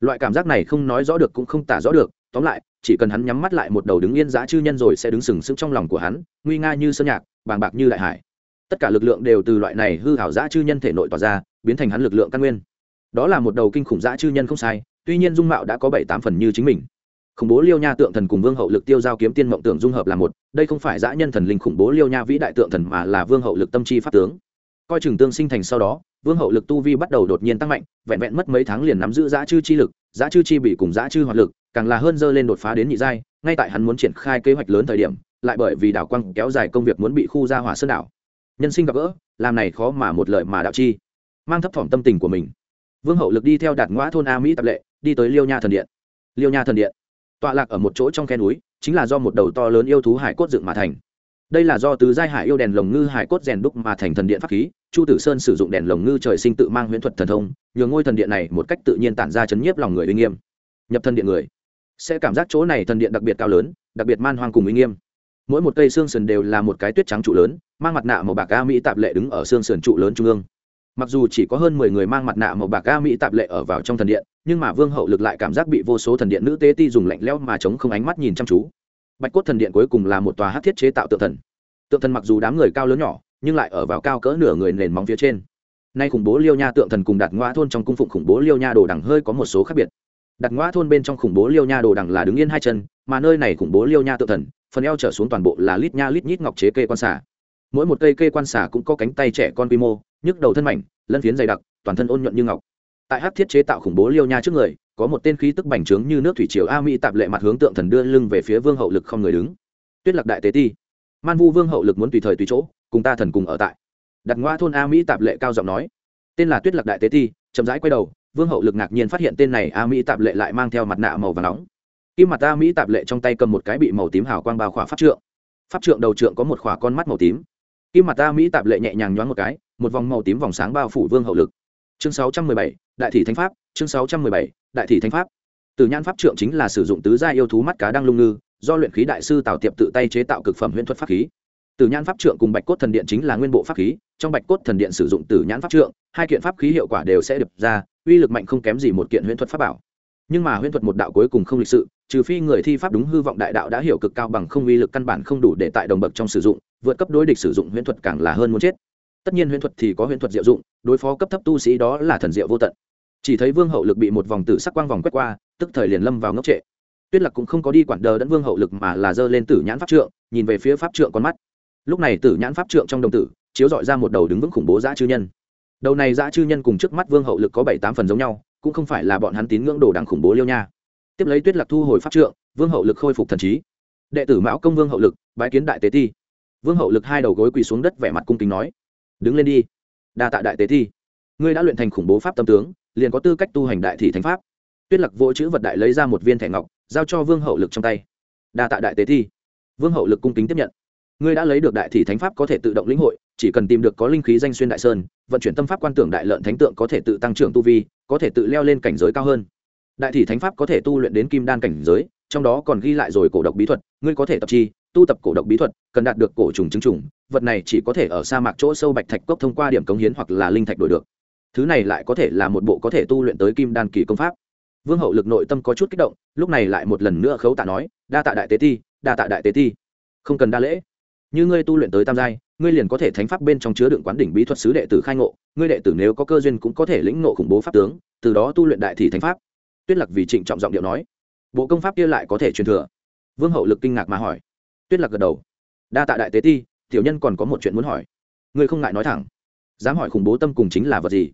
Speaker 1: Loại cảm giác này không nói rõ được cũng không tả rõ được, tóm lại, chỉ cần hắn nhắm mắt lại một đầu đứng yên giã chư nhân rồi sẽ đứng sừng sững trong lòng của hắn, nguy nga như sơn nhạc, bàng bạc như đại hải. Tất cả lực lượng đều từ loại này hư hảo giã chư nhân thể nội tỏa ra, biến thành hắn lực lượng căn nguyên. Đó là một đầu kinh khủng giã chư nhân không sai, tuy nhiên dung mạo đã có bảy tám phần như chính mình. Khủng bố liêu nha tượng thần cùng vương hậu lực tiêu giao kiếm tiên mộng tưởng dung hợp là một, đây không phải giã nhân thần linh khủng bố liêu nha vĩ đại tượng thần mà là vương hậu lực tâm chi pháp tướng. Coi chừng tương sinh thành sau đó vương hậu lực tu vi bắt đầu đột nhiên tăng mạnh, vẹn vẹn mất mấy tháng liền nắm giữ giã chư chi lực, giã chư chi bị cùng giã chư hoạt lực, càng là hơn dơ lên đột phá đến nhị giai, ngay tại hắn muốn triển khai kế hoạch lớn thời điểm, lại bởi vì đảo quang kéo dài công việc muốn bị khu ra hỏa sơn đảo. Nhân sinh gặp gỡ, làm này khó mà một lợi mà đạo chi. Mang thấp thỏm tâm tình của mình. Vương hậu lực đi theo đạt ngõ thôn a mỹ tập lệ, đi tới liêu nha thần điện. Liêu nha thần điện. Tọa lạc ở một chỗ trong khe núi, chính là do một đầu to lớn yêu thú hải cốt dựng mà thành. Đây là do tứ giai hải yêu đèn lồng ngư hải cốt rèn đúc mà thành thần điện pháp khí chu tử sơn sử dụng đèn lồng ngư trời sinh tự mang huyễn thuật thần thông, nhường ngôi thần điện này một cách tự nhiên tản ra chấn nhiếp lòng người uy nghiêm. Nhập thần điện người sẽ cảm giác chỗ này thần điện đặc biệt cao lớn, đặc biệt man hoang cùng uy nghiêm. Mỗi một cây xương sườn đều là một cái tuyết trắng trụ lớn, mang mặt nạ màu bạc a mỹ tạp lệ đứng ở xương sườn trụ lớn trung ương. Mặc dù chỉ có hơn mười người mang mặt nạ màu bạc a mỹ tạp lệ ở vào trong thần điện, nhưng mà vương hậu lực lại cảm giác bị vô số thần điện nữ tế ti dùng lạnh lẽo mà chống không ánh mắt nhìn chăm chú. Bạch cốt thần điện cuối cùng là một tòa hát thiết chế tạo tượng thần. Tượng thần mặc dù đám người cao lớn nhỏ nhưng lại ở vào cao cỡ nửa người nền móng phía trên. Nay khủng bố liêu nha tượng thần cùng đặt ngoa thôn trong cung phụng khủng bố liêu nha đồ đằng hơi có một số khác biệt. Đặt ngoa thôn bên trong khủng bố liêu nha đồ đằng là đứng yên hai chân, mà nơi này khủng bố liêu nha tượng thần, phần eo trở xuống toàn bộ là lít nha lít nhít ngọc chế kê quan xả mỗi một cây kê quan xả cũng có cánh tay trẻ con quy mô, nhức đầu thân mảnh, lân phiến dày đặc, toàn thân ôn nhuận như ngọc. Tại hát thiết chế tạo khủng bố liêu nha trước người, có một tên khí tức bành trướng như nước thủy triều a mỹ tạp lệ mặt hướng tượng thần đưa lưng về phía vương hậu lực không người đứng. Tuyết lạc đại tế ti. Man vu vương hậu lực muốn tùy thời tùy chỗ cùng ta thần cùng ở tại. Đặt ngoa thôn a mỹ tạp lệ cao giọng nói. Tên là tuyết lạc đại tế thi chậm rãi quay đầu, vương hậu lực ngạc nhiên phát hiện tên này a mỹ tạp lệ lại mang theo mặt nạ màu và nóng. Kim mặt a mỹ tạp lệ trong tay cầm một cái bị màu tím hào quang bao khỏa pháp trượng. Pháp trượng đầu trượng có một khỏa con mắt màu tím. Kim mặt a mỹ tạp lệ nhẹ nhàng nhoáng một cái, một vòng màu tím vòng sáng bao phủ vương hậu lực. Chương sáu trăm mười bảy, đại thị thánh pháp, chương sáu trăm mười bảy, đại thị thánh pháp. Từ nhan pháp trượng chính là sử dụng tứ gia yêu thú mắt cá đăng lung ngư, do luyện khí đại sư tào tiệp tự tay chế tạo cực phẩm huyễn thuật pháp khí tử nhãn pháp trượng cùng bạch cốt thần điện chính là nguyên bộ pháp khí, trong bạch cốt thần điện sử dụng tử nhãn pháp trượng, hai kiện pháp khí hiệu quả đều sẽ được ra, uy lực mạnh không kém gì một kiện huyễn thuật pháp bảo. Nhưng mà huyễn thuật một đạo cuối cùng không lịch sự, trừ phi người thi pháp đúng hư vọng đại đạo đã hiểu cực cao bằng không uy lực căn bản không đủ để tại đồng bậc trong sử dụng, vượt cấp đối địch sử dụng huyễn thuật càng là hơn muốn chết. Tất nhiên huyễn thuật thì có huyễn thuật diệu dụng, đối phó cấp thấp tu sĩ đó là thần diệu vô tận. Chỉ thấy vương hậu lực bị một vòng tử sắc quang vòng quét qua, tức thời liền lâm vào ngốc trệ. Tuyết lạc cũng không có đi quản đờ đẫn vương hậu lực mà là giơ lên tử nhãn pháp trượng, nhìn về phía pháp trượng con mắt lúc này tử nhãn pháp trượng trong đồng tử, chiếu dọi ra một đầu đứng vững khủng bố dã chư nhân. Đầu này dã chư nhân cùng trước mắt vương hậu lực có bảy tám phần giống nhau, cũng không phải là bọn hắn tín ngưỡng đồ đằng khủng bố liêu nha. Tiếp lấy tuyết lạc thu hồi pháp trượng, vương hậu lực khôi phục thần trí. Đệ tử mão công vương hậu lực, bái kiến đại tế thi. Vương hậu lực hai đầu gối quỳ xuống đất vẻ mặt cung kính nói, đứng lên đi, đa tạ đại tế thi. Ngươi đã luyện thành khủng bố pháp tâm tướng, liền có tư cách tu hành đại thị thánh pháp. Tuyết lạc vỗ chữ vật đại lấy ra một viên thẻ ngọc, giao cho vương hậu lực trong tay. Đa tạ đại tế thi. Vương hậu lực cung kính tiếp nhận ngươi đã lấy được đại thị thánh pháp có thể tự động lĩnh hội, chỉ cần tìm được có linh khí danh xuyên đại sơn, vận chuyển tâm pháp quan tưởng đại lợn thánh tượng có thể tự tăng trưởng tu vi, có thể tự leo lên cảnh giới cao hơn. Đại thị thánh pháp có thể tu luyện đến kim đan cảnh giới, trong đó còn ghi lại rồi cổ độc bí thuật, ngươi có thể tập chi, tu tập cổ độc bí thuật, cần đạt được cổ trùng chứng trùng vật này chỉ có thể ở sa mạc chỗ sâu bạch thạch cốc thông qua điểm cống hiến hoặc là linh thạch đổi được. Thứ này lại có thể là một bộ có thể tu luyện tới kim đan kỳ công pháp. Vương hậu lực nội tâm có chút kích động, lúc này lại một lần nữa khấu tạ nói, đa tạ đại tế ti, đa tạ đại tế ti. Không cần đa lễ như ngươi tu luyện tới tam giai, ngươi liền có thể thánh pháp bên trong chứa đựng quán đỉnh bí thuật sứ đệ tử khai ngộ, ngươi đệ tử nếu có cơ duyên cũng có thể lĩnh ngộ khủng bố pháp tướng, từ đó tu luyện đại thị thánh pháp. Tuyết lạc vì trịnh trọng giọng điệu nói. Bộ công pháp kia lại có thể truyền thừa? Vương hậu lực kinh ngạc mà hỏi. Tuyết lạc gật đầu. Đa tạ đại tế ti, tiểu nhân còn có một chuyện muốn hỏi. Ngươi không ngại nói thẳng. Dám hỏi khủng bố tâm cùng chính là vật gì?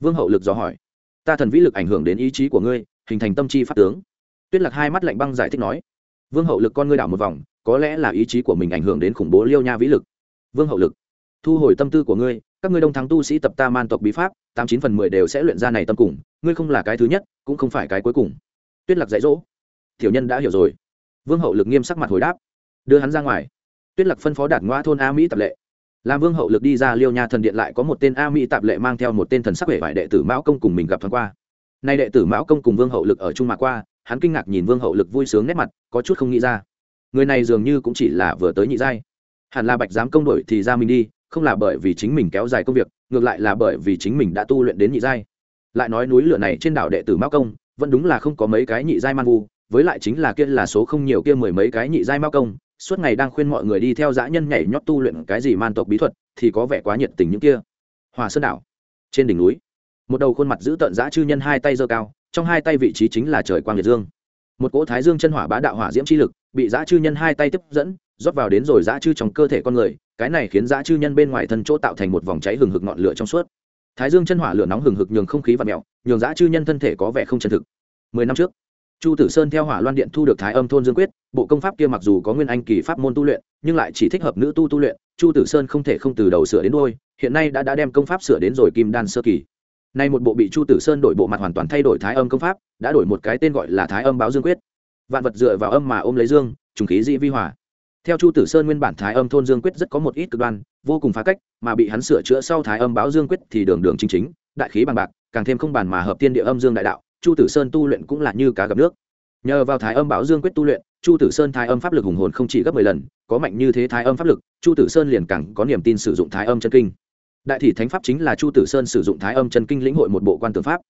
Speaker 1: Vương hậu lực dò hỏi. Ta thần vĩ lực ảnh hưởng đến ý chí của ngươi, hình thành tâm chi pháp tướng. Tuyết lạc hai mắt lạnh băng giải thích nói. Vương hậu lực con ngươi đảo một vòng có lẽ là ý chí của mình ảnh hưởng đến khủng bố liêu nha vĩ lực. Vương hậu lực, thu hồi tâm tư của ngươi, các ngươi đông thắng tu sĩ tập ta man tộc bí pháp, tám chín phần mười đều sẽ luyện ra này tâm cùng, ngươi không là cái thứ nhất, cũng không phải cái cuối cùng. Tuyết lạc dạy dỗ. Tiểu nhân đã hiểu rồi. Vương hậu lực nghiêm sắc mặt hồi đáp. Đưa hắn ra ngoài. Tuyết lạc phân phó đạt ngoa thôn a mỹ tập lệ. Làm vương hậu lực đi ra liêu nha thần điện lại có một tên a mỹ tạp lệ mang theo một tên thần sắc vẻ vải đệ tử mão công cùng mình gặp thoáng qua. Nay đệ tử mão công cùng vương hậu lực ở trung mạc qua, hắn kinh ngạc nhìn vương hậu lực vui sướng nét mặt, có chút không nghĩ ra người này dường như cũng chỉ là vừa tới nhị giai. Hẳn là bạch giám công đổi thì ra mình đi, không là bởi vì chính mình kéo dài công việc, ngược lại là bởi vì chính mình đã tu luyện đến nhị giai. Lại nói núi lửa này trên đảo đệ tử mao công, vẫn đúng là không có mấy cái nhị giai man vu, với lại chính là kia là số không nhiều kia mười mấy cái nhị giai mao công, suốt ngày đang khuyên mọi người đi theo dã nhân nhảy nhót tu luyện cái gì man tộc bí thuật, thì có vẻ quá nhiệt tình những kia. Hòa sơn đảo, trên đỉnh núi, một đầu khuôn mặt giữ tợn dã chư nhân hai tay giơ cao, trong hai tay vị trí chính là trời quang liệt dương. Một cỗ thái dương chân hỏa bá đạo hỏa diễm chi lực bị dã chư nhân hai tay tiếp dẫn, rót vào đến rồi dã chư trong cơ thể con người, cái này khiến dã chư nhân bên ngoài thân chỗ tạo thành một vòng cháy hừng hực ngọn lửa trong suốt. Thái dương chân hỏa lửa nóng hừng hực nhường không khí và mẹo nhường dã chư nhân thân thể có vẻ không chân thực. Mười năm trước, chu tử sơn theo hỏa loan điện thu được thái âm thôn dương quyết, bộ công pháp kia mặc dù có nguyên anh kỳ pháp môn tu luyện, nhưng lại chỉ thích hợp nữ tu tu luyện, chu tử sơn không thể không từ đầu sửa đến đôi hiện nay đã đã đem công pháp sửa đến rồi kim đan sơ kỳ. Nay một bộ bị chu tử sơn đổi bộ mặt hoàn toàn thay đổi thái âm công pháp, đã đổi một cái tên gọi là thái âm báo dương quyết vạn vật dựa vào âm mà ôm lấy dương, trùng khí dị vi hòa. Theo chu tử sơn nguyên bản thái âm thôn dương quyết rất có một ít cực đoan, vô cùng phá cách, mà bị hắn sửa chữa sau thái âm báo dương quyết thì đường đường chính chính, đại khí bằng bạc, càng thêm không bàn mà hợp tiên địa âm dương đại đạo, chu tử sơn tu luyện cũng là như cá gặp nước. Nhờ vào thái âm báo dương quyết tu luyện, chu tử sơn thái âm pháp lực hùng hồn không chỉ gấp mười lần, có mạnh như thế thái âm pháp lực, chu tử sơn liền càng có niềm tin sử dụng thái âm chân kinh. Đại thị thánh pháp chính là chu tử sơn sử dụng thái âm chân kinh lĩnh hội một bộ quan tưởng pháp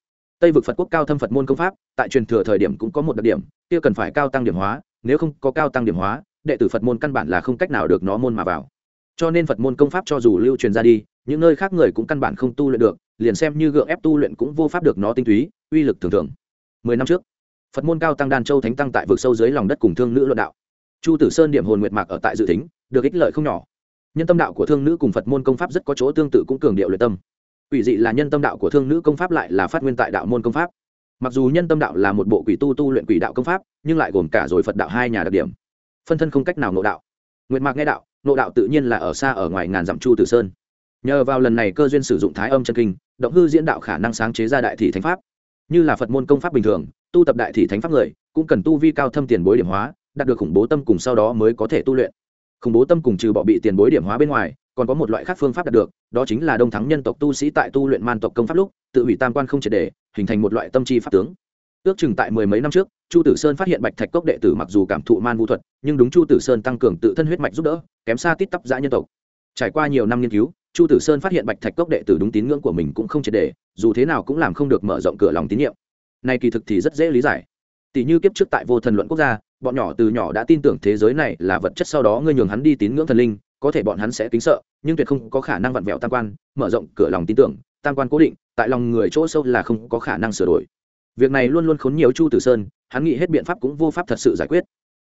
Speaker 1: tây vực phật quốc cao thâm phật môn công pháp, tại truyền thừa thời điểm cũng có một đặc điểm, kia cần phải cao tăng điểm hóa, nếu không có cao tăng điểm hóa, đệ tử phật môn căn bản là không cách nào được nó môn mà vào. Cho nên phật môn công pháp cho dù lưu truyền ra đi, những nơi khác người cũng căn bản không tu luyện được, liền xem như gượng ép tu luyện cũng vô pháp được nó tinh túy, uy lực thường thường. Mười năm trước, phật môn cao tăng đan châu thánh tăng tại vực sâu dưới lòng đất cùng thương nữ luận đạo. Chu tử sơn điểm hồn nguyệt mạc ở tại dự tính, được ích lợi không nhỏ. Nhân tâm đạo của thương nữ cùng phật môn công pháp rất có chỗ tương tự cũng cường điệu luyện tâm quỷ dị là nhân tâm đạo của thương nữ công pháp lại là phát nguyên tại đạo môn công pháp. Mặc dù nhân tâm đạo là một bộ quỷ tu tu luyện quỷ đạo công pháp, nhưng lại gồm cả rồi phật đạo hai nhà đặc điểm. Phân thân không cách nào nộ đạo. Nguyệt mạc nghe đạo nộ đạo tự nhiên là ở xa ở ngoài ngàn dặm chu tử sơn. Nhờ vào lần này cơ duyên sử dụng thái âm chân kinh, động hư diễn đạo khả năng sáng chế ra đại thị thánh pháp. Như là phật môn công pháp bình thường, tu tập đại thị thánh pháp người, cũng cần tu vi cao thâm tiền bối điểm hóa, đạt được khủng bố tâm cùng sau đó mới có thể tu luyện. Khủng bố tâm cùng trừ bỏ bị tiền bối điểm hóa bên ngoài còn có một loại khác phương pháp đạt được, đó chính là đông thắng nhân tộc tu sĩ tại tu luyện man tộc công pháp lúc, tự hủy tam quan không triệt để, hình thành một loại tâm chi pháp tướng. Ước chừng tại mười mấy năm trước, chu tử sơn phát hiện bạch thạch cốc đệ tử mặc dù cảm thụ man vũ thuật, nhưng đúng chu tử sơn tăng cường tự thân huyết mạch giúp đỡ, kém xa tít tắp giã nhân tộc. Trải qua nhiều năm nghiên cứu, chu tử sơn phát hiện bạch thạch cốc đệ tử đúng tín ngưỡng của mình cũng không triệt để, dù thế nào cũng làm không được mở rộng cửa lòng tín nhiệm. Này kỳ thực thì rất dễ lý giải. Tỷ như kiếp trước tại vô thần luận quốc gia, bọn nhỏ từ nhỏ đã tin tưởng thế giới này là vật chất, sau đó ngươi nhường hắn đi tín ngưỡng thần linh có thể bọn hắn sẽ kính sợ, nhưng tuyệt không có khả năng vặn vẹo tam quan, mở rộng cửa lòng tin tưởng, tam quan cố định, tại lòng người chỗ sâu là không có khả năng sửa đổi. Việc này luôn luôn khốn nhiều chu tử sơn, hắn nghĩ hết biện pháp cũng vô pháp thật sự giải quyết.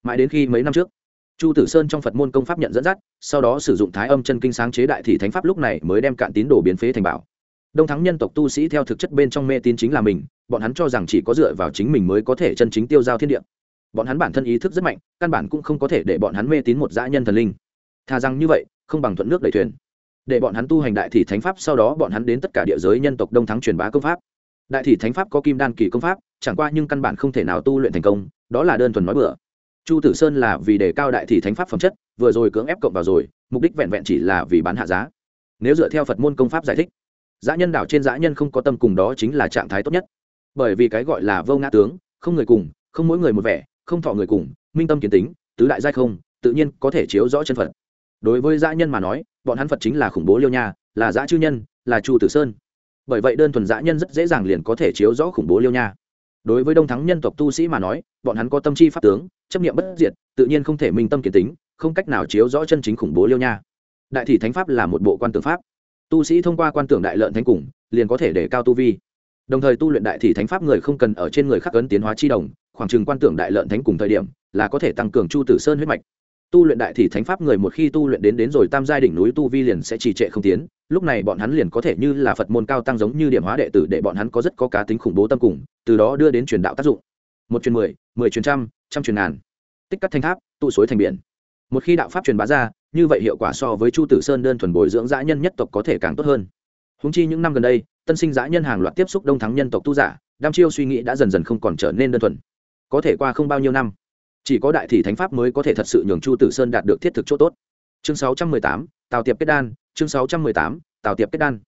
Speaker 1: Mãi đến khi mấy năm trước, chu tử sơn trong phật môn công pháp nhận dẫn dắt, sau đó sử dụng thái âm chân kinh sáng chế đại thị thánh pháp lúc này mới đem cạn tín đồ biến phế thành bảo. Đông thắng nhân tộc tu sĩ theo thực chất bên trong mê tín chính là mình, bọn hắn cho rằng chỉ có dựa vào chính mình mới có thể chân chính tiêu giao thiên địa. Bọn hắn bản thân ý thức rất mạnh, căn bản cũng không có thể để bọn hắn mê tín một dã nhân thần linh thà rằng như vậy, không bằng thuận nước đẩy thuyền. Để bọn hắn tu hành đại thị thánh pháp, sau đó bọn hắn đến tất cả địa giới nhân tộc đông thắng truyền bá công pháp. Đại thị thánh pháp có kim đan kỳ công pháp, chẳng qua nhưng căn bản không thể nào tu luyện thành công, đó là đơn thuần nói bừa. Chu tử sơn là vì đề cao đại thị thánh pháp phẩm chất, vừa rồi cưỡng ép cộng vào rồi, mục đích vẹn vẹn chỉ là vì bán hạ giá. Nếu dựa theo phật môn công pháp giải thích, dã nhân đảo trên dã nhân không có tâm cùng đó chính là trạng thái tốt nhất. Bởi vì cái gọi là vô ngã tướng, không người cùng, không mỗi người một vẻ, không thọ người cùng, minh tâm kiến tính, tứ đại giai không, tự nhiên có thể chiếu rõ chân phật đối với dã nhân mà nói, bọn hắn phật chính là khủng bố liêu nha, là dã chư nhân, là chu tử sơn. Bởi vậy đơn thuần dã nhân rất dễ dàng liền có thể chiếu rõ khủng bố liêu nha. Đối với đông thắng nhân tộc tu sĩ mà nói, bọn hắn có tâm chi pháp tướng, chấp nghiệm bất diệt, tự nhiên không thể minh tâm kiến tính, không cách nào chiếu rõ chân chính khủng bố liêu nha. Đại thị thánh pháp là một bộ quan tưởng pháp. Tu sĩ thông qua quan tưởng đại lợn thánh củng liền có thể để cao tu vi. Đồng thời tu luyện đại thị thánh pháp người không cần ở trên người khắc ấn tiến hóa chi đồng, khoảng chừng quan tưởng đại lợn thánh cùng thời điểm, là có thể tăng cường chu tử sơn huyết mạch tu luyện đại thì thánh pháp người một khi tu luyện đến đến rồi tam giai đỉnh núi tu vi liền sẽ trì trệ không tiến, lúc này bọn hắn liền có thể như là phật môn cao tăng giống như điểm hóa đệ tử để bọn hắn có rất có cá tính khủng bố tâm cùng, từ đó đưa đến truyền đạo tác dụng. Một truyền mười mười truyền trăm trăm truyền ngàn. Tích cắt thanh tháp, tụ suối thành biển. Một khi đạo pháp truyền bá ra, như vậy hiệu quả so với chu tử sơn đơn thuần bồi dưỡng dã nhân nhất tộc có thể càng tốt hơn. Húng chi những năm gần đây, tân sinh dã nhân hàng loạt tiếp xúc đông thắng nhân tộc tu giả đam chiêu suy nghĩ đã dần dần không còn trở nên đơn thuần. Có thể qua không bao nhiêu năm chỉ có đại thị thánh pháp mới có thể thật sự nhường chu tử sơn đạt được thiết thực chỗ tốt. Chương 618, tào tiệp kết đan chương 618, tào tiệp kết đan.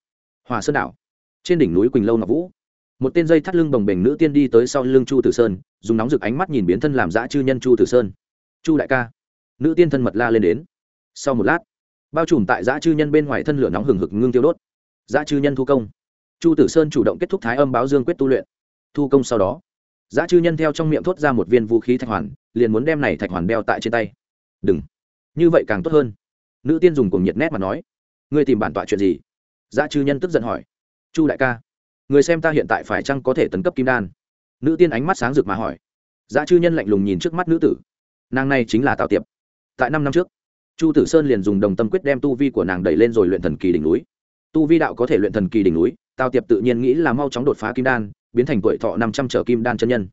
Speaker 1: Hòa sơn đảo. Trên đỉnh núi quỳnh lâu ngọc vũ. Một tên dây thắt lưng bồng bềnh nữ tiên đi tới sau lưng chu tử sơn dùng nóng rực ánh mắt nhìn biến thân làm dã chư nhân chu tử sơn. Chu đại ca. Nữ tiên thân mật la lên đến. Sau một lát bao trùm tại dã chư nhân bên ngoài thân lửa nóng hừng hực ngưng tiêu đốt. Dã chư nhân thu công. Chu tử sơn chủ động kết thúc thái âm báo dương quyết tu luyện. Thu công sau đó giá chư nhân theo trong miệng thốt ra một viên vũ khí thạch hoàn, liền muốn đem này thạch hoàn đeo tại trên tay. Đừng. Như vậy càng tốt hơn. Nữ tiên dùng cùng nhiệt nét mà nói. Ngươi tìm bản tọa chuyện gì? Giá chư nhân tức giận hỏi. Chu đại ca, người xem ta hiện tại phải chăng có thể tấn cấp kim đan? Nữ tiên ánh mắt sáng rực mà hỏi. Giá chư nhân lạnh lùng nhìn trước mắt nữ tử. Nàng này chính là tào tiệp. Tại năm năm trước, chu tử sơn liền dùng đồng tâm quyết đem tu vi của nàng đẩy lên rồi luyện thần kỳ đỉnh núi. Tu vi đạo có thể luyện thần kỳ đỉnh núi tào tiệp tự nhiên nghĩ là mau chóng đột phá kim đan, biến thành tuổi thọ năm trăm trở kim đan chân nhân.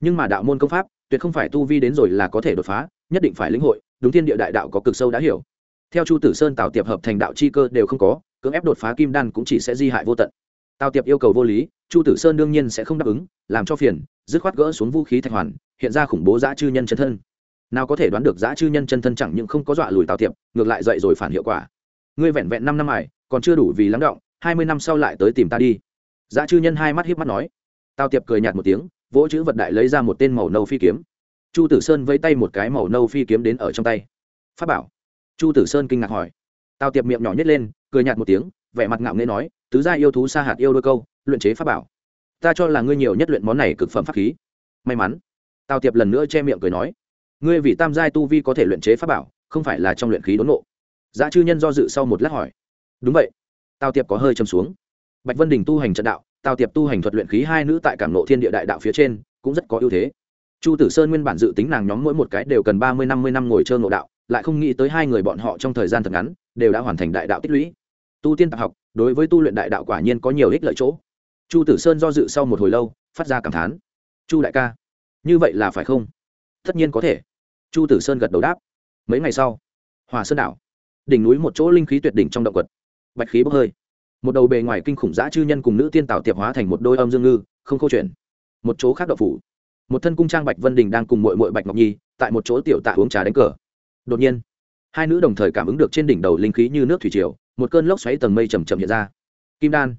Speaker 1: Nhưng mà đạo môn công pháp, tuyệt không phải tu vi đến rồi là có thể đột phá, nhất định phải lĩnh hội, đúng thiên địa đại đạo có cực sâu đã hiểu. Theo chu tử sơn, tào tiệp hợp thành đạo chi cơ đều không có, cưỡng ép đột phá kim đan cũng chỉ sẽ di hại vô tận. Tào tiệp yêu cầu vô lý, chu tử sơn đương nhiên sẽ không đáp ứng, làm cho phiền, dứt khoát gỡ xuống vũ khí thạch hoàn, hiện ra khủng bố giã chư nhân chân thân. Nào có thể đoán được giã chư nhân chân thân chẳng những không có dọa lùi tào tiệp, ngược lại dậy rồi phản hiệu quả. Ngươi vẹn vẹn năm năm ải còn chưa đủ vì lắng động hai mươi năm sau lại tới tìm ta đi. Dã chư nhân hai mắt hiếp mắt nói. Tào tiệp cười nhạt một tiếng, vỗ chữ vật đại lấy ra một tên màu nâu phi kiếm. Chu tử sơn vẫy tay một cái màu nâu phi kiếm đến ở trong tay. Phát bảo. Chu tử sơn kinh ngạc hỏi. Tào tiệp miệng nhỏ nhét lên, cười nhạt một tiếng, vẻ mặt ngạo nghê nói, tứ gia yêu thú sa hạt yêu đôi câu, luyện chế pháp bảo. Ta cho là ngươi nhiều nhất luyện món này cực phẩm pháp khí. May mắn. Tào tiệp lần nữa che miệng cười nói, ngươi vì tam giai tu vi có thể luyện chế pháp bảo, không phải là trong luyện khí đốn nộ giá dạ chư nhân do dự sau một lát hỏi, đúng vậy tào tiệp có hơi châm xuống. Bạch vân đình tu hành trận đạo, tào tiệp tu hành thuật luyện khí hai nữ tại cảm lộ thiên địa đại đạo phía trên, cũng rất có ưu thế. Chu tử sơn nguyên bản dự tính nàng nhóm mỗi một cái đều cần ba mươi năm mươi năm ngồi chơi ngộ đạo, lại không nghĩ tới hai người bọn họ trong thời gian thật ngắn, đều đã hoàn thành đại đạo tích lũy. Tu tiên tạp học, đối với tu luyện đại đạo quả nhiên có nhiều ích lợi chỗ. Chu tử sơn do dự sau một hồi lâu, phát ra cảm thán. Chu đại ca, như vậy là phải không? Tất nhiên có thể. Chu tử sơn gật đầu đáp. Mấy ngày sau, hòa sơn đảo, đỉnh núi một chỗ linh khí tuyệt đỉnh trong động quật bạch khí bốc hơi. Một đầu bề ngoài kinh khủng dã chư nhân cùng nữ tiên tạo tiệp hóa thành một đôi âm dương ngư, không câu chuyện một chỗ khác đậu phủ. Một thân cung trang bạch vân đình đang cùng mội mội bạch ngọc nhi tại một chỗ tiểu tạ uống trà đánh cờ. Đột nhiên, hai nữ đồng thời cảm ứng được trên đỉnh đầu linh khí như nước thủy triều, một cơn lốc xoáy tầng mây chầm chầm hiện ra. Kim đan.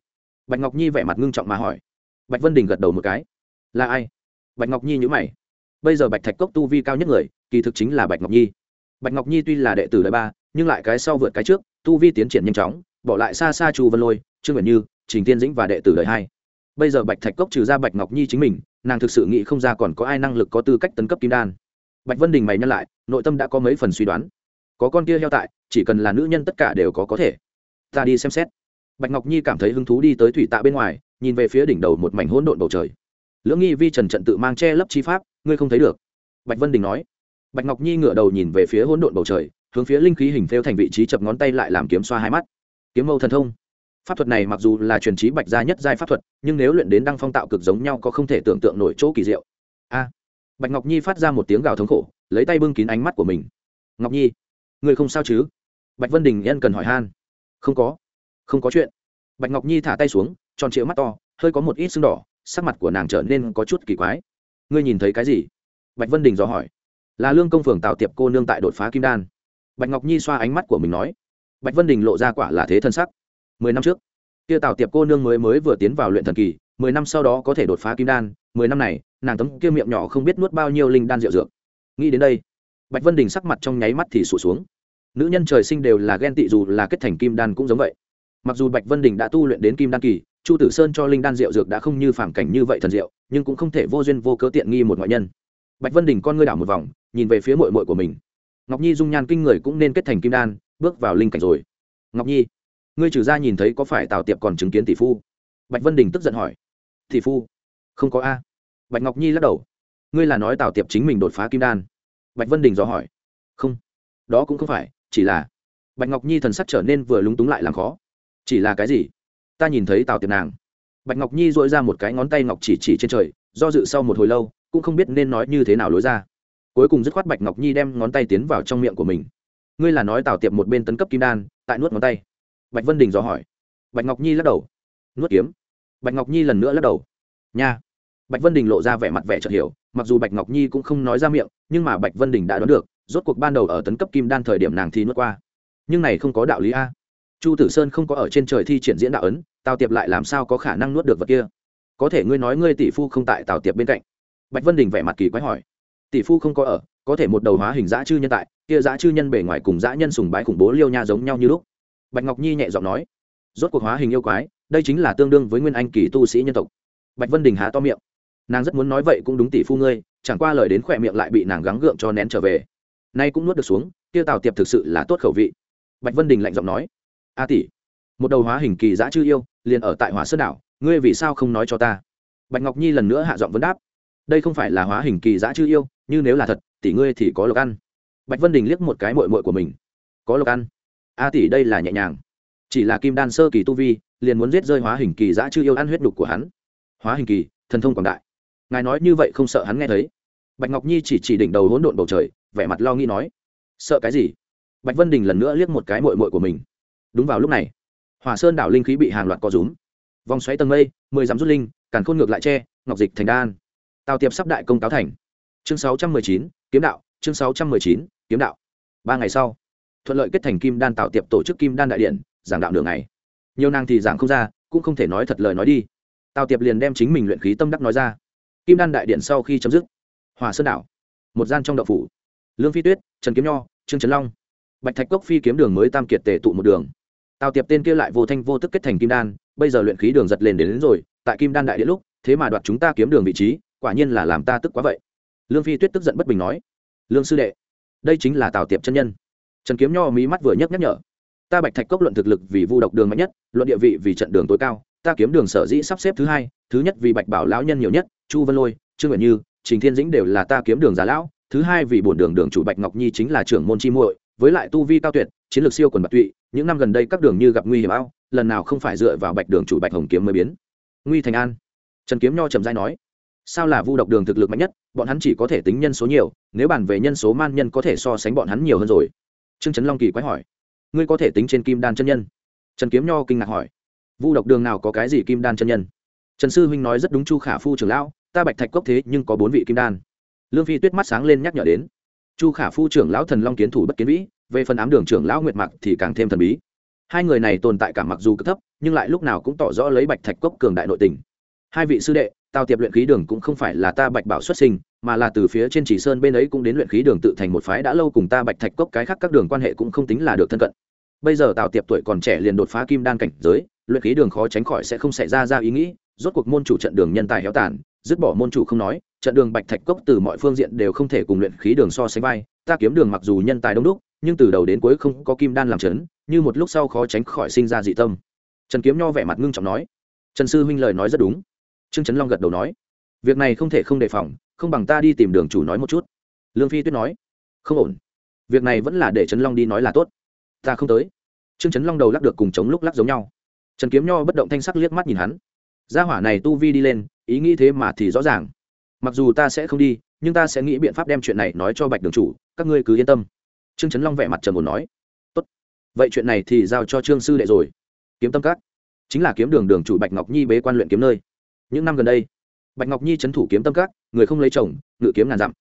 Speaker 1: Bạch ngọc nhi vẻ mặt ngưng trọng mà hỏi. Bạch vân đình gật đầu một cái. Là ai? Bạch ngọc nhi nhữ mày. Bây giờ bạch thạch cốc tu vi cao nhất người, kỳ thực chính là bạch ngọc nhi. Bạch ngọc nhi tuy là đệ tử đời ba, nhưng lại cái sau vượt cái trước, tu vi tiến triển nhanh chóng bỏ lại xa xa chu vân lôi, trương nguyện như, trình tiên dĩnh và đệ tử đời hai. Bây giờ bạch thạch cốc trừ ra bạch ngọc nhi chính mình, nàng thực sự nghĩ không ra còn có ai năng lực có tư cách tấn cấp kim đan. Bạch vân đình mày nhắc lại, nội tâm đã có mấy phần suy đoán. Có con kia heo tại, chỉ cần là nữ nhân tất cả đều có có thể. Ta đi xem xét. Bạch ngọc nhi cảm thấy hứng thú đi tới thủy tạ bên ngoài, nhìn về phía đỉnh đầu một mảnh hỗn độn bầu trời. Lưỡng nghi vi trần trận tự mang che lấp chi pháp, ngươi không thấy được. Bạch vân đình nói. Bạch ngọc nhi ngửa đầu nhìn về phía hỗn độn bầu trời, hướng phía linh khí hình theo thành vị trí chập ngón tay lại làm kiếm xoa hai mắt kiếm mâu thần thông. Pháp thuật này mặc dù là truyền trí bạch gia nhất giai pháp thuật, nhưng nếu luyện đến đăng phong tạo cực giống nhau có không thể tưởng tượng nổi chỗ kỳ diệu. A. À, bạch ngọc nhi phát ra một tiếng gào thống khổ, lấy tay bưng kín ánh mắt của mình. Ngọc nhi, người không sao chứ? Bạch vân đình nhân cần hỏi han. Không có không có chuyện. Bạch ngọc nhi thả tay xuống, tròn trịa mắt to, hơi có một ít sưng đỏ, sắc mặt của nàng trở nên có chút kỳ quái. Ngươi nhìn thấy cái gì? Bạch vân đình dò hỏi. Là lương công phường tạo tiệp cô nương tại đột phá kim đan. Bạch ngọc nhi xoa ánh mắt của mình nói bạch vân đình lộ ra quả là thế thân sắc. Mười năm trước, kia tào tiệp cô nương mới mới vừa tiến vào luyện thần kỳ, mười năm sau đó có thể đột phá kim đan, mười năm này, nàng tấm kia miệng nhỏ không biết nuốt bao nhiêu linh đan rượu dược. Nghĩ đến đây, bạch vân đình sắc mặt trong nháy mắt thì sụt xuống. Nữ nhân trời sinh đều là ghen tị dù là kết thành kim đan cũng giống vậy. Mặc dù bạch vân đình đã tu luyện đến kim đan kỳ, chu tử sơn cho linh đan rượu dược đã không như phản cảnh như vậy thần diệu, nhưng cũng không thể vô duyên vô cớ tiện nghi một ngoại nhân. Bạch vân đình con ngươi đảo một vòng, nhìn về phía mội mội của mình. Ngọc nhi dung nhan kinh người cũng nên kết thành kim đan bước vào linh cảnh rồi. Ngọc nhi, ngươi trừ ra nhìn thấy có phải tào tiệp còn chứng kiến tỷ phu? Bạch vân đình tức giận hỏi. Tỷ phu? Không có a. Bạch ngọc nhi lắc đầu. Ngươi là nói tào tiệp chính mình đột phá kim đan. Bạch vân đình dò hỏi. Không. Đó cũng không phải, chỉ là bạch ngọc nhi thần sắc trở nên vừa lúng túng lại làm khó. Chỉ là cái gì? Ta nhìn thấy tào tiệp nàng. Bạch ngọc nhi dội ra một cái ngón tay ngọc chỉ chỉ trên trời, do dự sau một hồi lâu, cũng không biết nên nói như thế nào lối ra. Cuối cùng dứt khoát bạch ngọc nhi đem ngón tay tiến vào trong miệng của mình ngươi là nói tào tiệp một bên tấn cấp kim đan, tại nuốt ngón tay. Bạch vân đình dò hỏi. Bạch ngọc nhi lắc đầu. Nuốt kiếm. Bạch ngọc nhi lần nữa lắc đầu. Nha. Bạch vân đình lộ ra vẻ mặt vẻ chợt hiểu, mặc dù bạch ngọc nhi cũng không nói ra miệng, nhưng mà bạch vân đình đã đoán được, rốt cuộc ban đầu ở tấn cấp kim đan thời điểm nàng thi nuốt qua. Nhưng này không có đạo lý a. Chu tử sơn không có ở trên trời thi triển diễn đạo ấn, tào tiệp lại làm sao có khả năng nuốt được vật kia? Có thể ngươi nói ngươi tỷ phu không tại tào tiệp bên cạnh. Bạch vân đình vẻ mặt kỳ quái hỏi. Tỷ phu không có ở có thể một đầu hóa hình dã chư nhân tại, kia dã chư nhân bề ngoài cùng dã nhân sùng bái khủng bố liêu nha giống nhau như lúc. Bạch ngọc nhi nhẹ giọng nói, rốt cuộc hóa hình yêu quái, đây chính là tương đương với nguyên anh kỳ tu sĩ nhân tộc. Bạch vân đình há to miệng, nàng rất muốn nói vậy cũng đúng tỷ phu ngươi, chẳng qua lời đến khỏe miệng lại bị nàng gắng gượng cho nén trở về. Nay cũng nuốt được xuống, kia tào tiệp thực sự là tốt khẩu vị. Bạch vân đình lạnh giọng nói, a tỷ, một đầu hóa hình kỳ dã chư yêu, liền ở tại hỏa sơn đảo, ngươi vì sao không nói cho ta? Bạch ngọc nhi lần nữa hạ giọng vấn đáp, đây không phải là hóa hình kỳ dã chư yêu, như nếu là thật tỷ ngươi thì có lộc ăn. Bạch vân đình liếc một cái mội mội của mình. Có lộc ăn. A tỷ đây là nhẹ nhàng. Chỉ là kim đan sơ kỳ tu vi, liền muốn giết rơi hóa hình kỳ giã chư yêu ăn huyết đục của hắn. Hóa hình kỳ, thần thông quảng đại. Ngài nói như vậy không sợ hắn nghe thấy. Bạch ngọc nhi chỉ chỉ đỉnh đầu hỗn độn bầu trời, vẻ mặt lo nghĩ nói, sợ cái gì? Bạch vân đình lần nữa liếc một cái mội mội của mình. Đúng vào lúc này, hỏa sơn đảo linh khí bị hàng loạt co rúm. Vòng xoáy tầng mây, mười dám rút linh, càn khôn ngược lại tre ngọc dịch thành đan. Tào tiệp sắp đại công cáo thành. Chương sáu trăm mười chín kiếm đạo chương sáu trăm mười chín kiếm đạo. Ba ngày sau thuận lợi kết thành kim đan tạo tiệp tổ chức kim đan đại điện giảng đạo đường này nhiều nàng thì giảng không ra cũng không thể nói thật lời nói đi. Tào tiệp liền đem chính mình luyện khí tâm đắc nói ra. Kim đan đại điện sau khi chấm dứt hòa sơn đảo một gian trong đậu phủ. Lương phi tuyết trần kiếm nho trương trấn long bạch thạch cốc phi kiếm đường mới tam kiệt tề tụ một đường. Tào tiệp tên kia lại vô thanh vô tức kết thành kim đan bây giờ luyện khí đường giật lên đến, đến rồi tại kim đan đại điện lúc thế mà đoạt chúng ta kiếm đường vị trí quả nhiên là làm ta tức quá vậy lương phi tuyết tức giận bất bình nói, lương sư đệ, đây chính là tào tiệp chân nhân. Trần kiếm nho mí mắt vừa nhấc nhắc nhở, ta bạch thạch cốc luận thực lực vì vu độc đường mạnh nhất, luận địa vị vì trận đường tối cao, ta kiếm đường sở dĩ sắp xếp thứ hai, thứ nhất vì bạch bảo lão nhân nhiều nhất, chu vân lôi, trương nguyện như, trình thiên dĩnh đều là ta kiếm đường già lão, thứ hai vì bổn đường đường chủ bạch ngọc nhi chính là trưởng môn chi muội, với lại tu vi cao tuyệt, chiến lược siêu quần bạch tụy, những năm gần đây các đường như gặp nguy hiểm ao, lần nào không phải dựa vào bạch đường chủ bạch hồng kiếm mới biến. Nguy thành an. Trần kiếm nho trầm dai nói sao là vu độc đường thực lực mạnh nhất, bọn hắn chỉ có thể tính nhân số nhiều, nếu bàn về nhân số man nhân có thể so sánh bọn hắn nhiều hơn rồi. Trương trấn long kỳ quái hỏi, ngươi có thể tính trên kim đan chân nhân? Trần kiếm nho kinh ngạc hỏi, vu độc đường nào có cái gì kim đan chân nhân? Trần sư huynh nói rất đúng chu khả phu trưởng lão, ta bạch thạch cốc thế nhưng có bốn vị kim đan. Lương phi tuyết mắt sáng lên nhắc nhở đến, chu khả phu trưởng lão thần long kiến thủ bất kiến vĩ, về phần ám đường trưởng lão nguyệt mặc thì càng thêm thần bí. Hai người này tồn tại cả mặc dù cực thấp, nhưng lại lúc nào cũng tỏ rõ lấy bạch thạch cốc cường đại nội tình. Hai vị sư đệ tào tiệp luyện khí đường cũng không phải là ta bạch bảo xuất sinh, mà là từ phía trên chỉ sơn bên ấy cũng đến luyện khí đường tự thành một phái đã lâu cùng ta bạch thạch cốc cái khác các đường quan hệ cũng không tính là được thân cận. Bây giờ tào tiệp tuổi còn trẻ liền đột phá kim đan cảnh giới, luyện khí đường khó tránh khỏi sẽ không xảy ra ra ý nghĩ, rốt cuộc môn chủ trận đường nhân tài héo tàn, dứt bỏ môn chủ không nói, trận đường bạch thạch cốc từ mọi phương diện đều không thể cùng luyện khí đường so sánh vai, ta kiếm đường mặc dù nhân tài đông đúc, nhưng từ đầu đến cuối không có kim đan làm chấn, như một lúc sau khó tránh khỏi sinh ra dị tâm. Trần kiếm nho vẻ mặt ngưng trọng nói, trần sư huynh lời nói rất đúng trương trấn long gật đầu nói, việc này không thể không đề phòng, không bằng ta đi tìm đường chủ nói một chút. Lương phi tuyết nói, không ổn. Việc này vẫn là để trấn long đi nói là tốt. Ta không tới. Trương trấn long đầu lắc được cùng chống lúc lắc giống nhau. Trần kiếm nho bất động thanh sắc liếc mắt nhìn hắn. Gia hỏa này tu vi đi lên, ý nghĩ thế mà thì rõ ràng. Mặc dù ta sẽ không đi, nhưng ta sẽ nghĩ biện pháp đem chuyện này nói cho bạch đường chủ, các ngươi cứ yên tâm. Trương trấn long vẻ mặt trần bồn nói, tốt. Vậy chuyện này thì giao cho trương sư đệ rồi. Kiếm tâm các, chính là kiếm đường đường chủ bạch ngọc nhi bế quan luyện kiếm nơi những năm gần đây, bạch ngọc nhi trấn thủ kiếm tâm các, người không lấy chồng, ngự kiếm ngàn dặm.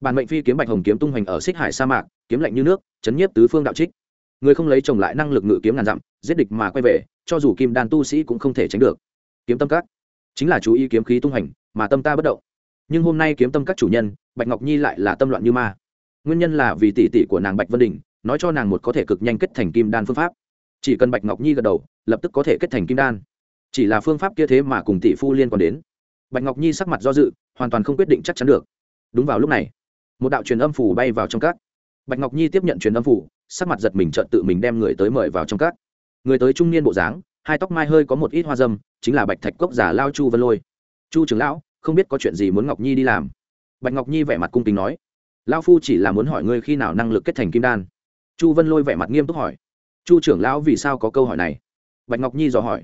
Speaker 1: Bản mệnh phi kiếm bạch hồng kiếm tung hoành ở xích hải sa mạc, kiếm lạnh như nước, chấn nhiếp tứ phương đạo trích. Người không lấy chồng lại năng lực ngự kiếm ngàn dặm, giết địch mà quay về, cho dù kim đan tu sĩ cũng không thể tránh được. Kiếm tâm các, chính là chú ý kiếm khí tung hoành, mà tâm ta bất động. Nhưng hôm nay kiếm tâm các chủ nhân, bạch ngọc nhi lại là tâm loạn như ma. Nguyên nhân là vì tỷ tỷ của nàng bạch vân đình, nói cho nàng một có thể cực nhanh kết thành kim đan phương pháp. Chỉ cần bạch ngọc nhi gật đầu, lập tức có thể kết thành kim đan chỉ là phương pháp kia thế mà cùng tỷ phu liên quan đến. Bạch ngọc nhi sắc mặt do dự, hoàn toàn không quyết định chắc chắn được. Đúng vào lúc này, một đạo truyền âm phủ bay vào trong các bạch ngọc nhi tiếp nhận truyền âm phủ, sắc mặt giật mình trợn tự mình đem người tới mời vào trong các người tới trung niên bộ dáng, hai tóc mai hơi có một ít hoa dâm, chính là bạch thạch cốc giả lao chu vân lôi. Chu trưởng lão, không biết có chuyện gì muốn ngọc nhi đi làm? Bạch ngọc nhi vẻ mặt cung kính nói. Lao phu chỉ là muốn hỏi ngươi khi nào năng lực kết thành kim đan. Chu vân lôi vẻ mặt nghiêm túc hỏi. Chu trưởng lão vì sao có câu hỏi này? Bạch ngọc nhi dò hỏi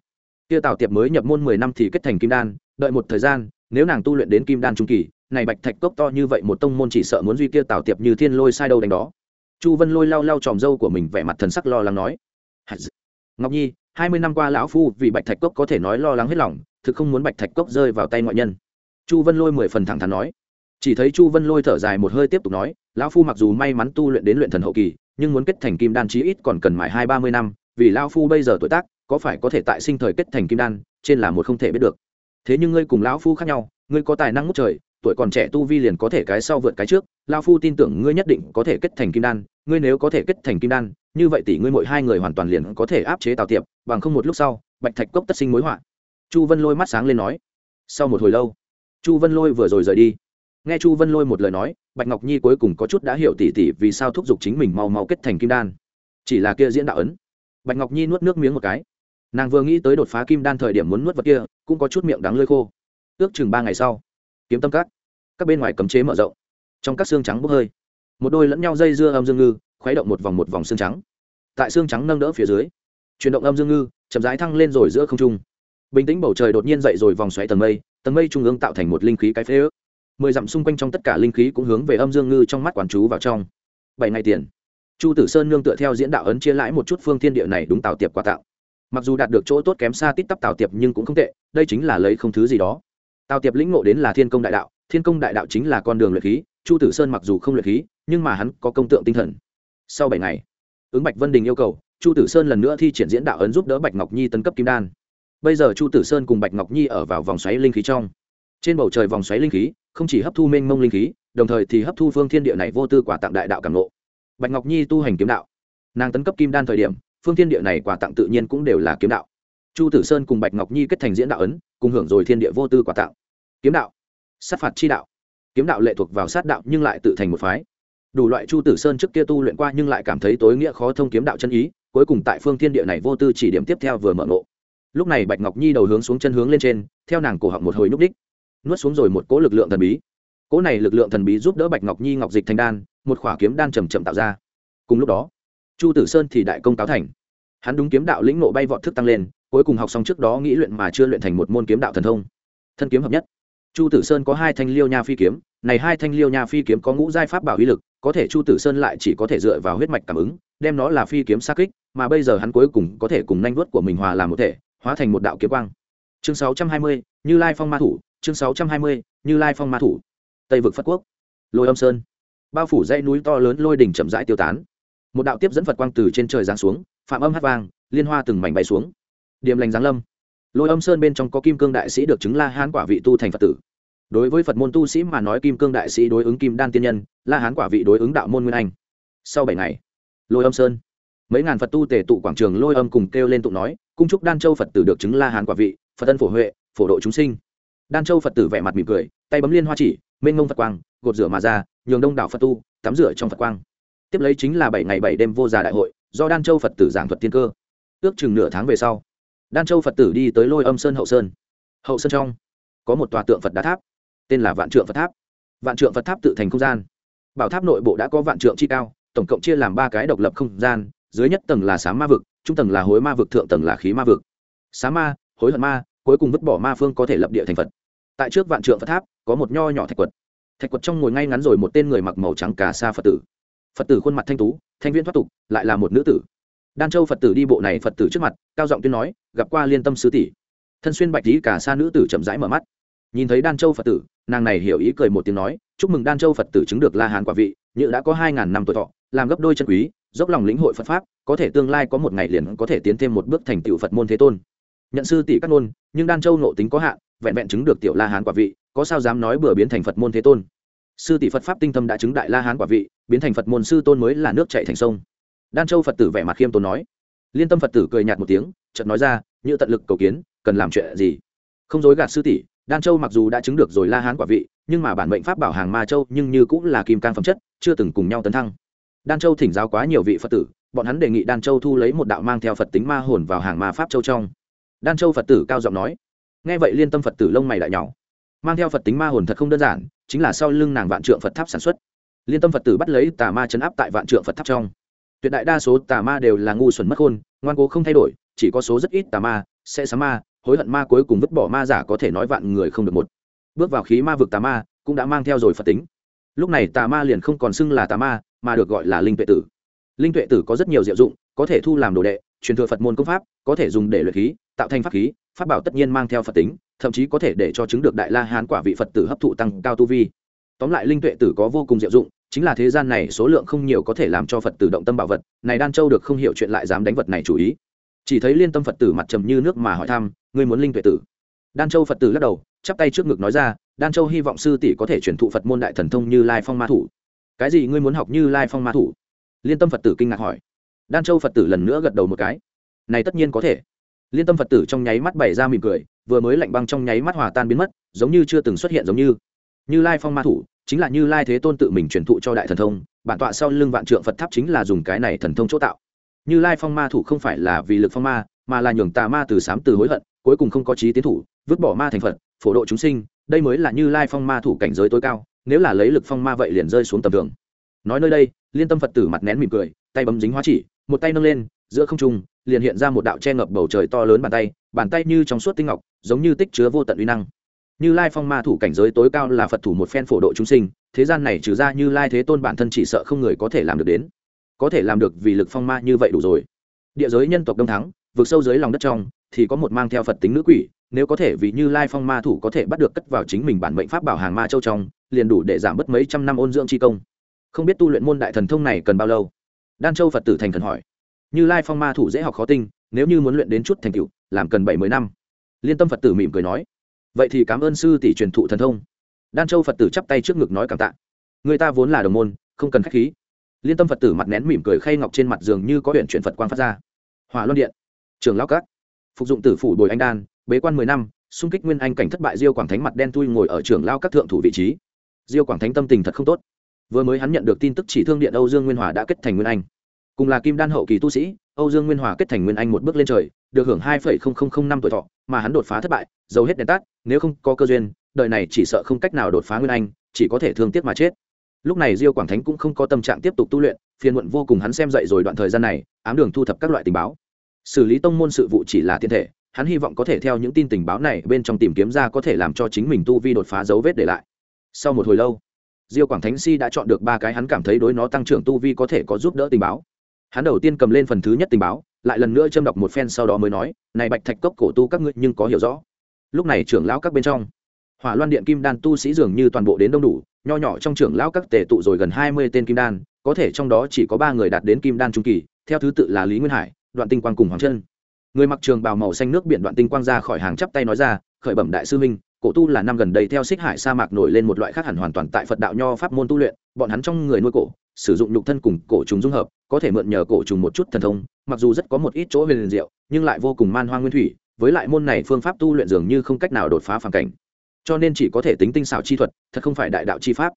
Speaker 1: kia tào tiệp mới nhập môn mười năm thì kết thành kim đan, đợi một thời gian, nếu nàng tu luyện đến kim đan trung kỳ, này bạch thạch cốc to như vậy một tông môn chỉ sợ muốn duy kia tào tiệp như thiên lôi sai đâu đánh đó. Chu vân lôi lau lau tròm râu của mình vẻ mặt thần sắc lo lắng nói ngọc nhi, hai mươi năm qua lão phu vì bạch thạch cốc có thể nói lo lắng hết lòng, thực không muốn bạch thạch cốc rơi vào tay ngoại nhân. Chu vân lôi mười phần thẳng thắn nói. Chỉ thấy chu vân lôi thở dài một hơi tiếp tục nói, lão phu mặc dù may mắn tu luyện đến luyện thần hậu kỳ, nhưng muốn kết thành kim đan chí ít còn cần mãi hai ba mươi năm, vì lão phu bây giờ tuổi tác có phải có thể tại sinh thời kết thành kim đan, trên là một không thể biết được. Thế nhưng ngươi cùng lão phu khác nhau, ngươi có tài năng ngút trời, tuổi còn trẻ tu vi liền có thể cái sau vượt cái trước, lão phu tin tưởng ngươi nhất định có thể kết thành kim đan, ngươi nếu có thể kết thành kim đan, như vậy tỷ ngươi mỗi hai người hoàn toàn liền có thể áp chế tào tiệp, bằng không một lúc sau, bạch thạch cốc tất sinh mối họa. Chu vân lôi mắt sáng lên nói. Sau một hồi lâu, chu vân lôi vừa rồi rời đi. Nghe chu vân lôi một lời nói, bạch ngọc nhi cuối cùng có chút đã hiểu tỉ tỉ vì sao thúc giục chính mình mau mau kết thành kim đan. Chỉ là kia diễn đạo ấn. Bạch ngọc nhi nuốt nước miếng một cái nàng vừa nghĩ tới đột phá kim đan thời điểm muốn nuốt vật kia, cũng có chút miệng đắng lơi khô. Ước chừng ba ngày sau, kiếm tâm cắt các bên ngoài cấm chế mở rộng, trong các xương trắng bốc hơi. Một đôi lẫn nhau dây dưa âm dương ngư, khuấy động một vòng một vòng xương trắng. Tại xương trắng nâng đỡ phía dưới, chuyển động âm dương ngư, chậm rãi thăng lên rồi giữa không trung. Bình tĩnh bầu trời đột nhiên dậy rồi vòng xoáy tầng mây tầng mây trung ương tạo thành một linh khí cái phế ước. Mười dặm xung quanh trong tất cả linh khí cũng hướng về âm dương ngư trong mắt quản chú vào trong. Bảy ngày tiền. Chu tử sơn nương tựa theo diễn đạo ấn chia lãi một chút phương thiên địa này đúng tạo tiệp quà tạo mặc dù đạt được chỗ tốt kém xa tít tắp tào tiệp nhưng cũng không tệ, đây chính là lấy không thứ gì đó. Tào tiệp lĩnh ngộ đến là thiên công đại đạo, thiên công đại đạo chính là con đường luyện khí, chu tử sơn mặc dù không luyện khí, nhưng mà hắn có công tượng tinh thần. Sau bảy ngày, ứng bạch vân đình yêu cầu, chu tử sơn lần nữa thi triển diễn đạo ấn giúp đỡ bạch ngọc nhi tấn cấp kim đan. Bây giờ chu tử sơn cùng bạch ngọc nhi ở vào vòng xoáy linh khí trong. Trên bầu trời vòng xoáy linh khí, không chỉ hấp thu mênh mông linh khí, đồng thời thì hấp thu phương thiên địa này vô tư quả tặng đại đạo cảm lộ bạch ngọc nhi tu hành kiếm đạo. Nàng tấn cấp kim đan thời điểm phương thiên địa này quà tặng tự nhiên cũng đều là kiếm đạo. Chu tử sơn cùng bạch ngọc nhi kết thành diễn đạo ấn, cùng hưởng rồi thiên địa vô tư quà tặng. Kiếm đạo, sát phạt chi đạo. Kiếm đạo lệ thuộc vào sát đạo nhưng lại tự thành một phái. Đủ loại chu tử sơn trước kia tu luyện qua nhưng lại cảm thấy tối nghĩa khó thông kiếm đạo chân ý, cuối cùng tại phương thiên địa này vô tư chỉ điểm tiếp theo vừa mở ngộ. Lúc này bạch ngọc nhi đầu hướng xuống chân hướng lên trên, theo nàng cổ họng một hồi núp đích. Nuốt xuống rồi một cỗ lực lượng thần bí. Cỗ này lực lượng thần bí giúp đỡ bạch ngọc nhi ngọc dịch thành đan, một khỏa kiếm đan chầm chậm tạo ra. Cùng lúc đó chu tử sơn thì đại công cáo thành. Hắn đúng kiếm đạo lĩnh nộ bay vọt thức tăng lên cuối cùng học xong trước đó nghĩ luyện mà chưa luyện thành một môn kiếm đạo thần thông. Thân kiếm hợp nhất. Chu tử sơn có hai thanh liêu nha phi kiếm này hai thanh liêu nha phi kiếm có ngũ giai pháp bảo uy lực có thể chu tử sơn lại chỉ có thể dựa vào huyết mạch cảm ứng đem nó là phi kiếm xa kích mà bây giờ hắn cuối cùng có thể cùng nhanh vuốt của mình hòa làm một thể hóa thành một đạo kiếm quang. Chương 620, như lai phong ma thủ chương 620, như lai phong ma thủ. Tây vực Phất quốc. Lôi âm sơn. Bao phủ dãy núi to lớn lôi đỉnh chậm rãi tiêu tán một đạo tiếp dẫn phật quang từ trên trời giáng xuống, phạm âm hát vang, liên hoa từng mảnh bay xuống. Điểm lành giáng lâm. Lôi âm sơn bên trong có kim cương đại sĩ được chứng la hán quả vị tu thành phật tử. Đối với phật môn tu sĩ mà nói kim cương đại sĩ đối ứng kim đan tiên nhân, la hán quả vị đối ứng đạo môn nguyên anh. Sau bảy ngày, lôi âm sơn. Mấy ngàn phật tu tề tụ quảng trường lôi âm cùng kêu lên tụng nói, cung trúc đan châu phật tử được chứng la hán quả vị, phật tân phổ huệ, phổ độ chúng sinh. Đan châu phật tử vẻ mặt mỉm cười, tay bấm liên hoa chỉ, mênh ngông phật quang, gột rửa mà ra, nhường đông đảo phật tu tắm rửa trong phật quang tiếp lấy chính là bảy ngày bảy đêm vô già đại hội, do đan châu phật tử giảng thuật thiên cơ. Ước chừng nửa tháng về sau, đan châu phật tử đi tới lôi âm sơn hậu sơn. Hậu sơn trong, có một tòa tượng phật đá tháp, tên là vạn trượng phật tháp. Vạn trượng phật tháp tự thành không gian. Bảo tháp nội bộ đã có vạn trượng chi cao, tổng cộng chia làm ba cái độc lập không gian, dưới nhất tầng là xá ma vực, trung tầng là hối ma vực, thượng tầng là khí ma vực. Xá ma, hối hận ma, cuối cùng vứt bỏ ma phương có thể lập địa thành phật. Tại trước vạn trượng phật tháp, có một nho nhỏ thạch quật. Thạch quật trong ngồi ngay ngắn rồi một tên người mặc màu trắng cà sa phật tử phật tử khuôn mặt thanh tú, thanh viên thoát tục, lại là một nữ tử. Đan châu phật tử đi bộ này phật tử trước mặt, cao giọng tuyên nói, gặp qua liên tâm sứ tỷ. Thân xuyên bạch lý cả sa nữ tử chậm rãi mở mắt. Nhìn thấy đan châu phật tử, nàng này hiểu ý cười một tiếng nói, chúc mừng đan châu phật tử chứng được la hán quả vị, như đã có hai ngàn năm tuổi thọ, làm gấp đôi chân quý, dốc lòng lĩnh hội phật pháp, có thể tương lai có một ngày liền có thể tiến thêm một bước thành tựu phật môn thế tôn. Nhận sư tỷ các nôn nhưng đan châu nộ tính có hạn, vẹn vẹn chứng được tiểu la hán quả vị, có sao dám nói bừa biến thành phật môn thế tôn? Sư tỷ phật pháp tinh thâm đã chứng đại la hán quả vị, biến thành phật môn sư tôn mới là nước chạy thành sông. Đan châu phật tử vẻ mặt khiêm tốn nói. Liên tâm phật tử cười nhạt một tiếng, chợt nói ra, như tận lực cầu kiến, cần làm chuyện gì? Không dối gạt sư tỷ, đan châu mặc dù đã chứng được rồi la hán quả vị, nhưng mà bản mệnh pháp bảo hàng ma châu nhưng như cũng là kim can phẩm chất, chưa từng cùng nhau tấn thăng. Đan châu thỉnh giáo quá nhiều vị phật tử, bọn hắn đề nghị đan châu thu lấy một đạo mang theo phật tính ma hồn vào hàng ma pháp châu trong. Đan châu phật tử cao giọng nói. Nghe vậy liên tâm phật tử lông mày đại nhỏ mang theo phật tính ma hồn thật không đơn giản chính là sau lưng nàng vạn trượng phật tháp sản xuất. Liên tâm phật tử bắt lấy tà ma chấn áp tại vạn trượng phật tháp trong. Tuyệt đại đa số tà ma đều là ngu xuẩn mất khôn, ngoan cố không thay đổi, chỉ có số rất ít tà ma, sẽ sám ma, hối hận ma cuối cùng vứt bỏ ma giả có thể nói vạn người không được một. Bước vào khí ma vực tà ma cũng đã mang theo rồi phật tính. Lúc này tà ma liền không còn xưng là tà ma, mà được gọi là linh tuệ tử. Linh tuệ tử có rất nhiều diệu dụng, có thể thu làm đồ đệ, truyền thừa phật môn công pháp, có thể dùng để luyện khí, tạo thành pháp khí pháp bảo tất nhiên mang theo phật tính, thậm chí có thể để cho chứng được đại la hán quả vị phật tử hấp thụ tăng cao tu vi. Tóm lại linh tuệ tử có vô cùng diệu dụng, chính là thế gian này số lượng không nhiều có thể làm cho phật tử động tâm bảo vật, này đan châu được không hiểu chuyện lại dám đánh vật này chủ ý. Chỉ thấy liên tâm phật tử mặt trầm như nước mà hỏi thăm, ngươi muốn linh tuệ tử? Đan châu phật tử lắc đầu, chắp tay trước ngực nói ra, đan châu hy vọng sư tỷ có thể truyền thụ phật môn đại thần thông như lai phong ma thủ. Cái gì ngươi muốn học như lai phong ma thủ? Liên tâm phật tử kinh ngạc hỏi. Đan châu phật tử lần nữa gật đầu một cái. Này tất nhiên có thể liên tâm phật tử trong nháy mắt bày ra mỉm cười, vừa mới lạnh băng trong nháy mắt hòa tan biến mất, giống như chưa từng xuất hiện giống như. Như lai phong ma thủ, chính là như lai thế tôn tự mình truyền thụ cho đại thần thông, bản tọa sau lưng vạn trượng phật tháp chính là dùng cái này thần thông chỗ tạo. Như lai phong ma thủ không phải là vì lực phong ma, mà là nhường tà ma từ sám từ hối hận, cuối cùng không có trí tiến thủ, vứt bỏ ma thành phật, phổ độ chúng sinh, đây mới là như lai phong ma thủ cảnh giới tối cao, nếu là lấy lực phong ma vậy liền rơi xuống tầm thường. Nói nơi đây, liên tâm phật tử mặt nén mỉm cười, tay bấm dính hóa chỉ, một tay nâng lên, giữa không trung liền hiện ra một đạo che ngập bầu trời to lớn bàn tay bàn tay như trong suốt tinh ngọc, giống như tích chứa vô tận uy năng. Như lai phong ma thủ cảnh giới tối cao là phật thủ một phen phổ độ chúng sinh, thế gian này trừ ra như lai thế tôn bản thân chỉ sợ không người có thể làm được đến. Có thể làm được vì lực phong ma như vậy đủ rồi. Địa giới nhân tộc đông thắng vượt sâu dưới lòng đất trong, thì có một mang theo phật tính nữ quỷ, nếu có thể vì như lai phong ma thủ có thể bắt được cất vào chính mình bản mệnh pháp bảo hàng ma châu trong, liền đủ để giảm bớt mấy trăm năm ôn dưỡng chi công. Không biết tu luyện môn đại thần thông này cần bao lâu? Đan châu phật tử thành thần hỏi như lai phong ma thủ dễ học khó tinh, nếu như muốn luyện đến chút thành tựu, làm cần bảy mươi năm. Liên tâm phật tử mỉm cười nói. Vậy thì cảm ơn sư tỷ truyền thụ thần thông. Đan châu phật tử chắp tay trước ngực nói cảm tạ. Người ta vốn là đồng môn, không cần k h á c h khí. Liên tâm phật tử mặt nén mỉm cười khay ngọc trên mặt giường như có huyện chuyển phật quang phát ra. Hỏa luân điện. Trường lao cát phục dụng tử phủ bồi anh đan, bế quan mười năm, xung kích nguyên anh cảnh thất bại diêu quảng thánh mặt đen thui ngồi ở trường lao các thượng thủ vị trí. Diêu quảng thánh tâm tình thật không tốt. Vừa mới hắn nhận được tin tức chỉ thương điện âu dương nguyên hòa đã kết thành nguyên anh cùng là kim đan hậu kỳ tu sĩ, âu dương nguyên hòa kết thành nguyên anh một bước lên trời, được hưởng hai năm tuổi thọ, mà hắn đột phá thất bại, giấu hết đèn tắt, nếu không có cơ duyên, đời này chỉ sợ không cách nào đột phá nguyên anh, chỉ có thể thương tiếc mà chết. Lúc này diêu quảng thánh cũng không có tâm trạng tiếp tục tu luyện, phiền muộn vô cùng hắn xem dậy rồi đoạn thời gian này, ám đường thu thập các loại tình báo. Xử lý tông môn sự vụ chỉ là thiên thể, hắn hy vọng có thể theo những tin tình báo này bên trong tìm kiếm ra có thể làm cho chính mình tu vi đột phá dấu vết để lại. Sau một hồi lâu, diêu quảng thánh si đã chọn được ba cái hắn cảm thấy đối nó tăng trưởng tu vi có thể có giúp đỡ tình báo hắn đầu tiên cầm lên phần thứ nhất tình báo, lại lần nữa châm đọc một phen sau đó mới nói, này bạch thạch cốc cổ tu các ngươi nhưng có hiểu rõ. Lúc này trưởng lão các bên trong, hỏa loan điện kim đan tu sĩ dường như toàn bộ đến đông đủ, nho nhỏ trong trưởng lão các tề tụ rồi gần hai mươi tên kim đan, có thể trong đó chỉ có ba người đạt đến kim đan trung kỳ, theo thứ tự là lý nguyên hải, đoạn tinh quang cùng hoàng chân người mặc trường bào màu xanh nước biển đoạn tinh quang ra khỏi hàng chắp tay nói ra, khởi bẩm đại sư minh, cổ tu là năm gần đây theo xích hải sa mạc nổi lên một loại khác hẳn hoàn toàn tại phật đạo nho pháp môn tu luyện, bọn hắn trong người nuôi cổ sử dụng nhục thân cùng cổ trùng dung hợp, có thể mượn nhờ cổ trùng một chút thần thông, mặc dù rất có một ít chỗ huyền diệu, nhưng lại vô cùng man hoang nguyên thủy, với lại môn này phương pháp tu luyện dường như không cách nào đột phá phản cảnh. Cho nên chỉ có thể tính tinh xảo chi thuật, thật không phải đại đạo chi pháp.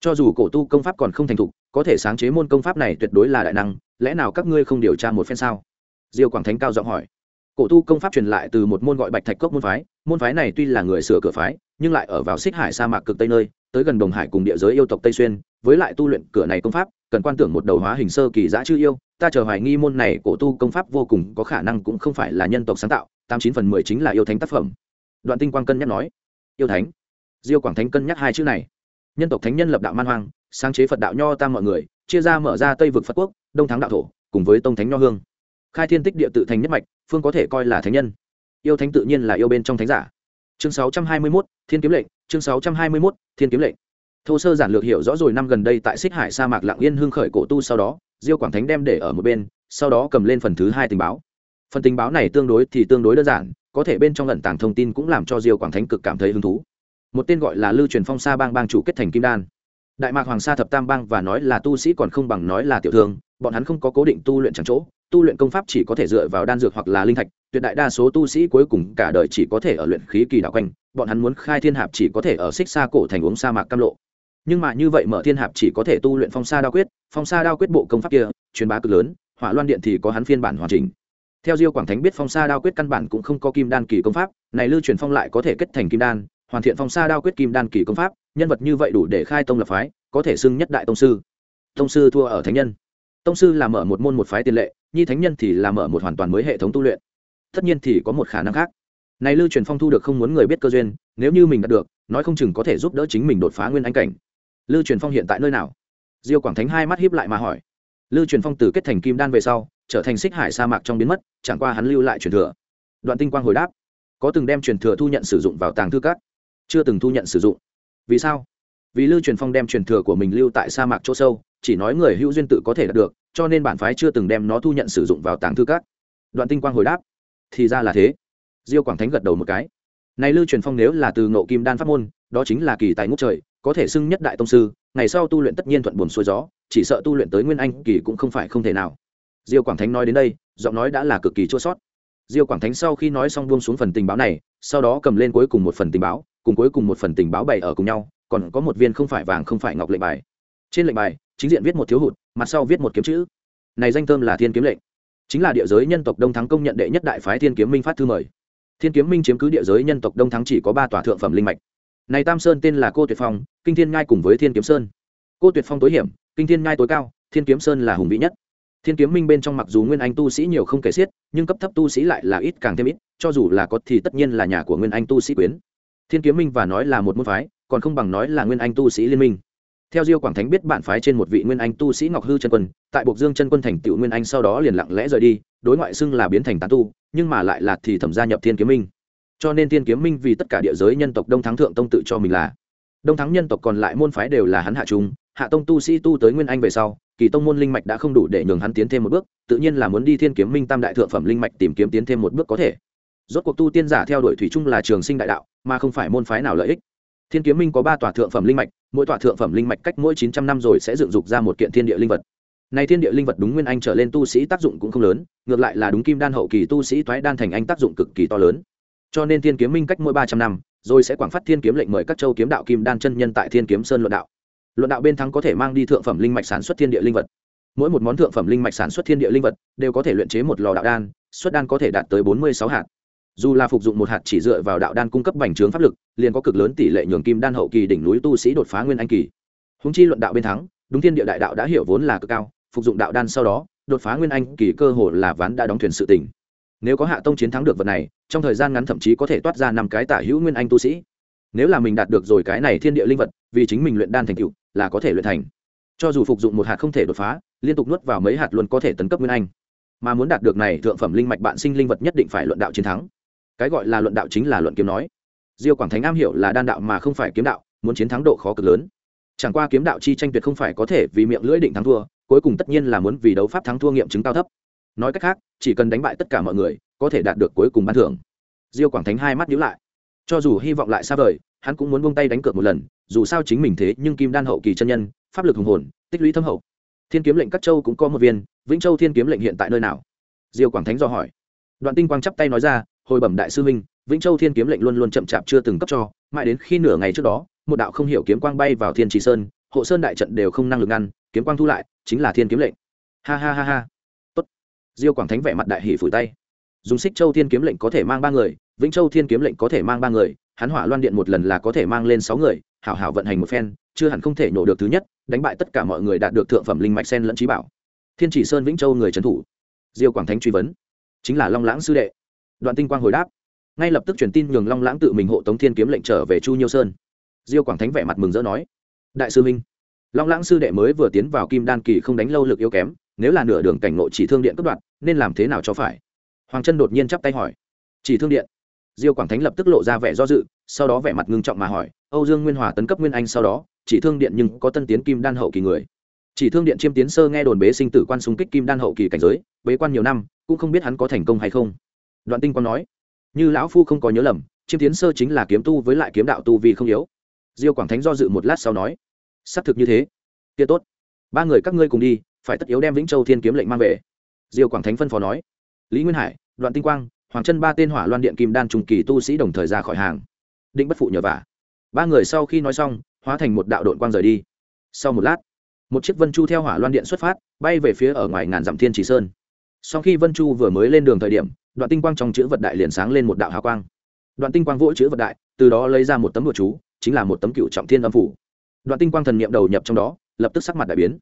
Speaker 1: Cho dù cổ tu công pháp còn không thành thục, có thể sáng chế môn công pháp này tuyệt đối là đại năng, lẽ nào các ngươi không điều tra một phen sao? Diêu quảng thánh cao giọng hỏi. Cổ tu công pháp truyền lại từ một môn gọi bạch thạch cốc môn phái môn phái này tuy là người sửa cửa phái, nhưng lại ở vào xích hải sa mạc cực tây nơi, tới gần đồng hải cùng địa giới yêu tộc tây xuyên với lại tu luyện cửa này công pháp cần quan tưởng một đầu hóa hình sơ kỳ giã chư yêu ta chờ hoài nghi môn này cổ tu công pháp vô cùng có khả năng cũng không phải là nhân tộc sáng tạo tám chín phần mười chính là yêu thánh tác phẩm. Đoạn tinh quang cân nhắc nói yêu thánh? Diêu quảng thánh cân nhắc hai chữ này. Nhân tộc thánh nhân lập đạo man hoang sáng chế phật đạo nho tam mọi người chia ra mở ra tây vực phật quốc đông thắng đạo thổ cùng với tông thánh nho hương. Khai thiên tích địa tự thành nhất mạch phương có thể coi là thánh nhân. Yêu thánh tự nhiên là yêu bên trong thánh giả. Chương 621, thiên kiếm lệnh chương 621, thiên kiếm lệnh thô sơ giản lược hiểu rõ rồi năm gần đây tại xích hải sa mạc lạng yên hưng khởi cổ tu sau đó, diêu quảng thánh đem để ở một bên, sau đó cầm lên phần thứ hai tình báo. Phần tình báo này tương đối thì tương đối đơn giản, có thể bên trong lần tàng thông tin cũng làm cho diêu quảng thánh cực cảm thấy hứng thú. Một tên gọi là lưu truyền phong sa bang bang chủ kết thành kim đan. Đại mạc hoàng sa thập tam bang và nói là tu sĩ còn không bằng nói là tiểu thương, bọn hắn không có cố định tu luyện chẳng chỗ, tu luyện công pháp chỉ có thể dựa vào đan dược hoặc là linh thạch, tuyệt đại đa số tu sĩ cuối cùng cả đời chỉ có thể ở luyện khí kỳ đạo quanh, bọn hắn muốn khai thiên hạp chỉ có thể ở xích xa cổ thành uống sa mạc cam lộ nhưng mà như vậy mở thiên hạp chỉ có thể tu luyện phong sa đao quyết, phong sa đao quyết bộ công pháp kia, truyền bá cực lớn, hỏa loan điện thì có hắn phiên bản hoàn chỉnh. Theo diêu quảng thánh biết phong sa đao quyết căn bản cũng không có kim đan kỳ công pháp, này lưu truyền phong lại có thể kết thành kim đan, hoàn thiện phong sa đao quyết kim đan kỳ công pháp, nhân vật như vậy đủ để khai tông lập phái, có thể xưng nhất đại tông sư. Tông sư thua ở thánh nhân. Tông sư là mở một môn một phái tiền lệ, nhi thánh nhân thì là mở một hoàn toàn mới hệ thống tu luyện. Tất nhiên thì có một khả năng khác. Này lưu truyền phong thu được không muốn người biết cơ duyên, nếu như mình đạt được, nói không chừng có thể giúp đỡ chính mình đột phá nguyên anh cảnh lưu truyền phong hiện tại nơi nào? Diêu quảng thánh hai mắt hiếp lại mà hỏi. Lưu truyền phong từ kết thành kim đan về sau, trở thành xích hải sa mạc trong biến mất, chẳng qua hắn lưu lại truyền thừa. Đoạn tinh quang hồi đáp. Có từng đem truyền thừa thu nhận sử dụng vào tàng thư cát chưa từng thu nhận sử dụng. Vì sao? Vì lưu truyền phong đem truyền thừa của mình lưu tại sa mạc chỗ sâu, chỉ nói người hữu duyên tự có thể đạt được, cho nên bản phái chưa từng đem nó thu nhận sử dụng vào tàng thư cát đoạn tinh quang hồi đáp. Thì ra là thế. Diêu quảng thánh gật đầu một cái. Này lưu truyền phong nếu là từ ngộ kim đan pháp môn, đó chính là kỳ tài ngút trời có thể xưng nhất đại tông sư, ngày sau tu luyện tất nhiên thuận buồn xuôi gió, chỉ sợ tu luyện tới nguyên anh kỳ cũng không phải không thể nào. Diêu quảng thánh nói đến đây, giọng nói đã là cực kỳ chua sót diêu quảng thánh sau khi nói xong buông xuống phần tình báo này, sau đó cầm lên cuối cùng một phần tình báo, cùng cuối cùng một phần tình báo bày ở cùng nhau, còn có một viên không phải vàng không phải ngọc lệnh bài. Trên lệnh bài, chính diện viết một thiếu hụt, mặt sau viết một kiếm chữ. Này danh thơm là thiên kiếm lệnh. Chính là địa giới nhân tộc đông thắng công nhận đệ nhất đại phái thiên kiếm minh phát thư mời. Thiên kiếm minh chiếm cứ địa giới nhân tộc đông thắng chỉ có ba tòa thượng phẩm linh mạch. Này tam sơn tên là cô tuyệt phong kinh thiên ngai cùng với thiên kiếm sơn. Cô tuyệt phong tối hiểm, kinh thiên ngai tối cao, thiên kiếm sơn là hùng vĩ nhất. Thiên kiếm minh bên trong mặc dù nguyên anh tu sĩ nhiều không kể xiết, nhưng cấp thấp tu sĩ lại là ít càng thêm ít, cho dù là có thì tất nhiên là nhà của nguyên anh tu sĩ quyến. Thiên kiếm minh và nói là một môn phái, còn không bằng nói là nguyên anh tu sĩ liên minh. Theo diêu quảng thánh biết bạn phái trên một vị nguyên anh tu sĩ ngọc hư chân quân, tại buộc dương chân quân thành tựu nguyên anh sau đó liền lặng lẽ rời đi, đối ngoại xưng là biến thành tán tu, nhưng mà lại là thì thẩm gia nhập thiên kiếm minh. Cho nên thiên kiếm minh vì tất cả địa giới nhân tộc đông thắng thượng tông tự cho mình là đông thắng nhân tộc còn lại môn phái đều là hắn hạ trung hạ tông tu sĩ tu tới nguyên anh về sau, kỳ tông môn linh mạch đã không đủ để nhường hắn tiến thêm một bước, tự nhiên là muốn đi thiên kiếm minh tam đại thượng phẩm linh mạch tìm kiếm tiến thêm một bước có thể. Rốt cuộc tu tiên giả theo đuổi thủy chung là trường sinh đại đạo, mà không phải môn phái nào lợi ích. Thiên kiếm minh có ba tòa thượng phẩm linh mạch, mỗi tòa thượng phẩm linh mạch cách mỗi chín trăm năm rồi sẽ dựng dục ra một kiện thiên địa linh vật. Này thiên địa linh vật đúng nguyên anh trở lên tu sĩ tác dụng cũng không lớn, ngược lại là đúng kim đan hậu kỳ tu sĩ thoái đan thành anh tác dụng cực kỳ to lớn. Cho nên thiên kiếm minh cách mỗi ba trăm năm rồi sẽ quảng phát thiên kiếm lệnh mời các châu kiếm đạo kim đan chân nhân tại thiên kiếm sơn luận đạo. Luận đạo bên thắng có thể mang đi thượng phẩm linh mạch sản xuất thiên địa linh vật. Mỗi một món thượng phẩm linh mạch sản xuất thiên địa linh vật đều có thể luyện chế một lò đạo đan xuất đan có thể đạt tới bốn mươi sáu hạt. Dù là phục dụng một hạt chỉ dựa vào đạo đan cung cấp bành trướng pháp lực, liền có cực lớn tỷ lệ nhường kim đan hậu kỳ đỉnh núi tu sĩ đột phá nguyên anh kỳ. Húng chi luận đạo bên thắng, đúng thiên địa đại đạo đã hiểu vốn là cực cao, phục dụng đạo đan sau đó, đột phá nguyên anh kỳ cơ hồ là ván đã đóng thuyền sự tỉnh nếu có hạ tông chiến thắng được vật này trong thời gian ngắn thậm chí có thể toát ra năm cái tả hữu nguyên anh tu sĩ. Nếu là mình đạt được rồi cái này thiên địa linh vật, vì chính mình luyện đan thành cựu là có thể luyện thành. Cho dù phục dụng một hạt không thể đột phá, liên tục nuốt vào mấy hạt luôn có thể tấn cấp nguyên anh. Mà muốn đạt được này thượng phẩm linh mạch bạn sinh linh vật nhất định phải luận đạo chiến thắng. Cái gọi là luận đạo chính là luận kiếm nói. Diêu quảng thánh am hiểu là đan đạo mà không phải kiếm đạo, muốn chiến thắng độ khó cực lớn. Chẳng qua kiếm đạo chi tranh tuyệt không phải có thể vì miệng lưỡi định thắng thua, cuối cùng tất nhiên là muốn vì đấu pháp thắng thua nghiệm chứng cao thấp. Nói cách khác, chỉ cần đánh bại tất cả mọi người có thể đạt được cuối cùng ban thưởng. Diêu quảng thánh hai mắt nhíu lại. Cho dù hy vọng lại xa vời, hắn cũng muốn buông tay đánh cược một lần, dù sao chính mình thế nhưng kim đan hậu kỳ chân nhân, pháp lực hùng hồn, tích lũy thâm hậu. Thiên kiếm lệnh các châu cũng có một viên, vĩnh châu thiên kiếm lệnh hiện tại nơi nào? Diêu quảng thánh do hỏi. Đoạn tinh quang chắp tay nói ra, hồi bẩm đại sư minh vĩnh châu thiên kiếm lệnh luôn luôn chậm chạp chưa từng cấp cho, mãi đến khi nửa ngày trước đó, một đạo không hiểu kiếm quang bay vào thiên trì sơn, hộ sơn đại trận đều không năng lực ngăn, kiếm quang thu lại, chính là thiên kiếm lệnh. Ha ha ha ha. Tốt. Diêu quảng thánh vẻ mặt đại hỷ phủi tay dùng xích châu thiên kiếm lệnh có thể mang ba người, vĩnh châu thiên kiếm lệnh có thể mang ba người, hắn hỏa loan điện một lần là có thể mang lên sáu người, hảo hảo vận hành một phen, chưa hẳn không thể nổ được thứ nhất, đánh bại tất cả mọi người đạt được thượng phẩm linh mạch sen lẫn trí bảo. Thiên chỉ sơn vĩnh châu người trấn thủ. Diêu quảng thánh truy vấn. Chính là long lãng sư đệ. Đoạn tinh quang hồi đáp. Ngay lập tức truyền tin nhường long lãng tự mình hộ tống thiên kiếm lệnh trở về chu nhiêu sơn. Diêu quảng thánh vẻ mặt mừng rỡ nói. Đại sư minh, long lãng sư đệ mới vừa tiến vào kim đan kỳ không đánh lâu lực yếu kém, nếu là nửa đường cảnh nội chỉ thương điện cấp đoạn, nên làm thế nào cho phải? Hoàng chân đột nhiên chắp tay hỏi. Chỉ thương điện. Diêu quảng thánh lập tức lộ ra vẻ do dự, sau đó vẻ mặt ngưng trọng mà hỏi, âu dương nguyên hòa tấn cấp nguyên anh sau đó, chỉ thương điện nhưng có tân tiến kim đan hậu kỳ người. Chỉ thương điện chiêm tiến sơ nghe đồn bế sinh tử quan xung kích kim đan hậu kỳ cảnh giới, bế quan nhiều năm, cũng không biết hắn có thành công hay không. Đoạn tinh Quang nói, như lão phu không có nhớ lầm, chiêm tiến sơ chính là kiếm tu với lại kiếm đạo tu vì không yếu. Diêu quảng thánh do dự một lát sau nói, xác thực như thế. Kia tốt. Ba người các ngươi cùng đi, phải tất yếu đem vĩnh châu thiên kiếm lệnh mang về. Diêu quảng thánh phân phó nói, lý nguyên hải đoạn tinh quang, hoàng chân ba tên hỏa loan điện kim đan trùng kỳ tu sĩ đồng thời ra khỏi hàng. Định bất phụ nhờ vả. Ba người sau khi nói xong, hóa thành một đạo đội quang rời đi. Sau một lát, một chiếc vân chu theo hỏa loan điện xuất phát, bay về phía ở ngoài ngàn dặm thiên trì sơn. Sau khi vân chu vừa mới lên đường thời điểm, đoạn tinh quang trong chữ vật đại liền sáng lên một đạo hào quang. Đoạn tinh quang vỗ chữ vật đại, từ đó lấy ra một tấm bùa chú, chính là một tấm cựu trọng thiên âm phủ. Đoạn tinh quang thần niệm đầu nhập trong đó, lập tức sắc mặt đại biến.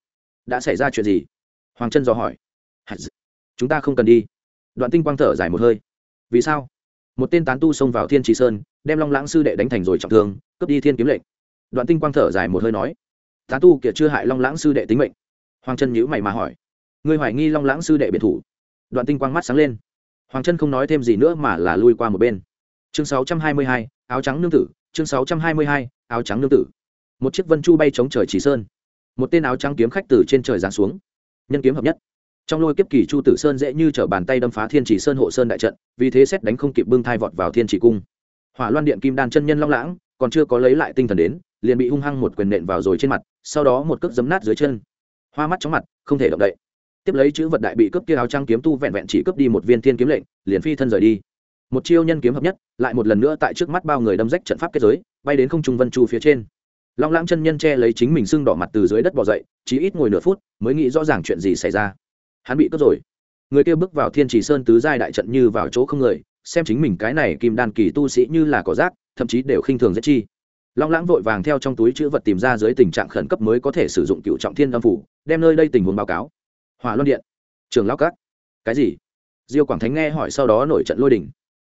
Speaker 1: Đã xảy ra chuyện gì? Hoàng chân dò hỏi. Chúng ta không cần đi đoạn tinh quang thở dài một hơi. Vì sao? Một tên tán tu xông vào thiên trì sơn đem long lãng sư đệ đánh thành rồi trọng thương cướp đi thiên kiếm lệnh. Đoạn tinh quang thở dài một hơi nói tán tu kiệt chưa hại long lãng sư đệ tính mệnh. Hoàng chân nhữ mày mà hỏi ngươi hoài nghi long lãng sư đệ biệt thủ? Đoạn tinh quang mắt sáng lên. Hoàng chân không nói thêm gì nữa mà là lui qua một bên. Chương 622, áo trắng nương tử chương 622, áo trắng nương tử. Một chiếc vân chu bay chống trời chỉ sơn. Một tên áo trắng kiếm khách từ trên trời giáng xuống. Nhân kiếm hợp nhất trong lôi kiếp kỳ chu tử sơn dễ như t r ở bàn tay đâm phá thiên chỉ sơn hộ sơn đại trận, vì thế xét đánh không kịp bưng thai vọt vào thiên chỉ cung. Hỏa loan điện kim đan chân nhân long lãng, còn chưa có lấy lại tinh thần đến, liền bị hung hăng một quyền nện vào rồi trên mặt, sau đó một cước giấm nát dưới chân. Hoa mắt chóng mặt, không thể động đậy. Tiếp lấy chữ vật đại bị cướp kia áo trăng kiếm tu vẹn vẹn chỉ cướp đi một viên thiên kiếm lệnh, liền phi thân rời đi. Một chiêu nhân kiếm hợp nhất, lại một lần nữa tại trước mắt bao người đâm rách trận pháp kết giới, bay đến không trung vân chu phía trên. Long lãng chân nhân che lấy chính mình sưng đỏ mặt từ dưới đất bỏ dậy, chỉ ít ngồi nửa phút, mới nghĩ rõ ràng chuyện gì xảy ra hắn bị cướp rồi. Người kia bước vào thiên trì sơn tứ giai đại trận như vào chỗ không người, xem chính mình cái này kim đan kỳ tu sĩ như là cỏ rác, thậm chí đều khinh thường rất chi. Long lãng vội vàng theo trong túi chữ vật tìm ra dưới tình trạng khẩn cấp mới có thể sử dụng cựu trọng thiên âm phủ, đem nơi đây tình huống báo cáo. Hỏa loan điện. Trường lao cát cái gì? Diêu quảng thánh nghe hỏi sau đó nổi trận lôi đình.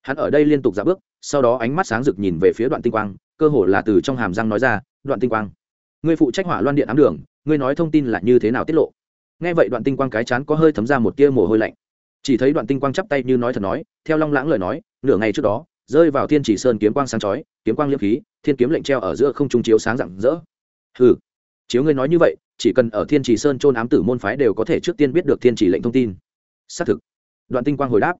Speaker 1: Hắn ở đây liên tục ra bước, sau đó ánh mắt sáng rực nhìn về phía đoạn tinh quang, cơ hồ là từ trong hàm răng nói ra, đoạn tinh quang, ngươi phụ trách hỏa loan điện ám đường, ngươi nói thông tin là như thế nào tiết lộ? Nghe vậy đoạn tinh quang cái chán có hơi thấm ra một tia mồ hôi lạnh. Chỉ thấy đoạn tinh quang chắp tay như nói thật nói, theo long lãng lời nói, nửa ngày trước đó, rơi vào thiên chỉ sơn kiếm quang sáng chói, kiếm quang liêm khí, thiên kiếm lệnh treo ở giữa không trung chiếu sáng rạng rỡ. Hừ, chiếu ngươi nói như vậy, chỉ cần ở thiên chỉ sơn trôn ám tử môn phái đều có thể trước tiên biết được thiên chỉ lệnh thông tin. Xác thực. Đoạn tinh quang hồi đáp,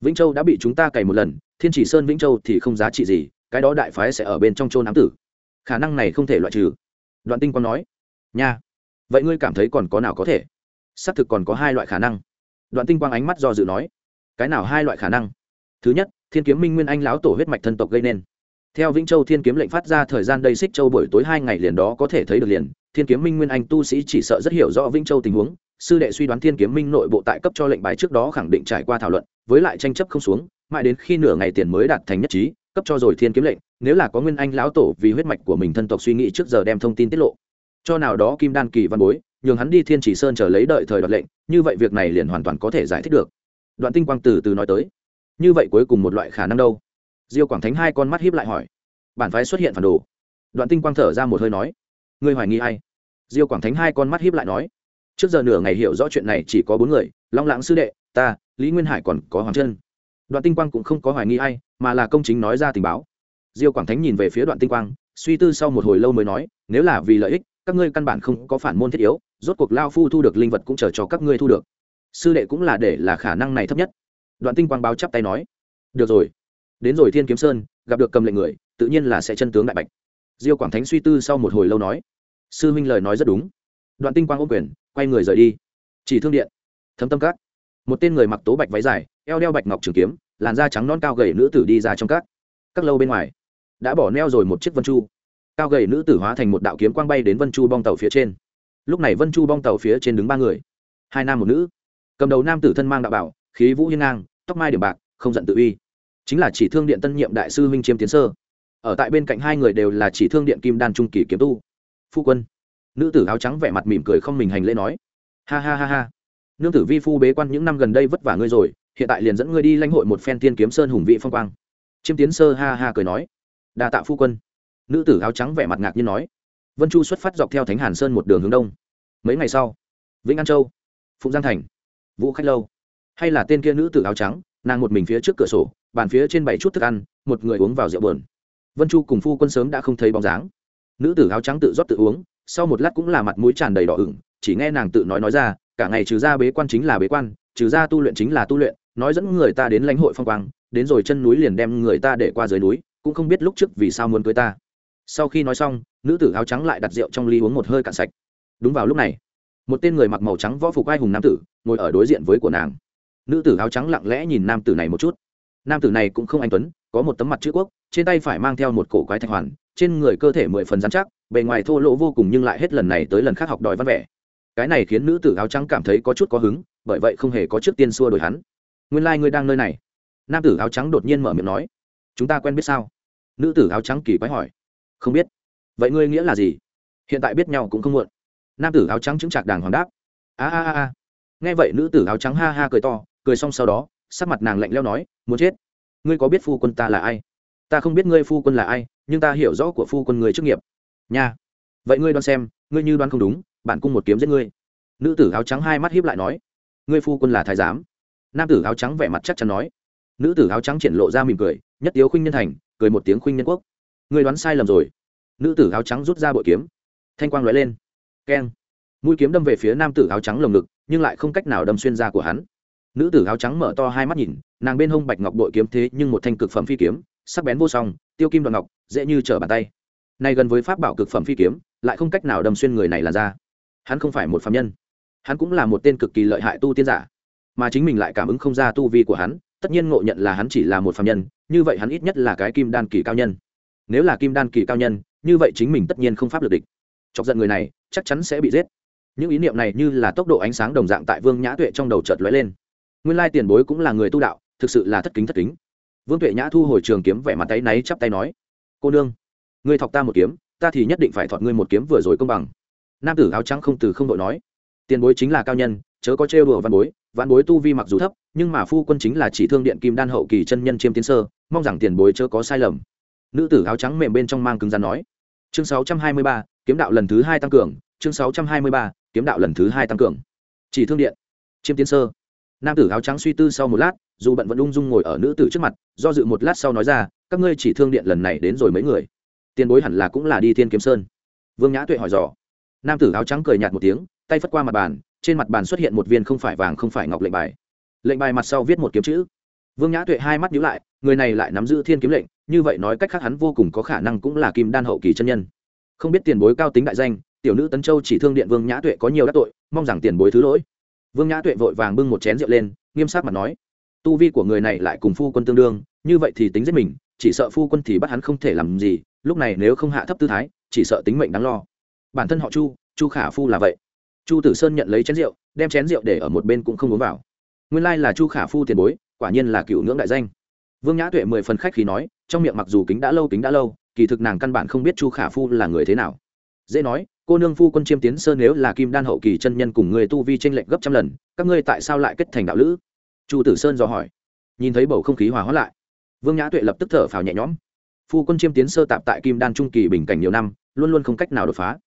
Speaker 1: vĩnh châu đã bị chúng ta cày một lần, thiên chỉ sơn vĩnh châu thì không giá trị gì, cái đó đại phái sẽ ở bên trong trôn ám tử. Khả năng này không thể loại trừ. Đoạn tinh quang nói, nha, vậy ngươi cảm thấy còn có nào có thể? Xác thực còn có hai loại khả năng. Đoạn tinh quang ánh mắt do dự nói, cái nào hai loại khả năng? Thứ nhất, thiên kiếm minh nguyên anh lão tổ huyết mạch thân tộc gây nên. Theo vĩnh châu thiên kiếm lệnh phát ra thời gian đây xích châu buổi tối hai ngày liền đó có thể thấy được liền, thiên kiếm minh nguyên anh tu sĩ chỉ sợ rất hiểu rõ vĩnh châu tình huống, sư đệ suy đoán thiên kiếm minh nội bộ tại cấp cho lệnh bài trước đó khẳng định trải qua thảo luận, với lại tranh chấp không xuống, mãi đến khi nửa ngày tiền mới đạt thành nhất trí, cấp cho rồi thiên kiếm lệnh, nếu là có nguyên anh lão tổ vì huyết mạch của mình thân tộc suy nghĩ trước giờ đem thông tin tiết lộ. Cho nào đó kim đan kỳ văn bối nhường hắn đi thiên chỉ sơn chờ lấy đợi thời đoạt lệnh, như vậy việc này liền hoàn toàn có thể giải thích được. Đoạn tinh quang từ từ nói tới. Như vậy cuối cùng một loại khả năng đâu? Diêu quảng thánh hai con mắt hiếp lại hỏi. Bản phái xuất hiện phản đồ. Đoạn tinh quang thở ra một hơi nói. Ngươi hoài nghi ai? Diêu quảng thánh hai con mắt hiếp lại nói. Trước giờ nửa ngày hiểu rõ chuyện này chỉ có bốn người, long lãng sư đệ, ta, lý nguyên hải còn có hoàng chân đoạn tinh quang cũng không có hoài nghi ai, mà là công chính nói ra tình báo. Diêu quảng thánh nhìn về phía đoạn tinh quang, suy tư sau một hồi lâu mới nói, nếu là vì lợi ích các ngươi căn bản không có phản môn thiết yếu, rốt cuộc lao phu thu được linh vật cũng chờ cho các ngươi thu được. Sư đệ cũng là để là khả năng này thấp nhất. Đoạn tinh quang báo chắp tay nói. Được rồi. Đến rồi thiên kiếm sơn, gặp được cầm lệnh người, tự nhiên là sẽ chân tướng đại bạch. Diêu quảng thánh suy tư sau một hồi lâu nói. Sư huynh lời nói rất đúng. Đoạn tinh quang ô quyền, quay người rời đi. Chỉ thương điện. Thấm tâm các. Một tên người mặc tố bạch váy dài, eo đeo bạch ngọc trường kiếm, làn da trắng non cao gầy nữ tử đi ra trong các. Các lâu bên ngoài, đã bỏ neo rồi một chiếc vân chu cao gầy nữ tử hóa thành một đạo kiếm quang bay đến vân chu bong tàu phía trên. Lúc này vân chu bong tàu phía trên đứng ba người. Hai nam một nữ. Cầm đầu nam tử thân mang đạo bảo, khí vũ hiên ngang, tóc mai điểm bạc, không giận tự uy. Chính là chỉ thương điện tân nhiệm đại sư huynh chiêm tiến sơ. Ở tại bên cạnh hai người đều là chỉ thương điện kim đan trung kỳ kiếm tu. Phu quân. Nữ tử áo trắng vẻ mặt mỉm cười không mình hành lễ nói. Ha ha ha ha. Nương tử vi phu bế quan những năm gần đây vất vả ngươi rồi, hiện tại liền dẫn ngươi đi lãnh hội một phen tiên kiếm sơn hùng vị phong quang. Chiêm tiến sơ ha ha cười nói. Đa tạ phu quân nữ tử áo trắng vẻ mặt ngạc nhiên nói, vân chu xuất phát dọc theo thánh hàn sơn một đường hướng đông. Mấy ngày sau, vĩnh an châu, phụng giang thành, vũ khách lâu. Hay là tên kia nữ tử áo trắng, nàng một mình phía trước cửa sổ, bàn phía trên bảy chút thức ăn, một người uống vào rượu buồn. Vân chu cùng phu quân sớm đã không thấy bóng dáng. Nữ tử áo trắng tự rót tự uống, sau một lát cũng là mặt mũi tràn đầy đỏ ửng, chỉ nghe nàng tự nói nói ra, cả ngày trừ ra bế quan chính là bế quan, trừ ra tu luyện chính là tu luyện, nói dẫn người ta đến lãnh hội phong quang, đến rồi chân núi liền đem người ta để qua dưới núi, cũng không biết lúc trước vì sao muốn cưới ta sau khi nói xong, nữ tử áo trắng lại đặt rượu trong ly uống một hơi cạn sạch. Đúng vào lúc này, một tên người mặc màu trắng võ phục ai hùng nam tử ngồi ở đối diện với của nàng. Nữ tử áo trắng lặng lẽ nhìn nam tử này một chút. Nam tử này cũng không anh tuấn, có một tấm mặt chữ quốc, trên tay phải mang theo một cổ quái thạch hoàn, trên người cơ thể mười phần dán chắc, bề ngoài thô lỗ vô cùng nhưng lại hết lần này tới lần khác học đòi văn vẻ. Cái này khiến nữ tử áo trắng cảm thấy có chút có hứng, bởi vậy không hề có trước tiên xua đổi hắn. Nguyên lai、like、ngươi đang nơi này. Nam tử áo trắng đột nhiên mở miệng nói. Chúng ta quen biết sao? Nữ tử áo trắng kỳ quái hỏi không biết. Vậy ngươi nghĩa là gì? Hiện tại biết nhau cũng không muộn. Nam tử áo trắng chứng chạc đàng hoàng đáp. A a a nghe vậy nữ tử áo trắng ha ha cười to, cười xong sau đó, sắc mặt nàng lạnh leo nói, muốn chết. Ngươi có biết phu quân ta là ai? Ta không biết ngươi phu quân là ai, nhưng ta hiểu rõ của phu quân người chức nghiệp. Nha. Vậy ngươi đoán xem, ngươi như đoán không đúng, bạn cung một kiếm giết ngươi. Nữ tử áo trắng hai mắt hiếp lại nói, ngươi phu quân là thái giám. Nam tử áo trắng vẻ mặt chắc chắn nói. Nữ tử áo trắng triển lộ ra mỉm cười, nhất tiếu khuynh nhân thành, cười một tiếng khuynh nhân quốc. Người đoán sai lầm rồi. Nữ tử áo trắng rút ra bội kiếm. Thanh quang lóe lên. Keng. Mũi kiếm đâm về phía nam tử áo trắng lồng ngực, nhưng lại không cách nào đâm xuyên ra của hắn. Nữ tử áo trắng mở to hai mắt nhìn, nàng bên hông bạch ngọc bội kiếm thế nhưng một thanh cực phẩm phi kiếm, sắc bén vô song, tiêu kim đoạn ngọc, dễ như trở bàn tay. Nay gần với pháp bảo cực phẩm phi kiếm, lại không cách nào đâm xuyên người này là ra hắn không phải một phạm nhân. Hắn cũng là một tên cực kỳ lợi hại tu tiên giả. Mà chính mình lại cảm ứng không ra tu vi của hắn, tất nhiên ngộ nhận là hắn chỉ là một phạm nhân, như vậy hắn ít nhất là cái kim đan kỳ cao nhân nếu là kim đan kỳ cao nhân, như vậy chính mình tất nhiên không pháp lực địch. Chọc giận người này, chắc chắn sẽ bị giết. Những ý niệm này như là tốc độ ánh sáng đồng dạng tại vương nhã tuệ trong đầu chợt lóe lên. Nguyên lai tiền bối cũng là người tu đạo, thực sự là thất kính thất kính. Vương tuệ nhã thu hồi trường kiếm vẻ mặt tay náy chắp tay nói, cô nương, ngươi thọc ta một kiếm, ta thì nhất định phải thọt ngươi một kiếm vừa rồi công bằng. Nam tử áo trắng không từ không đội nói, tiền bối chính là cao nhân, chớ có trêu đùa văn bối văn bối tu vi mặc dù thấp, nhưng mà phu quân chính là chỉ thương điện kim đan hậu kỳ chân nhân chiêm tiến sơ, mong rằng tiền bối chớ có sai lầm nữ tử áo trắng mềm bên trong mang cứng rắn nói. Chương 623, kiếm đạo lần thứ hai tăng cường. Chương 623, kiếm đạo lần thứ hai tăng cường. Chỉ thương điện. Chiêm tiến sơ. Nam tử áo trắng suy tư sau một lát dù bận vẫn ung dung ngồi ở nữ tử trước mặt do dự một lát sau nói ra các ngươi chỉ thương điện lần này đến rồi mấy người? Tiền bối hẳn là cũng là đi thiên kiếm sơn. Vương nhã tuệ hỏi dò. Nam tử áo trắng cười nhạt một tiếng tay phất qua mặt bàn trên mặt bàn xuất hiện một viên không phải vàng không phải ngọc lệnh bài. Lệnh bài mặt sau viết một kiếm chữ. Vương nhã tuệ hai mắt nhíu lại người này lại nắm giữ thiên kiếm lệnh như vậy nói cách khác hắn vô cùng có khả năng cũng là kim đan hậu kỳ chân nhân. Không biết tiền bối cao tính đại danh, tiểu nữ tấn châu chỉ thương điện vương nhã tuệ có nhiều đắc tội, mong rằng tiền bối thứ lỗi. Vương nhã tuệ vội vàng bưng một chén rượu lên, nghiêm sát mặt nói, tu vi của người này lại cùng phu quân tương đương, như vậy thì tính giết mình, chỉ sợ phu quân thì bắt hắn không thể làm gì, lúc này nếu không hạ thấp tư thái, chỉ sợ tính mệnh đáng lo. Bản thân họ chu chu khả phu là vậy. Chu tử sơn nhận lấy chén rượu, đem chén rượu để ở một bên cũng không uống vào. Nguyên lai là chu khả phu tiền bối, quả nhiên là cựu ngưỡng đại danh. Vương nhã tuệ mười phần khách khi nói trong miệng mặc dù kính đã lâu kính đã lâu, kỳ thực nàng căn bản không biết chu khả phu là người thế nào. Dễ nói, cô nương phu quân chiêm tiến sơn nếu là kim đan hậu kỳ chân nhân cùng người tu vi tranh lệch gấp trăm lần, các ngươi tại sao lại kết thành đạo lữ? Chu tử sơn dò hỏi. Nhìn thấy bầu không khí hòa hóa lại, vương nhã tuệ lập tức thở phào nhẹ nhõm. Phu quân chiêm tiến sơ tạp tại kim đan trung kỳ bình cảnh nhiều năm, luôn luôn không cách nào đột phá.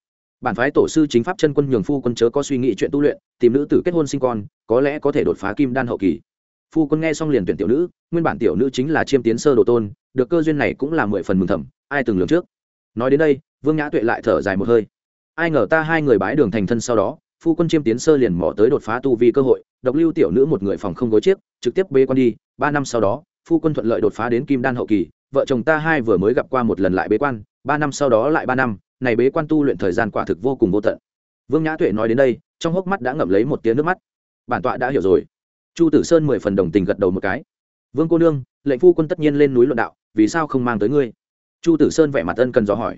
Speaker 1: Bản phái tổ sư chính pháp chân quân nhường phu quân chớ có suy nghĩ chuyện tu luyện, tìm nữ tử kết hôn sinh con, có lẽ có thể đột phá kim đan hậu kỳ phu quân nghe xong liền tuyển tiểu nữ, nguyên bản tiểu nữ chính là chiêm tiến sơ đồ tôn, được cơ duyên này cũng là mười phần mừng thầm, ai từng lường trước? Nói đến đây, vương nhã tuệ lại thở dài một hơi. Ai ngờ ta hai người bái đường thành thân sau đó, phu quân chiêm tiến sơ liền mỏ tới đột phá tu vi cơ hội, độc lưu tiểu nữ một người phòng không gối chiếc, trực tiếp bê con đi, ba năm sau đó, phu quân thuận lợi đột phá đến kim đan hậu kỳ, vợ chồng ta hai vừa mới gặp qua một lần lại bế quan, ba năm sau đó lại ba năm, này bế quan tu luyện thời gian quả thực vô cùng vô tận. Vương nhã tuệ nói đến đây, trong hốc mắt đã ngậm lấy một tiếng nước mắt. Bản tọa đã hiểu rồi chu tử sơn mười phần đồng tình gật đầu một cái. Vương cô nương, lệnh phu quân tất nhiên lên núi luận đạo, vì sao không mang tới ngươi? Chu tử sơn vẻ mặt ân cần dò hỏi.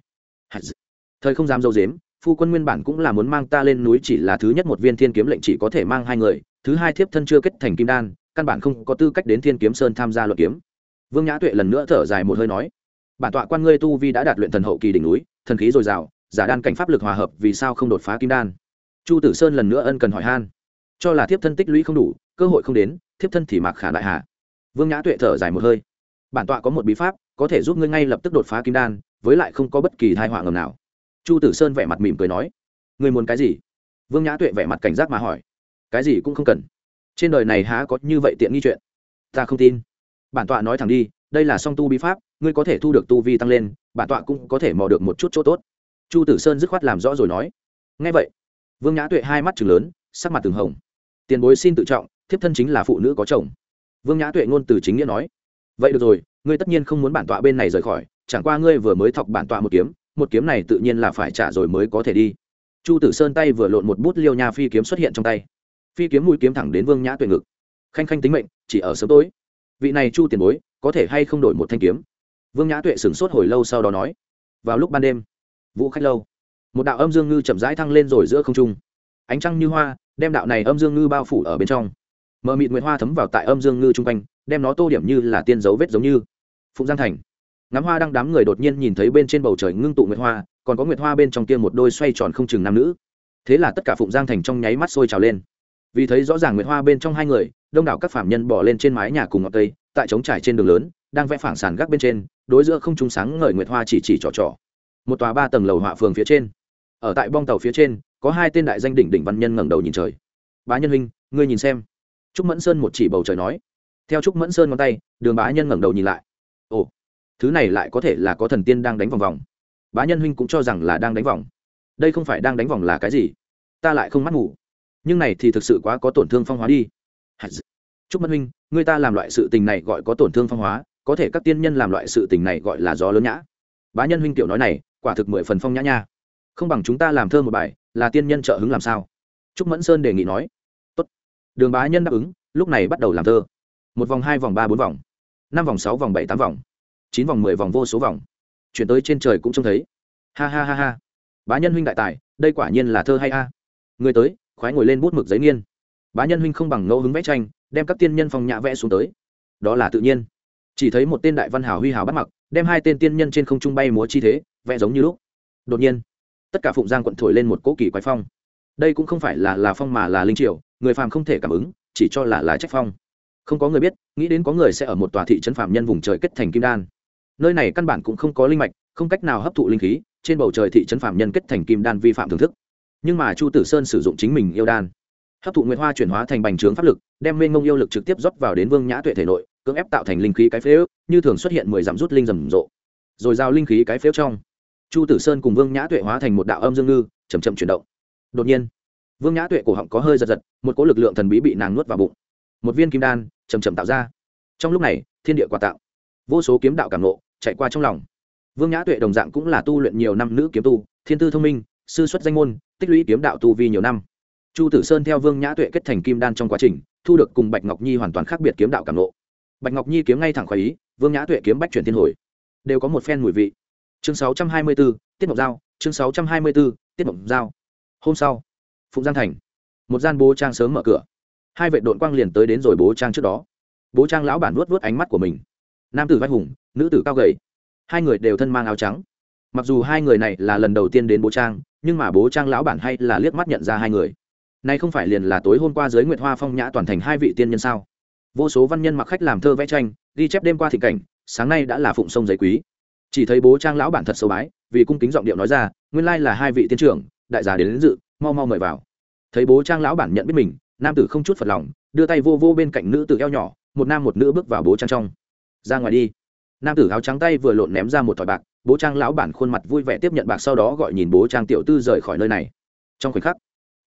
Speaker 1: Thời không dám dâu dếm, phu quân nguyên bản cũng là muốn mang ta lên núi chỉ là thứ nhất một viên thiên kiếm lệnh chỉ có thể mang hai người, thứ hai thiếp thân chưa kết thành kim đan, căn bản không có tư cách đến thiên kiếm sơn tham gia luận kiếm. Vương nhã tuệ lần nữa thở dài một hơi nói. Bản tọa quan ngươi tu vi đã đạt luyện thần hậu kỳ đỉnh núi, thần khí dồi dào, giả đan cảnh pháp lực hòa hợp, vì sao không đột phá kim đan? Chu tử sơn lần nữa ân cần hỏi han. Cho là thiếp thân tích lũy không đủ cơ hội không đến, thiếp thân thì mặc khả đại hạ vương nhã tuệ thở dài một hơi. Bản tọa có một bí pháp, có thể giúp ngươi ngay lập tức đột phá kim đan, với lại không có bất kỳ thai họa ngầm nào. Chu tử sơn vẻ mặt mỉm cười nói, ngươi muốn cái gì? Vương nhã tuệ vẻ mặt cảnh giác mà hỏi, cái gì cũng không cần. Trên đời này há có như vậy tiện nghi chuyện? Ta không tin. Bản tọa nói thẳng đi, đây là song tu bí pháp, ngươi có thể thu được tu vi tăng lên, bản tọa cũng có thể mò được một chút chỗ tốt. Chu tử sơn dứt khoát làm rõ rồi nói ngay vậy. Vương nhã tuệ hai mắt chừng lớn, sắc mặt từng hồng. Tiền bối xin tự trọng thiếp thân chính là phụ nữ có chồng. Vương nhã tuệ ngôn từ chính nghĩa nói, vậy được rồi, ngươi tất nhiên không muốn bản tọa bên này rời khỏi, chẳng qua ngươi vừa mới thọc bản tọa một kiếm một kiếm này tự nhiên là phải trả rồi mới có thể đi. Chu tử sơn tay vừa lộn một bút liêu nha phi kiếm xuất hiện trong tay. Phi kiếm mũi kiếm thẳng đến vương nhã tuệ ngực. Khanh khanh tính mệnh, chỉ ở sớm tối. Vị này chu tiền bối, có thể hay không đổi một thanh kiếm? Vương nhã tuệ sửng sốt hồi lâu sau đó nói, vào lúc ban đêm. Vũ khách lâu. Một đạo âm dương ngư chậm rãi thăng lên rồi giữa không trung. Ánh trăng như hoa, đem đạo này âm dương ngư bao phủ ở bên trong mờ mịt nguyệt hoa thấm vào tại âm dương ngư chung quanh, đem nó tô điểm như là tiên dấu vết giống như. Phụng giang thành. Ngắm hoa đang đám người đột nhiên nhìn thấy bên trên bầu trời ngưng tụ nguyệt hoa, còn có nguyệt hoa bên trong kia một đôi xoay tròn không chừng nam nữ. Thế là tất cả phụng giang thành trong nháy mắt sôi trào lên. Vì thấy rõ ràng nguyệt hoa bên trong hai người, đông đảo các phạm nhân bỏ lên trên mái nhà cùng ngọc tây tại trống trải trên đường lớn, đang vẽ phảng sàn gác bên trên, đối giữa không trung sáng ngời nguyệt hoa chỉ chỉ trò trò. Một tòa ba tầng lầu họa phường phía trên. Ở tại bong tàu phía trên, có hai tên đại danh đỉnh đỉnh văn nhân ngẩng đầu nhìn trời. Bá nhân huynh, ngươi nhìn xem trúc mẫn sơn một chỉ bầu trời nói. Theo trúc mẫn sơn ngón tay, đường bá nhân ngẩng đầu nhìn lại. Ồ, thứ này lại có thể là có thần tiên đang đánh vòng vòng. Bá nhân huynh cũng cho rằng là đang đánh vòng. Đây không phải đang đánh vòng là cái gì? Ta lại không mắt ngủ. Nhưng này thì thực sự quá có tổn thương phong hóa đi. Trúc mẫn huynh, người ta làm loại sự tình này gọi có tổn thương phong hóa, có thể các tiên nhân làm loại sự tình này gọi là gió lớn nhã. Bá nhân huynh tiểu nói này, quả thực mười phần phong nhã nha. Không bằng chúng ta làm thơ một bài, là tiên nhân trợ hứng làm sao? Trúc mẫn sơn đề nghị nói đường bá nhân đáp ứng, lúc này bắt đầu làm thơ. Một vòng, hai vòng, ba, bốn vòng. Năm vòng, sáu vòng, bảy, tám vòng. Chín vòng, mười vòng, vô số vòng. Chuyển tới trên trời cũng trông thấy. Ha ha ha ha. Bá nhân huynh đại tài, đây quả nhiên là thơ hay a. Người tới, khoái ngồi lên bút mực giấy nghiên. Bá nhân huynh không bằng ngẫu hứng vẽ tranh, đem các tiên nhân phòng nhã vẽ xuống tới. Đó là tự nhiên. Chỉ thấy một tên đại văn hào huy hào bắt mặc, đem hai tên tiên nhân trên không trung bay múa chi thế, vẽ giống như lúc. Đột nhiên, tất cả phụng giang quận thổi lên một cỗ kỳ quái phong đây cũng không phải là là phong mà là linh triều, người phàm không thể cảm ứng, chỉ cho là là trách phong. Không có người biết, nghĩ đến có người sẽ ở một tòa thị trấn phạm nhân vùng trời kết thành kim đan. Nơi này căn bản cũng không có linh mạch, không cách nào hấp thụ linh khí, trên bầu trời thị trấn phạm nhân kết thành kim đan vi phạm thưởng thức. Nhưng mà chu tử sơn sử dụng chính mình yêu đan, hấp thụ nguyệt hoa chuyển hóa thành bành trướng pháp lực, đem mênh mông yêu lực trực tiếp rót vào đến vương nhã tuệ thể nội, cưỡng ép tạo thành linh khí cái phế ước, như thường xuất hiện mười dặm rút linh rầm rộ. Rồi giao linh khí cái phế trong. Chu tử sơn cùng vương nhã tuệ hóa thành một đạo âm dương ngư chầm chậm chuyển động đột nhiên vương nhã tuệ cổ họng có hơi giật giật một cỗ lực lượng thần bí bị nàng nuốt vào bụng. Một viên kim đan chầm chầm tạo ra. Trong lúc này thiên địa quà tạo. Vô số kiếm đạo cảm nộ chạy qua trong lòng. Vương nhã tuệ đồng dạng cũng là tu luyện nhiều năm nữ kiếm tu thiên tư thông minh sư xuất danh môn tích lũy kiếm đạo tu vi nhiều năm. Chu tử sơn theo vương nhã tuệ kết thành kim đan trong quá trình thu được cùng bạch ngọc nhi hoàn toàn khác biệt kiếm đạo cảm nộ bạch ngọc nhi kiếm ngay thẳng khỏi ý vương nhã tuệ kiếm bách chuyển thiên hồi. Đều có một phen mùi vị. Chương 624, tiết mộc giao. Chương 624, tiết mộc giao hôm sau, phụng giang thành, một gian bố trang sớm mở cửa. Hai vệ đội quang liền tới đến rồi bố trang trước đó. Bố trang lão bản nuốt nuốt ánh mắt của mình. Nam tử vai hùng, nữ tử cao gầy. Hai người đều thân mang áo trắng. Mặc dù hai người này là lần đầu tiên đến bố trang, nhưng mà bố trang lão bản hay là liếc mắt nhận ra hai người. Nay không phải liền là tối hôm qua dưới nguyệt hoa phong nhã toàn thành hai vị tiên nhân sao? Vô số văn nhân mặc khách làm thơ vẽ tranh, ghi chép đêm qua thị cảnh, sáng nay đã là phụng sông giấy quý. Chỉ thấy bố trang lão bản thật sâu bái, vì cung kính giọng điệu nói ra, nguyên lai là hai vị tiên trưởng đại gia đến, đến dự mau mau mời vào. Thấy bố trang lão bản nhận biết mình nam tử không chút phật lòng đưa tay vô vô bên cạnh nữ tử eo nhỏ một nam một nữ bước vào bố trang trong. Ra ngoài đi. Nam tử áo trắng tay vừa lộn ném ra một thỏi bạc bố trang lão bản khuôn mặt vui vẻ tiếp nhận bạc sau đó gọi nhìn bố trang tiểu tư rời khỏi nơi này. Trong khoảnh khắc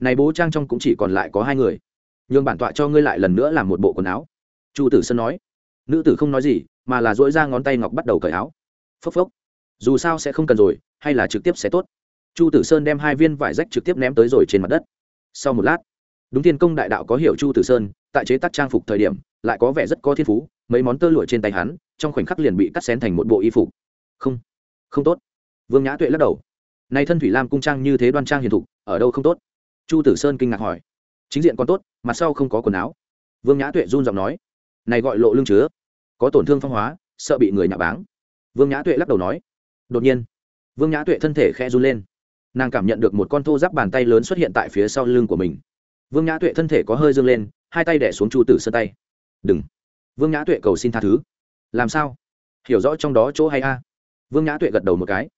Speaker 1: này bố trang trong cũng chỉ còn lại có hai người. Nhường bản tọa cho ngươi lại lần nữa làm một bộ quần áo. Chu tử sơn nói. Nữ tử không nói gì mà là dỗi ra ngón tay ngọc bắt đầu cởi áo. Phốc phốc dù sao sẽ không cần rồi hay là trực tiếp sẽ tốt chu tử sơn đem hai viên vải rách trực tiếp ném tới rồi trên mặt đất. Sau một lát, đúng thiên công đại đạo có hiểu chu tử sơn, tại chế tác trang phục thời điểm, lại có vẻ rất có thiên phú, mấy món tơ lụa trên tay hắn, trong khoảnh khắc liền bị cắt xén thành một bộ y phục. Không không tốt. Vương nhã tuệ lắc đầu. Nay thân thủy lam cung trang như thế đoan trang hiền thục, ở đâu không tốt? Chu tử sơn kinh ngạc hỏi. Chính diện còn tốt mặt sau không có quần áo. Vương nhã tuệ run giọng nói. Này gọi lộ lương chứa. Có tổn thương phong hóa, sợ bị người nhạ báng. Vương nhã tuệ lắc đầu nói. Đột nhiên, vương nhã tuệ thân thể khe run lên nàng cảm nhận được một con thô giáp bàn tay lớn xuất hiện tại phía sau lưng của mình. Vương nhã tuệ thân thể có hơi dâng lên, hai tay đẻ xuống chu tử sơn tay. Đừng. Vương nhã tuệ cầu xin tha thứ. Làm sao? Hiểu rõ trong đó chỗ hay a? Vương nhã tuệ gật đầu một cái.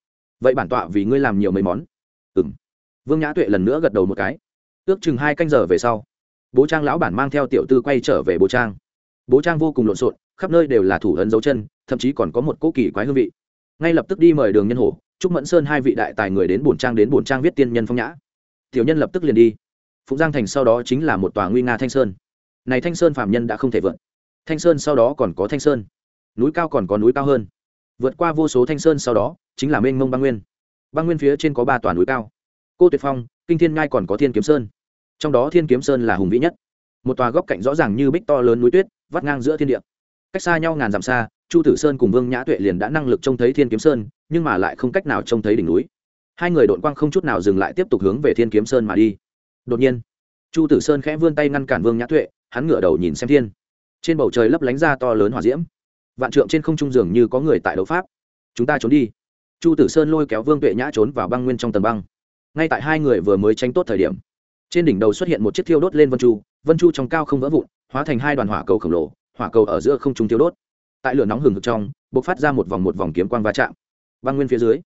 Speaker 1: Vậy bản tọa vì ngươi làm nhiều mấy món. Ừ m vương nhã tuệ lần nữa gật đầu một cái. Ước chừng hai canh giờ về sau, bố trang lão bản mang theo tiểu tư quay trở về bố trang. Bố trang vô cùng lộn xộn, khắp nơi đều là thủ ấn dấu chân, thậm chí còn có một cỗ kỳ quái hương vị. Ngay lập tức đi mời đường nhân hổ chúc mẫn sơn hai vị đại tài người đến bổn trang đến bổn trang viết tiên nhân phong nhã. Tiểu nhân lập tức liền đi. Phụng giang thành sau đó chính là một tòa nguy nga thanh sơn. Này thanh sơn phạm nhân đã không thể vượt. Thanh sơn sau đó còn có thanh sơn. Núi cao còn có núi cao hơn. Vượt qua vô số thanh sơn sau đó, chính là mênh mông băng nguyên. Băng nguyên phía trên có ba tòa núi cao. Cô tuyệt phong, kinh thiên ngai còn có thiên kiếm sơn. Trong đó thiên kiếm sơn là hùng vĩ nhất. Một tòa góc cạnh rõ ràng như bích to lớn núi tuyết, vắt ngang giữa thiên địa cách xa nhau ngàn dặm xa, chu tử sơn cùng vương nhã tuệ liền đã năng lực trông thấy thiên kiếm sơn, nhưng mà lại không cách nào trông thấy đỉnh núi. Hai người đội quang không chút nào dừng lại tiếp tục hướng về thiên kiếm sơn mà đi. Đột nhiên, chu tử sơn khẽ vươn tay ngăn cản vương nhã tuệ, hắn ngửa đầu nhìn xem thiên. Trên bầu trời lấp lánh ra to lớn hỏa diễm. Vạn trượng trên không trung dường như có người tại đấu pháp. Chúng ta trốn đi. Chu tử sơn lôi kéo vương tuệ nhã trốn vào băng nguyên trong tầng băng. Ngay tại hai người vừa mới tranh tốt thời điểm, trên đỉnh đầu xuất hiện một chiếc thiêu đốt lên vân chu. Vân chu trong cao không vỡ vụn, hóa thành hai đoàn hỏa cầu khổng lồ hỏa cầu ở giữa không trung thiêu đốt. Tại lửa nóng hừng hực trong b ộ c phát ra một vòng một vòng kiếm quang va chạm. Băng nguyên phía dưới,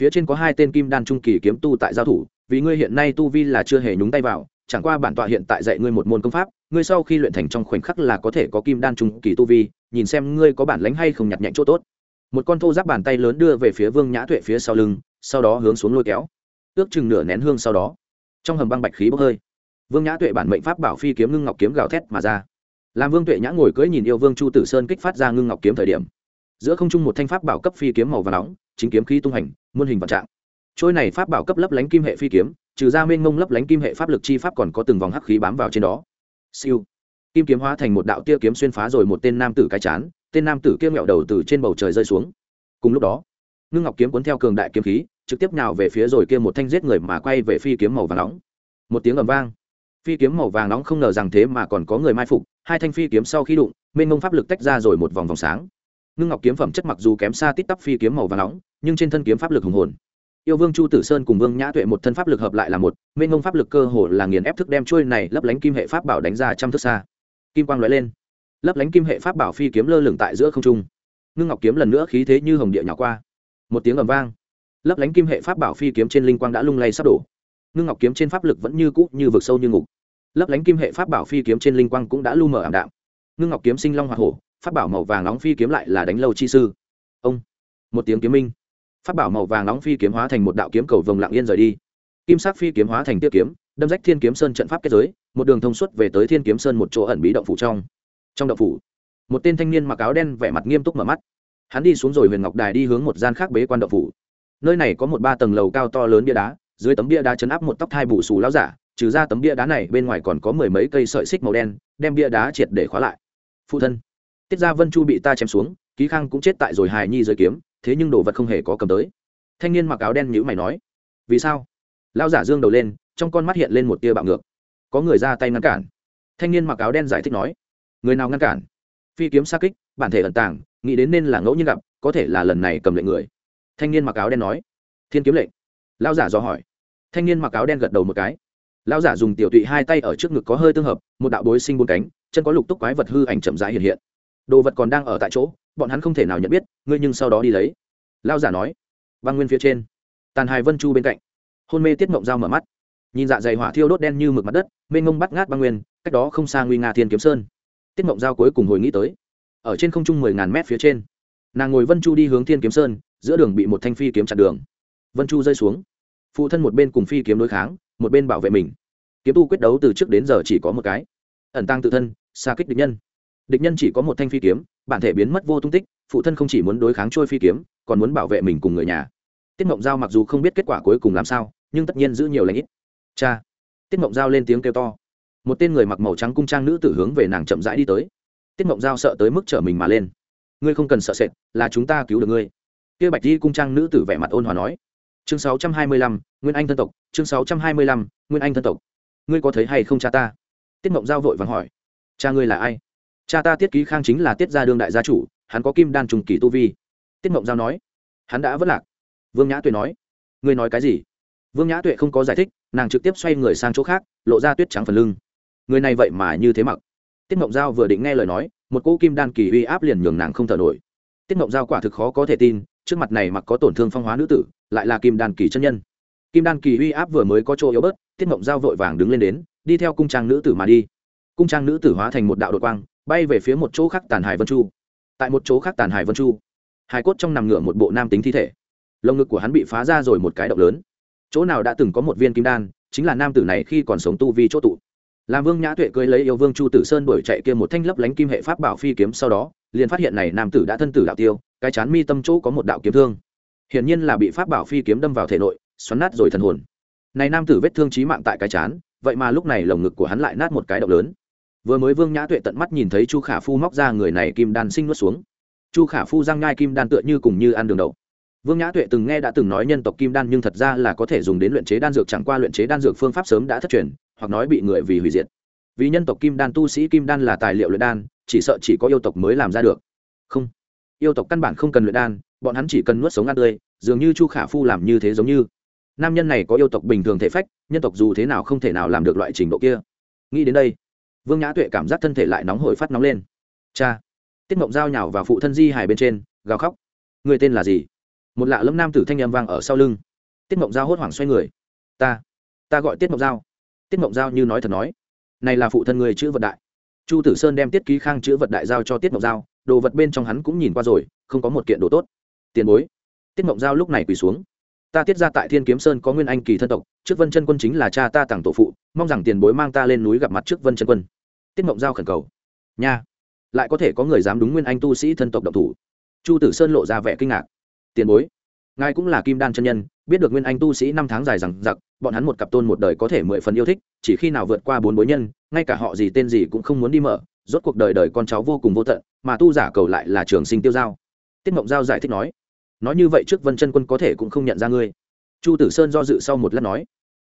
Speaker 1: phía trên có hai tên kim đan trung kỳ kiếm tu tại giao thủ, vì ngươi hiện nay tu vi là chưa hề nhúng tay vào, chẳng qua bản tọa hiện tại dạy ngươi một môn công pháp, ngươi sau khi luyện thành trong khoảnh khắc là có thể có kim đan trung kỳ tu vi, nhìn xem ngươi có bản lánh hay không nhặt nhạnh chỗ tốt. Một con thô giáp bàn tay lớn đưa về phía vương nhã tuệ phía sau lưng, sau đó hướng xuống lôi kéo. Ước chừng nửa nén hương sau đó, trong hầm băng bạch khí bốc hơi. Vương nhã tuệ bản mệnh pháp bảo phi kiếm ngưng ngọc kiếm gào thét mà ra làm vương tuệ nhã ngồi cưỡi nhìn yêu vương chu tử sơn kích phát ra ngưng ngọc kiếm thời điểm. Giữa không trung một thanh pháp bảo cấp phi kiếm màu và nóng, chính kiếm khí tung hành, muôn hình vạn trạng. Trôi này pháp bảo cấp lấp lánh kim hệ phi kiếm, trừ ra mênh mông lấp lánh kim hệ pháp lực chi pháp còn có từng vòng hắc khí bám vào trên đó. Siêu. Kim kiếm hóa thành một đạo tia kiếm xuyên phá rồi một tên nam tử cái chán, tên nam tử kia mẹo đầu từ trên bầu trời rơi xuống. Cùng lúc đó, ngưng ngọc kiếm cuốn theo cường đại kiếm khí, trực tiếp nào về phía rồi kia một thanh giết người mà quay về phi kiếm màu vàng nóng. Một tiếng ầm vang phi kiếm màu vàng nóng không ngờ rằng thế mà còn có người mai phục, hai thanh phi kiếm sau khi đụng, mênh mông pháp lực tách ra rồi một vòng vòng sáng. Ngưng ngọc kiếm phẩm chất mặc dù kém xa tít tắp phi kiếm màu vàng nóng, nhưng trên thân kiếm pháp lực hùng hồn. Yêu vương chu tử sơn cùng vương nhã tuệ một thân pháp lực hợp lại là một, mênh mông pháp lực cơ hồ là nghiền ép thức đem trôi này lấp lánh kim hệ pháp bảo đánh ra trăm thước xa. Kim quang lóe lên. Lấp lánh kim hệ pháp bảo phi kiếm lơ lửng tại giữa không trung. Ngưng ngọc kiếm lần nữa khí thế như hồng địa nhỏ qua. Một tiếng ầm vang. Lấp lánh kim hệ pháp bảo phi kiếm trên linh quang đã lung lay sắp đổ ngưng ngọc kiếm trên pháp lực vẫn như cũ, như vực sâu như ngục. Lấp lánh kim hệ pháp bảo phi kiếm trên linh quang cũng đã lu mờ ảm đạm. Ngưng ngọc kiếm sinh long hoa hổ, pháp bảo màu vàng nóng phi kiếm lại là đánh lâu chi sư. Ông! Một tiếng kiếm minh. Pháp bảo màu vàng nóng phi kiếm hóa thành một đạo kiếm cầu vồng lặng yên rời đi. Kim sắc phi kiếm hóa thành tiết kiếm, đâm rách thiên kiếm sơn trận pháp kết giới, một đường thông suốt về tới thiên kiếm sơn một chỗ ẩn bí động phủ trong. Trong động phủ, một tên thanh niên mặc áo đen vẻ mặt nghiêm túc mở mắt. Hắn đi xuống rồi huyền ngọc đài đi hướng một gian khác bế quan động phủ. Nơi này có một ba tầng lầu cao to lớn bia đá dưới tấm bia đá chấn áp một tóc thai bù xù lao giả, trừ ra tấm bia đá này, bên ngoài còn có mười mấy cây sợi xích màu đen, đem bia đá triệt để khóa lại. Phụ thân, tiết gia vân chu bị ta chém xuống, ký khang cũng chết tại rồi hài nhi dưới kiếm, thế nhưng đồ vật không hề có cầm tới. Thanh niên mặc áo đen nhữ mày nói, vì sao? Lao giả dương đầu lên, trong con mắt hiện lên một tia bạo ngược. Có người ra tay ngăn cản. Thanh niên mặc áo đen giải thích nói, người nào ngăn cản? Phi kiếm xa kích, bản thể ẩn tàng, nghĩ đến nên là ngẫu nhiên gặp, có thể là lần này cầm lệnh người. Thanh niên mặc áo đen nói, thiên kiếm lệnh. Lao giả do hỏi thanh niên mặc áo đen gật đầu một cái. Lão giả dùng tiểu tụy hai tay ở trước ngực có hơi tương hợp, một đạo bối sinh bốn cánh, chân có lục túc quái vật hư ảnh chậm rãi hiện hiện. Đồ vật còn đang ở tại chỗ, bọn hắn không thể nào nhận biết, ngươi nhưng sau đó đi lấy. Lão giả nói. Băng nguyên phía trên. Tàn hài vân chu bên cạnh. Hôn mê tiết mộng dao mở mắt. Nhìn dạ dày hỏa thiêu đốt đen như mực mặt đất, mênh ngông bắt ngát băng nguyên, cách đó không xa nguy nga thiên kiếm sơn. Tiết mộng dao cuối cùng hồi nghĩ tới. Ở trên không trung mười ngàn mét phía trên, nàng ngồi vân chu đi hướng thiên kiếm sơn, giữa đường bị một thanh phi kiếm chặn đường. Vân chu rơi xuống phụ thân một bên cùng phi kiếm đối kháng, một bên bảo vệ mình. Kiếm tu quyết đấu từ trước đến giờ chỉ có một cái. Ẩn tăng tự thân, xa kích địch nhân. Địch nhân chỉ có một thanh phi kiếm, bản thể biến mất vô tung tích, phụ thân không chỉ muốn đối kháng trôi phi kiếm, còn muốn bảo vệ mình cùng người nhà. Tiết mộng giao mặc dù không biết kết quả cuối cùng làm sao, nhưng tất nhiên giữ nhiều lãnh ít. Cha! Tiết mộng giao lên tiếng kêu to. Một tên người mặc màu trắng cung trang nữ tử hướng về nàng chậm rãi đi tới. Tiết mộng giao sợ tới mức trở mình mà lên. Ngươi không cần sợ sệt, là chúng ta cứu được ngươi. Kia bạch di cung trang nữ tử vẻ mặt ôn hòa nói chương 625, nguyên anh thân tộc chương 625, nguyên anh thân tộc. Ngươi có thấy hay không cha ta? Tiết mộng giao vội vàng hỏi. Cha ngươi là ai? Cha ta tiết ký khang chính là tiết gia đương đại gia chủ hắn có kim đan trùng kỳ tu vi. Tiết mộng giao nói. Hắn đã vất lạc. Vương nhã tuệ nói. Ngươi nói cái gì? Vương nhã tuệ không có giải thích nàng trực tiếp xoay người sang chỗ khác lộ ra tuyết trắng phần lưng. Người này vậy mà như thế mặc. Tiết mộng giao vừa định nghe lời nói một cỗ kim đan kỳ uy áp liền nhường nàng không thở nổi. Tiết mộng giao quả thực khó có thể tin trước mặt này mặc có tổn thương phong hóa nữ tử lại là kim đan kỳ chân nhân. Kim đan kỳ uy áp vừa mới có chỗ yếu bớt, tiết mộng giao vội vàng đứng lên đến, đi theo cung trang nữ tử mà đi. Cung trang nữ tử hóa thành một đạo đội quang, bay về phía một chỗ khác tàn hải vân chu. Tại một chỗ khác tàn hải vân chu hải cốt trong nằm ngửa một bộ nam tính thi thể. Lồng ngực của hắn bị phá ra rồi một cái động lớn. Chỗ nào đã từng có một viên kim đan, chính là nam tử này khi còn sống tu vi chỗ tụ. Làm vương nhã tuệ cưới lấy yêu vương chu tử sơn đuổi chạy kia một thanh lấp lánh kim hệ pháp bảo phi kiếm sau đó, liền phát hiện này nam tử đã thân tử đạo tiêu, cái chán mi tâm chỗ có một đạo kiếm thương hiển nhiên là bị pháp bảo phi kiếm đâm vào thể nội, xoắn nát rồi thần hồn. Này nam tử vết thương chí mạng tại cái chán, vậy mà lúc này lồng ngực của hắn lại nát một cái động lớn. Vừa mới vương nhã tuệ tận mắt nhìn thấy chu khả phu móc ra người này kim đan sinh nuốt xuống. Chu khả phu răng ngai kim đan tựa như cùng như ăn đường đậu. Vương nhã tuệ từng nghe đã từng nói nhân tộc kim đan nhưng thật ra là có thể dùng đến luyện chế đan dược chẳng qua luyện chế đan dược phương pháp sớm đã thất truyền, hoặc nói bị người vì hủy diệt. Vì nhân tộc kim đan tu sĩ kim đan là tài liệu luyện đan, chỉ sợ chỉ có yêu tộc mới làm ra được. Không. Yêu tộc căn bản không cần luyện đan bọn hắn chỉ cần nuốt sống ăn tươi, dường như chu khả phu làm như thế giống như. Nam nhân này có yêu tộc bình thường thể phách, nhân tộc dù thế nào không thể nào làm được loại trình độ kia. Nghĩ đến đây, vương nhã tuệ cảm giác thân thể lại nóng hổi phát nóng lên. Cha, tiết mộng dao nhào vào phụ thân di hài bên trên, gào khóc. Người tên là gì? Một lạ lâm nam tử thanh em vang ở sau lưng. Tiết mộng dao hốt hoảng xoay người. Ta ta gọi tiết mộng dao tiết mộng dao như nói thật nói. Này là phụ thân người chữ vật đại. Chu tử sơn đem tiết ký khang chữ vật đại giao cho tiết mộng dao. đồ vật bên trong hắn cũng nhìn qua rồi, không có một kiện đồ tốt tiền bối. Tiết mộng giao lúc này quỳ xuống. Ta tiết ra tại thiên kiếm sơn có nguyên anh kỳ thân tộc, trước vân chân quân chính là cha ta tặng tổ phụ, mong rằng tiền bối mang ta lên núi gặp mặt trước vân chân quân. Tiết mộng giao khẩn cầu. Nha. Lại có thể có người dám đúng nguyên anh tu sĩ thân tộc độc thủ. Chu tử sơn lộ ra vẻ kinh ngạc. Tiền bối, ngài cũng là kim đan chân nhân, biết được nguyên anh tu sĩ năm tháng dài rằng giặc, bọn hắn một cặp tôn một đời có thể mười phần yêu thích, chỉ khi nào vượt qua bốn bối nhân, ngay cả họ gì tên gì cũng không muốn đi mở, rốt cuộc đời đời con cháu vô cùng vô tận, mà tu giả cầu lại là trường sinh tiêu giao. Tiết mộng giao giải thích nói nói như vậy trước vân chân quân có thể cũng không nhận ra ngươi chu tử sơn do dự sau một lát nói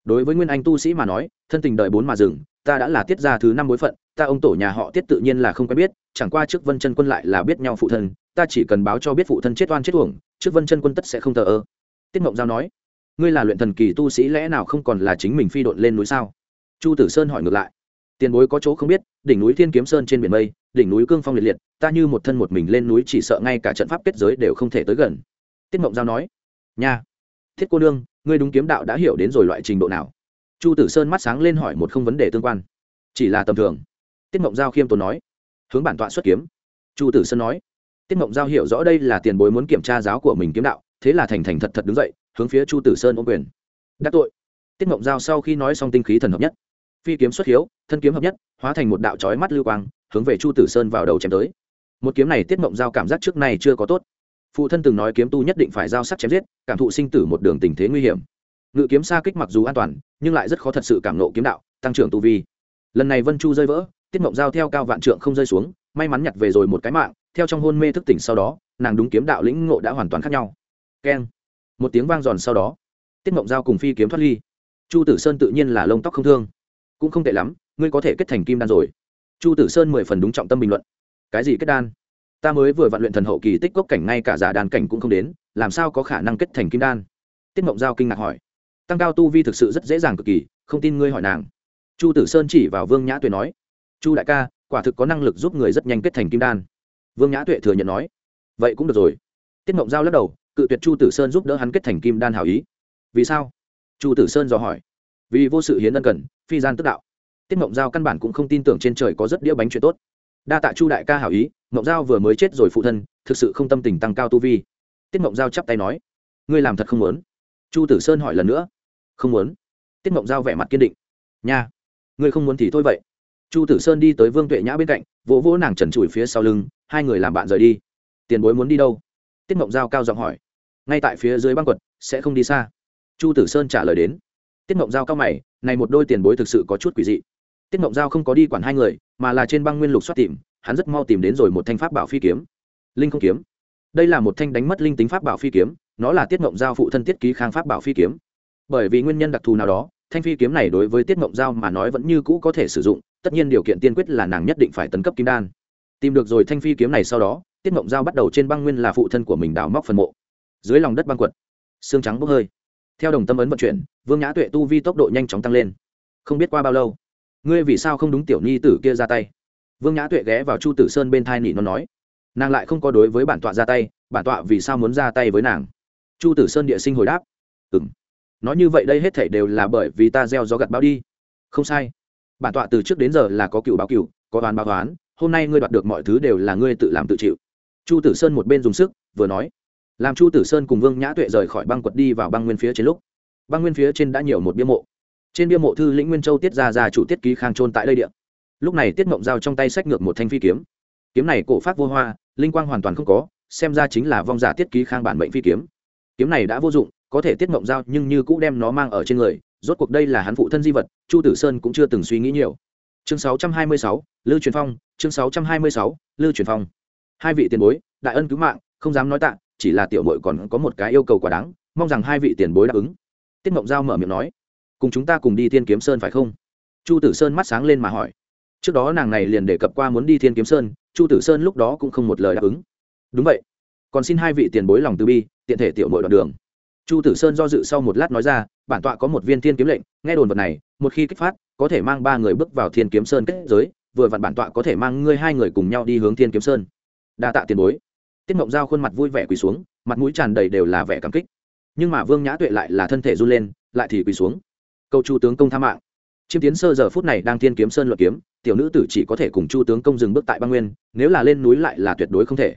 Speaker 1: đối với nguyên anh tu sĩ mà nói thân tình đợi bốn mà dừng ta đã là tiết gia thứ năm bối phận ta ông tổ nhà họ tiết tự nhiên là không quen biết chẳng qua trước vân chân quân lại là biết nhau phụ thân ta chỉ cần báo cho biết phụ thân chết oan chết uổng trước vân chân quân tất sẽ không thờ ơ tiết mộng giao nói ngươi là luyện thần kỳ tu sĩ lẽ nào không còn là chính mình phi đội lên núi sao chu tử sơn hỏi ngược lại tiền bối có chỗ không biết đỉnh núi thiên kiếm sơn trên biển mây đỉnh núi cương phong liệt liệt ta như một thân một mình lên núi chỉ sợ ngay cả trận pháp kết giới đều không thể tới gần tiết mộng giao nói, nha, thiết cô nương, ngươi đúng kiếm đạo đã hiểu đến rồi loại trình độ nào? Chu tử sơn mắt sáng lên hỏi một không vấn đề tương quan. Chỉ là tầm thường. Tiết mộng giao khiêm tốn nói, hướng bản tọa xuất kiếm. Chu tử sơn nói, tiết mộng giao hiểu rõ đây là tiền bối muốn kiểm tra giáo của mình kiếm đạo, thế là thành thành thật thật đứng dậy, hướng phía chu tử sơn ôm quyền. Đắc tội. Tiết mộng giao sau khi nói xong tinh khí thần hợp nhất, phi kiếm xuất hiếu, thân kiếm hợp nhất, hóa thành một đạo trói mắt lưu quang, hướng về chu tử sơn vào đầu chém tới. Một kiếm này tiết mộng giao cảm giác trước này chưa có tốt phụ thân từng nói kiếm tu nhất định phải giao sắc chém giết, cảm thụ sinh tử một đường tình thế nguy hiểm. Ngự kiếm xa kích mặc dù an toàn, nhưng lại rất khó thật sự cảm nộ kiếm đạo, tăng trưởng tu vi. Lần này vân chu rơi vỡ, tiết mộng giao theo cao vạn trượng không rơi xuống, may mắn nhặt về rồi một cái mạng, theo trong hôn mê thức tỉnh sau đó, nàng đúng kiếm đạo lĩnh ngộ đã hoàn toàn khác nhau. Keng. Một tiếng vang giòn sau đó, tiết mộng giao cùng phi kiếm thoát ly. Chu tử sơn tự nhiên là lông tóc không thương. Cũng không tệ lắm, ngươi có thể kết thành kim đan rồi. Chu tử sơn mười phần đúng trọng tâm bình luận. Cái gì kết đan? Ta mới vừa vận luyện thần hậu kỳ tích gốc cảnh ngay cả giả đàn cảnh cũng không đến, làm sao có khả năng kết thành kim đan? Tiết mộng giao kinh ngạc hỏi. Tăng cao tu vi thực sự rất dễ dàng cực kỳ, không tin ngươi hỏi nàng. Chu tử sơn chỉ vào vương nhã tuệ nói. Chu đại ca, quả thực có năng lực giúp người rất nhanh kết thành kim đan. Vương nhã tuệ thừa nhận nói. Vậy cũng được rồi. Tiết mộng giao lắc đầu, cự tuyệt chu tử sơn giúp đỡ hắn kết thành kim đan hảo ý. Vì sao? Chu tử sơn dò hỏi. Vì vô sự hiến ân cần, phi gian tức đạo. Tiết mộng giao căn bản cũng không tin tưởng trên trời có rất đĩa bánh chuyện tốt đa tạ chu đại ca hảo ý, mộng giao vừa mới chết rồi phụ thân, thực sự không tâm tình tăng cao tu vi. Tiết mộng giao chắp tay nói, ngươi làm thật không muốn? Chu tử sơn hỏi lần nữa, không muốn. Tiết mộng giao vẻ mặt kiên định, nha, ngươi không muốn thì thôi vậy. Chu tử sơn đi tới vương tuệ nhã bên cạnh, vỗ vỗ nàng trần trụi phía sau lưng, hai người làm bạn rời đi. Tiền bối muốn đi đâu? Tiết mộng giao cao giọng hỏi, ngay tại phía dưới băng quật, sẽ không đi xa. Chu tử sơn trả lời đến. Tiết mộng giao cao mày, này một đôi tiền bối thực sự có chút quỷ dị tiết mộng giao không có đi quản hai người, mà là trên băng nguyên lục xoát tìm, hắn rất mau tìm đến rồi một thanh pháp bảo phi kiếm. Linh không kiếm. Đây là một thanh đánh mất linh tính pháp bảo phi kiếm, nó là tiết mộng giao phụ thân tiết ký khang pháp bảo phi kiếm. Bởi vì nguyên nhân đặc thù nào đó, thanh phi kiếm này đối với tiết mộng giao mà nói vẫn như cũ có thể sử dụng, tất nhiên điều kiện tiên quyết là nàng nhất định phải tấn cấp kim đan. Tìm được rồi thanh phi kiếm này sau đó, tiết mộng giao bắt đầu trên băng nguyên là phụ thân của mình đào móc phần mộ. Dưới lòng đất băng quật, xương trắng bốc hơi. Theo đồng tâm ấn vận chuyển, vương nhã tuệ tu vi tốc độ nhanh chóng tăng lên. Không biết qua bao lâu ngươi vì sao không đúng tiểu nhi tử kia ra tay? Vương nhã tuệ ghé vào chu tử sơn bên thai nị nó nói. Nàng lại không có đối với bản tọa ra tay bản tọa vì sao muốn ra tay với nàng? Chu tử sơn địa sinh hồi đáp. Ừ m nói như vậy đây hết thể đều là bởi vì ta gieo gió gặt báo đi. Không sai. Bản tọa từ trước đến giờ là có cựu báo cựu có đoán báo đoán, hôm nay ngươi đoạt được mọi thứ đều là ngươi tự làm tự chịu. Chu tử sơn một bên dùng sức vừa nói. Làm chu tử sơn cùng vương nhã tuệ rời khỏi băng quật đi vào băng nguyên phía trên lúc. Băng nguyên phía trên đã nhiều một bia mộ trên bia mộ thư lĩnh nguyên châu tiết ra ra chủ tiết ký khang trôn tại đây địa. Lúc này tiết mộng giao trong tay sách ngược một thanh phi kiếm. Kiếm này cổ phát vô hoa linh quang hoàn toàn không có xem ra chính là vong giả tiết ký khang bản mệnh phi kiếm. Kiếm này đã vô dụng có thể tiết mộng giao nhưng như cũ đem nó mang ở trên người rốt cuộc đây là hắn phụ thân di vật chu tử sơn cũng chưa từng suy nghĩ nhiều. Chương 626, lư truyền phong chương 626, lư truyền phong. Hai vị tiền bối đại ân cứu mạng không dám nói tạ chỉ là tiểu mội còn có một cái yêu cầu quả đáng mong rằng hai vị tiền bối đáp ứng. Tiết mộng giao mở miệng nói cùng chúng ta cùng đi thiên kiếm sơn phải không? Chu tử sơn mắt sáng lên mà hỏi. Trước đó nàng này liền đề cập qua muốn đi thiên kiếm sơn, chu tử sơn lúc đó cũng không một lời đáp ứng. Đúng vậy. Còn xin hai vị tiền bối lòng từ bi, tiện thể tiểu mội đoạn đường. Chu tử sơn do dự sau một lát nói ra, bản tọa có một viên thiên kiếm lệnh, nghe đồn vật này, một khi kích phát, có thể mang ba người bước vào thiên kiếm sơn kết giới, vừa vặn bản tọa có thể mang ngươi hai người cùng nhau đi hướng thiên kiếm sơn. Đa tạ tiền bối. Tiết mộng giao khuôn mặt vui vẻ quỳ xuống, mặt mũi tràn đầy đều là vẻ cảm kích. Nhưng mà vương nhã tuệ lại là thân thể run lên, lại thì quỳ xuống câu chu tướng công tha mạng. Chiêm tiến sơ giờ phút này đang thiên kiếm sơn luận kiếm, tiểu nữ tử chỉ có thể cùng chu tướng công dừng bước tại băng nguyên, nếu là lên núi lại là tuyệt đối không thể.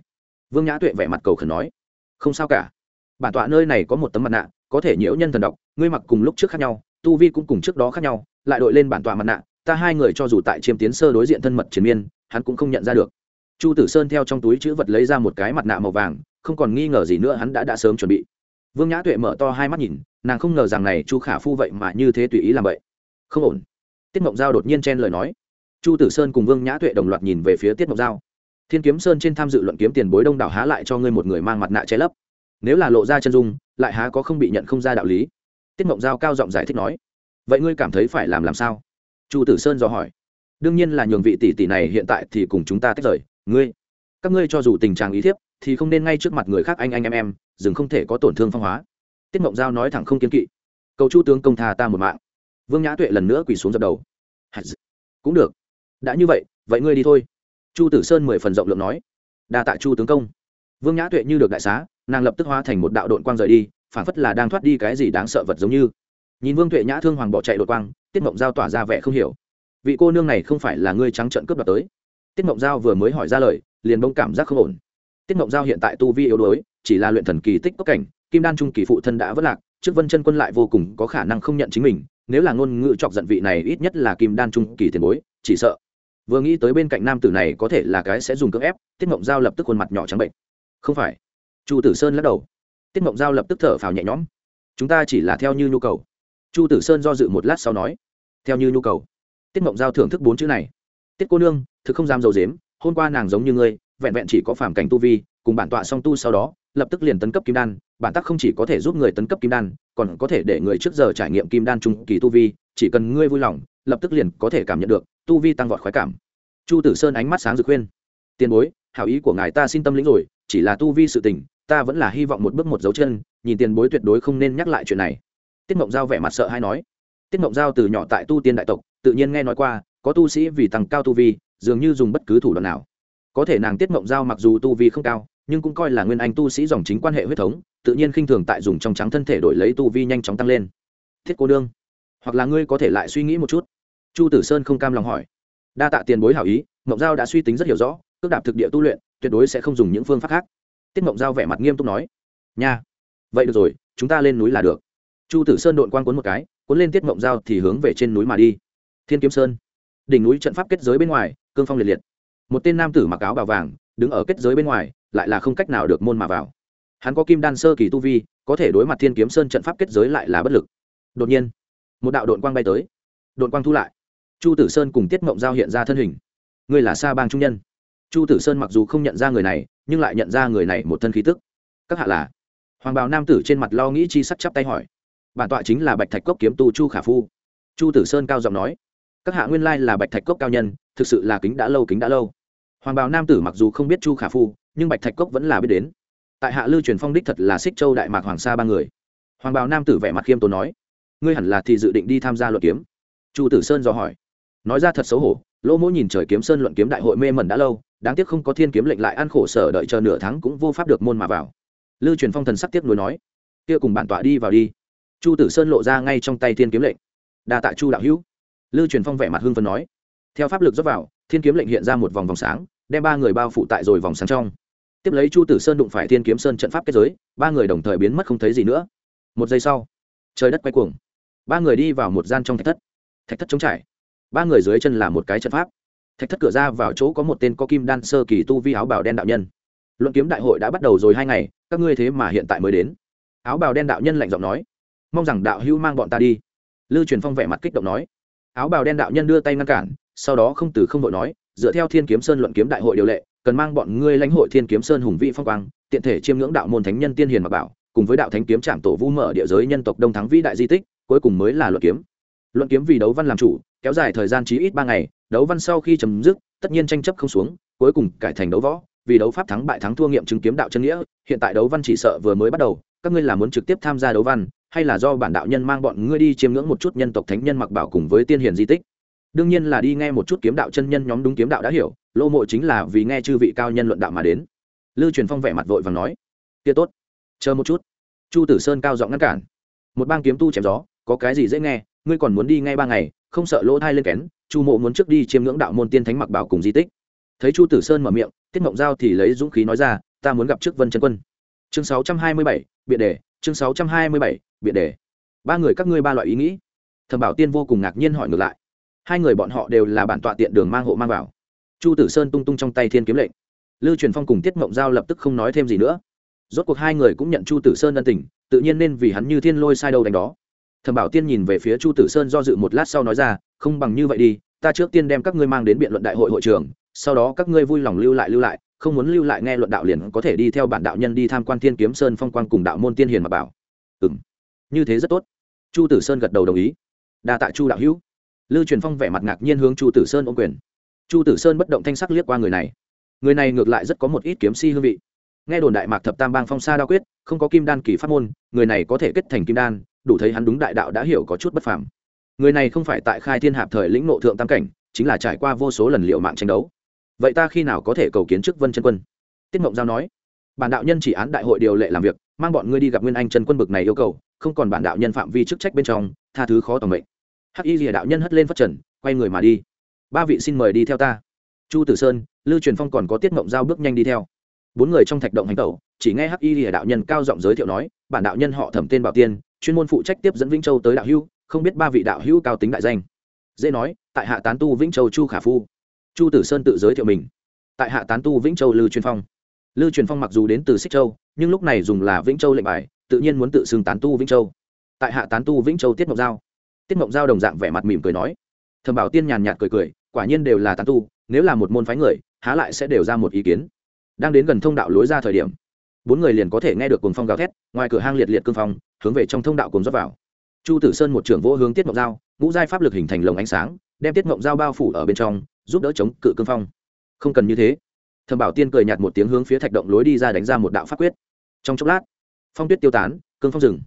Speaker 1: Vương nhã tuệ vẻ mặt cầu khẩn nói, không sao cả. Bản tọa nơi này có một tấm mặt nạ, có thể nhiễu nhân thần độc, ngươi mặc cùng lúc trước khác nhau, tu vi cũng cùng trước đó khác nhau, lại đội lên bản tọa mặt nạ, ta hai người cho dù tại chiêm tiến sơ đối diện thân mật chiến miên, hắn cũng không nhận ra được. Chu tử sơn theo trong túi chữ vật lấy ra một cái mặt nạ màu vàng, không còn nghi ngờ gì nữa hắn đã đã sớm chuẩn bị vương nhã tuệ mở to hai mắt nhìn, nàng không ngờ rằng này chu khả phu vậy mà như thế tùy ý làm vậy. Không ổn. Tiết mộng giao đột nhiên chen lời nói. Chu tử sơn cùng vương nhã tuệ đồng loạt nhìn về phía tiết mộng giao. Thiên kiếm sơn trên tham dự luận kiếm tiền bối đông đảo há lại cho ngươi một người mang mặt nạ che lấp. Nếu là lộ ra chân dung, lại há có không bị nhận không ra đạo lý. Tiết mộng giao cao giọng giải thích nói. Vậy ngươi cảm thấy phải làm làm sao? Chu tử sơn dò hỏi. Đương nhiên là nhường vị tỷ tỷ này hiện tại thì cùng chúng ta tách rời. Ngươi, các ngươi cho dù tình trạng ý thiếp thì không nên ngay trước mặt người khác anh anh em em dừng không thể có tổn thương phong hóa. Tiết mộng giao nói thẳng không kiên kỵ. Cầu chu tướng công tha ta một mạng. Vương nhã tuệ lần nữa quỳ xuống dập đầu. Cũng được. Đã như vậy vậy ngươi đi thôi. Chu tử sơn mười phần rộng lượng nói. Đa tạ chu tướng công. Vương nhã tuệ như được đại xá, nàng lập tức hóa thành một đạo đội quang rời đi phản phất là đang thoát đi cái gì đáng sợ vật giống như. Nhìn vương tuệ nhã thương hoàng bỏ chạy đội quang, tiết mộng giao tỏa ra vẻ không hiểu. Vị cô nương này không phải là ngươi trắng trợn cướp đoạt tới. Tiết mộng giao vừa mới hỏi ra lời, liền bông cảm giác không ổn tiết mộng giao hiện tại tu vi yếu đuối, chỉ là luyện thần kỳ tích cốc cảnh, kim đan trung kỳ phụ thân đã vất lạc, trước vân chân quân lại vô cùng có khả năng không nhận chính mình, nếu là ngôn ngữ chọc giận vị này ít nhất là kim đan trung kỳ tiền bối, chỉ sợ. Vừa nghĩ tới bên cạnh nam tử này có thể là cái sẽ dùng cưỡng ép, tiết mộng giao lập tức khuôn mặt nhỏ trắng bệnh. Không phải. Chu tử sơn lắc đầu. Tiết mộng giao lập tức thở phào nhẹ nhõm. Chúng ta chỉ là theo như nhu cầu. Chu tử sơn do dự một lát sau nói. Theo như nhu cầu. Tiết mộng giao thưởng thức bốn chữ này. Tiết cô nương, thực không dám dầu dếm, hôm qua nàng giống như ngươi vẹn vẹn chỉ có phàm cảnh tu vi, cùng bản tọa song tu sau đó, lập tức liền tấn cấp kim đan, bản tắc không chỉ có thể giúp người tấn cấp kim đan, còn có thể để người trước giờ trải nghiệm kim đan trung kỳ tu vi, chỉ cần ngươi vui lòng, lập tức liền có thể cảm nhận được, tu vi tăng vọt khoái cảm. Chu tử sơn ánh mắt sáng rực khuyên, tiền bối, hảo ý của ngài ta xin tâm lĩnh rồi, chỉ là tu vi sự tình, ta vẫn là hy vọng một bước một dấu chân, nhìn tiền bối tuyệt đối không nên nhắc lại chuyện này. Tiết mộng giao vẻ mặt sợ hay nói. Tiết mộng giao từ nhỏ tại tu tiên đại tộc, tự nhiên nghe nói qua, có tu sĩ vì tăng cao tu vi, dường như dùng bất cứ thủ đoạn nào có thể nàng tiết mộng giao mặc dù tu vi không cao, nhưng cũng coi là nguyên anh tu sĩ dòng chính quan hệ huyết thống, tự nhiên khinh thường tại dùng trong trắng thân thể đổi lấy tu vi nhanh chóng tăng lên. Thiết cô đương hoặc là ngươi có thể lại suy nghĩ một chút? Chu tử sơn không cam lòng hỏi. Đa tạ tiền bối hảo ý, mộng giao đã suy tính rất hiểu rõ, cước đạp thực địa tu luyện, tuyệt đối sẽ không dùng những phương pháp khác. Tiết mộng giao vẻ mặt nghiêm túc nói. Nha, vậy được rồi, chúng ta lên núi là được. Chu tử sơn đội quan cuốn một cái, cuốn lên tiết mộng giao thì hướng về trên núi mà đi. Thiên kiếm sơn, đỉnh núi trận pháp kết giới bên ngoài, cương phong liệt liệt một tên nam tử mặc áo bào vàng, đứng ở kết giới bên ngoài, lại là không cách nào được môn mà vào. Hắn có kim đan sơ kỳ tu vi, có thể đối mặt thiên kiếm sơn trận pháp kết giới lại là bất lực. Đột nhiên, một đạo đội quang bay tới. Đội quang thu lại. Chu tử sơn cùng tiết mộng giao hiện ra thân hình. Người là sa bang trung nhân. Chu tử sơn mặc dù không nhận ra người này, nhưng lại nhận ra người này một thân khí tức. Các hạ là? Hoàng bào nam tử trên mặt lo nghĩ chi sắc chắp tay hỏi. Bản tọa chính là bạch thạch cốc kiếm tu chu khả phu. Chu tử sơn cao giọng nói các hạ nguyên lai là bạch thạch cốc cao nhân, thực sự là kính đã lâu, kính đã lâu. Hoàng bào nam tử mặc dù không biết chu khả phu, nhưng bạch thạch cốc vẫn là biết đến. Tại hạ lưu truyền phong đích thật là xích châu đại mạc hoàng sa ba người. Hoàng bào nam tử vẻ mặt khiêm tốn nói, ngươi hẳn là thì dự định đi tham gia luận kiếm? Chu tử sơn dò hỏi. Nói ra thật xấu hổ, lỗ mỗi nhìn trời kiếm sơn luận kiếm đại hội mê mẩn đã lâu, đáng tiếc không có thiên kiếm lệnh lại ăn khổ sở đợi chờ nửa tháng cũng vô pháp được môn mà vào. Lưu truyền phong thần sắc tiếp nối nói, kia cùng bản tọa đi vào đi. Chu tử sơn lộ ra ngay trong tay thiên kiếm lệnh. Đa tạ chu đạo hữu lưu truyền phong vẻ mặt hưng phấn nói. Theo pháp lực dốc vào, thiên kiếm lệnh hiện ra một vòng vòng sáng, đem ba người bao phủ tại rồi vòng sáng trong. Tiếp lấy chu tử sơn đụng phải thiên kiếm sơn trận pháp kết giới, ba người đồng thời biến mất không thấy gì nữa. Một giây sau, trời đất quay cuồng. Ba người đi vào một gian trong thạch thất. Thạch thất trống trải. Ba người dưới chân là một cái trận pháp. Thạch thất cửa ra vào chỗ có một tên có kim đan sơ kỳ tu vi áo bào đen đạo nhân. Luận kiếm đại hội đã bắt đầu rồi hai ngày, các ngươi thế mà hiện tại mới đến. Áo bào đen đạo nhân lạnh giọng nói. Mong rằng đạo hữu mang bọn ta đi. Lưu truyền phong vẻ mặt kích động nói áo bào đen đạo nhân đưa tay ngăn cản, sau đó không từ không đội nói, dựa theo thiên kiếm sơn luận kiếm đại hội điều lệ, cần mang bọn ngươi lãnh hội thiên kiếm sơn hùng vị phong quang, tiện thể chiêm ngưỡng đạo môn thánh nhân tiên hiền mà bảo, cùng với đạo thánh kiếm trạm tổ vu mở địa giới nhân tộc đông thắng vĩ đại di tích, cuối cùng mới là luận kiếm. Luận kiếm vì đấu văn làm chủ, kéo dài thời gian chí ít ba ngày, đấu văn sau khi chấm dứt, tất nhiên tranh chấp không xuống, cuối cùng cải thành đấu võ, vì đấu pháp thắng bại thắng thua nghiệm chứng kiếm đạo chân nghĩa, hiện tại đấu văn chỉ sợ vừa mới bắt đầu, các ngươi là muốn trực tiếp tham gia đấu văn hay là do bản đạo nhân mang bọn ngươi đi chiêm ngưỡng một chút nhân tộc thánh nhân mặc bảo cùng với tiên hiền di tích? Đương nhiên là đi nghe một chút kiếm đạo chân nhân nhóm đúng kiếm đạo đã hiểu lô mộ chính là vì nghe chư vị cao nhân luận đạo mà đến. Lưu truyền phong vẻ mặt vội và nói kia tốt chờ một chút. Chu tử sơn cao giọng ngăn cản một bang kiếm tu chém gió có cái gì dễ nghe ngươi còn muốn đi ngay ba ngày không sợ lỗ thai lên kén chu mộ muốn trước đi chiêm ngưỡng đạo môn tiên thánh mặc bảo cùng di tích. Thấy chu tử sơn mở miệng tiết mộng giao thì lấy dũng khí nói ra ta muốn gặp trước vân chân quân. Chương 627, biện đề chương 627, biện đề. Ba người các ngươi ba loại ý nghĩ. Thẩm bảo tiên vô cùng ngạc nhiên hỏi ngược lại. Hai người bọn họ đều là bản tọa tiện đường mang hộ mang vào. Chu tử sơn tung tung trong tay thiên kiếm lệnh. Lưu truyền phong cùng tiết mộng giao lập tức không nói thêm gì nữa. Rốt cuộc hai người cũng nhận chu tử sơn ân tình, tự nhiên nên vì hắn như thiên lôi sai đâu đánh đó. Thẩm bảo tiên nhìn về phía chu tử sơn do dự một lát sau nói ra, không bằng như vậy đi, ta trước tiên đem các ngươi mang đến biện luận đại hội hội trường, sau đó các ngươi vui lòng lưu lại lưu lại, không muốn lưu lại nghe luận đạo liền có thể đi theo bản đạo nhân đi tham quan thiên kiếm sơn phong quan cùng đạo môn tiên hiền mà bảo. Ừ m như thế rất tốt. Chu tử sơn gật đầu đồng ý. Đa tạ chu đạo hữu. Lưu truyền phong vẻ mặt ngạc nhiên hướng chu tử sơn ôm quyền. Chu tử sơn bất động thanh sắc liếc qua người này. Người này ngược lại rất có một ít kiếm si hương vị. Nghe đồn đại mạc thập tam bang phong sa đa quyết, không có kim đan kỳ pháp môn, người này có thể kết thành kim đan, đủ thấy hắn đúng đại đạo đã hiểu có chút bất phàm. Người này không phải tại khai thiên hạp thời lĩnh nộ thượng tam cảnh, chính là trải qua vô số lần liệu mạng tranh đấu. Vậy ta khi nào có thể cầu kiến trước vân chân quân? Tiết mộng giao nói. Bản đạo nhân chỉ án đại hội điều lệ làm việc, mang bọn ngươi đi gặp nguyên anh chân quân bực này yêu cầu không còn bản đạo nhân phạm vi chức trách bên trong, tha thứ khó tầm mệnh. Hắc y rìa đạo nhân hất lên phát trần, quay người mà đi. Ba vị xin mời đi theo ta. Chu tử sơn lưu truyền phong còn có tiết mộng giao bước nhanh đi theo. Bốn người trong thạch động hành tẩu, chỉ nghe hắc y rìa đạo nhân cao giọng giới thiệu nói, bản đạo nhân họ thẩm tên bảo tiên, chuyên môn phụ trách tiếp dẫn vĩnh châu tới đạo hữu, không biết ba vị đạo hữu cao tính đại danh. Dễ nói, tại hạ tán tu vĩnh châu chu khả phu. Chu tử sơn tự giới thiệu mình. Tại hạ tán tu vĩnh châu lư truyền phong. Lư truyền phong mặc dù đến từ xích châu, nhưng lúc này dùng là vĩnh châu lệnh bài tự nhiên muốn tự xưng tán tu vĩnh châu. Tại hạ tán tu vĩnh châu tiết mộng giao. Tiết mộng giao đồng dạng vẻ mặt mỉm cười nói. Thầm bảo tiên nhàn nhạt cười cười, quả nhiên đều là tán tu, nếu là một môn phái người, há lại sẽ đều ra một ý kiến. Đang đến gần thông đạo lối ra thời điểm, bốn người liền có thể nghe được cuồng phong gào thét, ngoài cửa hang liệt liệt cương phong, hướng về trong thông đạo cùng dốc vào. Chu tử sơn một trưởng vỗ hướng tiết mộng giao, ngũ giai pháp lực hình thành lồng ánh sáng, đem tiết mộng giao bao phủ ở bên trong, giúp đỡ chống cự cương phong. Không cần như thế. Thầm bảo tiên cười nhạt một tiếng hướng phía thạch động lối đi ra đánh ra một đạo pháp quyết. Trong chốc lát phong tuyết tiêu tán, cương phong rừng.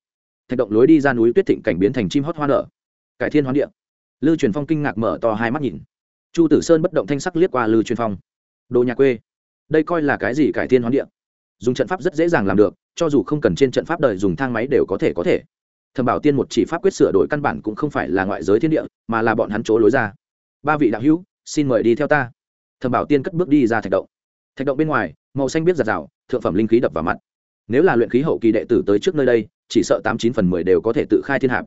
Speaker 1: Thạch động lối đi ra núi tuyết thịnh cảnh biến thành chim hót hoa nở. Cải thiên hoán địa. Lư truyền phong kinh ngạc mở to hai mắt nhìn. Chu tử sơn bất động thanh sắc liếc qua lư truyền phong. Đồ nhà quê. Đây coi là cái gì cải thiên hoán địa? Dùng trận pháp rất dễ dàng làm được, cho dù không cần trên trận pháp đời dùng thang máy đều có thể có thể. Thẩm bảo tiên một chỉ pháp quyết sửa đổi căn bản cũng không phải là ngoại giới thiên địa, mà là bọn hắn chỗ lối ra. Ba vị đạo hữu, xin mời đi theo ta. Thẩm bảo tiên cất bước đi ra thạch động. Thạch động bên ngoài, màu xanh biết giặt rào, thượng phẩm linh khí đập vào mặt nếu là luyện khí hậu kỳ đệ tử tới trước nơi đây, chỉ sợ tám chín phần mười đều có thể tự khai thiên hạp.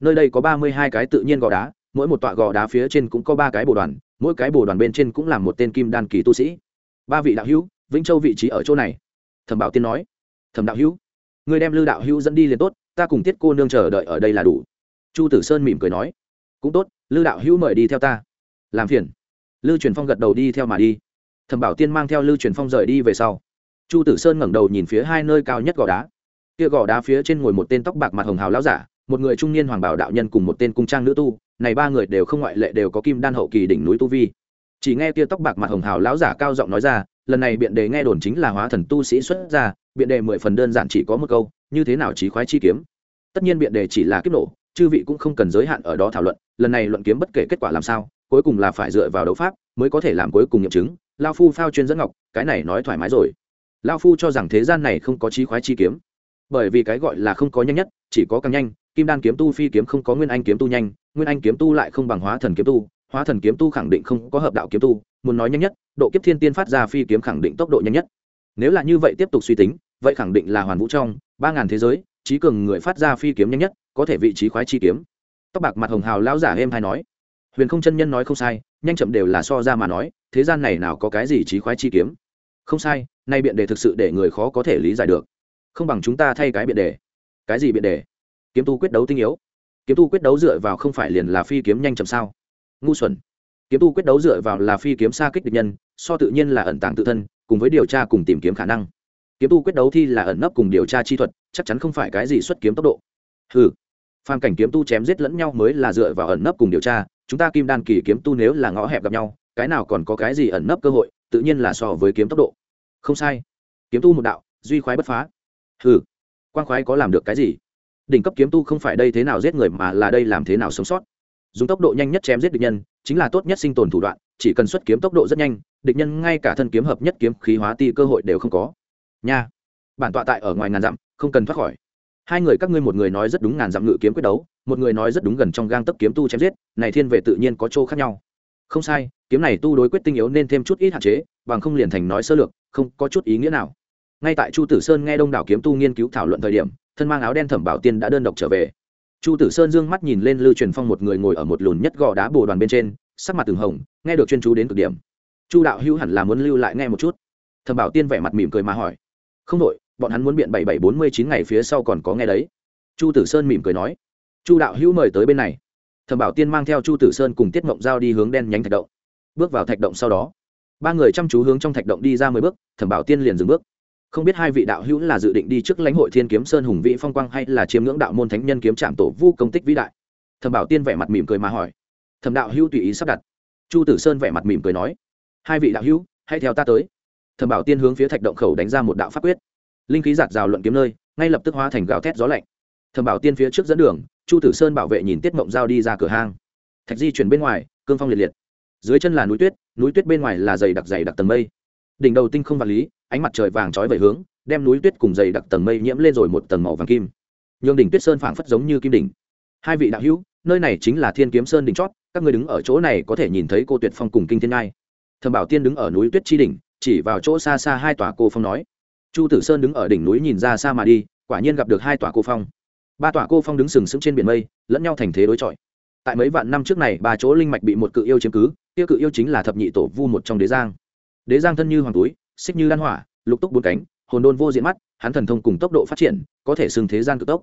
Speaker 1: Nơi đây có ba mươi hai cái tự nhiên gò đá, mỗi một tọa gò đá phía trên cũng có ba cái bồ đoàn, mỗi cái bồ đoàn bên trên cũng là một tên kim đan kỳ tu sĩ. Ba vị đạo hữu, vĩnh châu vị trí ở chỗ này. Thẩm bảo tiên nói. Thẩm đạo hữu, người đem lư đạo hữu dẫn đi liền tốt, ta cùng tiết cô nương chờ đợi ở đây là đủ. Chu tử sơn mỉm cười nói. Cũng tốt lư đạo hữu mời đi theo ta. Làm phiền. Lư truyền phong gật đầu đi theo mà đi. Thẩm bảo tiên mang theo lư truyền phong rời đi về sau chu tử sơn ngẩng đầu nhìn phía hai nơi cao nhất gò đá. Kia gò đá phía trên ngồi một tên tóc bạc mặt hồng hào lão giả, một người trung niên hoàng bảo đạo nhân cùng một tên cung trang nữ tu, này ba người đều không ngoại lệ đều có kim đan hậu kỳ đỉnh núi tu vi. Chỉ nghe kia tóc bạc mặt hồng hào lão giả cao giọng nói ra, lần này biện đề nghe đồn chính là hóa thần tu sĩ xuất ra biện đề mười phần đơn giản chỉ có một câu, như thế nào trí khoái chi kiếm? Tất nhiên biện đề chỉ là kiếp nổ, chư vị cũng không cần giới hạn ở đó thảo luận, lần này luận kiếm bất kể kết quả làm sao, cuối cùng là phải dựa vào đấu pháp, mới có thể làm cuối cùng nghiệm chứng. Lao phu phao chuyên dẫn ngọc, cái này nói thoải mái rồi lao phu cho rằng thế gian này không có trí khoái chi kiếm. Bởi vì cái gọi là không có nhanh nhất, chỉ có càng nhanh, kim đan kiếm tu phi kiếm không có nguyên anh kiếm tu nhanh, nguyên anh kiếm tu lại không bằng hóa thần kiếm tu, hóa thần kiếm tu khẳng định không có hợp đạo kiếm tu, muốn nói nhanh nhất, độ kiếp thiên tiên phát ra phi kiếm khẳng định tốc độ nhanh nhất. Nếu là như vậy tiếp tục suy tính, vậy khẳng định là hoàn vũ trong, ba ngàn thế giới trí cường người phát ra phi kiếm nhanh nhất, có thể vị trí khoái chi kiếm. Tóc bạc mặt hồng hào lão giả êm hay nói, huyền không chân nhân nói không sai, nhanh chậm đều là so ra mà nói, thế gian này nào có cái gì trí khoái chi kiếm? Không sai nay biện đề thực sự để người khó có thể lý giải được. Không bằng chúng ta thay cái biện đề. Cái gì biện đề? Kiếm tu quyết đấu tinh yếu. Kiếm tu quyết đấu dựa vào không phải liền là phi kiếm nhanh chậm sao? Ngu xuẩn. Kiếm tu quyết đấu dựa vào là phi kiếm xa kích địch nhân, so tự nhiên là ẩn tàng tự thân, cùng với điều tra cùng tìm kiếm khả năng. Kiếm tu quyết đấu thi là ẩn nấp cùng điều tra chi thuật, chắc chắn không phải cái gì xuất kiếm tốc độ. Ừ phàm cảnh kiếm tu chém giết lẫn nhau mới là dựa vào ẩn nấp cùng điều tra, chúng ta kim đan kỳ kiếm tu nếu là ngõ hẹp gặp nhau, cái nào còn có cái gì ẩn nấp cơ hội, tự nhiên là so với kiếm tốc độ không sai. Kiếm tu một đạo, duy khoái bất phá. Ừ quan khoái có làm được cái gì? Đỉnh cấp kiếm tu không phải đây thế nào giết người mà là đây làm thế nào sống sót. Dùng tốc độ nhanh nhất chém giết địch nhân, chính là tốt nhất sinh tồn thủ đoạn, chỉ cần xuất kiếm tốc độ rất nhanh, địch nhân ngay cả thân kiếm hợp nhất kiếm khí hóa ti cơ hội đều không có. Nha, bản tọa tại ở ngoài ngàn dặm, không cần thoát khỏi. Hai người các ngươi một người nói rất đúng ngàn dặm ngự kiếm quyết đấu, một người nói rất đúng gần trong gang tấp kiếm tu chém giết, này thiên về tự nhiên có chỗ khác nhau không sai, kiếm này tu đối quyết tinh yếu nên thêm chút ít hạn chế, bằng không liền thành nói sơ lược, không có chút ý nghĩa nào. Ngay tại chu tử sơn nghe đông đảo kiếm tu nghiên cứu thảo luận thời điểm, thân mang áo đen thẩm bảo tiên đã đơn độc trở về. Chu tử sơn dương mắt nhìn lên lưu truyền phong một người ngồi ở một lùn nhất gò đá bồ đoàn bên trên, sắc mặt từng hồng, nghe được chuyên chú đến cực điểm. Chu đạo hữu hẳn là muốn lưu lại nghe một chút. Thẩm bảo tiên vẻ mặt mỉm cười mà hỏi. Không đội bọn hắn muốn biện bảy bảy bốn mươi chín ngày phía sau còn có nghe đấy. Chu tử sơn mỉm cười nói. Chu đạo hữu mời tới bên này thẩm bảo tiên mang theo chu tử sơn cùng tiết mộng giao đi hướng đen nhánh thạch động. Bước vào thạch động sau đó, ba người chăm chú hướng trong thạch động đi ra mười bước, thẩm bảo tiên liền dừng bước. Không biết hai vị đạo hữu là dự định đi trước lãnh hội thiên kiếm sơn hùng vĩ phong quang hay là chiếm ngưỡng đạo môn thánh nhân kiếm trạm tổ vu công tích vĩ đại? Thẩm bảo tiên vẻ mặt mỉm cười mà hỏi. Thẩm đạo hữu tùy ý sắp đặt. Chu tử sơn vẻ mặt mỉm cười nói. Hai vị đạo hữu, hãy theo ta tới. Thẩm bảo tiên hướng phía thạch động khẩu đánh ra một đạo pháp quyết. Linh khí giạt rào luận kiếm nơi, ngay lập tức hóa thành gào thét gió lạnh thẩm bảo tiên phía trước dẫn đường, chu tử sơn bảo vệ nhìn tiết mộng giao đi ra cửa hang. Thạch di chuyển bên ngoài, cương phong liệt liệt. Dưới chân là núi tuyết núi tuyết bên ngoài là dày đặc dày đặc tầng mây. Đỉnh đầu tinh không vật lý, ánh mặt trời vàng trói về hướng, đem núi tuyết cùng dày đặc tầng mây nhiễm lên rồi một tầng màu vàng kim. Nhường đỉnh tuyết sơn phảng phất giống như kim đỉnh. Hai vị đạo hữu, nơi này chính là thiên kiếm sơn đỉnh chót, các người đứng ở chỗ này có thể nhìn thấy cô tuyệt phong cùng kinh thiên ngai. Thẩm bảo tiên đứng ở núi tuyết chi đỉnh, chỉ vào chỗ xa xa hai tòa cô phong nói. Chu tử sơn đứng ở đỉnh núi nhìn ra xa mà đi, quả nhiên gặp được hai tòa cô phong ba tòa cô phong đứng sừng sững trên biển mây lẫn nhau thành thế đối chọi. Tại mấy vạn năm trước này ba chỗ linh mạch bị một cự yêu chiếm cứ tiêu cự yêu chính là thập nhị tổ vu một trong đế giang. Đế giang thân như hoàng túi xích như đan hỏa lục túc bốn cánh hồn đôn vô diện mắt hắn thần thông cùng tốc độ phát triển có thể xưng thế gian cực tốc.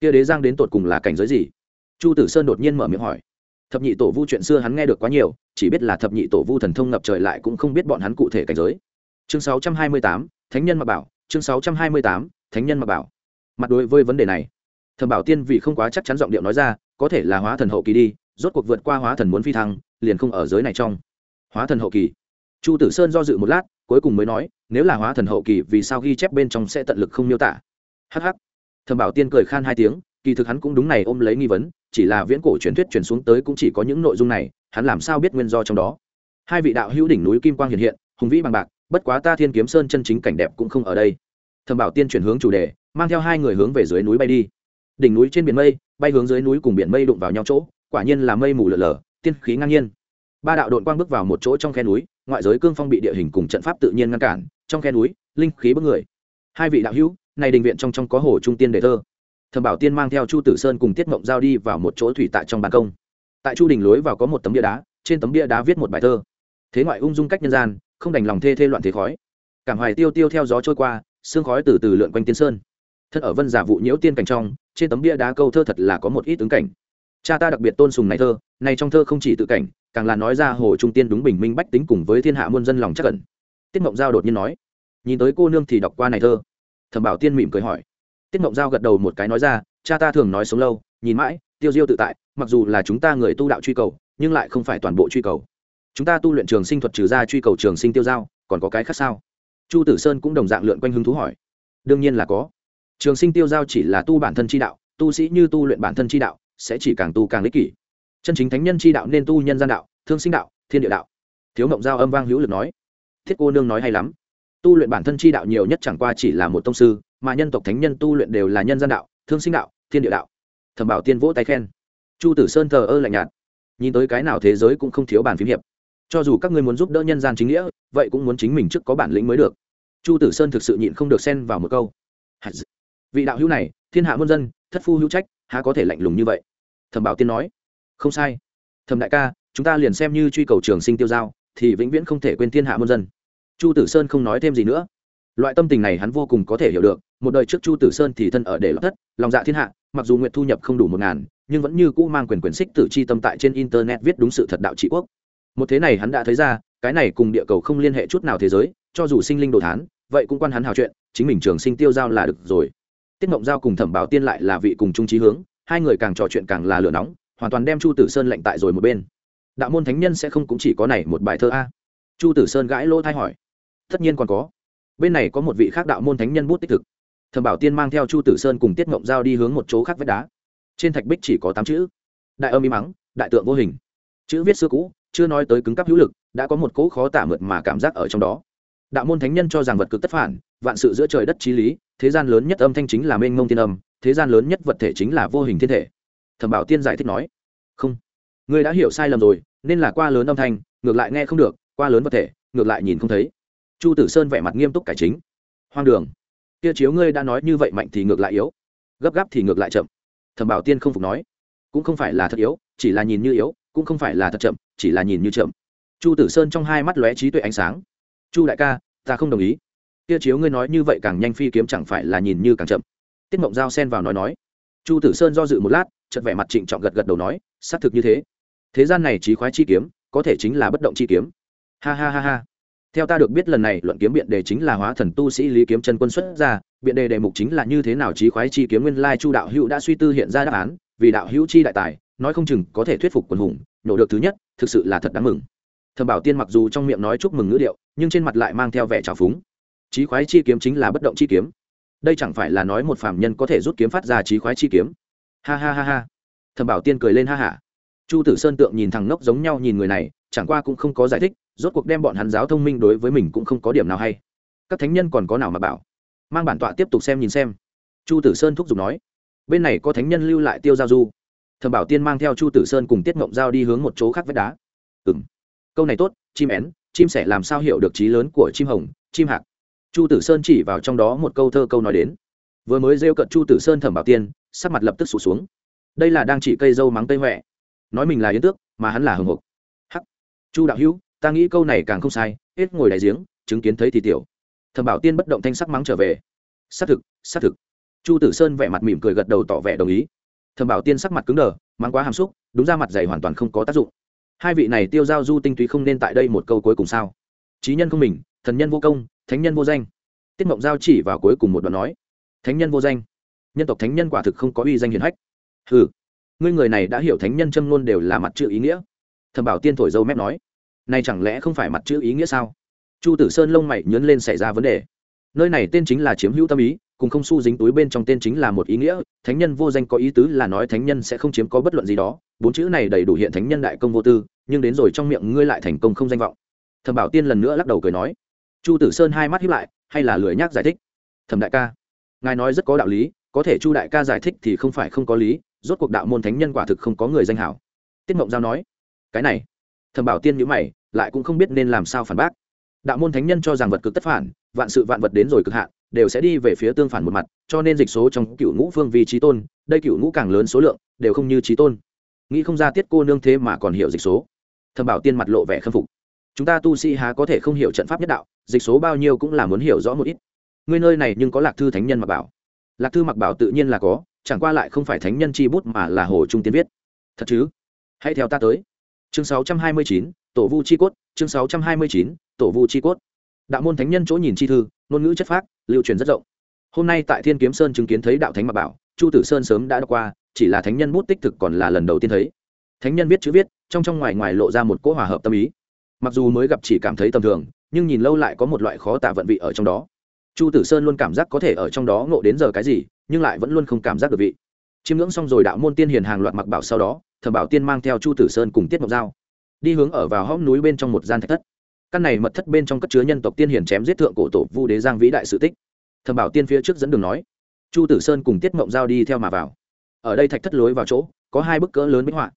Speaker 1: Kia đế giang đến tột cùng là cảnh giới gì? Chu tử sơn đột nhiên mở miệng hỏi. Thập nhị tổ vu chuyện xưa hắn nghe được quá nhiều chỉ biết là thập nhị tổ vu thần thông ngập trời lại cũng không biết bọn hắn cụ thể cảnh giới. Chương 628, thánh nhân mà bảo chương 628, thánh nhân mà bảo. Mặt đối với vấn đề này thẩm bảo tiên vì không quá chắc chắn giọng điệu nói ra, có thể là hóa thần hậu kỳ đi, rốt cuộc vượt qua hóa thần muốn phi thăng, liền không ở giới này trong. Hóa thần hậu kỳ. Chu tử sơn do dự một lát, cuối cùng mới nói, nếu là hóa thần hậu kỳ vì sao ghi chép bên trong sẽ tận lực không miêu tả? Hh thẩm bảo tiên cười khan hai tiếng, kỳ thực hắn cũng đúng này ôm lấy nghi vấn, chỉ là viễn cổ truyền thuyết truyền xuống tới cũng chỉ có những nội dung này, hắn làm sao biết nguyên do trong đó? Hai vị đạo hữu đỉnh núi kim quang hiện hiện, hùng vĩ bằng bạc, bất quá ta thiên kiếm sơn chân chính cảnh đẹp cũng không ở đây. Thẩm bảo tiên chuyển hướng chủ đề, mang theo hai người hướng về dưới núi bay đi đỉnh núi trên biển mây, bay hướng dưới núi cùng biển mây đụng vào nhau chỗ, quả nhiên là mây mù lở lở, tiên khí ngang nhiên. Ba đạo đội quang bước vào một chỗ trong khe núi, ngoại giới cương phong bị địa hình cùng trận pháp tự nhiên ngăn cản, trong khe núi, linh khí bức người. Hai vị đạo hữu, này đình viện trong trong có hồ trung tiên đề thơ. Thẩm bảo tiên mang theo chu tử sơn cùng tiết mộng giao đi vào một chỗ thủy tại trong ban công. Tại chu đình lối vào có một tấm bia đá, trên tấm bia đá viết một bài thơ. Thế ngoại ung dung cách nhân gian, không đành lòng thê thê loạn thế khói. Cảm hoài tiêu tiêu theo gió trôi qua, sương khói từ từ lượn quanh tiên sơn. Thân ở vân giả vụ nhiễu tiên cảnh trong trên tấm bia đá câu thơ thật là có một ít ứng cảnh. Cha ta đặc biệt tôn sùng này thơ, này trong thơ không chỉ tự cảnh, càng là nói ra hồ trung tiên đúng bình minh bách tính cùng với thiên hạ muôn dân lòng chắc cẩn tiết mộng giao đột nhiên nói, nhìn tới cô nương thì đọc qua này thơ. Thẩm bảo tiên mỉm cười hỏi. Tiết mộng giao gật đầu một cái nói ra, cha ta thường nói sống lâu, nhìn mãi, tiêu diêu tự tại, mặc dù là chúng ta người tu đạo truy cầu, nhưng lại không phải toàn bộ truy cầu. Chúng ta tu luyện trường sinh thuật trừ ra truy cầu trường sinh tiêu giao, còn có cái khác sao? Chu tử sơn cũng đồng dạng lượn quanh hứng thú hỏi. Đương nhiên là có trường sinh tiêu giao chỉ là tu bản thân chi đạo, tu sĩ như tu luyện bản thân chi đạo, sẽ chỉ càng tu càng lý kỷ. Chân chính thánh nhân chi đạo nên tu nhân gian đạo, thương sinh đạo, thiên địa đạo. Thiếu mộng giao âm vang hữu lực nói, thiết cô nương nói hay lắm. Tu luyện bản thân chi đạo nhiều nhất chẳng qua chỉ là một tông sư, mà nhân tộc thánh nhân tu luyện đều là nhân gian đạo, thương sinh đạo, thiên địa đạo. Thẩm bảo tiên vỗ tay khen. Chu tử sơn thờ ơ lạnh nhạt. Nhìn tới cái nào thế giới cũng không thiếu bản phím hiệp. Cho dù các ngươi muốn giúp đỡ nhân gian chính nghĩa, vậy cũng muốn chính mình trước có bản lĩnh mới được. Chu tử sơn thực sự nhịn không được xen vào một câu vị đạo hữu này, thiên hạ muôn dân, thất phu hữu trách, há có thể lạnh lùng như vậy? Thẩm bảo tiên nói. Không sai. Thẩm đại ca, chúng ta liền xem như truy cầu trường sinh tiêu giao, thì vĩnh viễn không thể quên thiên hạ muôn dân. Chu tử sơn không nói thêm gì nữa. Loại tâm tình này hắn vô cùng có thể hiểu được, một đời trước chu tử sơn thì thân ở để lọt thất, lòng dạ thiên hạ, mặc dù nguyện thu nhập không đủ một ngàn, nhưng vẫn như cũ mang quyền quyền xích tử chi tâm tại trên internet viết đúng sự thật đạo trị quốc. Một thế này hắn đã thấy ra, cái này cùng địa cầu không liên hệ chút nào thế giới, cho dù sinh linh đồ thán, vậy cũng quan hắn hào chuyện, chính mình trường sinh tiêu giao là được rồi tiết mộng giao cùng thẩm bảo tiên lại là vị cùng chung trí hướng, hai người càng trò chuyện càng là lửa nóng, hoàn toàn đem chu tử sơn lệnh tại rồi một bên. Đạo môn thánh nhân sẽ không cũng chỉ có này một bài thơ a. Chu tử sơn gãi lỗ thay hỏi. Tất nhiên còn có. Bên này có một vị khác đạo môn thánh nhân bút tích thực. Thẩm bảo tiên mang theo chu tử sơn cùng tiết mộng giao đi hướng một chỗ khác vách đá. Trên thạch bích chỉ có tám chữ. Đại âm im mắng, đại tượng vô hình. Chữ viết xưa cũ, chưa nói tới cứng cắp hữu lực, đã có một cỗ khó tả mượt mà cảm giác ở trong đó. Đạo môn thánh nhân cho rằng vật cực tất phản, vạn sự giữa trời đất trí lý thế gian lớn nhất âm thanh chính là mênh mông tiên âm, thế gian lớn nhất vật thể chính là vô hình thiên thể. Thẩm bảo tiên giải thích nói, không, ngươi đã hiểu sai lầm rồi, nên là qua lớn âm thanh, ngược lại nghe không được, qua lớn vật thể, ngược lại nhìn không thấy. Chu tử sơn vẻ mặt nghiêm túc cải chính, hoang đường, kia chiếu ngươi đã nói như vậy mạnh thì ngược lại yếu, gấp gáp thì ngược lại chậm. Thẩm bảo tiên không phục nói, cũng không phải là thật yếu, chỉ là nhìn như yếu, cũng không phải là thật chậm, chỉ là nhìn như chậm. Chu tử sơn trong hai mắt lóe trí tuệ ánh sáng, chu đại ca, ta không đồng ý kia chiếu ngươi nói như vậy càng nhanh phi kiếm chẳng phải là nhìn như càng chậm. Tiết mộng giao xen vào nói nói. Chu tử sơn do dự một lát chật vẻ mặt trịnh trọng gật gật đầu nói, xác thực như thế. Thế gian này trí khoái chi kiếm, có thể chính là bất động chi kiếm. Ha ha ha ha. Theo ta được biết lần này, luận kiếm biện đề chính là hóa thần tu sĩ lý kiếm chân quân xuất ra, biện đề đề mục chính là như thế nào trí khoái chi kiếm nguyên lai chu đạo hữu đã suy tư hiện ra đáp án, vì đạo hữu chi đại tài, nói không chừng có thể thuyết phục quần hùng, Nổ được thứ nhất, thực sự là thật đáng mừng. Thầm bảo tiên mặc dù trong miệng nói chúc mừng ngữ điệu, nhưng trên mặt lại mang theo vẻ trào phúng trí khoái chi kiếm chính là bất động chi kiếm. Đây chẳng phải là nói một phàm nhân có thể rút kiếm phát ra trí khoái chi kiếm? Ha ha ha ha. Thẩm bảo tiên cười lên ha hả chu tử sơn tượng nhìn thằng ngốc giống nhau nhìn người này, chẳng qua cũng không có giải thích, rốt cuộc đem bọn hắn giáo thông minh đối với mình cũng không có điểm nào hay. Các thánh nhân còn có nào mà bảo? Mang bản tọa tiếp tục xem nhìn xem. Chu tử sơn thúc giục nói. Bên này có thánh nhân lưu lại tiêu giao du. Thẩm bảo tiên mang theo chu tử sơn cùng tiết ngộng giao đi hướng một chỗ khác vách đá. Ừ m câu này tốt, chim én, chim sẻ làm sao hiểu được trí lớn của chim hồng, chim hạc? Chu tử sơn chỉ vào trong đó một câu thơ câu nói đến. Vừa mới rêu cận chu tử sơn thẩm bảo tiên, sắc mặt lập tức sụt xuống. Đây là đang chỉ cây dâu mắng tây huệ. Nói mình là yến tước, mà hắn là hồng hộc. Hắc. Chu đạo hữu, ta nghĩ câu này càng không sai, hết ngồi đại giếng, chứng kiến thấy thì tiểu. Thẩm bảo tiên bất động thanh sắc mắng trở về. Xác thực xác thực. Chu tử sơn vẻ mặt mỉm cười gật đầu tỏ vẻ đồng ý. Thẩm bảo tiên sắc mặt cứng đờ, mắng quá hàm xúc, đúng ra mặt dày hoàn toàn không có tác dụng. Hai vị này tiêu giao du tinh túy không nên tại đây một câu cuối cùng sao? Trí nhân không mình, thần nhân vô công thánh nhân vô danh. Tiết mộng giao chỉ vào cuối cùng một đoạn nói, thánh nhân vô danh? Nhân tộc thánh nhân quả thực không có uy danh hiền hách. Ừ ngươi người này đã hiểu thánh nhân châm ngôn đều là mặt chữ ý nghĩa. Thầm bảo tiên thổi dâu mép nói, này chẳng lẽ không phải mặt chữ ý nghĩa sao? Chu tử sơn lông mày nhớn lên xảy ra vấn đề. Nơi này tên chính là chiếm hữu tâm ý, cùng không su dính túi bên trong tên chính là một ý nghĩa. Thánh nhân vô danh có ý tứ là nói thánh nhân sẽ không chiếm có bất luận gì đó. Bốn chữ này đầy đủ hiện thánh nhân đại công vô tư, nhưng đến rồi trong miệng ngươi lại thành công không danh vọng. Thầm bảo tiên lần nữa lắc đầu cười nói chu tử sơn hai mắt hiếp lại, hay là lười nhác giải thích. Thẩm đại ca, ngài nói rất có đạo lý, có thể chu đại ca giải thích thì không phải không có lý, rốt cuộc đạo môn thánh nhân quả thực không có người danh hảo. Tiết mộng giao nói, cái này. Thẩm bảo tiên nhữ mày, lại cũng không biết nên làm sao phản bác. Đạo môn thánh nhân cho rằng vật cực tất phản, vạn sự vạn vật đến rồi cực hạn, đều sẽ đi về phía tương phản một mặt, cho nên dịch số trong cựu ngũ phương vì trí tôn, đây cựu ngũ càng lớn số lượng, đều không như trí tôn. Nghĩ không ra tiết cô nương thế mà còn hiểu dịch số. Thẩm bảo tiên mặt lộ vẻ khâm phục. Chúng ta tu sĩ há có thể không hiểu trận pháp nhất đạo dịch số bao nhiêu cũng là muốn hiểu rõ một ít. Ngươi nơi này nhưng có lạc thư thánh nhân mặc bảo. Lạc thư mặc bảo tự nhiên là có chẳng qua lại không phải thánh nhân chi bút mà là hồ trung tiến viết. Thật chứ? Hãy theo ta tới. Chương 629, tổ vu chi cốt chương 629, tổ vu chi cốt. Đạo môn thánh nhân chỗ nhìn chi thư ngôn ngữ chất phác lưu truyền rất rộng. Hôm nay tại thiên kiếm sơn chứng kiến thấy đạo thánh mặc bảo chu tử sơn sớm đã đọc qua chỉ là thánh nhân bút tích thực còn là lần đầu tiên thấy. Thánh nhân viết chữ viết trong trong ngoài ngoài lộ ra một cỗ hòa hợp tâm ý. Mặc dù mới gặp chỉ cảm thấy tầm thường nhưng nhìn lâu lại có một loại khó tả vận vị ở trong đó. Chu tử sơn luôn cảm giác có thể ở trong đó ngộ đến giờ cái gì, nhưng lại vẫn luôn không cảm giác được vị. Chiêm ngưỡng xong rồi đạo môn tiên hiền hàng loạt mặc bảo sau đó, thẩm bảo tiên mang theo chu tử sơn cùng tiết mộc giao, đi hướng ở vào hõm núi bên trong một gian thạch thất. Căn này mật thất bên trong cất chứa nhân tộc tiên hiền chém giết thượng cổ tổ vu đế giang vĩ đại sự tích. Thẩm bảo tiên phía trước dẫn đường nói, chu tử sơn cùng tiết mộng giao đi theo mà vào. Ở đây thạch thất lối vào chỗ, có hai bức cỡ lớn bích họa.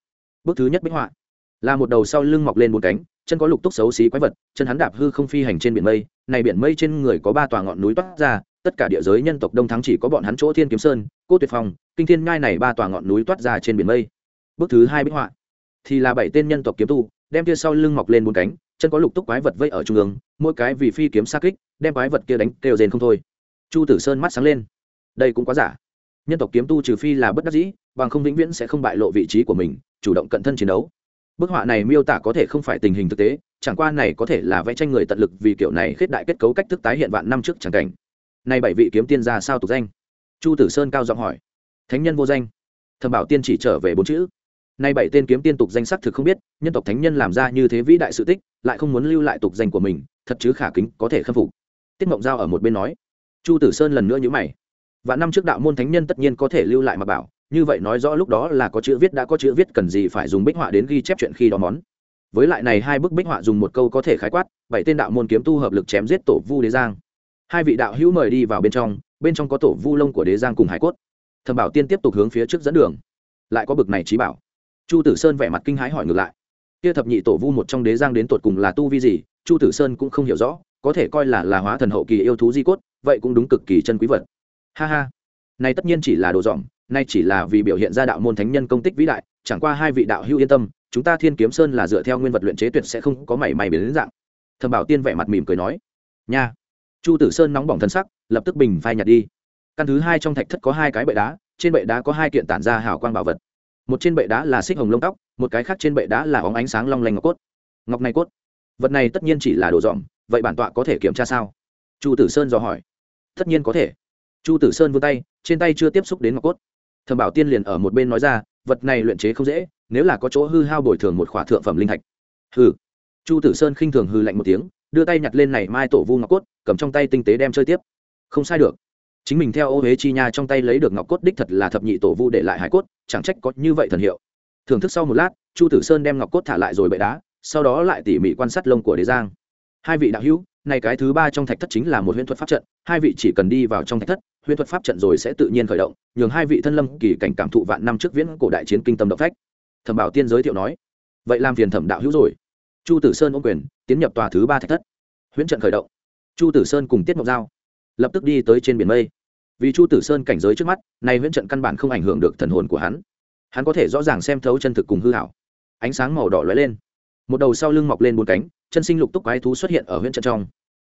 Speaker 1: Bức thứ nhất bích họa là một đầu sau lưng mọc lên bốn cánh, chân có lục túc xấu xí quái vật, chân hắn đạp hư không phi hành trên biển mây, này biển mây trên người có ba tòa ngọn núi toát ra, tất cả địa giới nhân tộc đông thắng chỉ có bọn hắn chỗ thiên kiếm sơn, cô tuyệt phong, kinh thiên ngai này ba tòa ngọn núi toát ra trên biển mây. Bước thứ hai bích họa. Thì là bảy tên nhân tộc kiếm tu, đem kia sau lưng mọc lên bốn cánh, chân có lục túc quái vật vây ở trung ương, mỗi cái vì phi kiếm xa kích, đem quái vật kia đánh kêu rền không thôi. Chu tử sơn mắt sáng lên. Đây cũng quá giả. Nhân tộc kiếm tu trừ phi là bất đắc dĩ, bằng không vĩnh viễn sẽ không bại lộ vị trí của mình, chủ động cận thân chiến đấu bức họa này miêu tả có thể không phải tình hình thực tế, chẳng qua này có thể là vẽ tranh người tận lực vì kiểu này khết đại kết cấu cách thức tái hiện vạn năm trước chẳng cảnh. Nay bảy vị kiếm tiên ra sao tục danh? Chu tử sơn cao giọng hỏi. Thánh nhân vô danh. Thầm bảo tiên chỉ trở về bốn chữ. Nay bảy tên kiếm tiên tục danh sắc thực không biết, nhân tộc thánh nhân làm ra như thế vĩ đại sự tích, lại không muốn lưu lại tục danh của mình, thật chứ khả kính, có thể khâm phục. Tiết mộng giao ở một bên nói. Chu tử sơn lần nữa nhữ mày. Và năm trước đạo môn thánh nhân tất nhiên có thể lưu lại mà bảo như vậy nói rõ lúc đó là có chữ viết đã có chữ viết cần gì phải dùng bích họa đến ghi chép chuyện khi đó món. Với lại này hai bức bích họa dùng một câu có thể khái quát, bảy tên đạo môn kiếm tu hợp lực chém giết tổ vu đế giang. Hai vị đạo hữu mời đi vào bên trong bên trong có tổ vu lông của đế giang cùng hải cốt. Thẩm bảo tiên tiếp tục hướng phía trước dẫn đường. Lại có bực này trí bảo. Chu tử sơn vẻ mặt kinh hãi hỏi ngược lại. Kia thập nhị tổ vu một trong đế giang đến tột cùng là tu vi gì? Chu tử sơn cũng không hiểu rõ, có thể coi là là hóa thần hậu kỳ yêu thú di cốt, vậy cũng đúng cực kỳ chân quý vật. Ha ha. Này tất nhiên chỉ là đồ dỏm nay chỉ là vì biểu hiện ra đạo môn thánh nhân công tích vĩ đại, chẳng qua hai vị đạo hữu yên tâm, chúng ta thiên kiếm sơn là dựa theo nguyên vật luyện chế tuyệt sẽ không có mảy may biến đến dạng. Thầm bảo tiên vẻ mặt mỉm cười nói. Nha. Chu tử sơn nóng bỏng thân sắc, lập tức bình phai nhặt đi. Căn thứ hai trong thạch thất có hai cái bệ đá, trên bệ đá có hai kiện tản ra hào quang bảo vật. Một trên bệ đá là xích hồng lông tóc, một cái khác trên bệ đá là óng ánh sáng long lanh ngọc cốt. Ngọc này cốt? Vật này tất nhiên chỉ là đồ dọn, vậy bản tọa có thể kiểm tra sao? Chu tử sơn dò hỏi. Tất nhiên có thể. Chu tử sơn vươn tay, trên tay chưa tiếp xúc đến ngọc cốt thẩm bảo tiên liền ở một bên nói ra, vật này luyện chế không dễ, nếu là có chỗ hư hao bồi thường một khỏa thượng phẩm linh thạch. Hư chu tử sơn khinh thường hư lạnh một tiếng, đưa tay nhặt lên này mai tổ vu ngọc cốt, cầm trong tay tinh tế đem chơi tiếp. Không sai được. Chính mình theo ô huế chi nha trong tay lấy được ngọc cốt đích thật là thập nhị tổ vu để lại hải cốt, chẳng trách có như vậy thần hiệu. Thưởng thức sau một lát, chu tử sơn đem ngọc cốt thả lại rồi bệ đá, sau đó lại tỉ mỉ quan sát lông của đế giang. Hai vị đạo hữu, này cái thứ ba trong thạch thất chính là một huyễn thuật pháp trận, hai vị chỉ cần đi vào trong thạch thất Huyền thuật pháp trận rồi sẽ tự nhiên khởi động, nhường hai vị thân lâm kỳ cảnh cảm thụ vạn năm trước viễn cổ đại chiến kinh tâm động phách. Thẩm bảo tiên giới thiệu nói, vậy làm phiền thẩm đạo hữu rồi. Chu tử sơn ôm quyền, tiến nhập tòa thứ ba thạch thất. Huyễn trận khởi động. Chu tử sơn cùng tiết mộc giao, lập tức đi tới trên biển mây. Vì chu tử sơn cảnh giới trước mắt nay huyễn trận căn bản không ảnh hưởng được thần hồn của hắn. Hắn có thể rõ ràng xem thấu chân thực cùng hư hảo ánh sáng màu đỏ lóe lên. Một đầu sau lưng mọc lên bốn cánh, chân sinh lục túc quái thú xuất hiện ở Huyễn trận trong.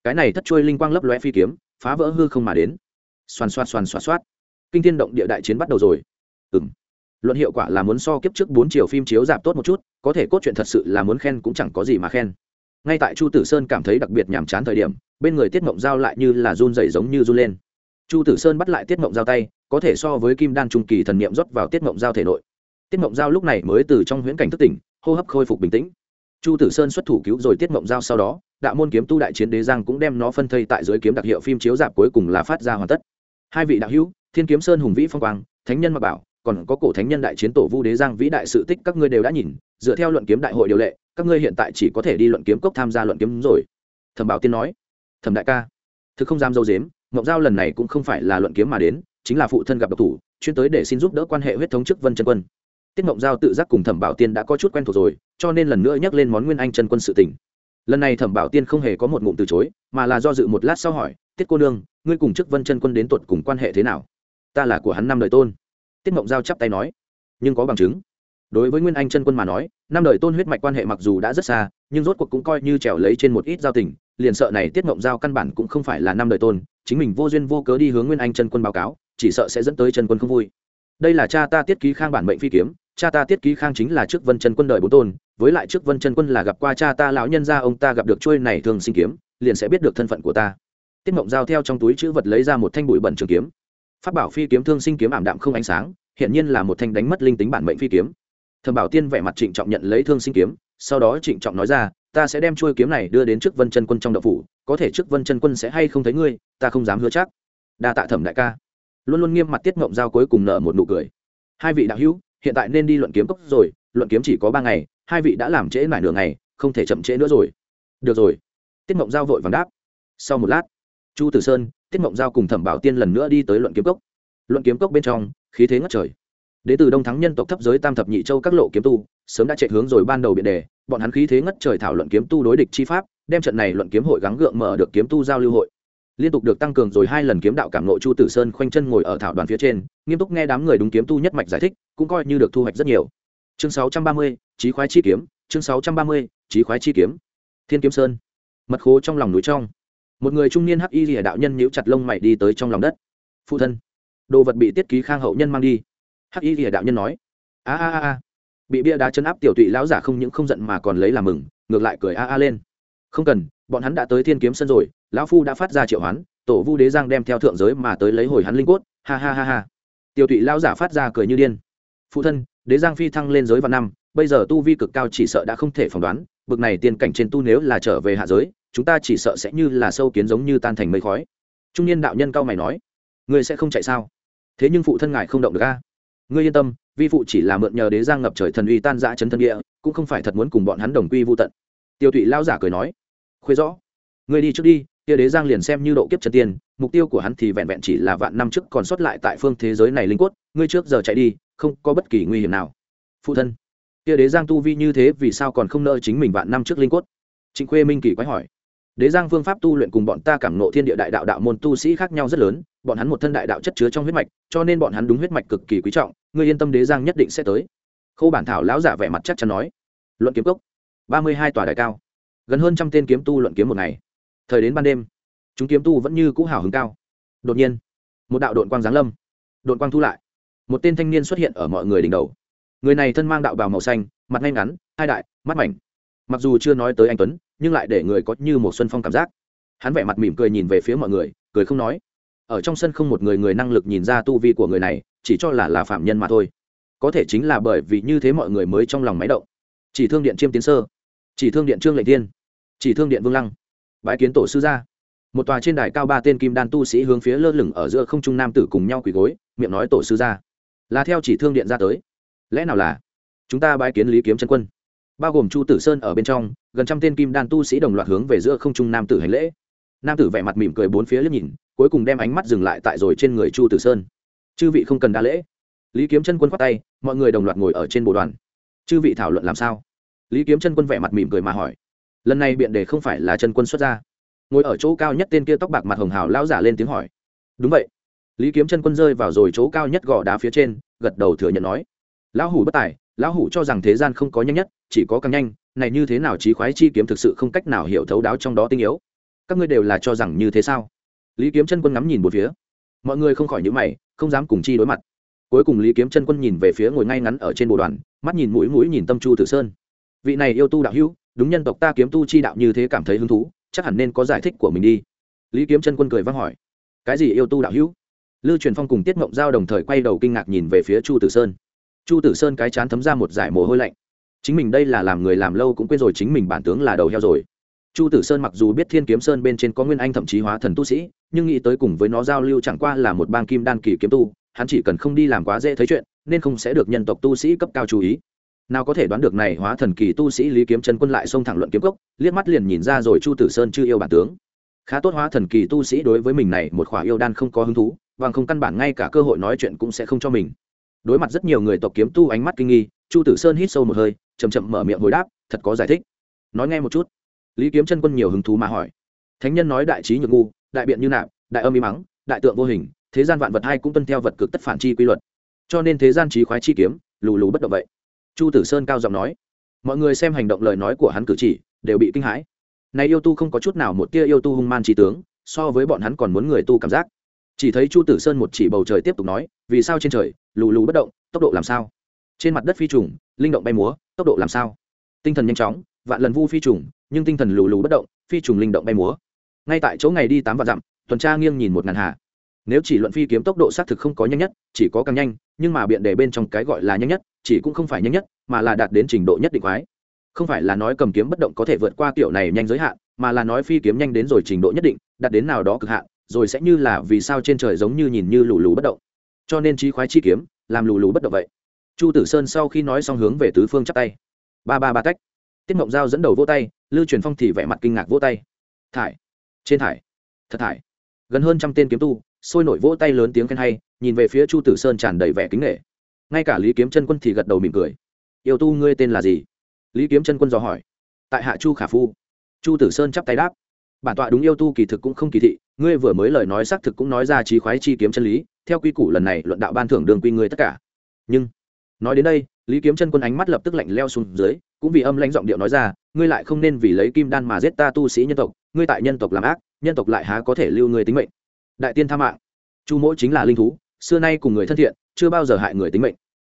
Speaker 1: Cái này thất trôi linh quang lấp lóe phi kiếm, phá vỡ hư không mà đến xoan xoan xoan xoa xoát. Kinh thiên động địa đại chiến bắt đầu rồi. Ừ m luận hiệu quả là muốn so kiếp trước bốn chiều phim chiếu giảm tốt một chút, có thể cốt truyện thật sự là muốn khen cũng chẳng có gì mà khen. Ngay tại chu tử sơn cảm thấy đặc biệt nhàm chán thời điểm, bên người tiết mộng giao lại như là run dày giống như run lên. Chu tử sơn bắt lại tiết mộng giao tay, có thể so với kim đan trung kỳ thần niệm rót vào tiết mộng giao thể nội. Tiết mộng giao lúc này mới từ trong huyễn cảnh thức tỉnh, hô hấp khôi phục bình tĩnh. Chu tử sơn xuất thủ cứu rồi tiết mộng giao sau đó, đạo môn kiếm tu đại chiến đế giang cũng đem nó phân thây tại dưới kiếm đặc hiệu phim chiếu dạp cuối cùng là phát ra hoàn tất hai vị đạo hữu, thiên kiếm sơn hùng vĩ phong quang, thánh nhân mặc bảo, còn có cổ thánh nhân đại chiến tổ vu đế giang vĩ đại sự tích các ngươi đều đã nhìn, dựa theo luận kiếm đại hội điều lệ, các ngươi hiện tại chỉ có thể đi luận kiếm cốc tham gia luận kiếm rồi. Thẩm bảo tiên nói. Thẩm đại ca, thực không dám dâu dếm, ngọc giao lần này cũng không phải là luận kiếm mà đến, chính là phụ thân gặp độc thủ, chuyên tới để xin giúp đỡ quan hệ huyết thống chức vân chân quân. Tiết ngọc giao tự giác cùng thẩm bảo tiên đã có chút quen thuộc rồi, cho nên lần nữa nhắc lên món nguyên anh chân quân sự tình. Lần này thẩm bảo tiên không hề có một ngụm từ chối, mà là do dự một lát sau hỏi tiết cô nương, ngươi cùng chức vân chân quân đến tuột cùng quan hệ thế nào? Ta là của hắn năm đời tôn. Tiết mộng giao chắp tay nói. Nhưng có bằng chứng. Đối với nguyên anh chân quân mà nói, năm đời tôn huyết mạch quan hệ mặc dù đã rất xa, nhưng rốt cuộc cũng coi như trèo lấy trên một ít giao tình, liền sợ này tiết mộng giao căn bản cũng không phải là năm đời tôn, chính mình vô duyên vô cớ đi hướng nguyên anh chân quân báo cáo, chỉ sợ sẽ dẫn tới chân quân không vui. Đây là cha ta tiết ký khang bản mệnh phi kiếm, cha ta tiết ký khang chính là trước vân chân quân đời bốn tôn, với lại trước vân chân quân là gặp qua cha ta lão nhân gia ông ta gặp được trôi này thường sinh kiếm, liền sẽ biết được thân phận của ta tiết mộng giao theo trong túi chữ vật lấy ra một thanh bụi bẩn trường kiếm. Phát bảo phi kiếm thương sinh kiếm ảm đạm không ánh sáng hiện nhiên là một thanh đánh mất linh tính bản mệnh phi kiếm. Thẩm bảo tiên vẻ mặt trịnh trọng nhận lấy thương sinh kiếm, sau đó trịnh trọng nói ra, ta sẽ đem chuôi kiếm này đưa đến trước vân chân quân trong đậu phủ, có thể trước vân chân quân sẽ hay không thấy ngươi, ta không dám hứa chắc. Đa tạ thẩm đại ca. Luôn luôn nghiêm mặt tiết mộng giao cuối cùng nợ một nụ cười. Hai vị đạo hữu, hiện tại nên đi luận kiếm cốc rồi, luận kiếm chỉ có ba ngày, hai vị đã làm trễ mải nửa ngày, không thể chậm trễ nữa rồi. Được rồi. Tiết mộng giao vội vàng đáp. Sau một lát chu tử sơn tiết mộng giao cùng thẩm bảo tiên lần nữa đi tới luận kiếm cốc. Luận kiếm cốc bên trong khí thế ngất trời. Đ ế từ đông thắng nhân tộc thấp giới tam thập nhị châu các lộ kiếm tu sớm đã chạy hướng rồi ban đầu biện đề bọn hắn khí thế ngất trời thảo luận kiếm tu đối địch chi pháp đem trận này luận kiếm hội gắng gượng mở được kiếm tu giao lưu hội. Liên tục được tăng cường rồi hai lần kiếm đạo cảm nộ chu tử sơn khoanh chân ngồi ở thảo đoàn phía trên nghiêm túc nghe đám người đúng kiếm tu nhất mạch giải thích cũng coi như được thu hoạch rất nhiều. Chương 630, trí khoái chi kiếm chương 630, trí khoái chi kiếm. Thiên kiếm sơn. Mật khố trong lòng núi trong một người trung niên hắc y lìa đạo nhân nhíu chặt lông mày đi tới trong lòng đất. Phụ thân, đồ vật bị tiết ký khang hậu nhân mang đi. Hắc y lìa đạo nhân nói. A a a bị bia đá chấn áp tiểu tụy lão giả không những không giận mà còn lấy làm mừng, ngược lại cười a a lên. Không cần, bọn hắn đã tới thiên kiếm sân rồi, lão phu đã phát ra triệu hoán, tổ vu đế giang đem theo thượng giới mà tới lấy hồi hắn linh cốt, ha ha ha ha. Tiểu tụy lão giả phát ra cười như điên. Phụ thân, đế giang phi thăng lên giới vào năm, bây giờ tu vi cực cao chỉ sợ đã không thể phỏng đoán bực này tiên cảnh trên tu nếu là trở về hạ giới, chúng ta chỉ sợ sẽ như là sâu kiến giống như tan thành mây khói. Trung niên đạo nhân cao mày nói, ngươi sẽ không chạy sao? Thế nhưng phụ thân ngài không động được a. Ngươi yên tâm, vi phụ chỉ là mượn nhờ đế giang ngập trời thần uy tan dã chấn thân địa, cũng không phải thật muốn cùng bọn hắn đồng quy vô tận. Tiêu tụy lao giả cười nói, khuê rõ, ngươi đi trước đi, kia đế giang liền xem như độ kiếp trần tiên, mục tiêu của hắn thì vẹn vẹn chỉ là vạn năm trước còn sót lại tại phương thế giới này linh quất ngươi trước giờ chạy đi, không có bất kỳ nguy hiểm nào. Phụ thân kia đế giang tu vi như thế vì sao còn không nợ chính mình vạn năm trước linh quất trịnh khuê minh kỳ quái hỏi. Đế giang phương pháp tu luyện cùng bọn ta cảm nộ thiên địa đại đạo đạo môn tu sĩ khác nhau rất lớn, bọn hắn một thân đại đạo chất chứa trong huyết mạch, cho nên bọn hắn đúng huyết mạch cực kỳ quý trọng, ngươi yên tâm đế giang nhất định sẽ tới. Khâu bản thảo lão giả vẻ mặt chắc chắn nói. Luận kiếm cốc, ba mươi hai tòa đại cao, gần hơn trăm tên kiếm tu luận kiếm một ngày. Thời đến ban đêm, chúng kiếm tu vẫn như cũ hào hứng cao. Đột nhiên, một đạo đội quang giáng lâm đội quang thu lại, một tên thanh niên xuất hiện ở mọi người đỉnh đầu người này thân mang đạo bào màu xanh, mặt ngay ngắn, hai đại, mắt mảnh. Mặc dù chưa nói tới anh tuấn, nhưng lại để người có như một xuân phong cảm giác. Hắn vẻ mặt mỉm cười nhìn về phía mọi người, cười không nói. Ở trong sân không một người người năng lực nhìn ra tu vi của người này, chỉ cho là là phạm nhân mà thôi. Có thể chính là bởi vì như thế mọi người mới trong lòng máy động. Chỉ thương điện chiêm tiến sơ. Chỉ thương điện trương lệ tiên chỉ thương điện vương lăng. Bãi kiến tổ sư gia. Một tòa trên đài cao ba tên kim đan tu sĩ hướng phía lơ lửng ở giữa không trung nam tử cùng nhau quỳ gối, miệng nói tổ sư gia. Là theo chỉ thương điện ra tới lẽ nào là? Chúng ta bái kiến lý kiếm chân quân. Bao gồm chu tử sơn ở bên trong, gần trăm tên kim đan tu sĩ đồng loạt hướng về giữa không trung nam tử hành lễ. Nam tử vẻ mặt mỉm cười bốn phía liếc nhìn, cuối cùng đem ánh mắt dừng lại tại rồi trên người chu tử sơn. Chư vị không cần đa lễ. Lý kiếm chân quân khoát tay, mọi người đồng loạt ngồi ở trên bộ đoàn. Chư vị thảo luận làm sao? Lý kiếm chân quân vẻ mặt mỉm cười mà hỏi. Lần này biện đề không phải là chân quân xuất ra. Ngồi ở chỗ cao nhất tên kia tóc bạc mặt hồng hào lao giả lên tiếng hỏi. Đúng vậy. Lý kiếm chân quân rơi vào rồi chỗ cao nhất gò đá phía trên, gật đầu thừa nhận nói lão hủ bất tài, lão hủ cho rằng thế gian không có nhanh nhất, chỉ có càng nhanh, này như thế nào trí khoái chi kiếm thực sự không cách nào hiểu thấu đáo trong đó tinh yếu. Các ngươi đều là cho rằng như thế sao? Lý kiếm chân quân ngắm nhìn một phía. Mọi người không khỏi nhữ mày, không dám cùng chi đối mặt. Cuối cùng lý kiếm chân quân nhìn về phía ngồi ngay ngắn ở trên bộ đoàn, mắt nhìn mũi mũi nhìn tâm chu tử sơn. Vị này yêu tu đạo hữu, đúng nhân tộc ta kiếm tu chi đạo như thế cảm thấy hứng thú, chắc hẳn nên có giải thích của mình đi. Lý kiếm chân quân cười vang hỏi. Cái gì yêu tu đạo hữu? Lưu truyền phong cùng tiết mộng giao đồng thời quay đầu kinh ngạc nhìn về phía chu tử sơn chu tử sơn cái chán thấm ra một giải mồ hôi lạnh. Chính mình đây là làm người làm lâu cũng quên rồi chính mình bản tướng là đầu heo rồi. Chu tử sơn mặc dù biết thiên kiếm sơn bên trên có nguyên anh thậm chí hóa thần tu sĩ, nhưng nghĩ tới cùng với nó giao lưu chẳng qua là một bang kim đan kỳ kiếm tu, hắn chỉ cần không đi làm quá dễ thấy chuyện, nên không sẽ được nhân tộc tu sĩ cấp cao chú ý. Nào có thể đoán được này hóa thần kỳ tu sĩ lý kiếm chân quân lại xông thẳng luận kiếm cốc, liếc mắt liền nhìn ra rồi chu tử sơn chưa yêu bản tướng. Khá tốt hóa thần kỳ tu sĩ đối với mình này một khỏa yêu đan không có hứng thú và không căn bản ngay cả cơ hội nói chuyện cũng sẽ không cho mình đối mặt rất nhiều người tộc kiếm tu ánh mắt kinh nghi, chu tử sơn hít sâu một hơi chầm chậm mở miệng hồi đáp, thật có giải thích. Nói nghe một chút. Lý kiếm chân quân nhiều hứng thú mà hỏi. Thánh nhân nói đại trí nhược ngu, đại biện như nạp, đại âm y mắng, đại tượng vô hình, thế gian vạn vật hai cũng tuân theo vật cực tất phản chi quy luật. Cho nên thế gian trí khoái chi kiếm, lù lù bất động vậy. Chu tử sơn cao giọng nói. Mọi người xem hành động lời nói của hắn cử chỉ, đều bị kinh hãi. Này yêu tu không có chút nào một tia yêu tu hung man trí tướng, so với bọn hắn còn muốn người tu cảm giác chỉ thấy chu tử sơn một chỉ bầu trời tiếp tục nói, vì sao trên trời, lù lù bất động, tốc độ làm sao? Trên mặt đất phi trùng, linh động bay múa, tốc độ làm sao? Tinh thần nhanh chóng, vạn lần vu phi trùng, nhưng tinh thần lù lù bất động, phi trùng linh động bay múa. Ngay tại chỗ ngày đi tám vạn dặm, tuần tra nghiêng nhìn một ngàn hạ. Nếu chỉ luận phi kiếm tốc độ xác thực không có nhanh nhất, chỉ có càng nhanh, nhưng mà biện đề bên trong cái gọi là nhanh nhất, chỉ cũng không phải nhanh nhất, mà là đạt đến trình độ nhất định quái. Không phải là nói cầm kiếm bất động có thể vượt qua kiểu này nhanh giới hạn, mà là nói phi kiếm nhanh đến rồi trình độ nhất định, đạt đến nào đó cực hạn rồi sẽ như là vì sao trên trời giống như nhìn như lù lù bất động. Cho nên trí khoái chi kiếm, làm lù lù bất động vậy. Chu tử sơn sau khi nói xong hướng về tứ phương chắp tay. Ba ba ba cách tiết mộng giao dẫn đầu vỗ tay, lưu truyền phong thì vẻ mặt kinh ngạc vỗ tay. Thải. Trên thải. Thật thải. Gần hơn trăm tên kiếm tu, sôi nổi vỗ tay lớn tiếng khen hay, nhìn về phía chu tử sơn tràn đầy vẻ kính nghệ ngay cả lý kiếm chân quân thì gật đầu mỉm cười. Yêu tu ngươi tên là gì? Lý kiếm chân quân dò hỏi. Tại hạ chu khả phu. Chu tử sơn chắp tay đáp. Bản tọa đúng yêu tu kỳ thực cũng không kỳ thị ngươi vừa mới lời nói xác thực cũng nói ra trí khoái chi kiếm chân lý, theo quy củ lần này luận đạo ban thưởng đường quy ngươi tất cả. Nhưng, nói đến đây, lý kiếm chân quân ánh mắt lập tức lạnh leo xuống dưới, cũng vì âm lãnh giọng điệu nói ra, ngươi lại không nên vì lấy kim đan mà giết ta tu sĩ nhân tộc, ngươi tại nhân tộc làm ác, nhân tộc lại há có thể lưu ngươi tính mệnh. Đại tiên tha mạng. Chu mỗi chính là linh thú, xưa nay cùng người thân thiện, chưa bao giờ hại người tính mệnh.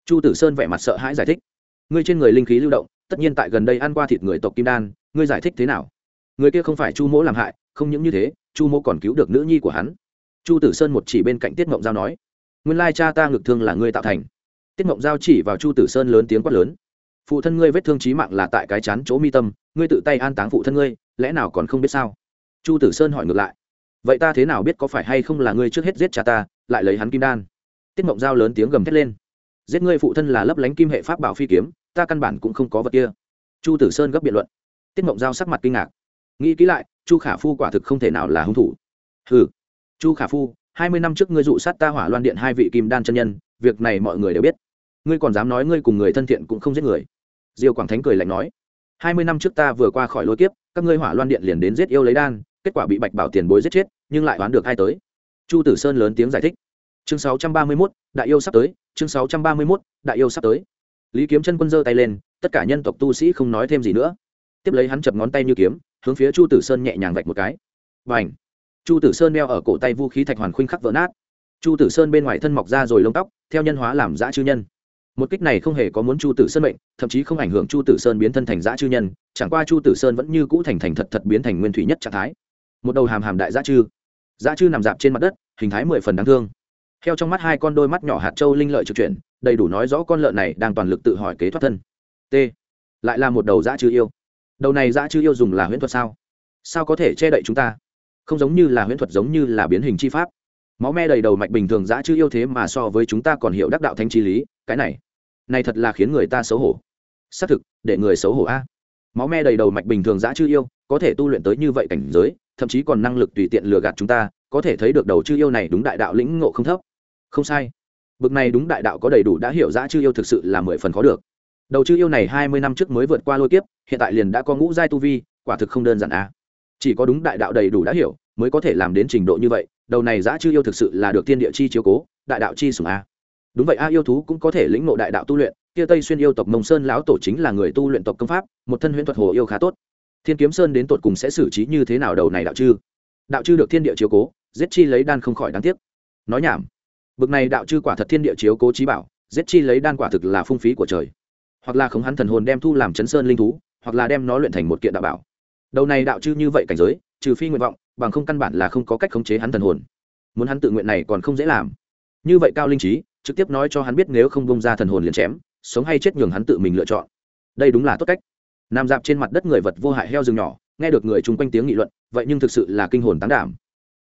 Speaker 1: Chu tử sơn vẻ mặt sợ hãi giải thích. Ngươi trên người linh khí lưu động, tất nhiên tại gần đây ăn qua thịt người tộc kim đan, ngươi giải thích thế nào? Người kia không phải chu mỗ làm hại, không những như thế chu mô còn cứu được nữ nhi của hắn. Chu tử sơn một chỉ bên cạnh tiết mộng giao nói, nguyên lai cha ta ngực thương là ngươi tạo thành. Tiết mộng giao chỉ vào chu tử sơn lớn tiếng quát lớn, phụ thân ngươi vết thương trí mạng là tại cái chán chỗ mi tâm, ngươi tự tay an táng phụ thân ngươi, lẽ nào còn không biết sao? Chu tử sơn hỏi ngược lại, vậy ta thế nào biết có phải hay không là ngươi trước hết giết cha ta, lại lấy hắn kim đan? Tiết mộng giao lớn tiếng gầm thét lên, giết ngươi phụ thân là lấp lánh kim hệ pháp bảo phi kiếm, ta căn bản cũng không có vật kia. Chu tử sơn gấp biện luận, tiết mộng giao sắc mặt kinh ngạc, nghĩ kỹ lại chu khả phu quả thực không thể nào là hung thủ. Ừ chu khả phu, hai mươi năm trước ngươi dụ sát ta hỏa loan điện hai vị kim đan chân nhân, việc này mọi người đều biết. Ngươi còn dám nói ngươi cùng người thân thiện cũng không giết người. Diêu quảng thánh cười lạnh nói, hai mươi năm trước ta vừa qua khỏi lôi kiếp, các ngươi hỏa loan điện liền đến giết yêu lấy đan, kết quả bị bạch bảo tiền bối giết chết, nhưng lại đoán được hai tới. Chu tử sơn lớn tiếng giải thích. Chương sáu trăm ba mươi mốt, đại yêu sắp tới, chương sáu trăm ba mươi mốt, đại yêu sắp tới. Lý kiếm chân quân giơ tay lên, tất cả nhân tộc tu sĩ không nói thêm gì nữa. Tiếp lấy hắn chập ngón tay như kiếm hướng phía chu tử sơn nhẹ nhàng vạch một cái. Và ảnh chu tử sơn đeo ở cổ tay vũ khí thạch hoàn khuynh khắc vỡ nát. Chu tử sơn bên ngoài thân mọc ra rồi lông tóc, theo nhân hóa làm dã chư nhân. Một kích này không hề có muốn chu tử sơn mệnh, thậm chí không ảnh hưởng chu tử sơn biến thân thành dã chư nhân, chẳng qua chu tử sơn vẫn như cũ thành thành thật thật biến thành nguyên thủy nhất trạng thái. Một đầu hàm hàm đại dã chư. Dã chư nằm dạp trên mặt đất, hình thái mười phần đáng thương. Theo trong mắt hai con đôi mắt nhỏ hạt trâu linh lợi trực chuyển, đầy đủ nói rõ con lợn này đang toàn lực tự hỏi kế thoát thân. T. Lại là một đầu dã chư yêu đầu này dã chư yêu dùng là huyễn thuật sao? Sao có thể che đậy chúng ta? Không giống như là huyễn thuật giống như là biến hình chi pháp. Máu me đầy đầu mạch bình thường dã chư yêu thế mà so với chúng ta còn hiểu đắc đạo thanh chi lý, cái này này thật là khiến người ta xấu hổ. Xác thực, để người xấu hổ a. Máu me đầy đầu mạch bình thường dã chư yêu, có thể tu luyện tới như vậy cảnh giới, thậm chí còn năng lực tùy tiện lừa gạt chúng ta, có thể thấy được đầu chư yêu này đúng đại đạo lĩnh ngộ không thấp. Không sai. Bực này đúng đại đạo có đầy đủ đã hiểu dã chư yêu thực sự là mười phần khó được đầu chư yêu này hai mươi năm trước mới vượt qua lôi kiếp, hiện tại liền đã có ngũ giai tu vi, quả thực không đơn giản á. chỉ có đúng đại đạo đầy đủ đã hiểu, mới có thể làm đến trình độ như vậy, đầu này giã chư yêu thực sự là được tiên địa chi chiếu cố, đại đạo chi sủng a đúng vậy, a yêu thú cũng có thể lĩnh ngộ đại đạo tu luyện, kia tây xuyên yêu tộc mông sơn lão tổ chính là người tu luyện tộc công pháp, một thân huyễn thuật hồ yêu khá tốt. Thiên kiếm sơn đến tột cùng sẽ xử trí như thế nào đầu này đạo chư? Đạo chư được thiên địa chiếu cố, giết chi lấy đan không khỏi đáng tiếc. Nói nhảm. Bực này đạo chư quả thật thiên địa chiếu cố trí bảo, giết chi lấy đan quả thực là phung phí của trời hoặc là khống hắn thần hồn đem thu làm chấn sơn linh thú, hoặc là đem nó luyện thành một kiện đạo bảo. Đầu này đạo chư như vậy cảnh giới, trừ phi nguyện vọng, bằng không căn bản là không có cách khống chế hắn thần hồn. Muốn hắn tự nguyện này còn không dễ làm. Như vậy cao linh trí, trực tiếp nói cho hắn biết nếu không bông ra thần hồn liền chém, sống hay chết nhường hắn tự mình lựa chọn. Đây đúng là tốt cách. Nằm dạp trên mặt đất người vật vô hại heo rừng nhỏ, nghe được người chung quanh tiếng nghị luận, vậy nhưng thực sự là kinh hồn tán đảm.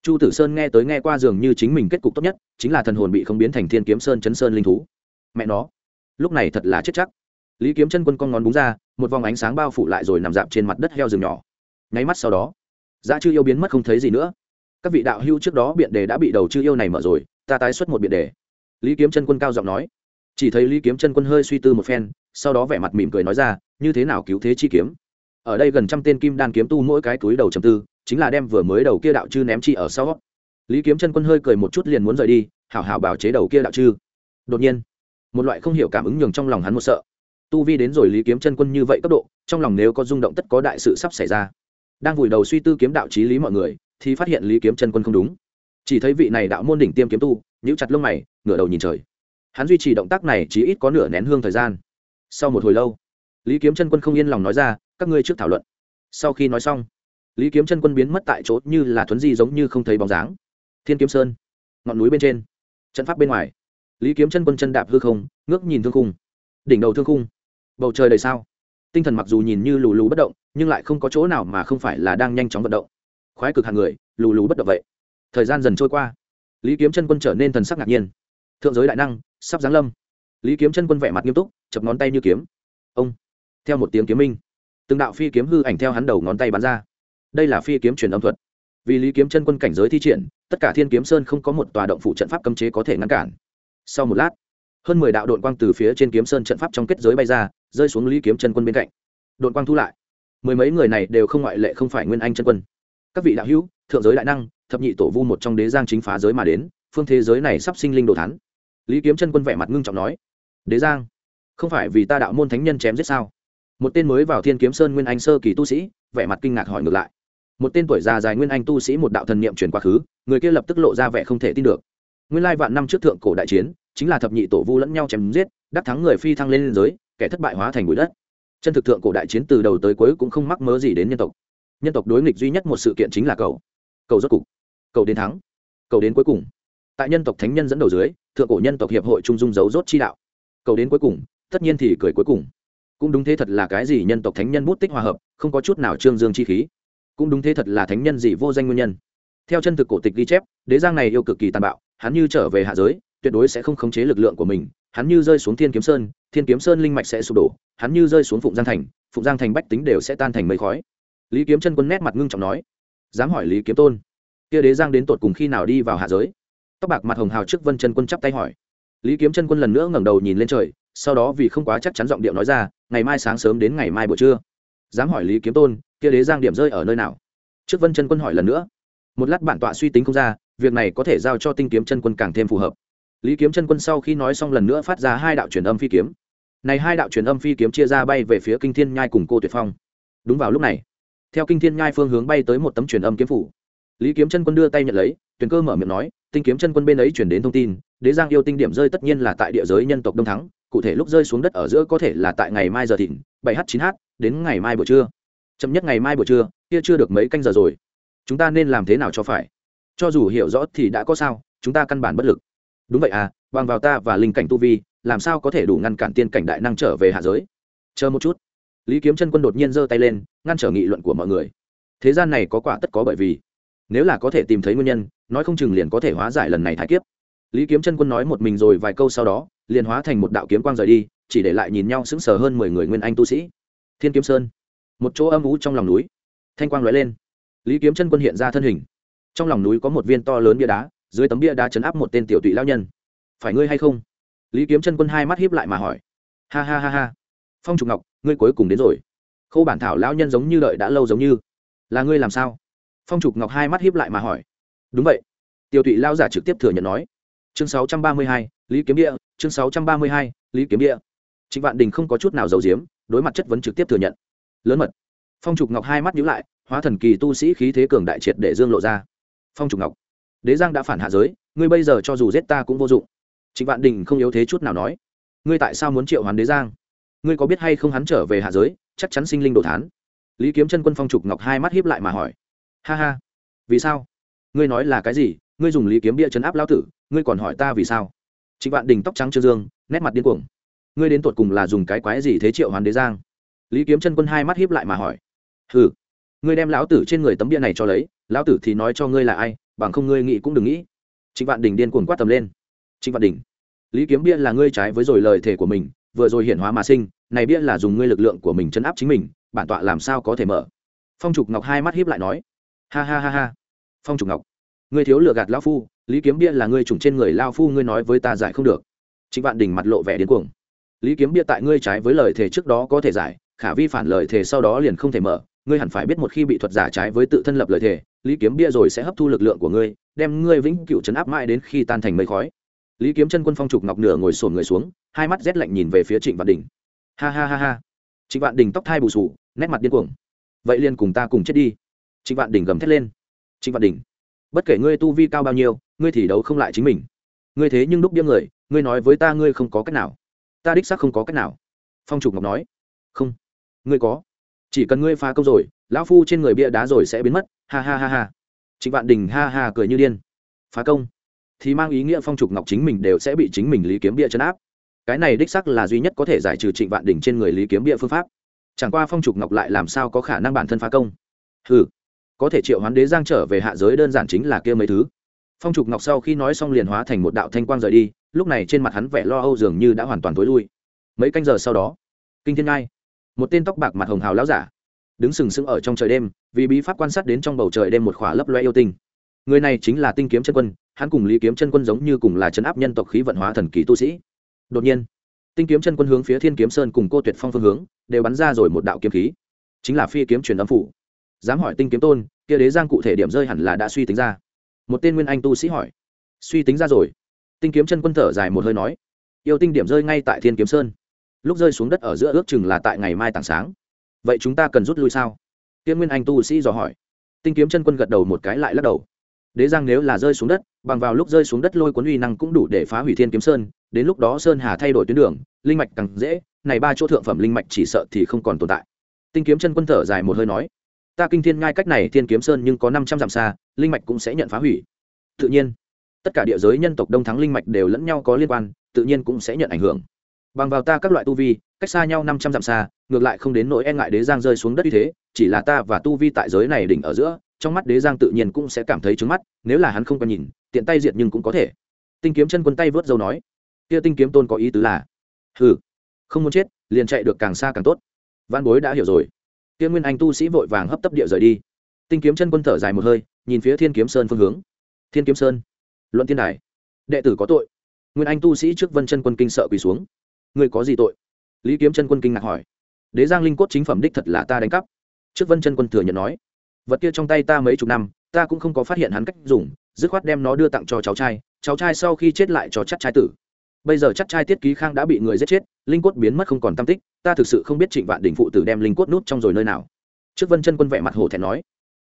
Speaker 1: Chu tử sơn nghe tới nghe qua dường như chính mình kết cục tốt nhất, chính là thần hồn bị không biến thành thiên kiếm sơn chấn sơn linh thú. Mẹ nó, lúc này thật là chết chắc lý kiếm chân quân con ngón búng ra, một vòng ánh sáng bao phủ lại rồi nằm dạp trên mặt đất heo rừng nhỏ. Nháy mắt sau đó dã chư yêu biến mất không thấy gì nữa. Các vị đạo hưu trước đó biện đề đã bị đầu chư yêu này mở rồi, ta tái xuất một biện đề. Lý kiếm chân quân cao giọng nói. Chỉ thấy lý kiếm chân quân hơi suy tư một phen, sau đó vẻ mặt mỉm cười nói ra, như thế nào cứu thế chi kiếm? Ở đây gần trăm tên kim đan kiếm tu mỗi cái túi đầu trầm tư, chính là đem vừa mới đầu kia đạo chư ném chi ở sau. Lý kiếm chân quân hơi cười một chút liền muốn rời đi, hảo hảo bảo chế đầu kia đạo chư. Đột nhiên, một loại không hiểu cảm ứng nhường trong lòng hắn một sợ tu vi đến rồi lý kiếm chân quân như vậy cấp độ, trong lòng nếu có rung động tất có đại sự sắp xảy ra. Đang vùi đầu suy tư kiếm đạo trí lý mọi người, thì phát hiện lý kiếm chân quân không đúng. Chỉ thấy vị này đạo môn đỉnh tiêm kiếm tu, nhíu chặt lông mày, ngửa đầu nhìn trời. Hắn duy trì động tác này chỉ ít có nửa nén hương thời gian. Sau một hồi lâu, lý kiếm chân quân không yên lòng nói ra, các ngươi trước thảo luận. Sau khi nói xong, lý kiếm chân quân biến mất tại chỗ như là thuấn di giống như không thấy bóng dáng. Thiên kiếm sơn, ngọn núi bên trên, trận pháp bên ngoài. Lý kiếm chân quân chân đạp hư không, ngước nhìn thương khung. Đỉnh đầu thương khung bầu trời đầy sao. Tinh thần mặc dù nhìn như lù lù bất động, nhưng lại không có chỗ nào mà không phải là đang nhanh chóng vận động. Khoái cực hàng người, lù lù bất động vậy. Thời gian dần trôi qua. Lý kiếm chân quân trở nên thần sắc ngạc nhiên. Thượng giới đại năng, sắp giáng lâm. Lý kiếm chân quân vẻ mặt nghiêm túc, chập ngón tay như kiếm. Ông, theo một tiếng kiếm minh, từng đạo phi kiếm hư ảnh theo hắn đầu ngón tay bắn ra. Đây là phi kiếm truyền âm thuật. Vì lý kiếm chân quân cảnh giới thi triển, tất cả thiên kiếm sơn không có một tòa động phủ trận pháp cấm chế có thể ngăn cản. Sau một lát hơn mười đạo đội quang từ phía trên kiếm sơn trận pháp trong kết giới bay ra, rơi xuống lý kiếm chân quân bên cạnh. Đội quang thu lại. Mười mấy người này đều không ngoại lệ không phải nguyên anh chân quân. Các vị đạo hữu, thượng giới đại năng, thập nhị tổ vu một trong đế giang chính phá giới mà đến, phương thế giới này sắp sinh linh đồ thắn lý kiếm chân quân vẻ mặt ngưng trọng nói, đế giang, không phải vì ta đạo môn thánh nhân chém giết sao? Một tên mới vào thiên kiếm sơn nguyên anh sơ kỳ tu sĩ, vẻ mặt kinh ngạc hỏi ngược lại, một tên tuổi già dài nguyên anh tu sĩ một đạo thần niệm truyền quá khứ, người kia lập tức lộ ra vẻ không thể tin được. Nguyên lai vạn năm trước thượng cổ đại chiến chính là thập nhị tổ vu lẫn nhau chém giết, đắc thắng người phi thăng lên giới, kẻ thất bại hóa thành bụi đất. Chân thực thượng cổ đại chiến từ đầu tới cuối cũng không mắc mớ gì đến nhân tộc. Nhân tộc đối nghịch duy nhất một sự kiện chính là cầu. Cầu rốt cục. Cầu đến thắng. Cầu đến cuối cùng. Tại nhân tộc thánh nhân dẫn đầu dưới, thượng cổ nhân tộc hiệp hội trung dung dấu rốt chi đạo. Cầu đến cuối cùng, tất nhiên thì cười cuối cùng. Cũng đúng thế thật là cái gì nhân tộc thánh nhân bút tích hòa hợp, không có chút nào trương dương chi khí. Cũng đúng thế thật là thánh nhân gì vô danh nguyên nhân. Theo chân thực cổ tịch ghi chép, đế giang này yêu cực kỳ tàn bạo, hắn như trở về hạ giới tuyệt đối sẽ không khống chế lực lượng của mình. Hắn như rơi xuống thiên kiếm sơn, thiên kiếm sơn linh mạch sẽ sụp đổ. Hắn như rơi xuống phụng giang thành, phụng giang thành bách tính đều sẽ tan thành mây khói. Lý kiếm chân quân nét mặt ngưng trọng nói, dám hỏi lý kiếm tôn, kia đế giang đến tột cùng khi nào đi vào hạ giới? Tóc bạc mặt hồng hào trước vân chân quân chắp tay hỏi. Lý kiếm chân quân lần nữa ngẩng đầu nhìn lên trời, sau đó vì không quá chắc chắn giọng điệu nói ra, ngày mai sáng sớm đến ngày mai buổi trưa. Dám hỏi lý kiếm tôn, kia đế giang điểm rơi ở nơi nào? Trước vân chân quân hỏi lần nữa. Một lát bản tọa suy tính không ra, việc này có thể giao cho tinh kiếm chân quân càng thêm phù hợp lý kiếm chân quân sau khi nói xong lần nữa phát ra hai đạo truyền âm phi kiếm. Này hai đạo truyền âm phi kiếm chia ra bay về phía kinh thiên nhai cùng cô tuyệt phong. Đúng vào lúc này, theo kinh thiên nhai phương hướng bay tới một tấm truyền âm kiếm phủ. Lý kiếm chân quân đưa tay nhận lấy, tuyền cơ mở miệng nói, tinh kiếm chân quân bên ấy chuyển đến thông tin, đế giang yêu tinh điểm rơi tất nhiên là tại địa giới nhân tộc đông thắng, cụ thể lúc rơi xuống đất ở giữa có thể là tại ngày mai giờ thịnh bảy h chín h đến ngày mai buổi trưa. Chậm nhất ngày mai buổi trưa, kia chưa được mấy canh giờ rồi. Chúng ta nên làm thế nào cho phải? Cho dù hiểu rõ thì đã có sao, chúng ta căn bản bất lực đúng vậy à bằng vào ta và linh cảnh tu vi, làm sao có thể đủ ngăn cản tiên cảnh đại năng trở về hạ giới? Chờ một chút. Lý kiếm chân quân đột nhiên giơ tay lên, ngăn trở nghị luận của mọi người. Thế gian này có quả tất có bởi vì. Nếu là có thể tìm thấy nguyên nhân, nói không chừng liền có thể hóa giải lần này thái kiếp. Lý kiếm chân quân nói một mình rồi vài câu sau đó, liền hóa thành một đạo kiếm quang rời đi, chỉ để lại nhìn nhau sững sờ hơn mười người nguyên anh tu sĩ. Thiên kiếm sơn. Một chỗ âm ú trong lòng núi. Thanh quang lóe lên. Lý kiếm chân quân hiện ra thân hình. Trong lòng núi có một viên to lớn bia đá dưới tấm bia đá chấn áp một tên tiểu tụy lao nhân. Phải ngươi hay không? Lý kiếm chân quân hai mắt hiếp lại mà hỏi. Ha ha ha ha. Phong trục ngọc, ngươi cuối cùng đến rồi. Khâu bản thảo lão nhân giống như đợi đã lâu giống như. Là ngươi làm sao? Phong trục ngọc hai mắt hiếp lại mà hỏi. Đúng vậy. Tiểu tụy lao giả trực tiếp thừa nhận nói. Chương sáu trăm ba mươi hai, lý kiếm địa. Chương sáu trăm ba mươi hai, lý kiếm địa. Trịnh vạn đình không có chút nào giấu giếm, đối mặt chất vấn trực tiếp thừa nhận. Lớn mật. Phong trục ngọc hai mắt nhíu lại, hóa thần kỳ tu sĩ khí thế cường đại triệt để dương lộ ra. Phong trục ngọc đế giang đã phản hạ giới, ngươi bây giờ cho dù giết ta cũng vô dụng. Trịnh vạn đình không yếu thế chút nào nói. Ngươi tại sao muốn triệu hoán đế giang? Ngươi có biết hay không hắn trở về hạ giới, chắc chắn sinh linh đồ thán. Lý kiếm chân quân phong trục ngọc hai mắt hiếp lại mà hỏi. Ha ha. Vì sao? Ngươi nói là cái gì? Ngươi dùng lý kiếm bia chấn áp lao tử, ngươi còn hỏi ta vì sao? Trịnh vạn đình tóc trắng trương dương, nét mặt điên cuồng. Ngươi đến tột cùng là dùng cái quái gì thế triệu hoàn đế giang? Lý kiếm chân quân hai mắt hiếp lại mà hỏi. Ừ ngươi đem lão tử trên người tấm bia này cho lấy, lão tử thì nói cho ngươi là ai? Bằng không ngươi nghĩ cũng đừng nghĩ. Trịnh vạn đình điên cuồng quát tầm lên. Trịnh vạn đình, lý kiếm bia là ngươi trái với rồi lời thề của mình, vừa rồi hiển hóa mà sinh, này bia là dùng ngươi lực lượng của mình chấn áp chính mình, bản tọa làm sao có thể mở? Phong trục ngọc hai mắt hiếp lại nói. Ha ha ha ha. Phong trục ngọc, ngươi thiếu lừa gạt lao phu, lý kiếm bia là ngươi trùng trên người lao phu, ngươi nói với ta giải không được. Trịnh vạn đình mặt lộ vẻ điên cuồng. Lý kiếm bia tại ngươi trái với lời thề trước đó có thể giải, khả vi phản lời thề sau đó liền không thể mở ngươi hẳn phải biết một khi bị thuật giả trái với tự thân lập lời thề, lý kiếm bia rồi sẽ hấp thu lực lượng của ngươi, đem ngươi vĩnh cựu chấn áp mãi đến khi tan thành mây khói. Lý kiếm chân quân phong trục ngọc nửa ngồi sổn người xuống, hai mắt rét lạnh nhìn về phía trịnh vạn đình. Ha ha ha ha. Trịnh vạn đình tóc thai bù sù, nét mặt điên cuồng. Vậy liền cùng ta cùng chết đi. Trịnh vạn đình gầm thét lên. Trịnh vạn đình, bất kể ngươi tu vi cao bao nhiêu, ngươi thì đấu không lại chính mình. Ngươi thế nhưng đúc điếm người, ngươi nói với ta ngươi không có cách nào. Ta đích xác không có cách nào. Phong trục ngọc nói. Không, ngươi có chỉ cần ngươi phá công rồi, lão phu trên người bia đá rồi sẽ biến mất, ha ha ha ha. Trịnh vạn đình ha ha cười như điên. Phá công. Thì mang ý nghĩa phong trục ngọc chính mình đều sẽ bị chính mình lý kiếm bia chấn áp. Cái này đích sắc là duy nhất có thể giải trừ trịnh vạn đình trên người lý kiếm bia phương pháp. Chẳng qua phong trục ngọc lại làm sao có khả năng bản thân phá công? Ừ có thể triệu hoán đế giang trở về hạ giới đơn giản chính là kia mấy thứ. Phong trục ngọc sau khi nói xong liền hóa thành một đạo thanh quang rời đi, lúc này trên mặt hắn vẻ lo âu dường như đã hoàn toàn t ố i lui. Mấy canh giờ sau đó, kinh thiên ngai một tên tóc bạc mặt hồng hào lão giả, đứng sừng sững ở trong trời đêm, vì bí pháp quan sát đến trong bầu trời đêm một khỏa lấp loe yêu tinh. Người này chính là tinh kiếm chân quân, hắn cùng lý kiếm chân quân giống như cùng là chấn áp nhân tộc khí vận hóa thần kỳ tu sĩ. Đột nhiên, tinh kiếm chân quân hướng phía thiên kiếm sơn cùng cô tuyệt phong phương hướng, đều bắn ra rồi một đạo kiếm khí. Chính là phi kiếm truyền âm phủ. Dám hỏi tinh kiếm tôn, kia đế giang cụ thể điểm rơi hẳn là đã suy tính ra. Một tên nguyên anh tu sĩ hỏi. Suy tính ra rồi. Tinh kiếm chân quân thở dài một hơi nói. Yêu tinh điểm rơi ngay tại thiên kiếm sơn lúc rơi xuống đất ở giữa ước chừng là tại ngày mai tảng sáng. Vậy chúng ta cần rút lui sao? Tiên nguyên anh tu sĩ dò hỏi. Tinh kiếm chân quân gật đầu một cái lại lắc đầu. Đế giang nếu là rơi xuống đất, bằng vào lúc rơi xuống đất lôi cuốn uy năng cũng đủ để phá hủy thiên kiếm sơn, đến lúc đó sơn hà thay đổi tuyến đường, linh mạch càng dễ, này ba chỗ thượng phẩm linh mạch chỉ sợ thì không còn tồn tại. Tinh kiếm chân quân thở dài một hơi nói, ta kinh thiên ngai cách này thiên kiếm sơn nhưng có năm trăm dặm xa, linh mạch cũng sẽ nhận phá hủy. Tự nhiên, tất cả địa giới nhân tộc đông thắng linh mạch đều lẫn nhau có liên quan, tự nhiên cũng sẽ nhận ảnh hưởng bằng vào ta các loại tu vi, cách xa nhau năm trăm dặm xa, ngược lại không đến nỗi e ngại đế giang rơi xuống đất như thế, chỉ là ta và tu vi tại giới này đỉnh ở giữa, trong mắt đế giang tự nhiên cũng sẽ cảm thấy trứng mắt, nếu là hắn không còn nhìn, tiện tay diệt nhưng cũng có thể. Tinh kiếm chân quân tay vớt dâu nói, kia tinh kiếm tôn có ý tứ là, hừ, không muốn chết, liền chạy được càng xa càng tốt. Văn bối đã hiểu rồi. Kia nguyên anh tu sĩ vội vàng hấp tấp địa rời đi. Tinh kiếm chân quân thở dài một hơi, nhìn phía thiên kiếm sơn phương hướng. Thiên kiếm sơn, luận thiên đài, đệ tử có tội. Nguyên anh tu sĩ trước vân chân quân kinh sợ quỳ xuống người có gì tội? Lý kiếm chân quân kinh ngạc hỏi. Đế giang linh cốt chính phẩm đích thật là ta đánh cắp. Trước vân chân quân thừa nhận nói. Vật kia trong tay ta mấy chục năm, ta cũng không có phát hiện hắn cách dùng, dứt khoát đem nó đưa tặng cho cháu trai cháu trai sau khi chết lại cho chắc trai tử. Bây giờ chắc trai tiết ký khang đã bị người giết chết, linh cốt biến mất không còn tam tích, ta thực sự không biết trịnh vạn đình phụ tử đem linh cốt nút trong rồi nơi nào. Trước vân chân quân vẻ mặt hổ thẹn nói.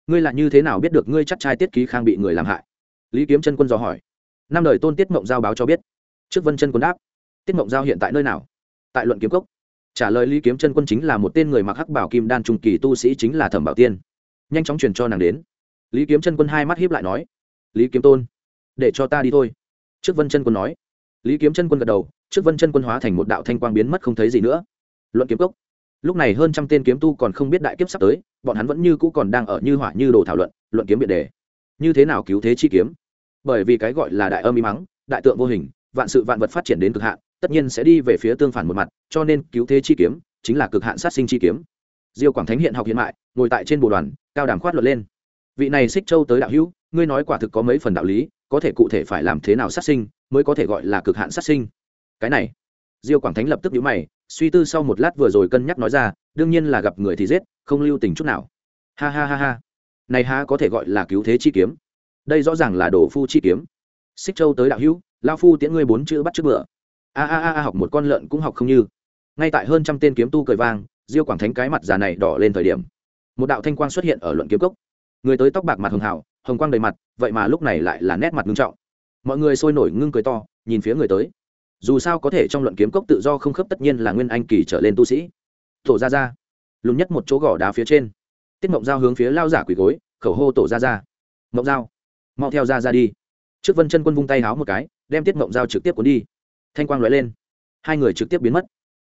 Speaker 1: Ngươi là như thế nào biết được ngươi chắc trai tiết ký khang bị người làm hại? Lý kiếm chân quân dò hỏi. Năm đời tôn tiết mộng giao báo cho biết. Trước vân chân quân đáp tiết mộng giao hiện tại nơi nào? Tại luận kiếm cốc. Trả lời lý kiếm chân quân chính là một tên người mặc hắc bảo kim đan trung kỳ tu sĩ chính là thẩm bảo tiên. Nhanh chóng truyền cho nàng đến. Lý kiếm chân quân hai mắt hiếp lại nói, lý kiếm tôn, để cho ta đi thôi. Trước vân chân quân nói. Lý kiếm chân quân gật đầu, trước vân chân quân hóa thành một đạo thanh quang biến mất không thấy gì nữa. Luận kiếm cốc. Lúc này hơn trăm tên kiếm tu còn không biết đại kiếp sắp tới, bọn hắn vẫn như cũ còn đang ở như hỏa như đồ thảo luận luận kiếm biện đề. Như thế nào cứu thế chi kiếm? Bởi vì cái gọi là đại âm y mắng, đại tượng vô hình, vạn sự vạn vật phát triển đến cực hạn tất nhiên sẽ đi về phía tương phản một mặt, cho nên cứu thế chi kiếm chính là cực hạn sát sinh chi kiếm. Diêu quảng thánh hiện học hiện mại, ngồi tại trên bồ đoàn, cao đàm khoát luận lên. Vị này xích châu tới đạo hữu, ngươi nói quả thực có mấy phần đạo lý, có thể cụ thể phải làm thế nào sát sinh mới có thể gọi là cực hạn sát sinh? Cái này, diêu quảng thánh lập tức nhíu mày, suy tư sau một lát vừa rồi cân nhắc nói ra, đương nhiên là gặp người thì giết, không lưu tình chút nào. Ha ha ha ha. Này ha có thể gọi là cứu thế chi kiếm? Đây rõ ràng là đồ phu chi kiếm. Xích châu tới đạo hữu, lao phu tiễn ngươi bốn chữ bắt trước bữa a a a học một con lợn cũng học không như. Ngay tại hơn trăm tên kiếm tu cười vang, diêu quảng thánh cái mặt già này đỏ lên thời điểm. Một đạo thanh quang xuất hiện ở luận kiếm cốc. Người tới tóc bạc mặt hường hảo hồng quang đầy mặt, vậy mà lúc này lại là nét mặt ngưng trọng. Mọi người sôi nổi ngưng cười to, nhìn phía người tới. Dù sao có thể trong luận kiếm cốc tự do không khớp tất nhiên là nguyên anh kỳ trở lên tu sĩ. Tổ ra ra lùn nhất một chỗ gò đá phía trên. Tiết mộng giao hướng phía lao giả quỳ gối, khẩu hô tổ ra ra mộng giao. Mau theo ra ra đi. Trước vân chân quân vung tay háo một cái, đem tiết mộng giao trực tiếp cuốn đi thanh quang lóe lên. Hai người trực tiếp biến mất.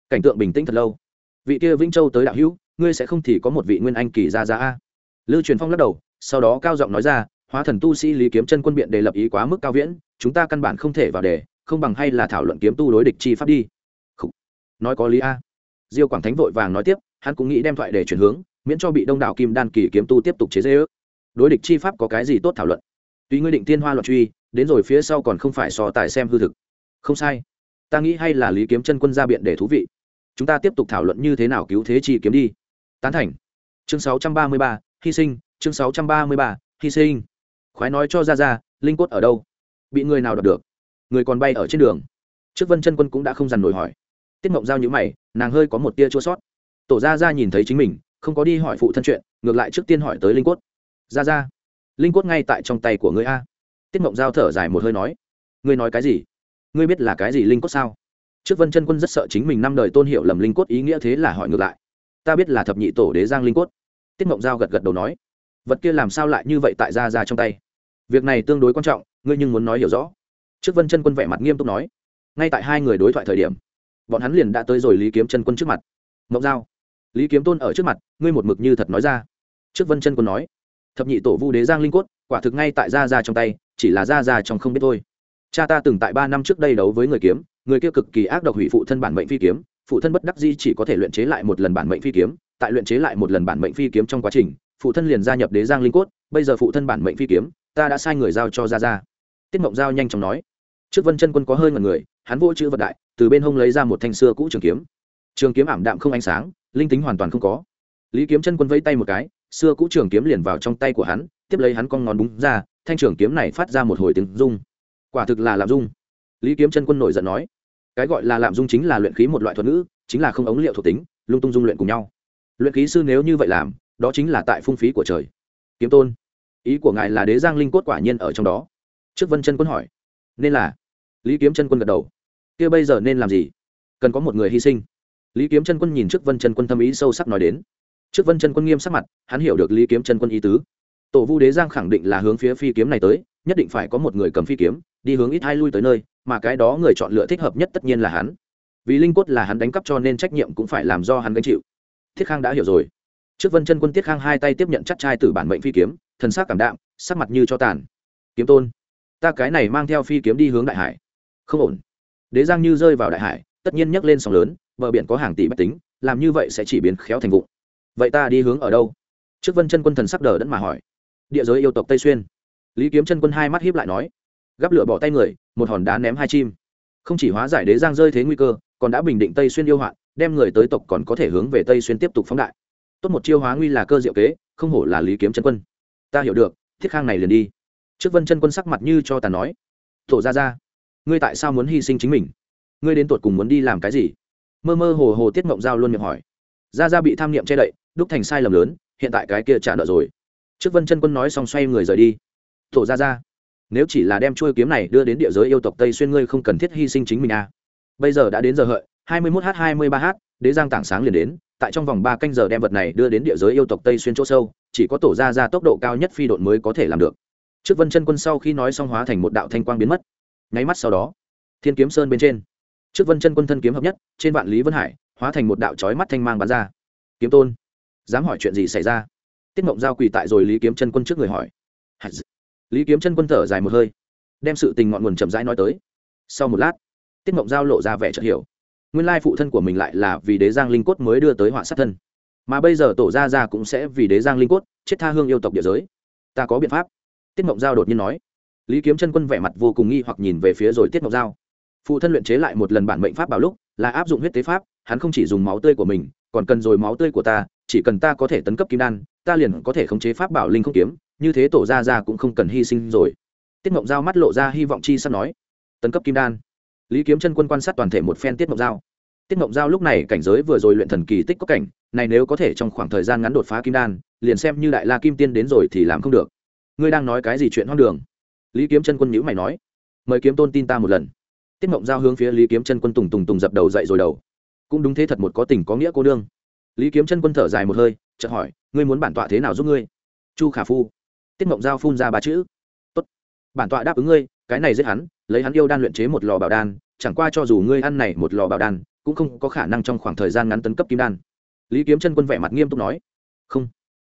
Speaker 1: Cảnh tượng bình tĩnh thật lâu. Vị kia vĩnh châu tới đạo hữu, ngươi sẽ không thì có một vị nguyên anh kỳ ra ra a. Lưu truyền phong lắc đầu, sau đó cao giọng nói ra, hóa thần tu sĩ lý kiếm chân quân biện đề lập ý quá mức cao viễn, chúng ta căn bản không thể vào đề, không bằng hay là thảo luận kiếm tu đối địch chi pháp đi. Khủ. nói có lý a. Diêu quảng thánh vội vàng nói tiếp, hắn cũng nghĩ đem thoại để chuyển hướng, miễn cho bị đông đảo kim đan kỳ kiếm tu tiếp tục chế dễ ước đối địch chi pháp có cái gì tốt thảo luận? Tuy ngươi định tiên hoa luận truy, đến rồi phía sau còn không phải so tài xem hư thực. Không sai ta nghĩ hay là lý kiếm chân quân ra biện để thú vị. Chúng ta tiếp tục thảo luận như thế nào cứu thế chi kiếm đi. Tán thành. Chương 633, hy sinh. Chương 633, hy sinh. Khoái nói cho ra ra linh cốt ở đâu? Bị người nào đọc được? Người còn bay ở trên đường. Trước vân chân quân cũng đã không dằn nổi hỏi. Tiết mộng giao nhữ mày nàng hơi có một tia chua sót. Tổ ra ra nhìn thấy chính mình không có đi hỏi phụ thân chuyện ngược lại trước tiên hỏi tới linh cốt. Ra ra linh cốt ngay tại trong tay của ngươi a. Tiết mộng giao thở dài một hơi nói. Ngươi nói cái gì? Ngươi biết là cái gì linh cốt sao? Trước vân chân quân rất sợ chính mình năm đời tôn hiệu lầm linh cốt, ý nghĩa thế là hỏi ngược lại. Ta biết là thập nhị tổ đế giang linh cốt. Tiết mộng giao gật gật đầu nói, vật kia làm sao lại như vậy tại ra ra trong tay? Việc này tương đối quan trọng, ngươi nhưng muốn nói hiểu rõ. Trước vân chân quân vẻ mặt nghiêm túc nói, ngay tại hai người đối thoại thời điểm, bọn hắn liền đã tới rồi lý kiếm chân quân trước mặt. Mộng giao, lý kiếm tôn ở trước mặt, ngươi một mực như thật nói ra. Trước vân chân quân nói, thập nhị tổ vu đế giang linh cốt, quả thực ngay tại ra ra trong tay, chỉ là ra ra trong không biết thôi cha ta từng tại ba năm trước đây đấu với người kiếm, người kia cực kỳ ác độc hủy phụ thân bản mệnh phi kiếm, phụ thân bất đắc di chỉ có thể luyện chế lại một lần bản mệnh phi kiếm, tại luyện chế lại một lần bản mệnh phi kiếm trong quá trình, phụ thân liền gia nhập đế giang linh cốt, bây giờ phụ thân bản mệnh phi kiếm, ta đã sai người giao cho ra ra tiết mộng giao nhanh chóng nói. Trước vân chân quân có hơi ngần người, hắn vỗ chữ vật đại, từ bên hông lấy ra một thanh xưa cũ trường kiếm. Trường kiếm ảm đạm không ánh sáng, linh tính hoàn toàn không có. Lý kiếm chân quân vẫy tay một cái, xưa cũ trường kiếm liền vào trong tay của hắn, tiếp lấy hắn con ngón búng ra, thanh trường kiếm này phát ra một hồi tiếng rung quả thực là lạm dung. Lý kiếm chân quân nổi giận nói, cái gọi là lạm dung chính là luyện khí một loại thuật ngữ, chính là không ống liệu thuộc tính, lung tung dung luyện cùng nhau. Luyện khí sư nếu như vậy làm, đó chính là tại phung phí của trời. Kiếm tôn, ý của ngài là đế giang linh cốt quả nhiên ở trong đó. Trước vân chân quân hỏi, nên là? Lý kiếm chân quân gật đầu, kia bây giờ nên làm gì? Cần có một người hy sinh. Lý kiếm chân quân nhìn trước vân chân quân tâm ý sâu sắc nói đến. Trước vân chân quân nghiêm sắc mặt, hắn hiểu được lý kiếm chân quân ý tứ tổ vu đế giang khẳng định là hướng phía phi kiếm này tới, nhất định phải có một người cầm phi kiếm, đi hướng ít hai lui tới nơi, mà cái đó người chọn lựa thích hợp nhất tất nhiên là hắn. Vì linh cốt là hắn đánh cắp cho nên trách nhiệm cũng phải làm do hắn gánh chịu. Thiết khang đã hiểu rồi. Trước vân chân quân tiết khang hai tay tiếp nhận chắc trai từ bản mệnh phi kiếm, thần sắc cảm đạm, sắc mặt như cho tàn. Kiếm tôn, ta cái này mang theo phi kiếm đi hướng đại hải. Không ổn. Đế giang như rơi vào đại hải, tất nhiên nhấc lên sóng lớn, bờ biển có hàng tỷ bách tính, làm như vậy sẽ chỉ biến khéo thành vụ vậy ta đi hướng ở đâu? Trước vân chân quân thần sắc đờ đẫn mà hỏi địa giới yêu tộc tây xuyên. Lý kiếm chân quân hai mắt hiếp lại nói, gắp lửa bỏ tay người, một hòn đá ném hai chim. Không chỉ hóa giải đế giang rơi thế nguy cơ, còn đã bình định tây xuyên yêu hoạn, đem người tới tộc còn có thể hướng về tây xuyên tiếp tục phóng đại. Tốt một chiêu hóa nguy là cơ diệu kế, không hổ là lý kiếm chân quân. Ta hiểu được, thiết khang này liền đi. Trước vân chân quân sắc mặt như cho tàn nói, thổ ra ra, ngươi tại sao muốn hy sinh chính mình? Ngươi đến tột cùng muốn đi làm cái gì? Mơ mơ hồ hồ tiết mộng giao luôn miệng hỏi. Ra ra bị tham niệm che đậy, đúc thành sai lầm lớn, hiện tại cái kia trả nợ rồi trước vân chân quân nói xong xoay người rời đi. Tổ ra ra nếu chỉ là đem chuôi kiếm này đưa đến địa giới yêu tộc tây xuyên, ngươi không cần thiết hy sinh chính mình à. bây giờ đã đến giờ hợi, hai mươi 21 h hai mươi ba h đế giang tảng sáng liền đến, tại trong vòng ba canh giờ đem vật này đưa đến địa giới yêu tộc tây xuyên chỗ sâu, chỉ có tổ ra ra tốc độ cao nhất phi độn mới có thể làm được. Trước vân chân quân sau khi nói xong hóa thành một đạo thanh quang biến mất. Nháy mắt sau đó, thiên kiếm sơn bên trên, trước vân chân quân thân kiếm hợp nhất, trên vạn lý vân hải, hóa thành một đạo trói mắt thanh mang bắn ra. Kiếm tôn, dám hỏi chuyện gì xảy ra? Tiết mộng giao quỳ tại rồi lý kiếm chân quân trước người hỏi. Lý kiếm chân quân thở dài một hơi, đem sự tình ngọn nguồn chậm rãi nói tới. Sau một lát, tiết mộng giao lộ ra vẻ chợt hiểu. Nguyên lai phụ thân của mình lại là vì đế giang linh cốt mới đưa tới họa sát thân. Mà bây giờ tổ gia gia cũng sẽ vì đế giang linh cốt chết tha hương yêu tộc địa giới. Ta có biện pháp. Tiết mộng giao đột nhiên nói. Lý kiếm chân quân vẻ mặt vô cùng nghi hoặc nhìn về phía rồi tiết mộng giao. Phụ thân luyện chế lại một lần bản mệnh pháp bảo lúc là áp dụng huyết tế pháp, hắn không chỉ dùng máu tươi của mình, còn cần rồi máu tươi của ta chỉ cần ta có thể tấn cấp kim đan, ta liền có thể khống chế pháp bảo linh không kiếm, như thế tổ gia gia cũng không cần hy sinh rồi. Tiết mộng giao mắt lộ ra hy vọng chi sắp nói, tấn cấp kim đan. Lý kiếm chân quân quan sát toàn thể một phen tiết mộng giao. Tiết mộng giao lúc này cảnh giới vừa rồi luyện thần kỳ tích có cảnh, này nếu có thể trong khoảng thời gian ngắn đột phá kim đan, liền xem như đại la kim tiên đến rồi thì làm không được. Ngươi đang nói cái gì chuyện hoang đường? Lý kiếm chân quân nhữ mày nói. Mời kiếm tôn tin ta một lần. Tiết mộng giao hướng phía lý kiếm chân quân tùng tùng tùng dập đầu dậy rồi đầu. Cũng đúng thế thật một có tình có nghĩa cô đương lý kiếm chân quân thở dài một hơi, chợt hỏi, ngươi muốn bản tọa thế nào giúp ngươi? Chu khả phu. Tiết mộng giao phun ra ba chữ. Tốt, bản tọa đáp ứng ngươi, cái này giết hắn, lấy hắn yêu đan luyện chế một lò bảo đan, chẳng qua cho dù ngươi ăn này một lò bảo đan, cũng không có khả năng trong khoảng thời gian ngắn tấn cấp kim đan. Lý kiếm chân quân vẻ mặt nghiêm túc nói. Không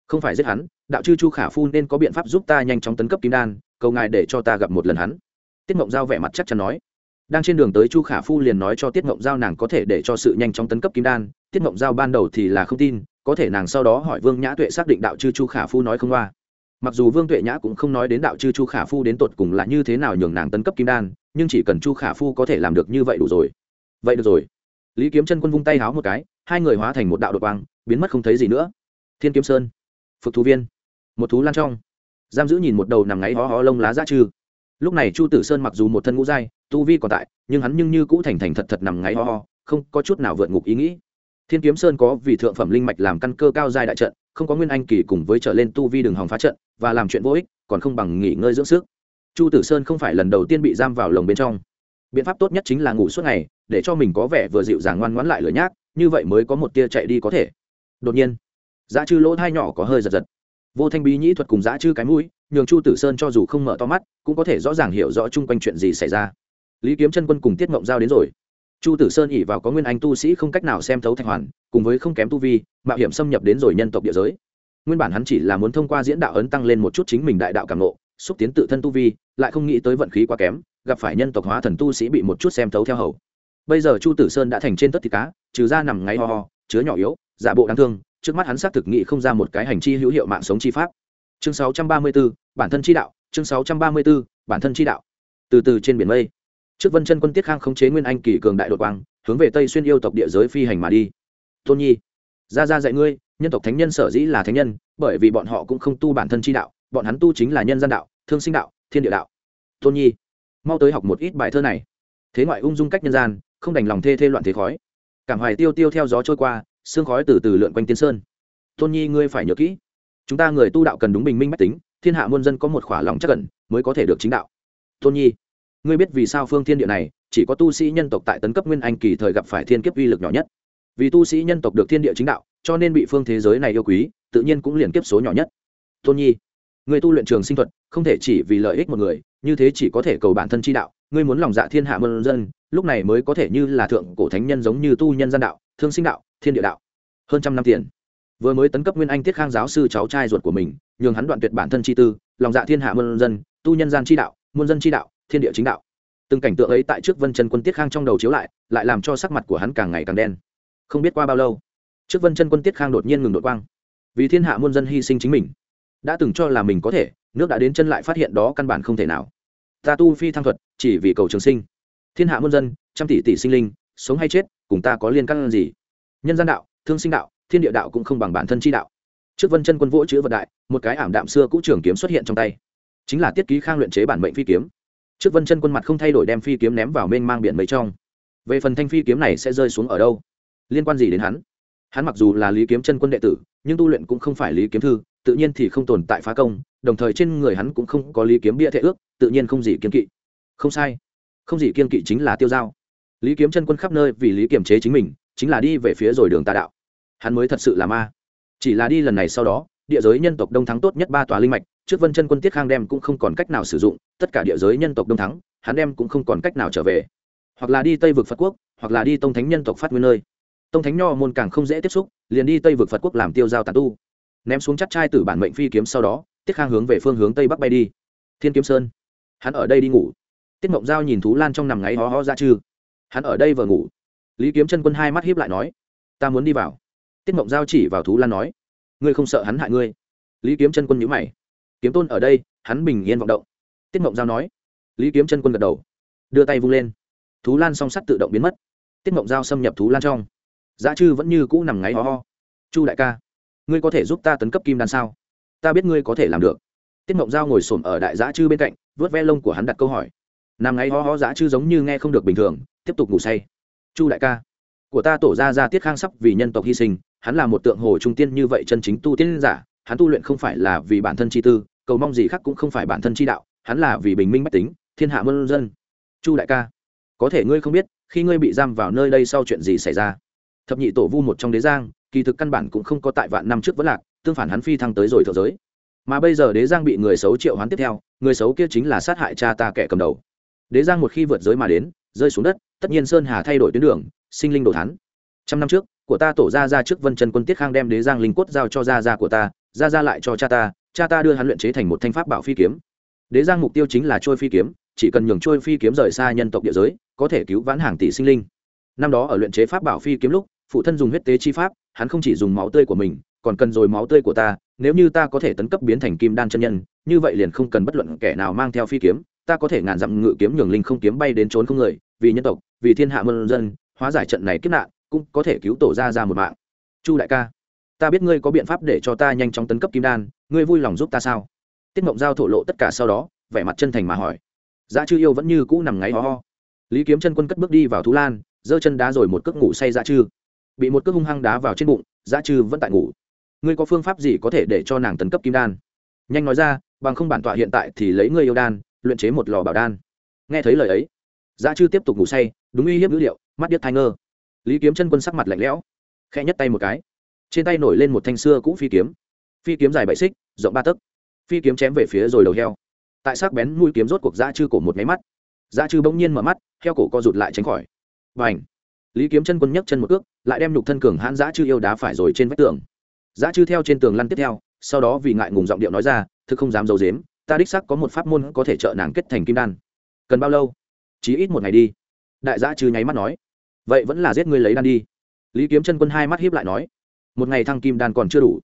Speaker 1: không phải giết hắn, đạo chư chu khả phu nên có biện pháp giúp ta nhanh chóng tấn cấp kim đan, cầu ngài để cho ta gặp một lần hắn. Tiết mộng giao vẻ mặt chắc chắn nói đang trên đường tới chu khả phu liền nói cho tiết mộng giao nàng có thể để cho sự nhanh chóng tấn cấp kim đan. Tiết mộng giao ban đầu thì là không tin, có thể nàng sau đó hỏi vương nhã tuệ xác định đạo chư chu khả phu nói không qua mặc dù vương tuệ nhã cũng không nói đến đạo chư chu khả phu đến tột cùng là như thế nào nhường nàng tấn cấp kim đan, nhưng chỉ cần chu khả phu có thể làm được như vậy đủ rồi. Vậy được rồi. Lý kiếm chân quân vung tay háo một cái, hai người hóa thành một đạo đột quang, biến mất không thấy gì nữa. Thiên kiếm sơn phực thú viên, một thú lan trong. Giam giữ nhìn một đầu nằm ngáy hó hó lông lá ra trư lúc này chu tử sơn mặc dù một thân ngũ giai, tu vi còn tại, nhưng hắn nhưng như cũ thành thành thật thật nằm ngáy ho ho, không có chút nào vượt ngục ý nghĩ. Thiên kiếm sơn có vì thượng phẩm linh mạch làm căn cơ cao giai đại trận, không có nguyên anh kỳ cùng với trở lên tu vi đường hòng phá trận, và làm chuyện vô ích, còn không bằng nghỉ ngơi dưỡng sức. Chu tử sơn không phải lần đầu tiên bị giam vào lồng bên trong. Biện pháp tốt nhất chính là ngủ suốt ngày, để cho mình có vẻ vừa dịu dàng ngoan ngoãn lại lửa nhác, như vậy mới có một tia chạy đi có thể. Đột nhiên giá chư lỗ thai nhỏ có hơi giật giật. Vô thanh bí nhĩ thuật cùng giá chư cái mũi nhường chu tử sơn cho dù không mở to mắt, cũng có thể rõ ràng hiểu rõ chung quanh chuyện gì xảy ra. Lý kiếm chân quân cùng tiết mộng giao đến rồi. Chu tử sơn ỉ vào có nguyên anh tu sĩ không cách nào xem thấu thạch hoàn, cùng với không kém tu vi, mạo hiểm xâm nhập đến rồi nhân tộc địa giới. Nguyên bản hắn chỉ là muốn thông qua diễn đạo ấn tăng lên một chút chính mình đại đạo cảm nộ xúc tiến tự thân tu vi, lại không nghĩ tới vận khí quá kém, gặp phải nhân tộc hóa thần tu sĩ bị một chút xem thấu theo hầu. Bây giờ chu tử sơn đã thành trên tất thịt cá, trừ ra nằm ngáy ho ho, chứa nhỏ yếu, giả bộ đáng thương, trước mắt hắn xác thực nghĩ không ra một cái hành chi hữu hiệu mạng sống chi pháp chương 634, bản thân chi đạo chương 634, bản thân chi đạo. Từ từ trên biển mây. Trước vân chân quân tiết khang khống chế nguyên anh kỳ cường đại đột quang hướng về tây xuyên yêu tộc địa giới phi hành mà đi. Tôn nhi ra ra dạy ngươi nhân tộc thánh nhân sở dĩ là thánh nhân bởi vì bọn họ cũng không tu bản thân chi đạo bọn hắn tu chính là nhân gian đạo thương sinh đạo thiên địa đạo. Tôn nhi mau tới học một ít bài thơ này. Thế ngoại ung dung cách nhân gian không đành lòng thê thê loạn thế khói. Cảm hoài tiêu tiêu theo gió trôi qua sương khói từ từ lượn quanh tiên sơn. Tôn nhi ngươi phải nhớ kỹ chúng ta người tu đạo cần đúng bình minh mách tính, thiên hạ muôn dân có một khỏa lòng chắc cẩn mới có thể được chính đạo. Tôn nhi, ngươi biết vì sao phương thiên địa này chỉ có tu sĩ nhân tộc tại tấn cấp nguyên anh kỳ thời gặp phải thiên kiếp uy lực nhỏ nhất? Vì tu sĩ nhân tộc được thiên địa chính đạo, cho nên bị phương thế giới này yêu quý, tự nhiên cũng liền kiếp số nhỏ nhất. Tôn nhi, người tu luyện trường sinh thuật, không thể chỉ vì lợi ích một người, như thế chỉ có thể cầu bản thân chi đạo, ngươi muốn lòng dạ thiên hạ muôn dân, lúc này mới có thể như là thượng cổ thánh nhân giống như tu nhân gian đạo, thương sinh đạo, thiên địa đạo. Hơn trăm năm tiền vừa mới tấn cấp nguyên anh tiết khang giáo sư cháu trai ruột của mình, nhường hắn đoạn tuyệt bản thân chi tư, lòng dạ thiên hạ muôn dân, tu nhân gian chi đạo, muôn dân chi đạo, thiên địa chính đạo. Từng cảnh tượng ấy tại trước vân chân quân tiết khang trong đầu chiếu lại lại làm cho sắc mặt của hắn càng ngày càng đen. Không biết qua bao lâu, trước vân chân quân tiết khang đột nhiên ngừng đội quang. Vì thiên hạ muôn dân hy sinh chính mình, đã từng cho là mình có thể, nước đã đến chân lại phát hiện đó căn bản không thể nào. Ta tu phi thăng thuật, chỉ vì cầu trường sinh. Thiên hạ muôn dân, trăm tỷ tỷ sinh linh, sống hay chết, cùng ta có liên căn gì? Nhân gian đạo, thương sinh đạo thiên địa đạo cũng không bằng bản thân chi đạo. Trước vân chân quân vỗ chữ vật đại, một cái ảm đạm xưa cũ trường kiếm xuất hiện trong tay. Chính là tiết ký khang luyện chế bản mệnh phi kiếm. Trước vân chân quân mặt không thay đổi đem phi kiếm ném vào mênh mang biển mấy trong. Về phần thanh phi kiếm này sẽ rơi xuống ở đâu? Liên quan gì đến hắn? Hắn mặc dù là lý kiếm chân quân đệ tử, nhưng tu luyện cũng không phải lý kiếm thư, tự nhiên thì không tồn tại phá công, đồng thời trên người hắn cũng không có lý kiếm bia thệ ước, tự nhiên không gì kiên kỵ. Không sai. Không gì kiên kỵ chính là tiêu dao. lý kiếm chân quân khắp nơi vì lý kiềm chế chính mình, chính là đi về phía rồi đường tà đạo hắn mới thật sự là ma. Chỉ là đi lần này sau đó, địa giới nhân tộc đông thắng tốt nhất ba tòa linh mạch, trước vân chân quân tiết khang đem cũng không còn cách nào sử dụng, tất cả địa giới nhân tộc đông thắng, hắn đem cũng không còn cách nào trở về. Hoặc là đi tây vực phật quốc, hoặc là đi tông thánh nhân tộc phát nguyên nơi. Tông thánh nho môn càng không dễ tiếp xúc, liền đi tây vực phật quốc làm tiêu giao tàn tu. Ném xuống chắc trai từ bản mệnh phi kiếm sau đó, tiết khang hướng về phương hướng tây bắc bay đi. Thiên kiếm sơn. Hắn ở đây đi ngủ. Tiết mộng giao nhìn thú lan trong nằm ngáy ho ho ra chư hắn ở đây vừa ngủ. Lý kiếm chân quân hai mắt hiếp lại nói, ta muốn đi vào tiết mộng giao chỉ vào thú lan nói, ngươi không sợ hắn hại ngươi? Lý kiếm chân quân nhữ mày, kiếm tôn ở đây, hắn bình yên vọng động. Tiết mộng giao nói, lý kiếm chân quân gật đầu, đưa tay vung lên. Thú lan song sắt tự động biến mất. Tiết mộng giao xâm nhập thú lan trong. Giá chư vẫn như cũ nằm ngáy ho ho. Chu đại ca, ngươi có thể giúp ta tấn cấp kim đan sao? Ta biết ngươi có thể làm được. Tiết mộng giao ngồi s ổ m ở đại giá chư bên cạnh vớt ve lông của hắn đặt câu hỏi. Nằm ngáy ho ho, giá chư giống như nghe không được bình thường, tiếp tục ngủ say. Chu đại ca, của ta tổ ra ra tiết khang sắp vì nhân tộc hy sinh hắn là một tượng hồ trung tiên như vậy chân chính tu tiên giả, hắn tu luyện không phải là vì bản thân chi tư, cầu mong gì khác cũng không phải bản thân chi đạo, hắn là vì bình minh bách tính, thiên hạ mân dân. Chu đại ca, có thể ngươi không biết, khi ngươi bị giam vào nơi đây sau chuyện gì xảy ra? Thập nhị tổ vu một trong đế giang, kỳ thực căn bản cũng không có tại vạn năm trước vẫn lạc, tương phản hắn phi thăng tới rồi thượng giới. Mà bây giờ đế giang bị người xấu triệu hoán tiếp theo, người xấu kia chính là sát hại cha ta kẻ cầm đầu. Đế giang một khi vượt giới mà đến, rơi xuống đất, tất nhiên sơn hà thay đổi tuyến đường, sinh linh đồ thắn trăm năm trước của ta tổ ra ra trước vân trần quân tiết khang đem đế giang linh cốt giao cho gia gia của ta, gia gia lại cho cha ta cha ta đưa hắn luyện chế thành một thanh pháp bảo phi kiếm. Đế giang mục tiêu chính là trôi phi kiếm, chỉ cần nhường trôi phi kiếm rời xa nhân tộc địa giới, có thể cứu vãn hàng tỷ sinh linh. Năm đó ở luyện chế pháp bảo phi kiếm lúc, phụ thân dùng huyết tế chi pháp, hắn không chỉ dùng máu tươi của mình, còn cần rồi máu tươi của ta, nếu như ta có thể tấn cấp biến thành kim đan chân nhân, như vậy liền không cần bất luận kẻ nào mang theo phi kiếm, ta có thể ngàn dặm ngự kiếm nhường linh không kiếm bay đến trốn không người, vì nhân tộc, vì thiên hạ mân dân, hóa giải trận này kiếp nạn cũng có thể cứu tổ ra ra một mạng. Chu đại ca, ta biết ngươi có biện pháp để cho ta nhanh chóng tấn cấp kim đan, ngươi vui lòng giúp ta sao? Tiết mộng giao thổ lộ tất cả sau đó, vẻ mặt chân thành mà hỏi. Giá chư yêu vẫn như cũ nằm ngáy ho ho. Lý kiếm chân quân cất bước đi vào thú lan, giơ chân đá rồi một cước ngủ say giá chư. Bị một cước hung hăng đá vào trên bụng, giá chư vẫn tại ngủ. Ngươi có phương pháp gì có thể để cho nàng tấn cấp kim đan? Nhanh nói ra, bằng không bản tọa hiện tại thì lấy ngươi yêu đan, luyện chế một lò bảo đan. Nghe thấy lời ấy, giá chư tiếp tục ngủ say, đúng uy hiếp ngữ liệu mắt điếc thai ngơ lý kiếm chân quân sắc mặt lạnh lẽo, khẽ nhất tay một cái. Trên tay nổi lên một thanh xưa cũ phi kiếm. Phi kiếm dài bảy xích, rộng ba tấc. Phi kiếm chém về phía rồi đầu heo. Tại sắc bén mũi kiếm rốt cuộc dã chư cổ một máy mắt. Dã chư bỗng nhiên mở mắt, heo cổ co rụt lại tránh khỏi. Và ảnh lý kiếm chân quân nhấc chân một cước, lại đem nhục thân cường hãn dã chư yêu đá phải rồi trên vách tường. Dã chư theo trên tường lăn tiếp theo, sau đó vì ngại ngùng giọng điệu nói ra, thực không dám d i ấ u dếm ta đích sắc có một pháp môn có thể trợ nàng kết thành kim đan. Cần bao lâu? Chí ít một ngày đi. Đại dã chư nháy mắt nói vậy vẫn là giết ngươi lấy đan đi. Lý kiếm chân quân hai mắt hiếp lại nói, một ngày thăng kim đan còn chưa đủ.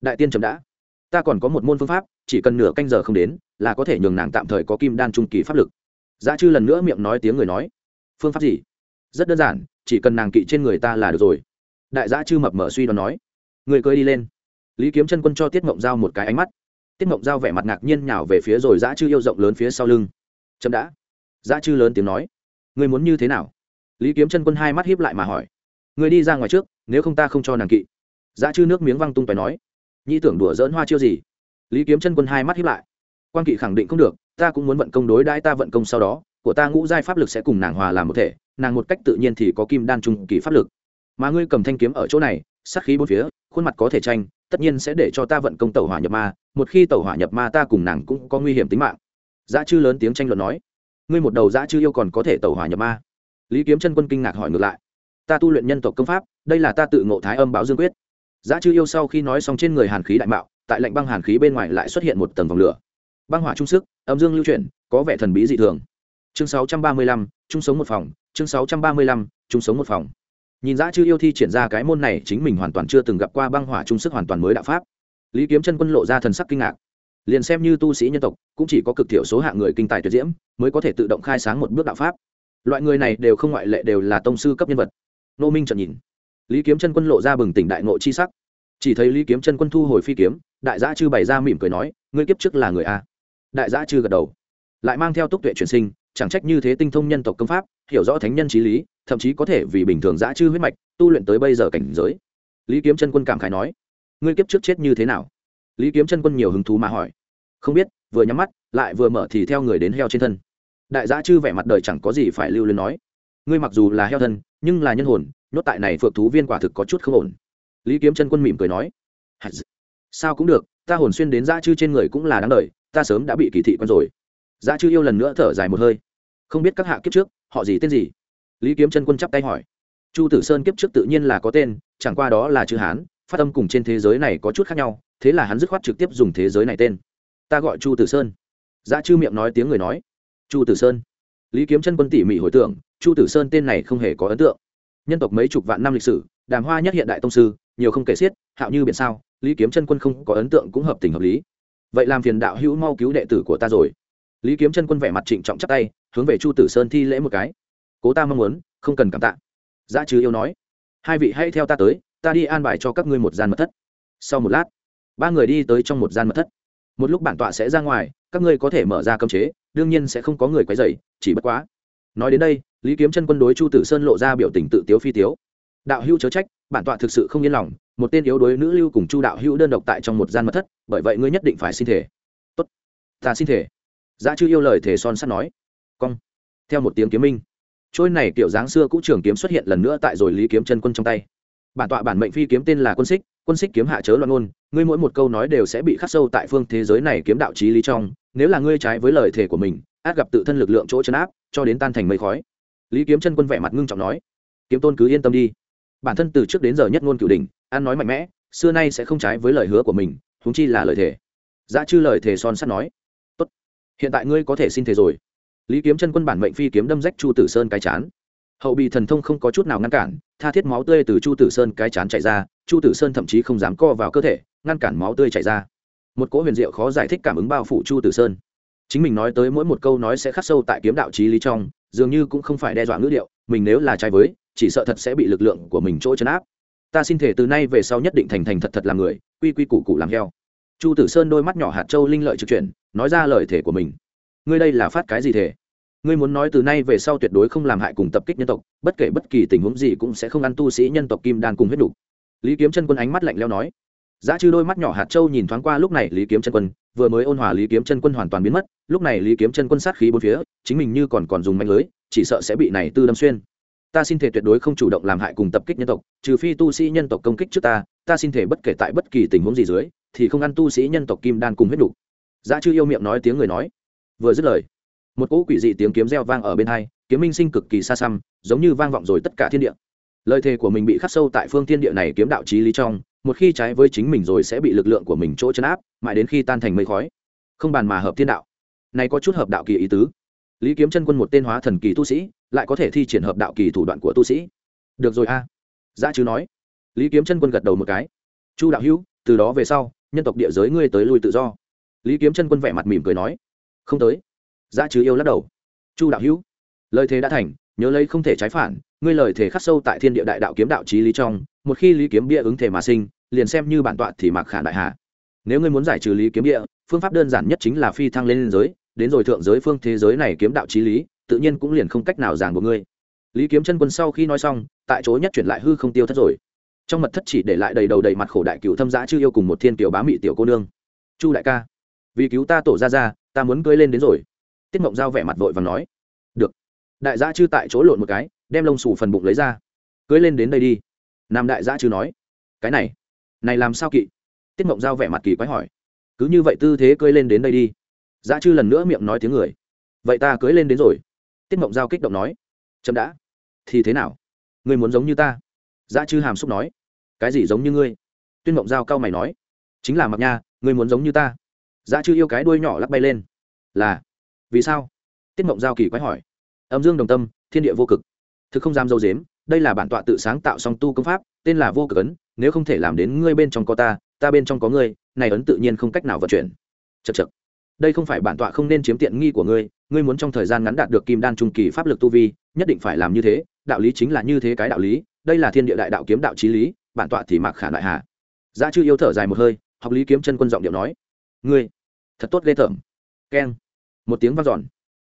Speaker 1: Đại tiên chấm đã. Ta còn có một môn phương pháp, chỉ cần nửa canh giờ không đến, là có thể nhường nàng tạm thời có kim đan trung kỳ pháp lực. Giá chư lần nữa miệng nói tiếng người nói, phương pháp gì? Rất đơn giản, chỉ cần nàng kỵ trên người ta là được rồi. Đại giá chư mập mở suy đoán nói, người cưới đi lên. Lý kiếm chân quân cho tiết mộng giao một cái ánh mắt. Tiết mộng giao vẻ mặt ngạc nhiên nhào về phía rồi giá chư yêu rộng lớn phía sau lưng. Chậm đã. Giá chư lớn tiếng nói, người muốn như thế nào? Lý kiếm chân quân hai mắt hiếp lại mà hỏi người đi ra ngoài trước, nếu không ta không cho nàng kỵ. Dã chư nước miếng văng tung phải nói nhi tưởng đùa dỡn hoa chiêu gì? Lý kiếm chân quân hai mắt hiếp lại, quan kỵ khẳng định không được, ta cũng muốn vận công đối đãi ta vận công sau đó, của ta ngũ giai pháp lực sẽ cùng nàng hòa làm một thể, nàng một cách tự nhiên thì có kim đan trung kỳ pháp lực. Mà ngươi cầm thanh kiếm ở chỗ này, sát khí bốn phía, khuôn mặt có thể tranh, tất nhiên sẽ để cho ta vận công tẩu hỏa nhập ma, một khi tẩu hỏa nhập ma ta cùng nàng cũng có nguy hiểm tính mạng. Dã chư lớn tiếng tranh luận nói, ngươi một đầu dã chư yêu còn có thể tẩu hỏa nhập ma? Lý kiếm chân quân kinh ngạc hỏi ngược lại. Ta tu luyện nhân tộc công pháp đây là ta tự ngộ thái âm báo dương quyết. Giá chư yêu sau khi nói xong trên người hàn khí đại mạo tại lạnh băng hàn khí bên ngoài lại xuất hiện một tầng vòng lửa. Băng hỏa trung sức âm dương lưu chuyển có vẻ thần bí dị thường. Chương 635, chung sống một phòng chương 635, chung sống một phòng. Nhìn Giá chư yêu thi triển ra cái môn này chính mình hoàn toàn chưa từng gặp qua băng hỏa trung sức hoàn toàn mới đạo pháp. Lý kiếm chân quân lộ ra thần sắc kinh ngạc. Liền xem như tu sĩ nhân tộc cũng chỉ có cực thiểu số hạng người kinh tài tuyệt diễm mới có thể tự động khai sáng một bước đạo pháp loại người này đều không ngoại lệ đều là tông sư cấp nhân vật. Nô minh trợn nhìn. Lý kiếm chân quân lộ ra bừng tỉnh đại ngộ chi sắc. Chỉ thấy lý kiếm chân quân thu hồi phi kiếm, đại giã chư bày ra mỉm cười nói, ngươi kiếp trước là người a? Đại giã chư gật đầu. Lại mang theo túc tuệ truyền sinh, chẳng trách như thế tinh thông nhân tộc công pháp, hiểu rõ thánh nhân trí lý, thậm chí có thể vì bình thường giã chư huyết mạch, tu luyện tới bây giờ cảnh giới. Lý kiếm chân quân cảm khái nói, ngươi kiếp trước chết như thế nào? Lý kiếm chân quân nhiều hứng thú mà hỏi. Không biết, vừa nhắm mắt, lại vừa mở thì theo người đến heo trên thân đại giã chư vẻ mặt đời chẳng có gì phải lưu luyến nói. Ngươi mặc dù là heo thân, nhưng là nhân hồn, nhốt tại này phượng thú viên quả thực có chút không ổn. Lý kiếm chân quân mỉm cười nói sao cũng được, ta hồn xuyên đến giã chư trên người cũng là đáng đời, ta sớm đã bị kỳ thị quen rồi. Giã chư yêu lần nữa thở dài một hơi. Không biết các hạ kiếp trước, họ gì tên gì? Lý kiếm chân quân chắp tay hỏi. Chu tử sơn kiếp trước tự nhiên là có tên, chẳng qua đó là chữ hán, phát âm cùng trên thế giới này có chút khác nhau, thế là hắn dứt khoát trực tiếp dùng thế giới này tên. Ta gọi chu tử sơn. Giã chư miệng nói tiếng người nói chu tử sơn. Lý kiếm chân quân tỉ mỉ hồi tưởng, chu tử sơn tên này không hề có ấn tượng. Nhân tộc mấy chục vạn năm lịch sử, đàm hoa nhất hiện đại tông sư, nhiều không kể xiết, hạo như biển sao, lý kiếm chân quân không có ấn tượng cũng hợp tình hợp lý. Vậy làm phiền đạo hữu mau cứu đệ tử của ta rồi. Lý kiếm chân quân vẻ mặt trịnh trọng chắc tay, hướng về chu tử sơn thi lễ một cái. Cố ta mong muốn, không cần cảm tạ. Giá chứ yêu nói, hai vị hãy theo ta tới, ta đi an bài cho các ngươi một gian mật thất. Sau một lát, ba người đi tới trong một gian mật thất. Một lúc bản tọa sẽ ra ngoài, các ngươi có thể mở ra cơm chế đương nhiên sẽ không có người quấy rầy, chỉ bất quá. Nói đến đây lý kiếm chân quân đối chu tử sơn lộ ra biểu tình tự tiếu phi tiếu. Đạo hữu chớ trách bản tọa thực sự không yên lòng một tên yếu đuối nữ lưu cùng chu đạo hữu đơn độc tại trong một gian mật thất bởi vậy ngươi nhất định phải xin thể tốt. Ta xin thể giá chư yêu lời thể son sắt nói. Cong. Theo một tiếng kiếm minh trôi này kiểu dáng xưa cũ trường kiếm xuất hiện lần nữa tại rồi lý kiếm chân quân trong tay. Bản tọa bản mệnh phi kiếm tên là quân xích quân xích kiếm hạ chớ loạn ngôn ngươi mỗi một câu nói đều sẽ bị khắc sâu tại phương thế giới này kiếm đạo trí lý trong nếu là ngươi trái với lời thề của mình, át gặp tự thân lực lượng chỗ chấn áp, cho đến tan thành mây khói. Lý kiếm chân quân vẻ mặt ngưng trọng nói. Kiếm tôn cứ yên tâm đi. Bản thân từ trước đến giờ nhất ngôn cửu đình an nói mạnh mẽ, xưa nay sẽ không trái với lời hứa của mình húng chi là lời thề. Giá chư lời thề son sắt nói. Tốt, hiện tại ngươi có thể xin thề rồi. Lý kiếm chân quân bản mệnh phi kiếm đâm rách chu tử sơn cái chán. Hậu bị thần thông không có chút nào ngăn cản, tha thiết máu tươi từ chu tử sơn cái chán chạy ra, chu tử sơn thậm chí không dám co vào cơ thể, ngăn cản máu tươi chảy ra một cỗ huyền diệu khó giải thích cảm ứng bao phủ chu tử sơn. Chính mình nói tới mỗi một câu nói sẽ khắc sâu tại kiếm đạo trí lý trong, dường như cũng không phải đe dọa ngữ điệu, mình nếu là trái với, chỉ sợ thật sẽ bị lực lượng của mình chỗ chấn áp. Ta xin thể từ nay về sau nhất định thành thành thật thật làm người, quy quy củ cụ làm heo chu tử sơn đôi mắt nhỏ hạt châu linh lợi trực chuyển, nói ra lời thể của mình. Ngươi đây là phát cái gì thể? Ngươi muốn nói từ nay về sau tuyệt đối không làm hại cùng tập kích nhân tộc, bất kể bất kỳ tình huống gì cũng sẽ không ăn tu sĩ nhân tộc kim đan cùng huyết đủ. lý kiếm chân quân ánh mắt lạnh leo nói giá chư đôi mắt nhỏ hạt châu nhìn thoáng qua lúc này lý kiếm chân quân, vừa mới ôn hòa lý kiếm chân quân hoàn toàn biến mất, lúc này lý kiếm chân quân sát khí bốn phía, chính mình như còn còn dùng manh lưới, chỉ sợ sẽ bị này tư đâm xuyên. Ta xin thể tuyệt đối không chủ động làm hại cùng tập kích nhân tộc, trừ phi tu sĩ nhân tộc công kích trước ta ta xin thể bất kể tại bất kỳ tình huống gì dưới, thì không ăn tu sĩ nhân tộc kim đan cùng huyết đủ. giá chư yêu miệng nói tiếng người nói. Vừa dứt lời, một cỗ quỷ dị tiếng kiếm reo vang ở bên hai, kiếm minh sinh cực kỳ xa xăm, giống như vang vọng rồi tất cả thiên địa. Lời thề của mình bị khắc sâu tại phương thiên địa này kiếm đạo chí lý trong một khi trái với chính mình rồi sẽ bị lực lượng của mình chỗ chấn áp, mãi đến khi tan thành mây khói. Không bàn mà hợp thiên đạo. Này có chút hợp đạo kỳ ý tứ. Lý kiếm chân quân một tên hóa thần kỳ tu sĩ, lại có thể thi triển hợp đạo kỳ thủ đoạn của tu sĩ. Được rồi a. À. giá chứ nói. Lý kiếm chân quân gật đầu một cái. Chu đạo hữu, từ đó về sau, nhân tộc địa giới ngươi tới lui tự do. Lý kiếm chân quân vẻ mặt mỉm cười nói. Không tới. Giá chứ yêu lắc đầu. Chu đạo hữu, lời thế đã thành, nhớ lấy không thể trái phản, ngươi lời thể khắc sâu tại thiên địa đại đạo kiếm đạo trí lý trong, một khi lý kiếm bia ứng thể mà sinh liền xem như bản tọa thì mặc khả đại hạ. Nếu ngươi muốn giải trừ lý kiếm địa, phương pháp đơn giản nhất chính là phi thăng lên giới, đến rồi thượng giới phương thế giới này kiếm đạo trí lý, tự nhiên cũng liền không cách nào giảng của ngươi. Lý kiếm chân quân sau khi nói xong, tại chỗ nhất chuyển lại hư không tiêu thất rồi. Trong mật thất chỉ để lại đầy đầu đầy mặt khổ đại cựu thâm giã chưa yêu cùng một thiên tiểu bá mị tiểu cô nương. Chu đại ca, vì cứu ta tổ ra ra ta muốn cưới lên đến rồi. Tiết mộng giao vẻ mặt vội và nói, được. Đại giã chư tại chỗ lộn một cái, đem lông xù phần bụng lấy ra. Cưới lên đến đây đi. Nam đại giã chư nói, cái này này làm sao kỵ? Tiết mộng giao vẻ mặt kỳ quái hỏi. Cứ như vậy tư thế cưới lên đến đây đi. Dã chư lần nữa miệng nói tiếng người. Vậy ta cưới lên đến rồi. Tiết mộng giao kích động nói. Chậm đã. Thì thế nào? Ngươi muốn giống như ta? Dã chư hàm xúc nói. Cái gì giống như ngươi? Tuyên mộng giao cao mày nói. Chính là mặc nha, ngươi muốn giống như ta. Dã chư yêu cái đuôi nhỏ lắc bay lên. Là. Vì sao? Tiết mộng giao kỳ quái hỏi. Âm dương đồng tâm, thiên địa vô cực. Thực không dám dâu dếm, đây là bản tọa tự sáng tạo song tu công pháp, tên là vô cực ấn nếu không thể làm đến ngươi bên trong có ta ta bên trong có ngươi, này ấn tự nhiên không cách nào vận chuyển. Chật chật đây không phải bản tọa không nên chiếm tiện nghi của ngươi ngươi muốn trong thời gian ngắn đạt được kim đan trung kỳ pháp lực tu vi, nhất định phải làm như thế, đạo lý chính là như thế cái đạo lý, đây là thiên địa đại đạo kiếm đạo trí lý, bản tọa thì mặc khả đại hạ giá chư yêu thở dài một hơi, học lý kiếm chân quân giọng điệu nói, ngươi, thật tốt ghê tởm. Keng. Một tiếng vang dọn.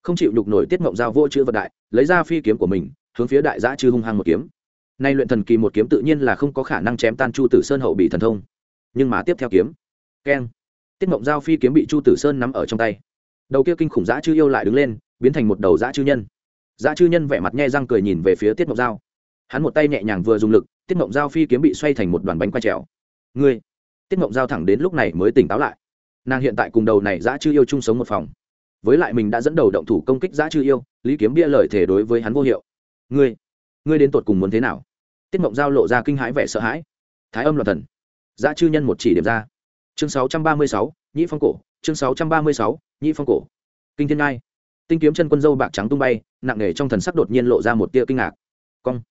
Speaker 1: Không chịu nhục nổi tiết mộng giao vô chữ vật đại, lấy ra phi kiếm của mình, hướng phía đại giã chư hung hăng một kiếm nay luyện thần kỳ một kiếm tự nhiên là không có khả năng chém tan chu tử sơn hậu bị thần thông. Nhưng mà tiếp theo kiếm. Keng. Tiết mộng giao phi kiếm bị chu tử sơn nắm ở trong tay. Đầu kia kinh khủng dã chư yêu lại đứng lên, biến thành một đầu dã chư nhân. Dã chư nhân vẻ mặt nhe răng cười nhìn về phía tiết mộng giao. Hắn một tay nhẹ nhàng vừa dùng lực, tiết mộng giao phi kiếm bị xoay thành một đoàn bánh quay trèo. Ngươi! Tiết mộng giao thẳng đến lúc này mới tỉnh táo lại. Nàng hiện tại cùng đầu này dã chư yêu chung sống một phòng. Với lại mình đã dẫn đầu động thủ công kích dã chư yêu, lý kiếm bia lời thể đối với hắn vô hiệu. Ngươi! Ngươi đến tột cùng muốn thế nào? Tiết mộng giao lộ ra kinh hãi vẻ sợ hãi. Thái âm loạn thần. Dã chư nhân một chỉ điểm ra. Chương 636, nhĩ phong cổ. Chương 636, nhĩ phong cổ. Kinh thiên ngai. Tinh kiếm chân quân dâu bạc trắng tung bay nặng nề trong thần sắc đột nhiên lộ ra một tia kinh ngạc. Cong.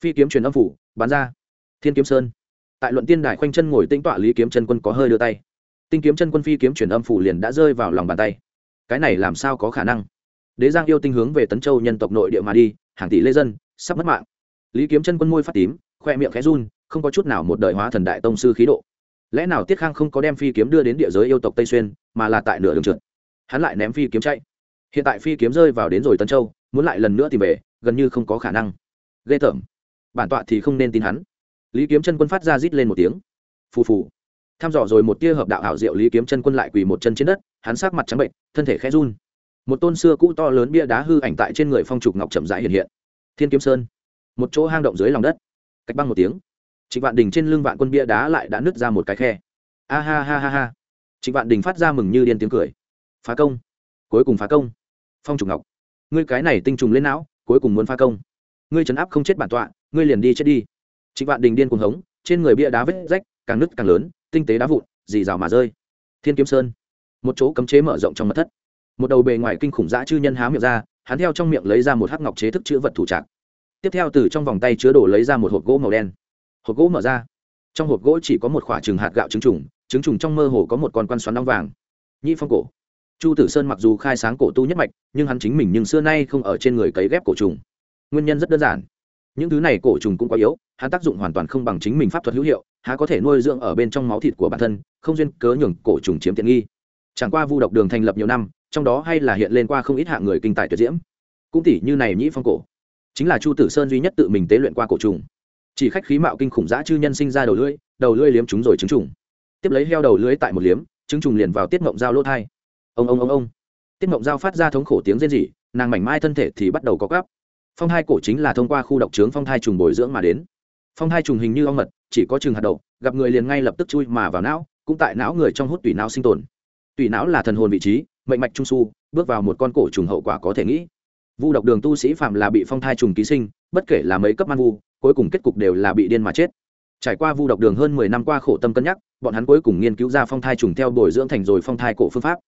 Speaker 1: Phi kiếm truyền âm phủ bán ra. Thiên kiếm sơn. Tại luận tiên đài khoanh chân ngồi tĩnh tọa lý kiếm chân quân có hơi đưa tay. Tinh kiếm chân quân phi kiếm truyền âm phủ liền đã rơi vào lòng bàn tay. Cái này làm sao có khả năng? Đế giang yêu tinh hướng về tấn châu nhân tộc nội địa mà đi hàng tỷ lê dân sắp mất mạng lý kiếm chân quân môi phát tím, khoe miệng khẽ run, không có chút nào một đời hóa thần đại tông sư khí độ. Lẽ nào tiết khang không có đem phi kiếm đưa đến địa giới yêu tộc tây xuyên, mà là tại nửa đường trượt? Hắn lại ném phi kiếm chạy. Hiện tại phi kiếm rơi vào đến rồi tân châu, muốn lại lần nữa tìm về, gần như không có khả năng. Ghê tởm. Bản tọa thì không nên tin hắn. Lý kiếm chân quân phát ra rít lên một tiếng. Phù phù. Tham dò rồi một tia hợp đạo ảo diệu, lý kiếm chân quân lại quỳ một chân trên đất, hắn sát mặt trắng bệnh, thân thể khẽ run. Một tôn xưa cũ to lớn bia đá hư ảnh tại trên người phong trục ngọc chậm rãi hiện hiện. Thiên kiếm sơn một chỗ hang động dưới lòng đất. Cách băng một tiếng, trịnh vạn đình trên lưng vạn quân bia đá lại đã nứt ra một cái khe. A ha ha ha ha. Trịnh vạn đình phát ra mừng như điên tiếng cười. Phá công. Cuối cùng phá công. Phong trùng ngọc. Ngươi cái này tinh trùng lên não, cuối cùng muốn phá công. Ngươi trấn áp không chết bản tọa, ngươi liền đi chết đi. Trịnh vạn đình điên cuồng hống, trên người bia đá vết rách, càng nứt càng lớn, tinh tế đá vụn, dì rào mà rơi. Thiên kiếm sơn. Một chỗ cấm chế mở rộng trong mật thất. Một đầu bề ngoài kinh khủng dã chư nhân há miệng ra, hắn theo trong miệng lấy ra một hắc ngọc chế thức chữ vật thủ trạc tiếp theo từ trong vòng tay chứa đồ lấy ra một hộp gỗ màu đen. Hộp gỗ mở ra. Trong hộp gỗ chỉ có một khoả trừng hạt gạo trứng trùng trứng trùng trong mơ hồ có một con quan xoắn đong vàng. Nhị phong cổ. Chu tử sơn mặc dù khai sáng cổ tu nhất mạch, nhưng hắn chính mình nhưng xưa nay không ở trên người cấy ghép cổ trùng. Nguyên nhân rất đơn giản. Những thứ này cổ trùng cũng quá yếu, hắn tác dụng hoàn toàn không bằng chính mình pháp thuật hữu hiệu, há có thể nuôi dưỡng ở bên trong máu thịt của bản thân, không duyên cớ nhường cổ trùng chiếm tiện nghi. Chẳng qua vu độc đường thành lập nhiều năm, trong đó hay là hiện lên qua không ít hạng người kinh tài tuyệt diễm. Cũng tỷ như này nhĩ phong cổ chính là chu tử sơn duy nhất tự mình tế luyện qua cổ trùng. Chỉ khách khí mạo kinh khủng dã chư nhân sinh ra đầu lưỡi đầu lưỡi liếm chúng rồi trứng trùng. Tiếp lấy heo đầu lưỡi tại một liếm, trứng trùng liền vào tiết mộng dao lỗ thai. Ông ông ông ông. Tiết mộng dao phát ra thống khổ tiếng rên rỉ, nàng mảnh mai thân thể thì bắt đầu có gắp phong thai cổ chính là thông qua khu độc trướng phong thai trùng bồi dưỡng mà đến. Phong thai trùng hình như ong mật, chỉ có chừng hạt đậu, gặp người liền ngay lập tức chui mà vào não, cũng tại não người trong hút tủy não sinh tồn. Tủy não là thần hồn vị trí, mệnh mạch trung su, bước vào một con cổ trùng hậu quả có thể nghĩ vu độc đường tu sĩ phạm là bị phong thai trùng ký sinh, bất kể là mấy cấp man vu, cuối cùng kết cục đều là bị điên mà chết. Trải qua vu độc đường hơn mười năm qua khổ tâm cân nhắc, bọn hắn cuối cùng nghiên cứu ra phong thai trùng theo bồi dưỡng thành rồi phong thai cổ phương pháp.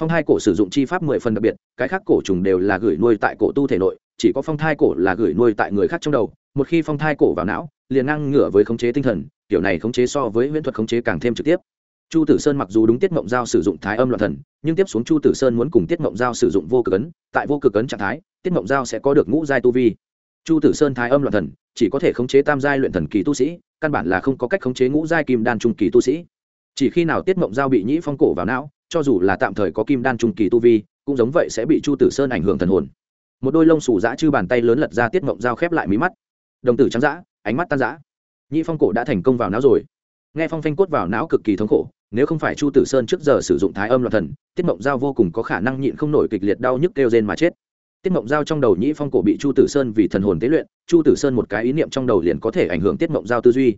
Speaker 1: Phong thai cổ sử dụng chi pháp mười phần đặc biệt, cái khác cổ trùng đều là gửi nuôi tại cổ tu thể nội, chỉ có phong thai cổ là gửi nuôi tại người khác trong đầu, một khi phong thai cổ vào não, liền ngang ngửa với khống chế tinh thần, kiểu này khống chế so với huyễn thuật khống chế càng thêm trực tiếp. Chu tử sơn mặc dù đúng tiết mộng giao sử dụng thái âm loạn thần, nhưng tiếp xuống chu tử sơn muốn cùng tiết mộng giao sử dụng vô cực ấn, tại vô cực ấn trạng thái tiết mộng giao sẽ có được ngũ giai tu vi. Chu tử sơn thái âm loạn thần, chỉ có thể khống chế tam giai luyện thần kỳ tu sĩ, căn bản là không có cách khống chế ngũ giai kim đan trung kỳ tu sĩ. Chỉ khi nào tiết mộng giao bị nhĩ phong cổ vào não, cho dù là tạm thời có kim đan trung kỳ tu vi, cũng giống vậy sẽ bị chu tử sơn ảnh hưởng thần hồn. Một đôi lông xù dã chư bàn tay lớn lật ra tiết mộng giao khép lại mí mắt. Đồng tử trắng dã, ánh mắt tan dã nhĩ phong cổ đã thành công vào não rồi. Nghe phong phanh cốt vào não cực kỳ thống khổ, nếu không phải chu tử sơn trước giờ sử dụng thái âm loạn thần, tiết mộng giao vô cùng có khả năng nhịn không nổi kịch liệt đau nhức kêu rên mà chết tiết mộng giao trong đầu nhĩ phong cổ bị chu tử sơn vì thần hồn tế luyện, chu tử sơn một cái ý niệm trong đầu liền có thể ảnh hưởng tiết mộng giao tư duy.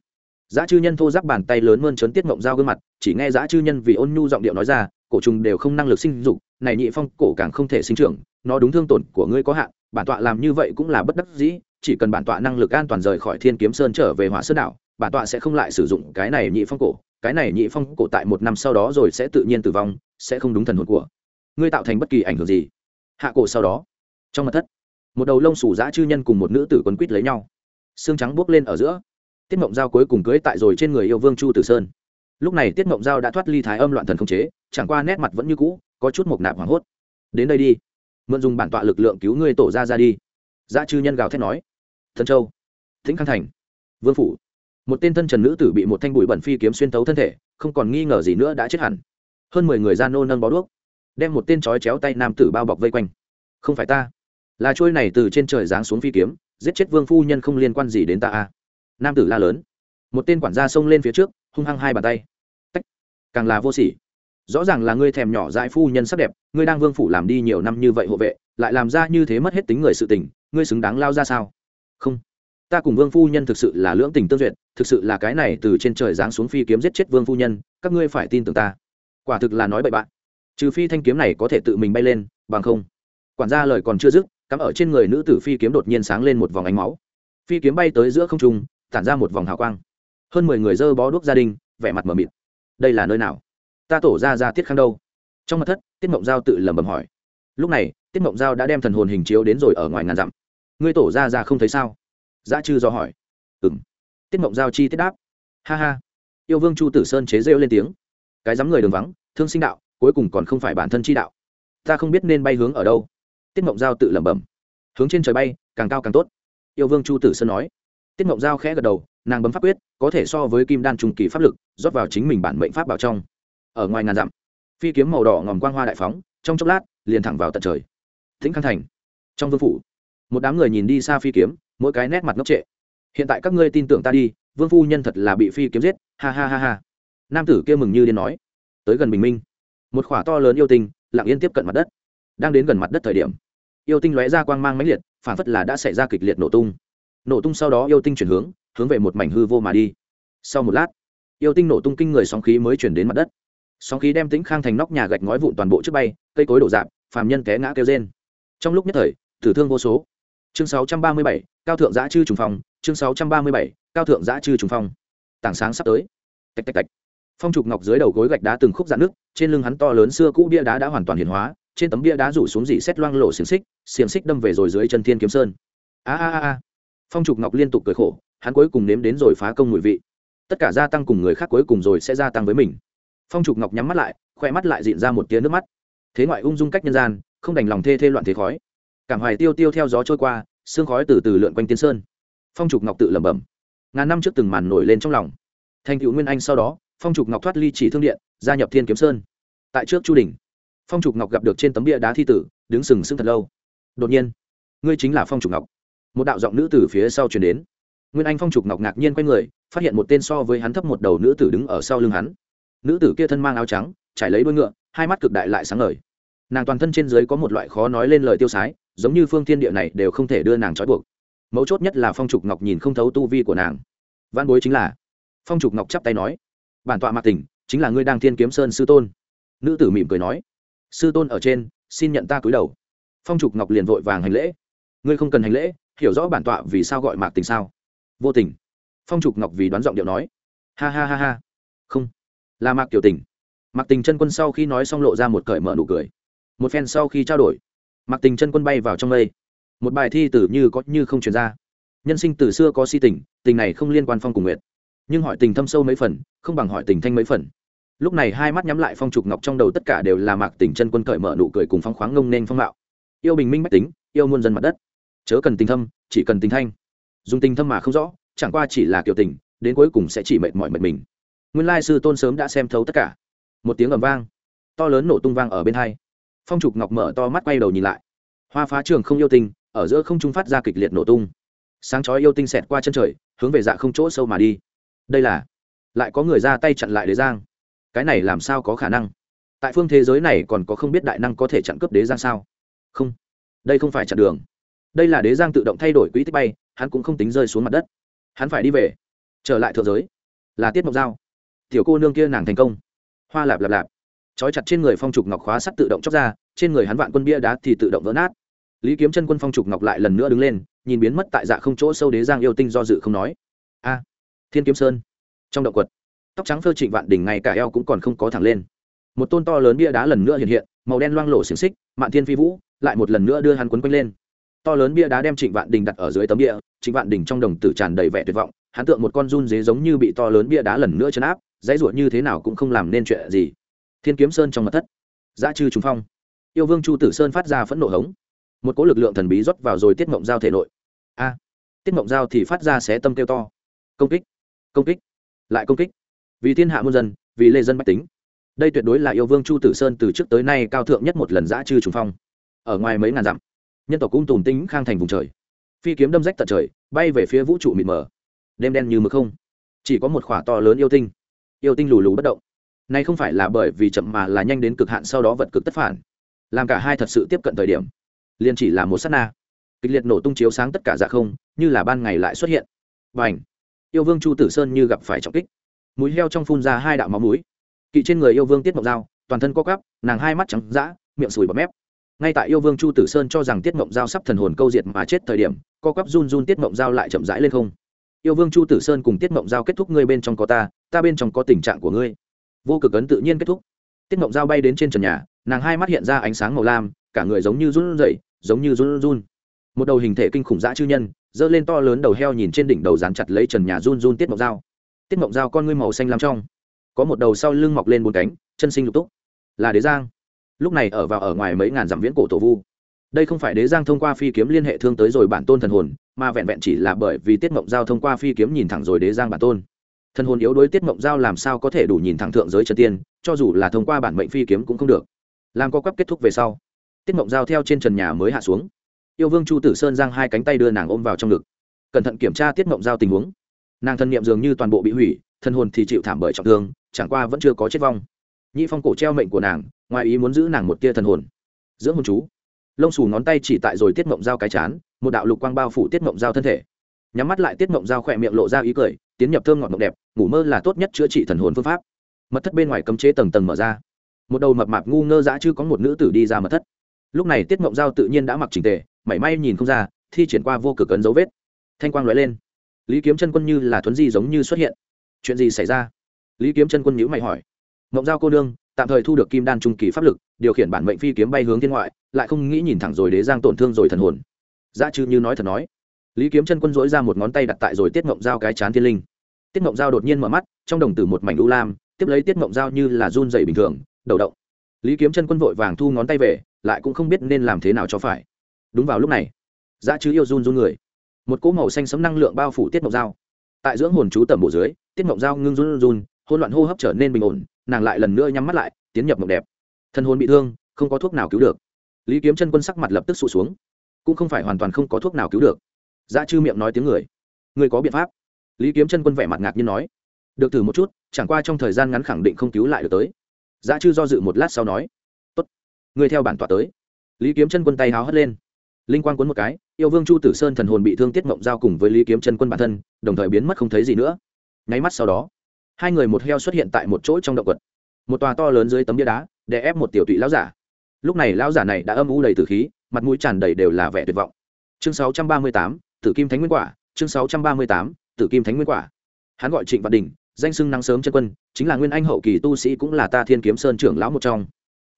Speaker 1: Giá chư nhân thô giáp bàn tay lớn mơn trớn tiết mộng giao gương mặt, chỉ nghe giá chư nhân vì ôn nhu giọng điệu nói ra, cổ trùng đều không năng lực sinh dục, này nhị phong cổ càng không thể sinh trưởng, nó đúng thương tổn của ngươi có hạn, bản tọa làm như vậy cũng là bất đắc dĩ, chỉ cần bản tọa năng lực an toàn rời khỏi thiên kiếm sơn trở về hỏa sơn đảo, bản tọa sẽ không lại sử dụng cái này nhị phong cổ, cái này nhị phong cổ tại một năm sau đó rồi sẽ tự nhiên tử vong, sẽ không đúng thần hồn của ngươi tạo thành bất kỳ ảnh hưởng gì. Hạ cổ sau đó trong mặt thất, một đầu lông sủ dã chư nhân cùng một nữ tử quấn quýt lấy nhau. Xương trắng buốc lên ở giữa, tiết mộng giao cuối cùng cưới tại rồi trên người yêu vương chu tử sơn. Lúc này tiết mộng giao đã thoát ly thái âm loạn thần không chế, chẳng qua nét mặt vẫn như cũ, có chút mộc nạp hoảng hốt. Đến đây đi, mượn dùng bản tọa lực lượng cứu ngươi tổ ra ra đi. Dã chư nhân gào thét nói. Thân châu thính khang thành, vương phủ. Một tên thân trần nữ tử bị một thanh bụi bẩn phi kiếm xuyên tấu thân thể, không còn nghi ngờ gì nữa đã chết hẳn. Hơn mười người gian nô nâng bó đuốc, đem một tên trói chéo tay nam tử bao bọc vây quanh. Không phải ta là trôi này từ trên trời giáng xuống phi kiếm, giết chết vương phu nhân không liên quan gì đến ta a. Nam tử la lớn. Một tên quản gia xông lên phía trước, hung hăng hai bàn tay. Tách. càng là vô sỉ. Rõ ràng là ngươi thèm nhỏ dại phu nhân sắc đẹp, ngươi đang vương phủ làm đi nhiều năm như vậy hộ vệ, lại làm ra như thế mất hết tính người sự tình, ngươi xứng đáng lao ra sao? Không. Ta cùng vương phu nhân thực sự là lưỡng tình tương duyệt, thực sự là cái này từ trên trời giáng xuống phi kiếm giết chết vương phu nhân, các ngươi phải tin tưởng ta. Quả thực là nói bậy bạn. Trừ phi thanh kiếm này có thể tự mình bay lên, bằng không. Quản gia lời còn chưa dứt cắm ở trên người nữ tử phi kiếm đột nhiên sáng lên một vòng ánh máu. Phi kiếm bay tới giữa không trung, tản ra một vòng hào quang. Hơn mười người dơ bó đuốc gia đình, vẻ mặt mờ mịt. Đây là nơi nào? Ta tổ ra ra tiết khang đâu? Trong mặt thất, tiết mộng giao tự lẩm bẩm hỏi. Lúc này, tiết mộng giao đã đem thần hồn hình chiếu đến rồi ở ngoài ngàn dặm. Ngươi tổ ra ra không thấy sao? Dã chư do hỏi. Ừng tiết mộng giao chi tiết đáp. Ha ha. Yêu vương chu tử sơn chế rêu lên tiếng. Cái dám người đường vắng, thương sinh đạo, cuối cùng còn không phải bản thân chi đạo. Ta không biết nên bay hướng ở đâu tiết mộng giao tự lẩm bẩm. Hướng trên trời bay, càng cao càng tốt. Yêu vương chu tử sơn nói. Tiết mộng giao khẽ gật đầu, nàng bấm pháp quyết, có thể so với kim đan Trung kỳ pháp lực, rót vào chính mình bản mệnh pháp bảo trong. Ở ngoài ngàn dặm, phi kiếm màu đỏ ngòm quang hoa đại phóng, trong chốc lát, liền thẳng vào tận trời. Thính khang thành, trong vương phủ, một đám người nhìn đi xa phi kiếm, mỗi cái nét mặt ngốc trệ. Hiện tại các ngươi tin tưởng ta đi, vương phu nhân thật là bị phi kiếm giết, ha ha ha ha. Nam tử kia mừng như điên nói. Tới gần bình minh, một khỏa to lớn yêu tinh lặng yên tiếp cận mặt đất, đang đến gần mặt đất thời điểm yêu tinh lóe ra quang mang mãnh liệt phản phất là đã xảy ra kịch liệt nổ tung. Nổ tung sau đó yêu tinh chuyển hướng hướng về một mảnh hư vô mà đi. Sau một lát yêu tinh nổ tung kinh người sóng khí mới chuyển đến mặt đất. Sóng khí đem tính khang thành nóc nhà gạch ngói vụn toàn bộ trước bay cây cối đổ dạp phàm nhân té ngã kêu rên. Trong lúc nhất thời tử thương vô số. Chương 637, cao thượng giã chư trùng phong chương 637, cao thượng giã chư trùng phong. Tảng sáng sắp tới. Tạch tạch tạch. Phong trục ngọc dưới đầu gối gạch đá từng khúc dạn nước trên lưng hắn to lớn xưa cũ bia đá đã hoàn toàn hiển hóa trên tấm bia đá rủ xuống dị xét loang lộ xiềng xích xiềng xích đâm về rồi dưới chân thiên kiếm sơn. A a a phong trục ngọc liên tục cười khổ, hắn cuối cùng nếm đến rồi phá công mùi vị. Tất cả gia tăng cùng người khác cuối cùng rồi sẽ gia tăng với mình. Phong trục ngọc nhắm mắt lại khoe mắt lại dịn ra một tiếng nước mắt. Thế ngoại ung dung cách nhân gian, không đành lòng thê thê loạn thế khói. Cảm hoài tiêu tiêu theo gió trôi qua, sương khói từ từ lượn quanh tiên sơn. Phong trục ngọc tự lẩm bẩm. Ngàn năm trước từng màn nổi lên trong lòng. Thành cựu nguyên anh sau đó, phong trục ngọc thoát ly chỉ thương điện, gia nhập thiên kiếm sơn. Tại trước chu đình phong trục ngọc gặp được trên tấm bia đá thi tử, đứng sừng sững thật lâu. Đột nhiên, ngươi chính là phong trục ngọc. Một đạo giọng nữ từ phía sau chuyển đến. Nguyên anh phong trục ngọc ngạc nhiên q u a y người, phát hiện một tên so với hắn thấp một đầu nữ tử đứng ở sau lưng hắn. Nữ tử kia thân mang áo trắng, trải lấy đuôi ngựa, hai mắt cực đại lại sáng ngời. Nàng toàn thân trên dưới có một loại khó nói lên lời tiêu sái, giống như phương thiên địa này đều không thể đưa nàng trói buộc. Mấu chốt nhất là phong trục ngọc nhìn không thấu tu vi của nàng. Văn bối chính là, phong trục ngọc chắp tay nói, bản tọa mạc tình chính là ngươi đang thiên kiếm sơn sư tôn. Nữ tử mỉm cười nói sư tôn ở trên, xin nhận ta cúi đầu. Phong trục ngọc liền vội vàng hành lễ. Ngươi không cần hành lễ, hiểu rõ bản tọa vì sao gọi mạc tình sao? Vô tình. Phong trục ngọc vì đoán giọng điệu nói. Ha ha ha ha. Không. Là mạc tiểu tình. Mạc tình chân quân sau khi nói xong lộ ra một cởi mở nụ cười. Một phen sau khi trao đổi, mạc tình chân quân bay vào trong đây một bài thi tử như có như không truyền ra. Nhân sinh từ xưa có si tình tình này không liên quan phong cùng nguyện nhưng hỏi tình thâm sâu mấy phần, không bằng hỏi tình thanh mấy phần lúc này hai mắt nhắm lại phong trục ngọc trong đầu tất cả đều là mạc tình chân quân cởi mở nụ cười cùng phong khoáng ngông nên phong mạo. Yêu bình minh bách tính, yêu muôn dân mặt đất. Chớ cần tình thâm, chỉ cần tình thanh. Dùng tình thâm mà không rõ, chẳng qua chỉ là kiểu tình, đến cuối cùng sẽ chỉ mệt mỏi mệt mình. Nguyên lai sư tôn sớm đã xem thấu tất cả. Một tiếng ầm vang, to lớn nổ tung vang ở bên hai. Phong trục ngọc mở to mắt quay đầu nhìn lại. Hoa phá trường không yêu tinh, ở giữa không trung phát ra kịch liệt nổ tung. Sáng chói yêu tinh xẹt qua chân trời, hướng về dạ không chỗ sâu mà đi. Đây là, lại có người ra tay chặn lại đế giang cái này làm sao có khả năng? Tại phương thế giới này còn có không biết đại năng có thể chặn cướp đế giang sao? Không, đây không phải chặn đường. Đây là đế giang tự động thay đổi quỹ tích bay, hắn cũng không tính rơi xuống mặt đất. Hắn phải đi về, trở lại thượng giới. Là tiết mộc giao. Tiểu cô nương kia nàng thành công. Hoa lạp lạp lạp. Trói chặt trên người phong trục ngọc khóa sắt tự động chóc ra, trên người hắn vạn quân bia đá thì tự động vỡ nát. Lý kiếm chân quân phong trục ngọc lại lần nữa đứng lên, nhìn biến mất tại dạ không chỗ sâu đế giang yêu tinh do dự không nói. A, thiên kiếm sơn. Trong động quật tóc trắng phơ trịnh vạn đỉnh ngay cả eo cũng còn không có thẳng lên. Một tôn to lớn bia đá lần nữa hiện hiện, màu đen loang lổ xiềng xích, mạn thiên phi vũ, lại một lần nữa đưa hắn quấn quanh lên. To lớn bia đá đem trịnh vạn đình đặt ở dưới tấm địa trịnh vạn đình trong đồng tử tràn đầy vẻ tuyệt vọng, hắn tượng một con run dế giống như bị to lớn bia đá lần nữa chấn áp, dãy ruột như thế nào cũng không làm nên chuyện gì. Thiên kiếm sơn trong mặt thất, dã chư trùng phong. Yêu vương chu tử sơn phát ra phẫn nộ hống. Một cỗ lực lượng thần bí rót vào rồi tiết mộng giao thể nội. A! Tiết mộng giao thì phát ra xé tâm kêu to. Công kích! Công kích! Lại công kích! Vì thiên hạ muôn dân, vì lê dân bách tính. Đây tuyệt đối là yêu vương chu tử sơn từ trước tới nay cao thượng nhất một lần dã chư trùng phong. Ở ngoài mấy ngàn dặm, nhân tộc cung tùm tính khang thành vùng trời. Phi kiếm đâm rách tận trời, bay về phía vũ trụ mịt mờ. Đêm đen như mực không, chỉ có một khỏa to lớn yêu tinh. Yêu tinh lù lù bất động. Nay không phải là bởi vì chậm mà là nhanh đến cực hạn sau đó vật cực tất phản. Làm cả hai thật sự tiếp cận thời điểm, liền chỉ là một sát na. Kịch liệt nổ tung chiếu sáng tất cả dạ không, như là ban ngày lại xuất hiện. Và ảnh yêu vương chu tử sơn như gặp phải trọng kích mũi heo trong phun ra hai đạo máu mũi. Kỵ trên người yêu vương tiết mộng dao toàn thân co cắp nàng hai mắt trắng d miệng sùi bọt mép. Ngay tại yêu vương chu tử sơn cho rằng tiết mộng dao sắp thần hồn câu diệt mà chết thời điểm, co cắp run run tiết mộng dao lại chậm rãi lên không. Yêu vương chu tử sơn cùng tiết mộng dao kết thúc ngươi bên trong có ta ta bên trong có tình trạng của ngươi. Vô cực ấn tự nhiên kết thúc. Tiết mộng dao bay đến trên trần nhà, nàng hai mắt hiện ra ánh sáng màu lam, cả người giống như run rẩy, giống như run run. Một đầu hình thể kinh khủng dã chư nhân, giơ lên to lớn đầu heo nhìn trên đỉnh đầu dán chặt lấy trần nhà run run tiết mộng dao tiết mộng dao con ngươi màu xanh lam trong. Có một đầu sau lưng mọc lên bốn cánh, chân sinh lục túc. Là đế giang. Lúc này ở vào ở ngoài mấy ngàn dặm viễn cổ tổ vu. Đây không phải đế giang thông qua phi kiếm liên hệ thương tới rồi bản tôn thần hồn, mà vẹn vẹn chỉ là bởi vì tiết mộng giao thông qua phi kiếm nhìn thẳng rồi đế giang bản tôn. Thần hồn yếu đối tiết mộng giao làm sao có thể đủ nhìn thẳng thượng giới trần tiên, cho dù là thông qua bản mệnh phi kiếm cũng không được. Làm co quắp kết thúc về sau, tiết mộng giao theo trên trần nhà mới hạ xuống. Yêu vương chu tử sơn giang hai cánh tay đưa nàng ôm vào trong ngực. Cẩn thận kiểm tra tiết mộng giao tình huống nàng thân nhiệm dường như toàn bộ bị hủy, thân hồn thì chịu thảm bởi trọng thương, chẳng qua vẫn chưa có chết vong. Nhị phong cổ treo mệnh của nàng, ngoài ý muốn giữ nàng một tia thần hồn. Dưỡng hồn chú. Lông xù ngón tay chỉ tại rồi tiết mộng dao cái chán, một đạo lục quang bao phủ tiết mộng dao thân thể. Nhắm mắt lại tiết mộng dao khỏe miệng lộ ra ý cười, tiến nhập thơm ngọt mộng đẹp, ngủ mơ là tốt nhất chữa trị thần hồn phương pháp. Mật thất bên ngoài cấm chế tầng tầng mở ra. Một đầu mập mạp ngu ngơ dã chứ có một nữ tử đi ra mật thất. Lúc này tiết mộng dao tự nhiên đã mặc trình tề, mảy may nhìn không ra, thi triển qua vô cực ấn dấu vết. Thanh quang lóe lên lý kiếm chân quân như là thuấn di giống như xuất hiện. Chuyện gì xảy ra? Lý kiếm chân quân nhữ mày hỏi. Mộng giao cô đương tạm thời thu được kim đan trung kỳ pháp lực, điều khiển bản mệnh phi kiếm bay hướng thiên ngoại, lại không nghĩ nhìn thẳng rồi đế giang tổn thương rồi thần hồn. Dạ giá chư như nói thật nói. Lý kiếm chân quân dỗi ra một ngón tay đặt tại rồi tiết mộng dao cái chán thiên linh. Tiết mộng dao đột nhiên mở mắt, trong đồng tử một mảnh u lam, tiếp lấy tiết mộng dao như là run dày bình thường, đầu động. Lý kiếm chân quân vội vàng thu ngón tay về, lại cũng không biết nên làm thế nào cho phải. Đúng vào lúc này dạ giá chứ yêu run run người một cỗ màu xanh sấm năng lượng bao phủ tiết mộng dao tại dưỡng hồn chú tầm bộ dưới, tiết mộng dao ngưng run run hôn loạn hô hấp trở nên bình ổn, nàng lại lần nữa nhắm mắt lại, tiến nhập mộng đẹp. Thân hôn bị thương, không có thuốc nào cứu được. Lý kiếm chân quân sắc mặt lập tức sụt xuống. Cũng không phải hoàn toàn không có thuốc nào cứu được. Dạ Dã chư miệng nói tiếng người. Người có biện pháp? Lý kiếm chân quân vẻ mặt ngạc nhiên nói. Được thử một chút, chẳng qua trong thời gian ngắn khẳng định không cứu lại được tới. Dạ Dã chư do dự một lát sau nói. Tốt. Người theo bản tọa tới. Lý kiếm chân quân tay háo hất lên linh quang cuốn một cái yêu vương chu tử sơn thần hồn bị thương tiết mộng giao cùng với lý kiếm chân quân bản thân đồng thời biến mất không thấy gì nữa. Nháy mắt sau đó hai người một heo xuất hiện tại một chỗ trong động quật. Một tòa to lớn dưới tấm bia đá để ép một tiểu tụy lão giả. Lúc này lão giả này đã âm u đầy từ khí mặt mũi tràn đầy đều là vẻ tuyệt vọng. Chương 638, tử kim thánh nguyên quả chương 638, tử kim thánh nguyên quả. Hắn gọi trịnh văn đình danh xưng nắng sớm chân quân chính là nguyên anh hậu kỳ tu sĩ cũng là ta thiên kiếm sơn trưởng lão một trong.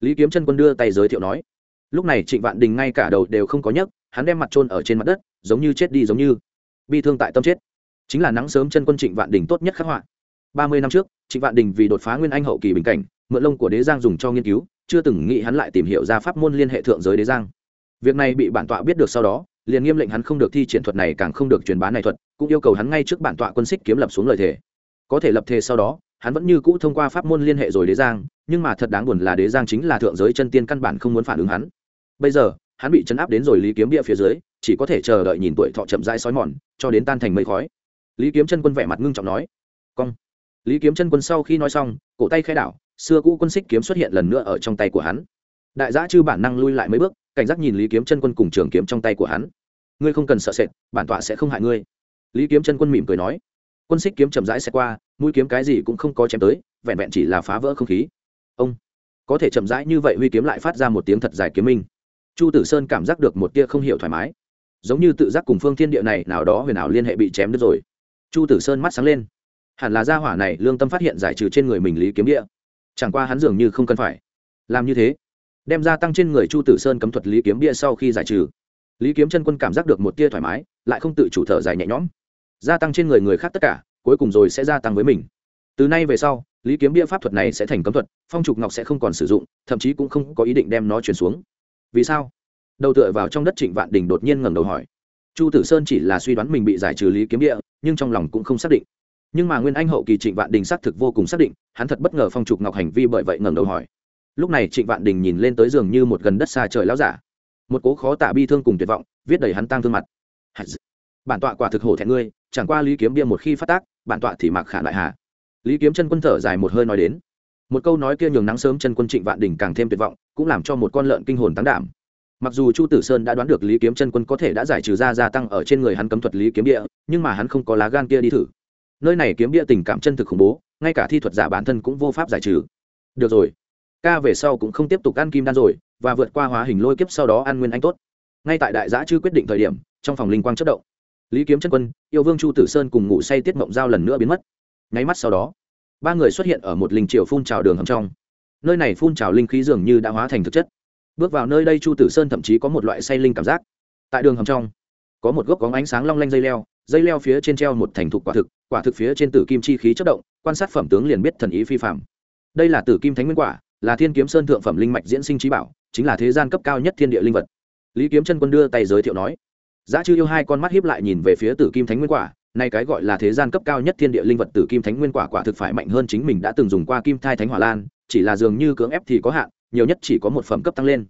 Speaker 1: Lý kiếm chân quân đưa tay giới thiệu nói lúc này trịnh vạn đình ngay cả đầu đều không có nhấc, hắn đem mặt trôn ở trên mặt đất, giống như chết đi giống như. Bi thương tại tâm chết. Chính là nắng sớm chân quân trịnh vạn đình tốt nhất khắc họa. Ba mươi năm trước, trịnh vạn đình vì đột phá nguyên anh hậu kỳ bình cảnh, mượn lông của đế giang dùng cho nghiên cứu, chưa từng nghĩ hắn lại tìm hiểu ra pháp môn liên hệ thượng giới đế giang. Việc này bị bản tọa biết được sau đó, liền nghiêm lệnh hắn không được thi triển thuật này càng không được truyền bá này thuật, cũng yêu cầu hắn ngay trước bản tọa quân xích kiếm lập xuống lời thề. Có thể lập thề sau đó, hắn vẫn như cũ thông qua pháp môn liên hệ rồi đế giang nhưng mà thật đáng buồn là đế giang chính là thượng giới chân tiên căn bản không muốn phản ứng hắn. Bây giờ, hắn bị chấn áp đến rồi lý kiếm bia phía dưới, chỉ có thể chờ đợi nhìn tuổi thọ chậm rãi sói mòn, cho đến tan thành mây khói. Lý kiếm chân quân vẻ mặt ngưng trọng nói, cong. Lý kiếm chân quân sau khi nói xong, cổ tay khai đảo, xưa cũ quân xích kiếm xuất hiện lần nữa ở trong tay của hắn. Đại giã chư bản năng lui lại mấy bước, cảnh giác nhìn lý kiếm chân quân cùng trường kiếm trong tay của hắn. Ngươi không cần sợ sệt, bản tọa sẽ không hại ngươi. Lý kiếm chân quân mỉm cười nói. Quân xích kiếm chậm rãi sẽ qua, mũi kiếm cái gì cũng không có chém tới, vẹn vẹn chỉ là phá vỡ không khí có thể chậm rãi như vậy huy kiếm lại phát ra một tiếng thật dài kiếm minh. Chu tử sơn cảm giác được một tia không hiểu thoải mái. Giống như tự giác cùng phương thiên địa này, nào đó huyền ảo liên hệ bị chém đứt rồi. Chu tử sơn mắt sáng lên. Hẳn là gia hỏa này lương tâm phát hiện giải trừ trên người mình lý kiếm địa. Chẳng qua hắn dường như không cần phải. Làm như thế, đem ra tăng trên người chu tử sơn cấm thuật lý kiếm bia sau khi giải trừ, lý kiếm chân quân cảm giác được một tia thoải mái, lại không tự chủ thở dài nhẹ nhõm. Gia tăng trên người người khác tất cả, cuối cùng rồi sẽ gia tăng với mình từ nay về sau, lý kiếm bia pháp thuật này sẽ thành cấm thuật, phong trục ngọc sẽ không còn sử dụng, thậm chí cũng không có ý định đem nó chuyển xuống. Vì sao? Đầu tựa vào trong đất trịnh vạn đình đột nhiên ngẩng đầu hỏi. Chu tử sơn chỉ là suy đoán mình bị giải trừ lý kiếm địa nhưng trong lòng cũng không xác định. Nhưng mà nguyên anh hậu kỳ trịnh vạn đình xác thực vô cùng xác định, hắn thật bất ngờ phong trục ngọc hành vi bởi vậy ngẩng đầu hỏi. Lúc này trịnh vạn đình nhìn lên tới giường như một gần đất xa trời lão giả. Một cố khó tả bi thương cùng tuyệt vọng, viết đầy hắn tang thương mặt. Bản tọa quả thực hổ thẹn ngươi, chẳng qua lý kiếm bia một khi phát tác, bản tọa thì mặc khả đại hà lý kiếm chân quân thở dài một hơi nói đến. Một câu nói kia nhường nắng sớm chân quân trịnh vạn đình càng thêm tuyệt vọng, cũng làm cho một con lợn kinh hồn tăng đảm. Mặc dù chu tử sơn đã đoán được lý kiếm chân quân có thể đã giải trừ ra gia tăng ở trên người hắn cấm thuật lý kiếm địa, nhưng mà hắn không có lá gan kia đi thử. Nơi này kiếm địa tình cảm chân thực khủng bố, ngay cả thi thuật giả bản thân cũng vô pháp giải trừ. Được rồi. Ca về sau cũng không tiếp tục ăn kim đan rồi, và vượt qua hóa hình lôi kiếp sau đó ăn nguyên anh tốt. Ngay tại đại giã chưa quyết định thời điểm, trong phòng linh quang chất động, lý kiếm chân quân, yêu vương chu tử sơn cùng ngủ say tiết mộng giao lần nữa biến mất nháy mắt sau đó, ba người xuất hiện ở một linh triều phun trào đường hầm trong. Nơi này phun trào linh khí dường như đã hóa thành thực chất. Bước vào nơi đây chu tử sơn thậm chí có một loại say linh cảm giác. Tại đường hầm trong, có một gốc có ánh sáng long lanh dây leo dây leo phía trên treo một thành thục quả thực quả thực phía trên tử kim chi khí chất động, quan sát phẩm tướng liền biết thần ý phi phạm đây là tử kim thánh nguyên quả, là thiên kiếm sơn thượng phẩm linh mạch diễn sinh trí bảo, chính là thế gian cấp cao nhất thiên địa linh vật. Lý kiếm chân quân đưa tay giới thiệu nói, giá chư yêu hai con mắt hiếp lại nhìn về phía tử kim thánh nguyên quả nay cái gọi là thế gian cấp cao nhất thiên địa linh vật tử kim thánh nguyên quả quả thực phải mạnh hơn chính mình đã từng dùng qua kim thai thánh hỏa lan, chỉ là dường như cưỡng ép thì có hạn, nhiều nhất chỉ có một phẩm cấp tăng lên.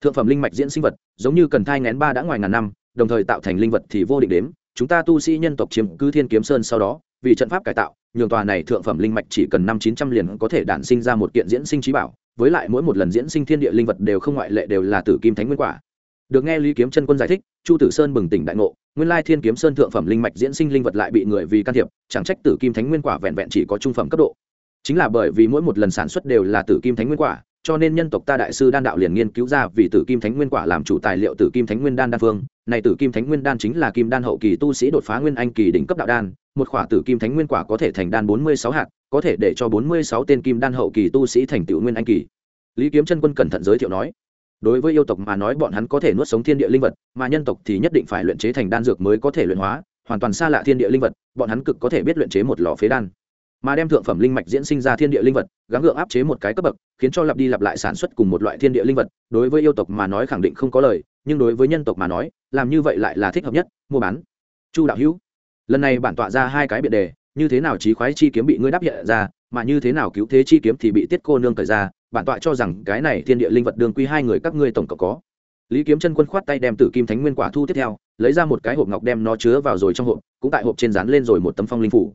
Speaker 1: Thượng phẩm linh mạch diễn sinh vật, giống như cần thai ngén ba đã ngoài ngàn năm, đồng thời tạo thành linh vật thì vô định đếm, chúng ta tu sĩ nhân tộc chiếm cứ thiên kiếm sơn sau đó, vì trận pháp cải tạo, nhường tòa này thượng phẩm linh mạch chỉ cần năm chín trăm liền có thể đản sinh ra một kiện diễn sinh trí bảo, với lại mỗi một lần diễn sinh thiên địa linh vật đều không ngoại lệ đều là tử kim thánh nguyên quả được nghe lý kiếm chân quân giải thích, chu tử sơn bừng tỉnh đại ngộ, nguyên lai thiên kiếm sơn thượng phẩm linh mạch diễn sinh linh vật lại bị người vì can thiệp, chẳng trách tử kim thánh nguyên quả vẹn vẹn chỉ có trung phẩm cấp độ. Chính là bởi vì mỗi một lần sản xuất đều là tử kim thánh nguyên quả, cho nên nhân tộc ta đại sư đan đạo liền nghiên cứu ra vì tử kim thánh nguyên quả làm chủ tài liệu tử kim thánh nguyên đan đan phương. Này tử kim thánh nguyên đan chính là kim đan hậu kỳ tu sĩ đột phá nguyên anh kỳ đỉnh cấp đạo đan, một khỏa tử kim thánh nguyên quả có thể thành đan bốn mươi sáu hạt, có thể để cho bốn mươi sáu tên kim đan hậu kỳ tu sĩ thành tựu nguyên anh kỳ. Lý kiếm chân quân cẩn thận giới thiệu nói đối với yêu tộc mà nói bọn hắn có thể nuốt sống thiên địa linh vật, mà nhân tộc thì nhất định phải luyện chế thành đan dược mới có thể luyện hóa, hoàn toàn xa lạ thiên địa linh vật, bọn hắn cực có thể biết luyện chế một lò phế đan. Mà đem thượng phẩm linh mạch diễn sinh ra thiên địa linh vật, gắng gượng áp chế một cái cấp bậc, khiến cho lặp đi lặp lại sản xuất cùng một loại thiên địa linh vật, đối với yêu tộc mà nói khẳng định không có lời, nhưng đối với nhân tộc mà nói, làm như vậy lại là thích hợp nhất, mua bán. Chu đạo hữu, lần này bản tọa ra hai cái biện đề, như thế nào trí khoái chi kiếm bị ngươi đáp hiện ra, mà như thế nào cứu thế chi kiếm thì bị tiết cô nương cởi ra bản tọa cho rằng cái này thiên địa linh vật đường quy hai người các ngươi tổng cộng có. Lý kiếm chân quân khoát tay đem tử kim thánh nguyên quả thu tiếp theo, lấy ra một cái hộp ngọc đem nó chứa vào rồi trong hộp, cũng tại hộp trên dán lên rồi một tấm phong linh phủ.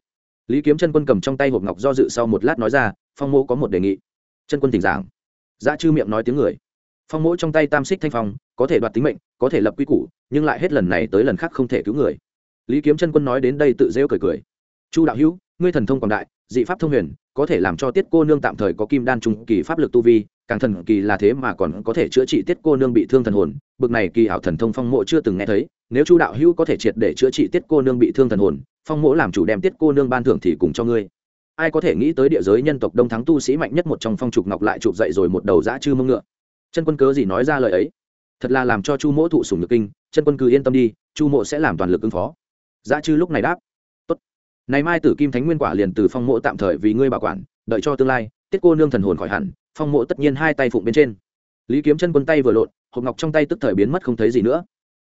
Speaker 1: Lý kiếm chân quân cầm trong tay hộp ngọc do dự sau một lát nói ra, phong mô có một đề nghị. Chân quân tỉnh giảng. Dã chư miệng nói tiếng người. Phong mỗ trong tay tam xích thanh phong, có thể đoạt tính mệnh, có thể lập quy củ, nhưng lại hết lần này tới lần khác không thể cứu người. Lý kiếm chân quân nói đến đây tự rêu cười cười. Chu đạo hữu, ngươi thần thông quảng đại, dị pháp thông huyền có thể làm cho tiết cô nương tạm thời có kim đan trung kỳ pháp lực tu vi, càng thần kỳ là thế mà còn có thể chữa trị tiết cô nương bị thương thần hồn, bực này kỳ ảo thần thông phong mộ chưa từng nghe thấy, nếu chu đạo hữu có thể triệt để chữa trị tiết cô nương bị thương thần hồn, phong mộ làm chủ đem tiết cô nương ban thưởng thì cùng cho ngươi. Ai có thể nghĩ tới địa giới nhân tộc đông thắng tu sĩ mạnh nhất một trong phong trục ngọc lại chụp dậy rồi một đầu dã chư mông ngựa. Chân quân cớ gì nói ra lời ấy? Thật là làm cho chu mỗ thụ sùng nhược kinh, chân quân cứ yên tâm đi, chu mộ sẽ làm toàn lực ứng phó. Dã chư lúc này đáp này mai tử kim thánh nguyên quả liền từ phong mộ tạm thời vì ngươi bảo quản, đợi cho tương lai, tiết cô nương thần hồn khỏi hẳn, phong mộ tất nhiên hai tay phụng bên trên. Lý kiếm chân quân tay vừa lộn, hộp ngọc trong tay tức thời biến mất không thấy gì nữa.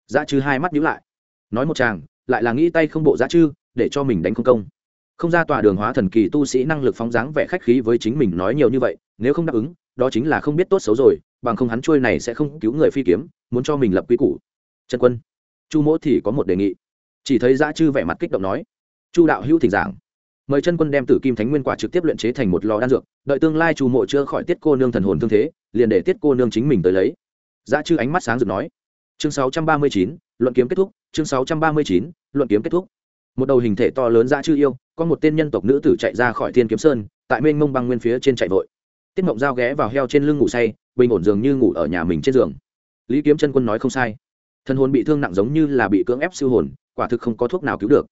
Speaker 1: Dã chư hai mắt nhíu lại. Nói một chàng, lại là nghĩ tay không bộ dã chư để cho mình đánh không công. Không ra tòa đường hóa thần kỳ tu sĩ năng lực phóng dáng vẻ khách khí với chính mình nói nhiều như vậy, nếu không đáp ứng, đó chính là không biết tốt xấu rồi, bằng không hắn trôi này sẽ không cứu người phi kiếm, muốn cho mình lập quy củ. Chân quân, chu mỗ thì có một đề nghị. Chỉ thấy dã chư vẻ mặt kích động nói chu đạo hữu thỉnh giảng. Mời chân quân đem tử kim thánh nguyên quả trực tiếp luyện chế thành một lò đan dược đợi tương lai chu mộ chữa khỏi tiết cô nương thần hồn thương thế liền để tiết cô nương chính mình tới lấy. Dạ Giá chư ánh mắt sáng rực nói. Chương 639, luận kiếm kết thúc chương 639, luận kiếm kết thúc. Một đầu hình thể to lớn dạ Giá chư yêu có một tên nhân tộc nữ tử chạy ra khỏi thiên kiếm sơn tại mênh mông băng nguyên phía trên chạy vội. Tiết mộng dao ghé vào heo trên lưng ngủ say bình ổn dường như ngủ ở nhà mình trên giường. Lý kiếm chân quân nói không sai. Thân hồn bị thương nặng giống như là bị cưỡng ép siêu hồn quả thực không có thuốc nào cứu được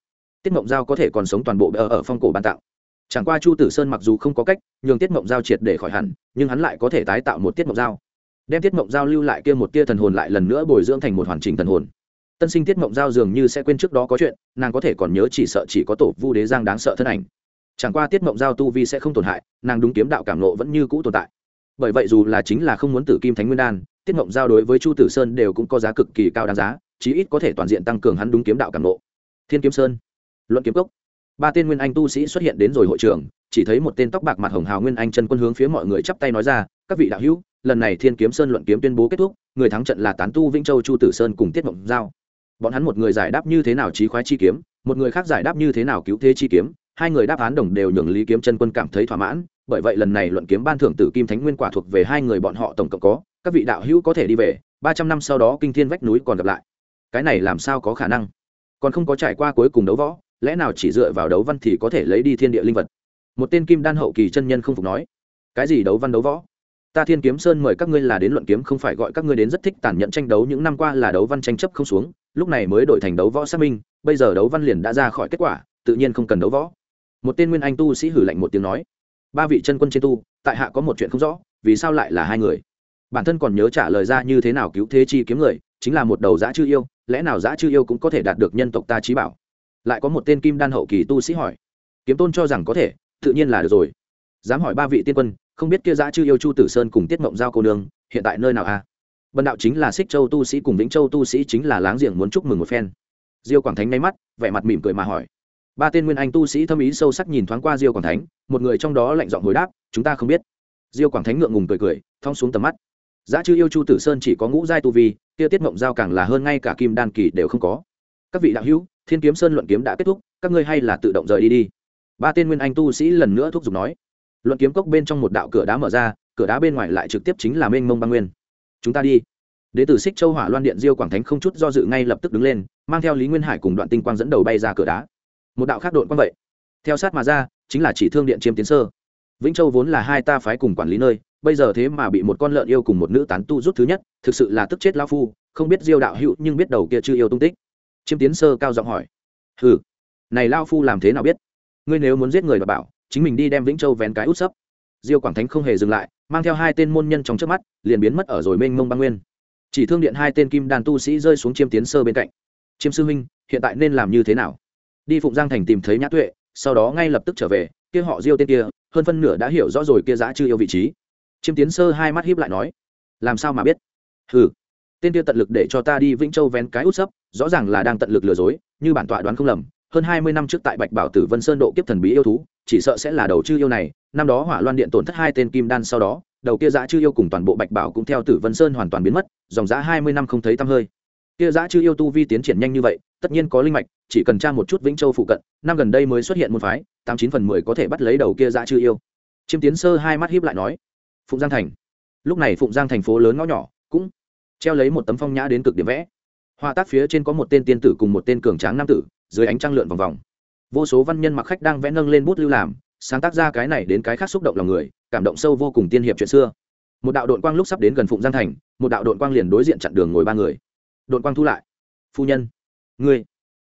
Speaker 1: tiết mộng giao có thể còn sống toàn bộ ở, ở phong cổ ban tạo. Chẳng qua chu tử sơn mặc dù không có cách nhường tiết mộng giao triệt để khỏi hẳn nhưng hắn lại có thể tái tạo một tiết mộng giao. Đem tiết mộng giao lưu lại kia một tia thần hồn lại lần nữa bồi dưỡng thành một hoàn chỉnh thần hồn. Tân sinh tiết mộng giao dường như sẽ quên trước đó có chuyện nàng có thể còn nhớ chỉ sợ chỉ có tổ vu đế giang đáng sợ thân ảnh. Chẳng qua tiết mộng giao tu vi sẽ không tổn hại nàng đúng kiếm đạo cảm Lộ vẫn như cũ tồn tại. Bởi vậy dù là chính là không muốn tử kim thánh nguyên đan tiết mộng giao đối với chu tử sơn đều cũng có giá cực kỳ cao đáng giá chí ít có thể toàn diện tăng cường hắn đúng kiếm đạo cảm Lộ, thiên kiếm sơn luận kiếm cốc. Ba tên nguyên anh tu sĩ xuất hiện đến rồi hội trường, chỉ thấy một tên tóc bạc mặt hồng hào nguyên anh chân quân hướng phía mọi người chắp tay nói ra, các vị đạo hữu, lần này thiên kiếm sơn luận kiếm tuyên bố kết thúc, người thắng trận là tán tu vĩnh châu chu tử sơn cùng tiết mộng giao. Bọn hắn một người giải đáp như thế nào trí khoái chi kiếm, một người khác giải đáp như thế nào cứu thế chi kiếm, hai người đáp án đồng đều nhường lý kiếm chân quân cảm thấy thỏa mãn, bởi vậy lần này luận kiếm ban thưởng tử kim thánh nguyên quả thuộc về hai người bọn họ tổng cộng có, các vị đạo hữu có thể đi về, ba trăm năm sau đó kinh thiên vách núi còn gặp lại. Cái này làm sao có khả năng? Còn không có trải qua cuối cùng đấu võ lẽ nào chỉ dựa vào đấu văn thì có thể lấy đi thiên địa linh vật? Một tên kim đan hậu kỳ chân nhân không phục nói. Cái gì đấu văn đấu võ? Ta thiên kiếm sơn mời các ngươi là đến luận kiếm không phải gọi các ngươi đến rất thích tàn nhẫn tranh đấu, những năm qua là đấu văn tranh chấp không xuống, lúc này mới đổi thành đấu võ xác minh, bây giờ đấu văn liền đã ra khỏi kết quả, tự nhiên không cần đấu võ. Một tên nguyên anh tu sĩ hử lạnh một tiếng nói. Ba vị chân quân trên tu, tại hạ có một chuyện không rõ, vì sao lại là hai người? Bản thân còn nhớ trả lời ra như thế nào cứu thế chi kiếm người, chính là một đầu dã chư yêu, lẽ nào dã chư yêu cũng có thể đạt được nhân tộc ta trí bảo? Lại có một tên kim đan hậu kỳ tu sĩ hỏi. Kiếm tôn cho rằng có thể, tự nhiên là được rồi. Dám hỏi ba vị tiên quân, không biết kia giã chư yêu chu tử sơn cùng tiết mộng giao cô nương, hiện tại nơi nào a à? bần đạo chính là xích châu tu sĩ cùng vĩnh châu tu sĩ chính là láng giềng muốn chúc mừng một phen. Diêu quảng thánh nháy mắt, vẻ mặt mỉm cười mà hỏi. Ba tên nguyên anh tu sĩ thâm ý sâu sắc nhìn thoáng qua diêu quảng thánh, một người trong đó lạnh giọng hồi đáp, chúng ta không biết. Diêu quảng thánh ngượng ngùng cười cười, thong xuống tầm mắt. Giá chư yêu chu tử sơn chỉ có ngũ giai tu vi, kia tiết mộng giao càng là hơn ngay cả kim đan kỳ đều không có. Các vị đạo hữu thiên kiếm sơn luận kiếm đã kết thúc, các ngươi hay là tự động rời đi đi. Ba tên nguyên anh tu sĩ lần nữa thúc giục nói. Luận kiếm cốc bên trong một đạo cửa đá mở ra, cửa đá bên ngoài lại trực tiếp chính là mênh mông băng nguyên. Chúng ta đi. Đế tử xích châu hỏa loan điện diêu quảng thánh không chút do dự ngay lập tức đứng lên, mang theo lý nguyên hải cùng đoạn tinh quang dẫn đầu bay ra cửa đá. Một đạo khác đội quang vậy. Theo sát mà ra, chính là chỉ thương điện chiêm tiến sơ. Vĩnh châu vốn là hai ta phái cùng quản lý nơi, bây giờ thế mà bị một con lợn yêu cùng một nữ tán tu rút thứ nhất, thực sự là tức chết lao phu, không biết diêu đạo hữu nhưng biết đầu kia chưa yêu tung tích chiêm tiến sơ cao giọng hỏi. Hừ, này lao phu làm thế nào biết? Ngươi nếu muốn giết người và bảo, chính mình đi đem vĩnh châu vén cái út sấp. Diêu quảng thánh không hề dừng lại, mang theo hai tên môn nhân trong trước mắt, liền biến mất ở rồi mênh mông băng nguyên. Chỉ thương điện hai tên kim đàn tu sĩ rơi xuống chiêm tiến sơ bên cạnh. Chiêm sư huynh hiện tại nên làm như thế nào? Đi phụng giang thành tìm thấy nhã tuệ, sau đó ngay lập tức trở về, kia họ diêu tên kia, hơn phân nửa đã hiểu rõ rồi kia giã chưa yêu vị trí. Chiêm tiến sơ hai mắt hiếp lại nói, làm sao mà biết? Ừ tên kia tận lực để cho ta đi vĩnh châu vén cái út sấp rõ ràng là đang tận lực lừa dối, như bản tọa đoán không lầm, hơn hai mươi năm trước tại bạch bảo tử vân sơn độ kiếp thần bí yêu thú, chỉ sợ sẽ là đầu chư yêu này, năm đó hỏa loan điện tổn thất hai tên kim đan sau đó, đầu kia giã chư yêu cùng toàn bộ bạch bảo cũng theo tử vân sơn hoàn toàn biến mất, dòng giã hai mươi năm không thấy tăm hơi. Kia giã chư yêu tu vi tiến triển nhanh như vậy, tất nhiên có linh mạch, chỉ cần tra một chút vĩnh châu phụ cận, năm gần đây mới xuất hiện môn phái, tám chín phần mười có thể bắt lấy đầu kia giã chư yêu. Chiêm tiến sơ hai mắt hiếp lại nói, phụng giang thành. Lúc này phụng giang thành phố lớn ngõ nhỏ, cũng treo lấy một tấm phong nhã đến cực điểm vẽ họa tác phía trên có một tên tiên tử cùng một tên cường tráng nam tử, dưới ánh trăng lượn vòng vòng. Vô số văn nhân mặc khách đang vẽ nâng lên bút lưu làm, sáng tác ra cái này đến cái khác xúc động lòng người, cảm động sâu vô cùng tiên hiệp chuyện xưa. Một đạo đội quang lúc sắp đến gần phụng giang thành, một đạo đội quang liền đối diện chặn đường ngồi ba người. Đội quang thu lại. Phu nhân, ngươi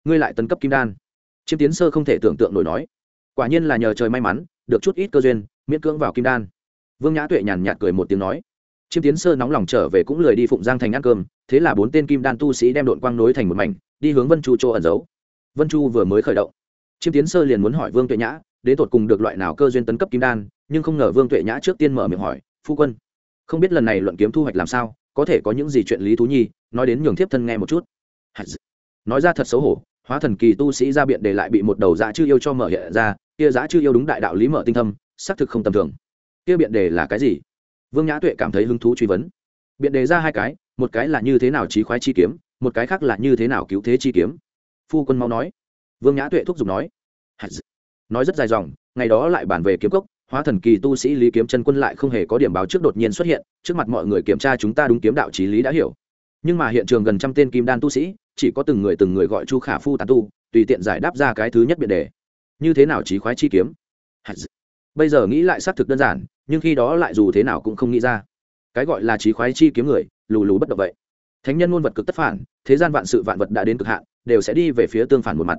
Speaker 1: ngươi lại tấn cấp kim đan. Chiêm tiến sơ không thể tưởng tượng nổi nói. Quả nhiên là nhờ trời may mắn, được chút ít cơ duyên, miễn cưỡng vào kim đan. Vương nhã tuệ nhàn nhạt cười một tiếng nói chiêm tiến sơ nóng lòng trở về cũng lười đi phụng giang thành ăn cơm, thế là bốn tên kim đan tu sĩ đem đội quang nối thành một mảnh, đi hướng vân chu chỗ ẩn giấu. Vân chu vừa mới khởi động, chiêm tiến sơ liền muốn hỏi vương tuệ nhã đến tột cùng được loại nào cơ duyên tấn cấp kim đan? Nhưng không ngờ vương tuệ nhã trước tiên mở miệng hỏi, phu quân, không biết lần này luận kiếm thu hoạch làm sao? Có thể có những gì chuyện lý thú nhi? Nói đến nhường thiếp thân nghe một chút. Nói ra thật xấu hổ, hóa thần kỳ tu sĩ ra biện để lại bị một đầu dã chư yêu cho mở hiện ra, kia dã chư yêu đúng đại đạo lý mở tinh thâm, xác thực không tầm thường. Kia biện đề là cái gì? Vương nhã tuệ cảm thấy hứng thú truy vấn. Biện đề ra hai cái, một cái là như thế nào trí khoái chi kiếm, một cái khác là như thế nào cứu thế chi kiếm. Phu quân mau nói. Vương nhã tuệ thúc giục nói. Nói rất dài dòng, ngày đó lại bàn về kiếm cốc, hóa thần kỳ tu sĩ lý kiếm chân quân lại không hề có điểm báo trước đột nhiên xuất hiện, trước mặt mọi người kiểm tra chúng ta đúng kiếm đạo trí lý đã hiểu. Nhưng mà hiện trường gần trăm tên kim đan tu sĩ, chỉ có từng người từng người gọi chu khả phu tán tu, tùy tiện giải đáp ra cái thứ nhất biện đề. Như thế nào trí khoái chi kiếm? Bây giờ nghĩ lại xác thực đơn giản nhưng khi đó lại dù thế nào cũng không nghĩ ra. Cái gọi là trí khoái chi kiếm người, lù lù bất động vậy. Thánh nhân ngôn vật cực tất phản, thế gian vạn sự vạn vật đã đến cực hạn, đều sẽ đi về phía tương phản một mặt.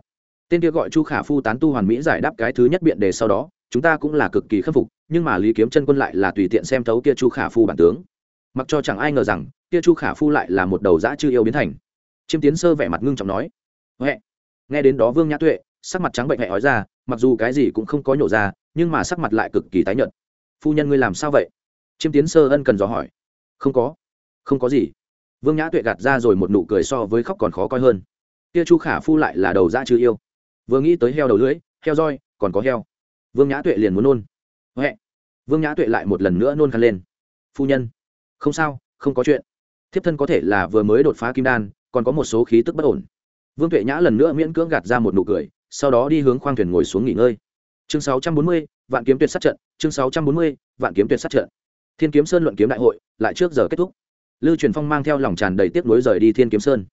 Speaker 1: Tên kia gọi chu khả phu tán tu hoàn mỹ giải đáp cái thứ nhất biện đề sau đó, chúng ta cũng là cực kỳ khâm phục, nhưng mà lý kiếm chân quân lại là tùy tiện xem thấu kia chu khả phu bản tướng. Mặc cho chẳng ai ngờ rằng, kia chu khả phu lại là một đầu dã chư yêu biến thành. Chiêm tiến sơ vẻ mặt ngưng trọng nói, huệ. Nghe đến đó vương nhã tuệ, sắc mặt trắng bệnh hẹ hói ra, mặc dù cái gì cũng không có nhổ ra, nhưng mà sắc mặt lại cực kỳ tái nhợt phu nhân ngươi làm sao vậy? Chiêm tiến sơ ân cần dò hỏi. Không có. Không có gì. Vương nhã tuệ gạt ra rồi một nụ cười so với khóc còn khó coi hơn. Kia chu khả phu lại là đầu ra chứ yêu. Vừa nghĩ tới heo đầu lưỡi heo roi còn có heo. Vương nhã tuệ liền muốn nôn. Huệ. Vương nhã tuệ lại một lần nữa nôn khăn lên. Phu nhân. Không sao không có chuyện. Thiếp thân có thể là vừa mới đột phá kim đan còn có một số khí tức bất ổn. Vương tuệ nhã lần nữa miễn cưỡng gạt ra một nụ cười sau đó đi hướng khoang thuyền ngồi xuống nghỉ ngơi. Chương 640, vạn kiếm tuyệt sát trận chương 640, vạn kiếm tuyệt sát trận. Thiên kiếm sơn luận kiếm đại hội lại trước giờ kết thúc. Lưu truyền phong mang theo lòng tràn đầy tiếc nuối rời đi thiên kiếm sơn.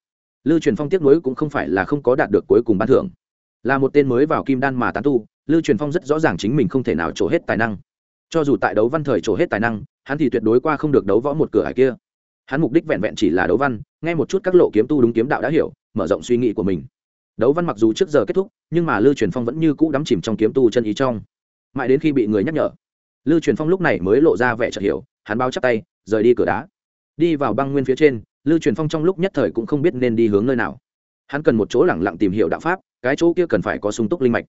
Speaker 1: Lưu truyền phong tiếc nuối cũng không phải là không có đạt được cuối cùng ban thưởng. Là một tên mới vào kim đan mà tán tu lưu truyền phong rất rõ ràng chính mình không thể nào trổ hết tài năng. Cho dù tại đấu văn thời trổ hết tài năng hắn thì tuyệt đối qua không được đấu võ một cửa hải kia. Hắn mục đích vẹn vẹn chỉ là đấu văn nghe một chút các lộ kiếm tu đúng kiếm đạo đã hiểu mở rộng suy nghĩ của mình. Đấu văn mặc dù trước giờ kết thúc nhưng mà lưu truyền phong vẫn như cũ đắm chìm trong kiếm tu chân ý trong mãi đến khi bị người nhắc nhở. Lưu truyền phong lúc này mới lộ ra vẻ chợt hiểu, hắn bao chắp tay, rời đi cửa đá. Đi vào băng nguyên phía trên lưu truyền phong trong lúc nhất thời cũng không biết nên đi hướng nơi nào. Hắn cần một chỗ lẳng lặng tìm hiểu đạo pháp, cái chỗ kia cần phải có sung túc linh mạch.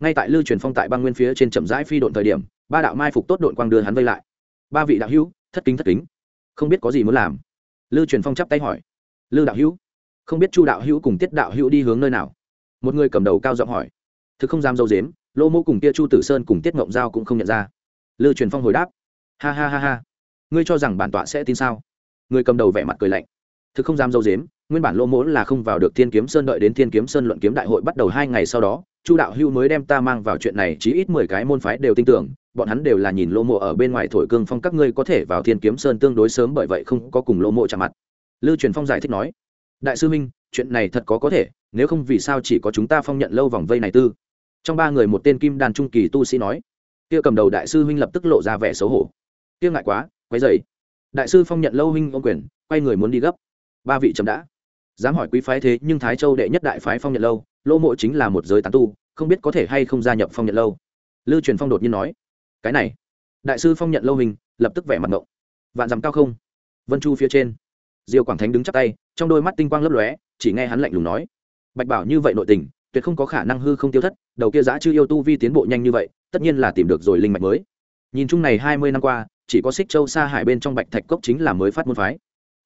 Speaker 1: Ngay tại lưu truyền phong tại băng nguyên phía trên chậm rãi phi độn thời điểm, ba đạo mai phục tốt đội quang đưa hắn vây lại. Ba vị đạo hữu, thất kính thất kính. Không biết có gì muốn làm? Lưu truyền phong chắp tay hỏi. Lưu đạo hữu, không biết chu đạo hữu cùng tiết đạo hữu đi hướng nơi nào? Một người cầm đầu cao giọng hỏi. Thực không dám dâu dếm lô mô cùng kia chu tử sơn cùng tiết ngộng giao cũng không nhận ra. Lưu truyền phong hồi đáp, ha ha ha ha, ngươi cho rằng bản tọa sẽ tin sao? Người cầm đầu vẻ mặt cười lạnh, thực không dám dâu dếm, nguyên bản lô mỗ là không vào được thiên kiếm sơn đợi đến thiên kiếm sơn luận kiếm đại hội bắt đầu hai ngày sau đó, chu đạo hưu mới đem ta mang vào chuyện này, chí ít mười cái môn phái đều tin tưởng, bọn hắn đều là nhìn lô mộ ở bên ngoài thổi cương phong các ngươi có thể vào thiên kiếm sơn tương đối sớm bởi vậy không có cùng lô mộ chạm mặt. Lưu truyền phong giải thích nói, đại sư minh, chuyện này thật có có thể, nếu không vì sao chỉ có chúng ta phong nhận lâu vòng vây này tư? Trong ba người một tên kim đàn trung kỳ tu sĩ nói, kia cầm đầu đại sư huynh lập tức lộ ra vẻ xấu hổ. Kia ngại quá quay dậy đại sư phong nhận lâu huynh ô quyền, quay người muốn đi gấp. Ba vị chấm đã. Dám hỏi quý phái thế, nhưng thái châu đệ nhất đại phái phong nhận lâu lỗ mộ chính là một giới tán tu, không biết có thể hay không gia nhập phong nhận lâu. Lưu truyền phong đột nhiên nói, cái này. Đại sư phong nhận lâu hình lập tức vẻ mặt ngộng. Vạn dằm cao không. Vân chu phía trên. Diêu quảng thánh đứng chắp tay, trong đôi mắt tinh quang lấp lóe, chỉ nghe hắn lạnh lùng nói, bạch bảo như vậy nội tình tuyệt không có khả năng hư không tiêu thất, đầu kia dã chư yêu tu vi tiến bộ nhanh như vậy, tất nhiên là tìm được rồi linh mạch mới. Nhìn chung này hai mươi năm qua, chỉ có xích châu xa hải bên trong bạch thạch cốc chính là mới phát môn phái.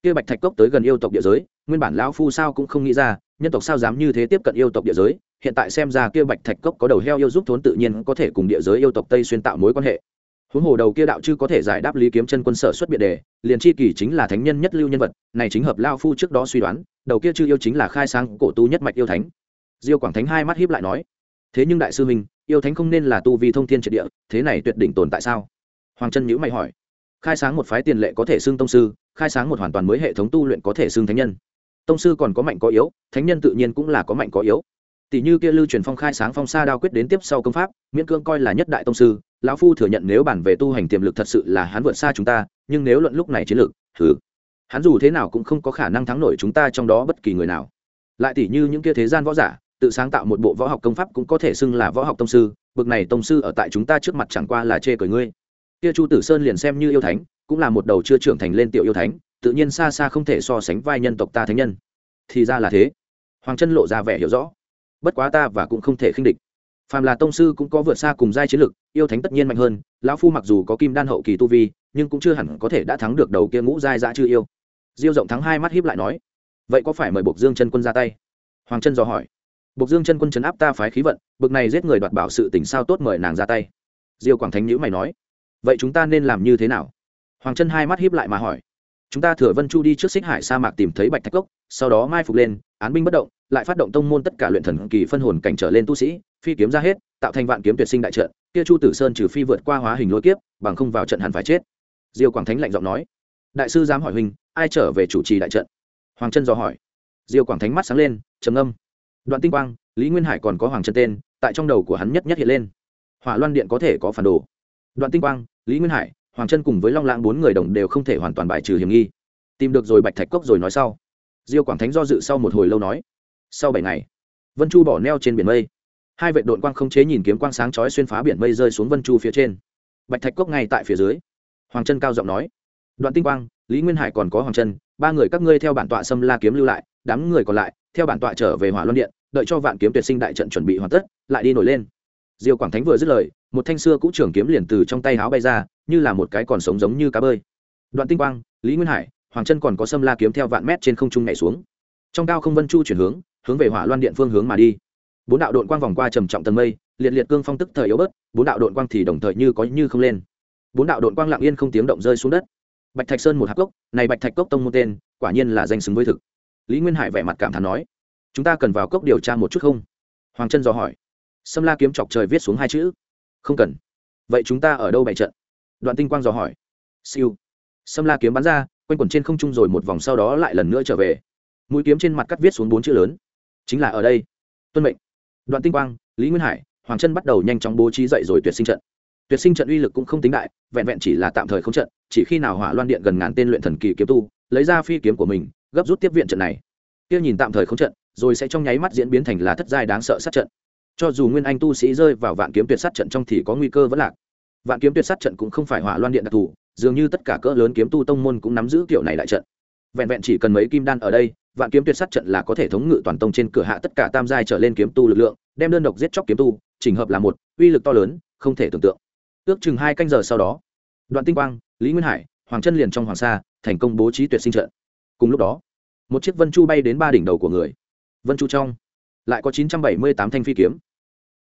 Speaker 1: Kia bạch thạch cốc tới gần yêu tộc địa giới, nguyên bản lão phu sao cũng không nghĩ ra, nhân tộc sao dám như thế tiếp cận yêu tộc địa giới, hiện tại xem ra kia bạch thạch cốc có đầu heo yêu giúp thốn tự nhiên có thể cùng địa giới yêu tộc tây xuyên tạo mối quan hệ. Huống hồ đầu kia đạo chư có thể giải đáp lý kiếm chân quân sở xuất biện đề, liền chi kỳ chính là thánh nhân nhất lưu nhân vật, này chính hợp lao phu trước đó suy đoán, đầu kia chư yêu chính là khai sáng cổ tu nhất mạch yêu thánh diêu quảng thánh hai mắt hiếp lại nói, thế nhưng đại sư huynh, yêu thánh không nên là tu vi thông thiên triệt địa, thế này tuyệt đỉnh tồn tại sao? Hoàng chân nhữ mày hỏi, khai sáng một phái tiền lệ có thể xưng tông sư, khai sáng một hoàn toàn mới hệ thống tu luyện có thể xưng thánh nhân. Tông sư còn có mạnh có yếu, thánh nhân tự nhiên cũng là có mạnh có yếu. Tỷ như kia lưu truyền phong khai sáng phong sa đao quyết đến tiếp sau công pháp, miễn cương coi là nhất đại tông sư, lão phu thừa nhận nếu bản về tu hành tiềm lực thật sự là hắn vượt xa chúng ta, nhưng nếu luận lúc này chiến lược thử hắn dù thế nào cũng không có khả năng thắng nổi chúng ta trong đó bất kỳ người nào. Lại tỷ như những kia thế gian võ giả tự sáng tạo một bộ võ học công pháp cũng có thể xưng là võ học tông sư, bực này tông sư ở tại chúng ta trước mặt chẳng qua là chê cười ngươi. Kia chu tử sơn liền xem như yêu thánh, cũng là một đầu chưa trưởng thành lên tiểu yêu thánh, tự nhiên xa xa không thể so sánh vai nhân tộc ta thánh nhân. Thì ra là thế. Hoàng chân lộ ra vẻ hiểu rõ. Bất quá ta và cũng không thể khinh địch. Phàm là tông sư cũng có vượt xa cùng giai chiến lực, yêu thánh tất nhiên mạnh hơn, lão phu mặc dù có kim đan hậu kỳ tu vi, nhưng cũng chưa hẳn có thể đã thắng được đầu kia ngũ giai dã chư yêu. Diêu rộng thắng hai mắt hiếp lại nói, vậy có phải mời buộc dương chân quân ra tay? Hoàng chân dò hỏi bộc dương chân quân chấn áp ta phái khí vận, bực này giết người đoạt bảo sự tình sao tốt mời nàng ra tay. Diêu quảng thánh nhíu mày nói, vậy chúng ta nên làm như thế nào? Hoàng chân hai mắt híp lại mà hỏi, chúng ta thừa vân chu đi trước xích hải sa mạc tìm thấy bạch thạch cốc, sau đó mai phục lên, án binh bất động, lại phát động tông môn tất cả luyện thần kỳ phân hồn cảnh trở lên tu sĩ, phi kiếm ra hết, tạo thành vạn kiếm tuyệt sinh đại trận, kia chu tử sơn trừ phi vượt qua hóa hình lôi kiếp, bằng không vào trận hẳn phải chết. Diêu quảng thánh lạnh giọng nói, đại sư dám hỏi huynh, ai trở về chủ trì đại trận? Hoàng chân dò hỏi. Diêu quảng thánh mắt sáng lên, trầm ngâm đoạn tinh quang, lý nguyên hải còn có hoàng chân tên, tại trong đầu của hắn nhất nhất hiện lên. Hỏa loan điện có thể có phản đồ. Đoạn tinh quang, lý nguyên hải, hoàng chân cùng với long lãng bốn người đồng đều không thể hoàn toàn bài trừ hiểm nghi. Tìm được rồi bạch thạch cốc rồi nói sau. Diêu quảng thánh do dự sau một hồi lâu nói, sau bảy ngày, vân chu bỏ neo trên biển mây. Hai vệ đội quang không chế nhìn kiếm quang sáng chói xuyên phá biển mây rơi xuống vân chu phía trên. Bạch thạch cốc ngay tại phía dưới. Hoàng chân cao giọng nói, đoạn tinh quang, lý nguyên hải còn có hoàng chân ba người các ngươi theo bản tọa xâm la kiếm lưu lại, đám người còn lại, theo bản tọa trở về hỏa luân điện, đợi cho vạn kiếm tuyệt sinh đại trận chuẩn bị hoàn tất, lại đi nổi lên. Diêu quảng thánh vừa dứt lời, một thanh xưa cũ trưởng kiếm liền từ trong tay háo bay ra, như là một cái còn sống giống như cá bơi. Đoạn tinh quang, lý nguyên hải, hoàng chân còn có xâm la kiếm theo vạn mét trên không trung nhảy xuống. Trong cao không vân chu chuyển hướng hướng về hỏa loan điện phương hướng mà đi. Bốn đạo đội quang vòng qua trầm trọng tầng mây, liệt liệt cương phong tức thời yếu bớt, bốn đạo đội quang thì đồng thời như có như không lên. Bốn đạo đội quang lặng yên không tiếng động rơi xuống đất bạch thạch sơn một hạp cốc, này bạch thạch cốc tông môn tên, quả nhiên là danh xứng với thực. Lý nguyên hải vẻ mặt cảm thán nói, chúng ta cần vào cốc điều tra một chút không? Hoàng Trân dò hỏi, sâm la kiếm chọc trời viết xuống hai chữ. Không cần. Vậy chúng ta ở đâu bày trận? Đoạn tinh quang dò hỏi, siêu. Sâm la kiếm bắn ra, quanh quẩn trên không trung rồi một vòng sau đó lại lần nữa trở về. Mũi kiếm trên mặt cắt viết xuống bốn chữ lớn, chính là ở đây. Tuân mệnh. Đoạn tinh quang, lý nguyên hải, hoàng Trân bắt đầu nhanh chóng bố trí dậy rồi tuyệt sinh trận tuyệt sinh trận uy lực cũng không tính đại, vẹn vẹn chỉ là tạm thời không trận, chỉ khi nào hỏa loan điện gần ngàn tên luyện thần kỳ kiếm tu, lấy ra phi kiếm của mình, gấp rút tiếp viện trận này. Kia nhìn tạm thời không trận, rồi sẽ trong nháy mắt diễn biến thành là thất giai đáng sợ sát trận. Cho dù nguyên anh tu sĩ rơi vào vạn kiếm tuyệt sát trận trong thì có nguy cơ vẫn lạc. Vạn kiếm tuyệt sát trận cũng không phải hỏa loan điện đặc thù, dường như tất cả cỡ lớn kiếm tu tông môn cũng nắm giữ kiểu này đại trận. Vẹn vẹn chỉ cần mấy kim đan ở đây, vạn kiếm tuyệt sát trận là có thể thống ngự toàn tông trên cửa hạ tất cả tam giai trở lên kiếm tu lực lượng, đem đơn độc giết chóc kiếm tu, chỉnh hợp là một, uy lực to lớn, không thể tưởng tượng ước chừng hai canh giờ sau đó, đoạn tinh quang, lý nguyên hải, hoàng chân liền trong hoàng sa, thành công bố trí tuyệt sinh trận. Cùng lúc đó, một chiếc vân chu bay đến ba đỉnh đầu của người. Vân chu trong, lại có chín trăm bảy mươi tám thanh phi kiếm.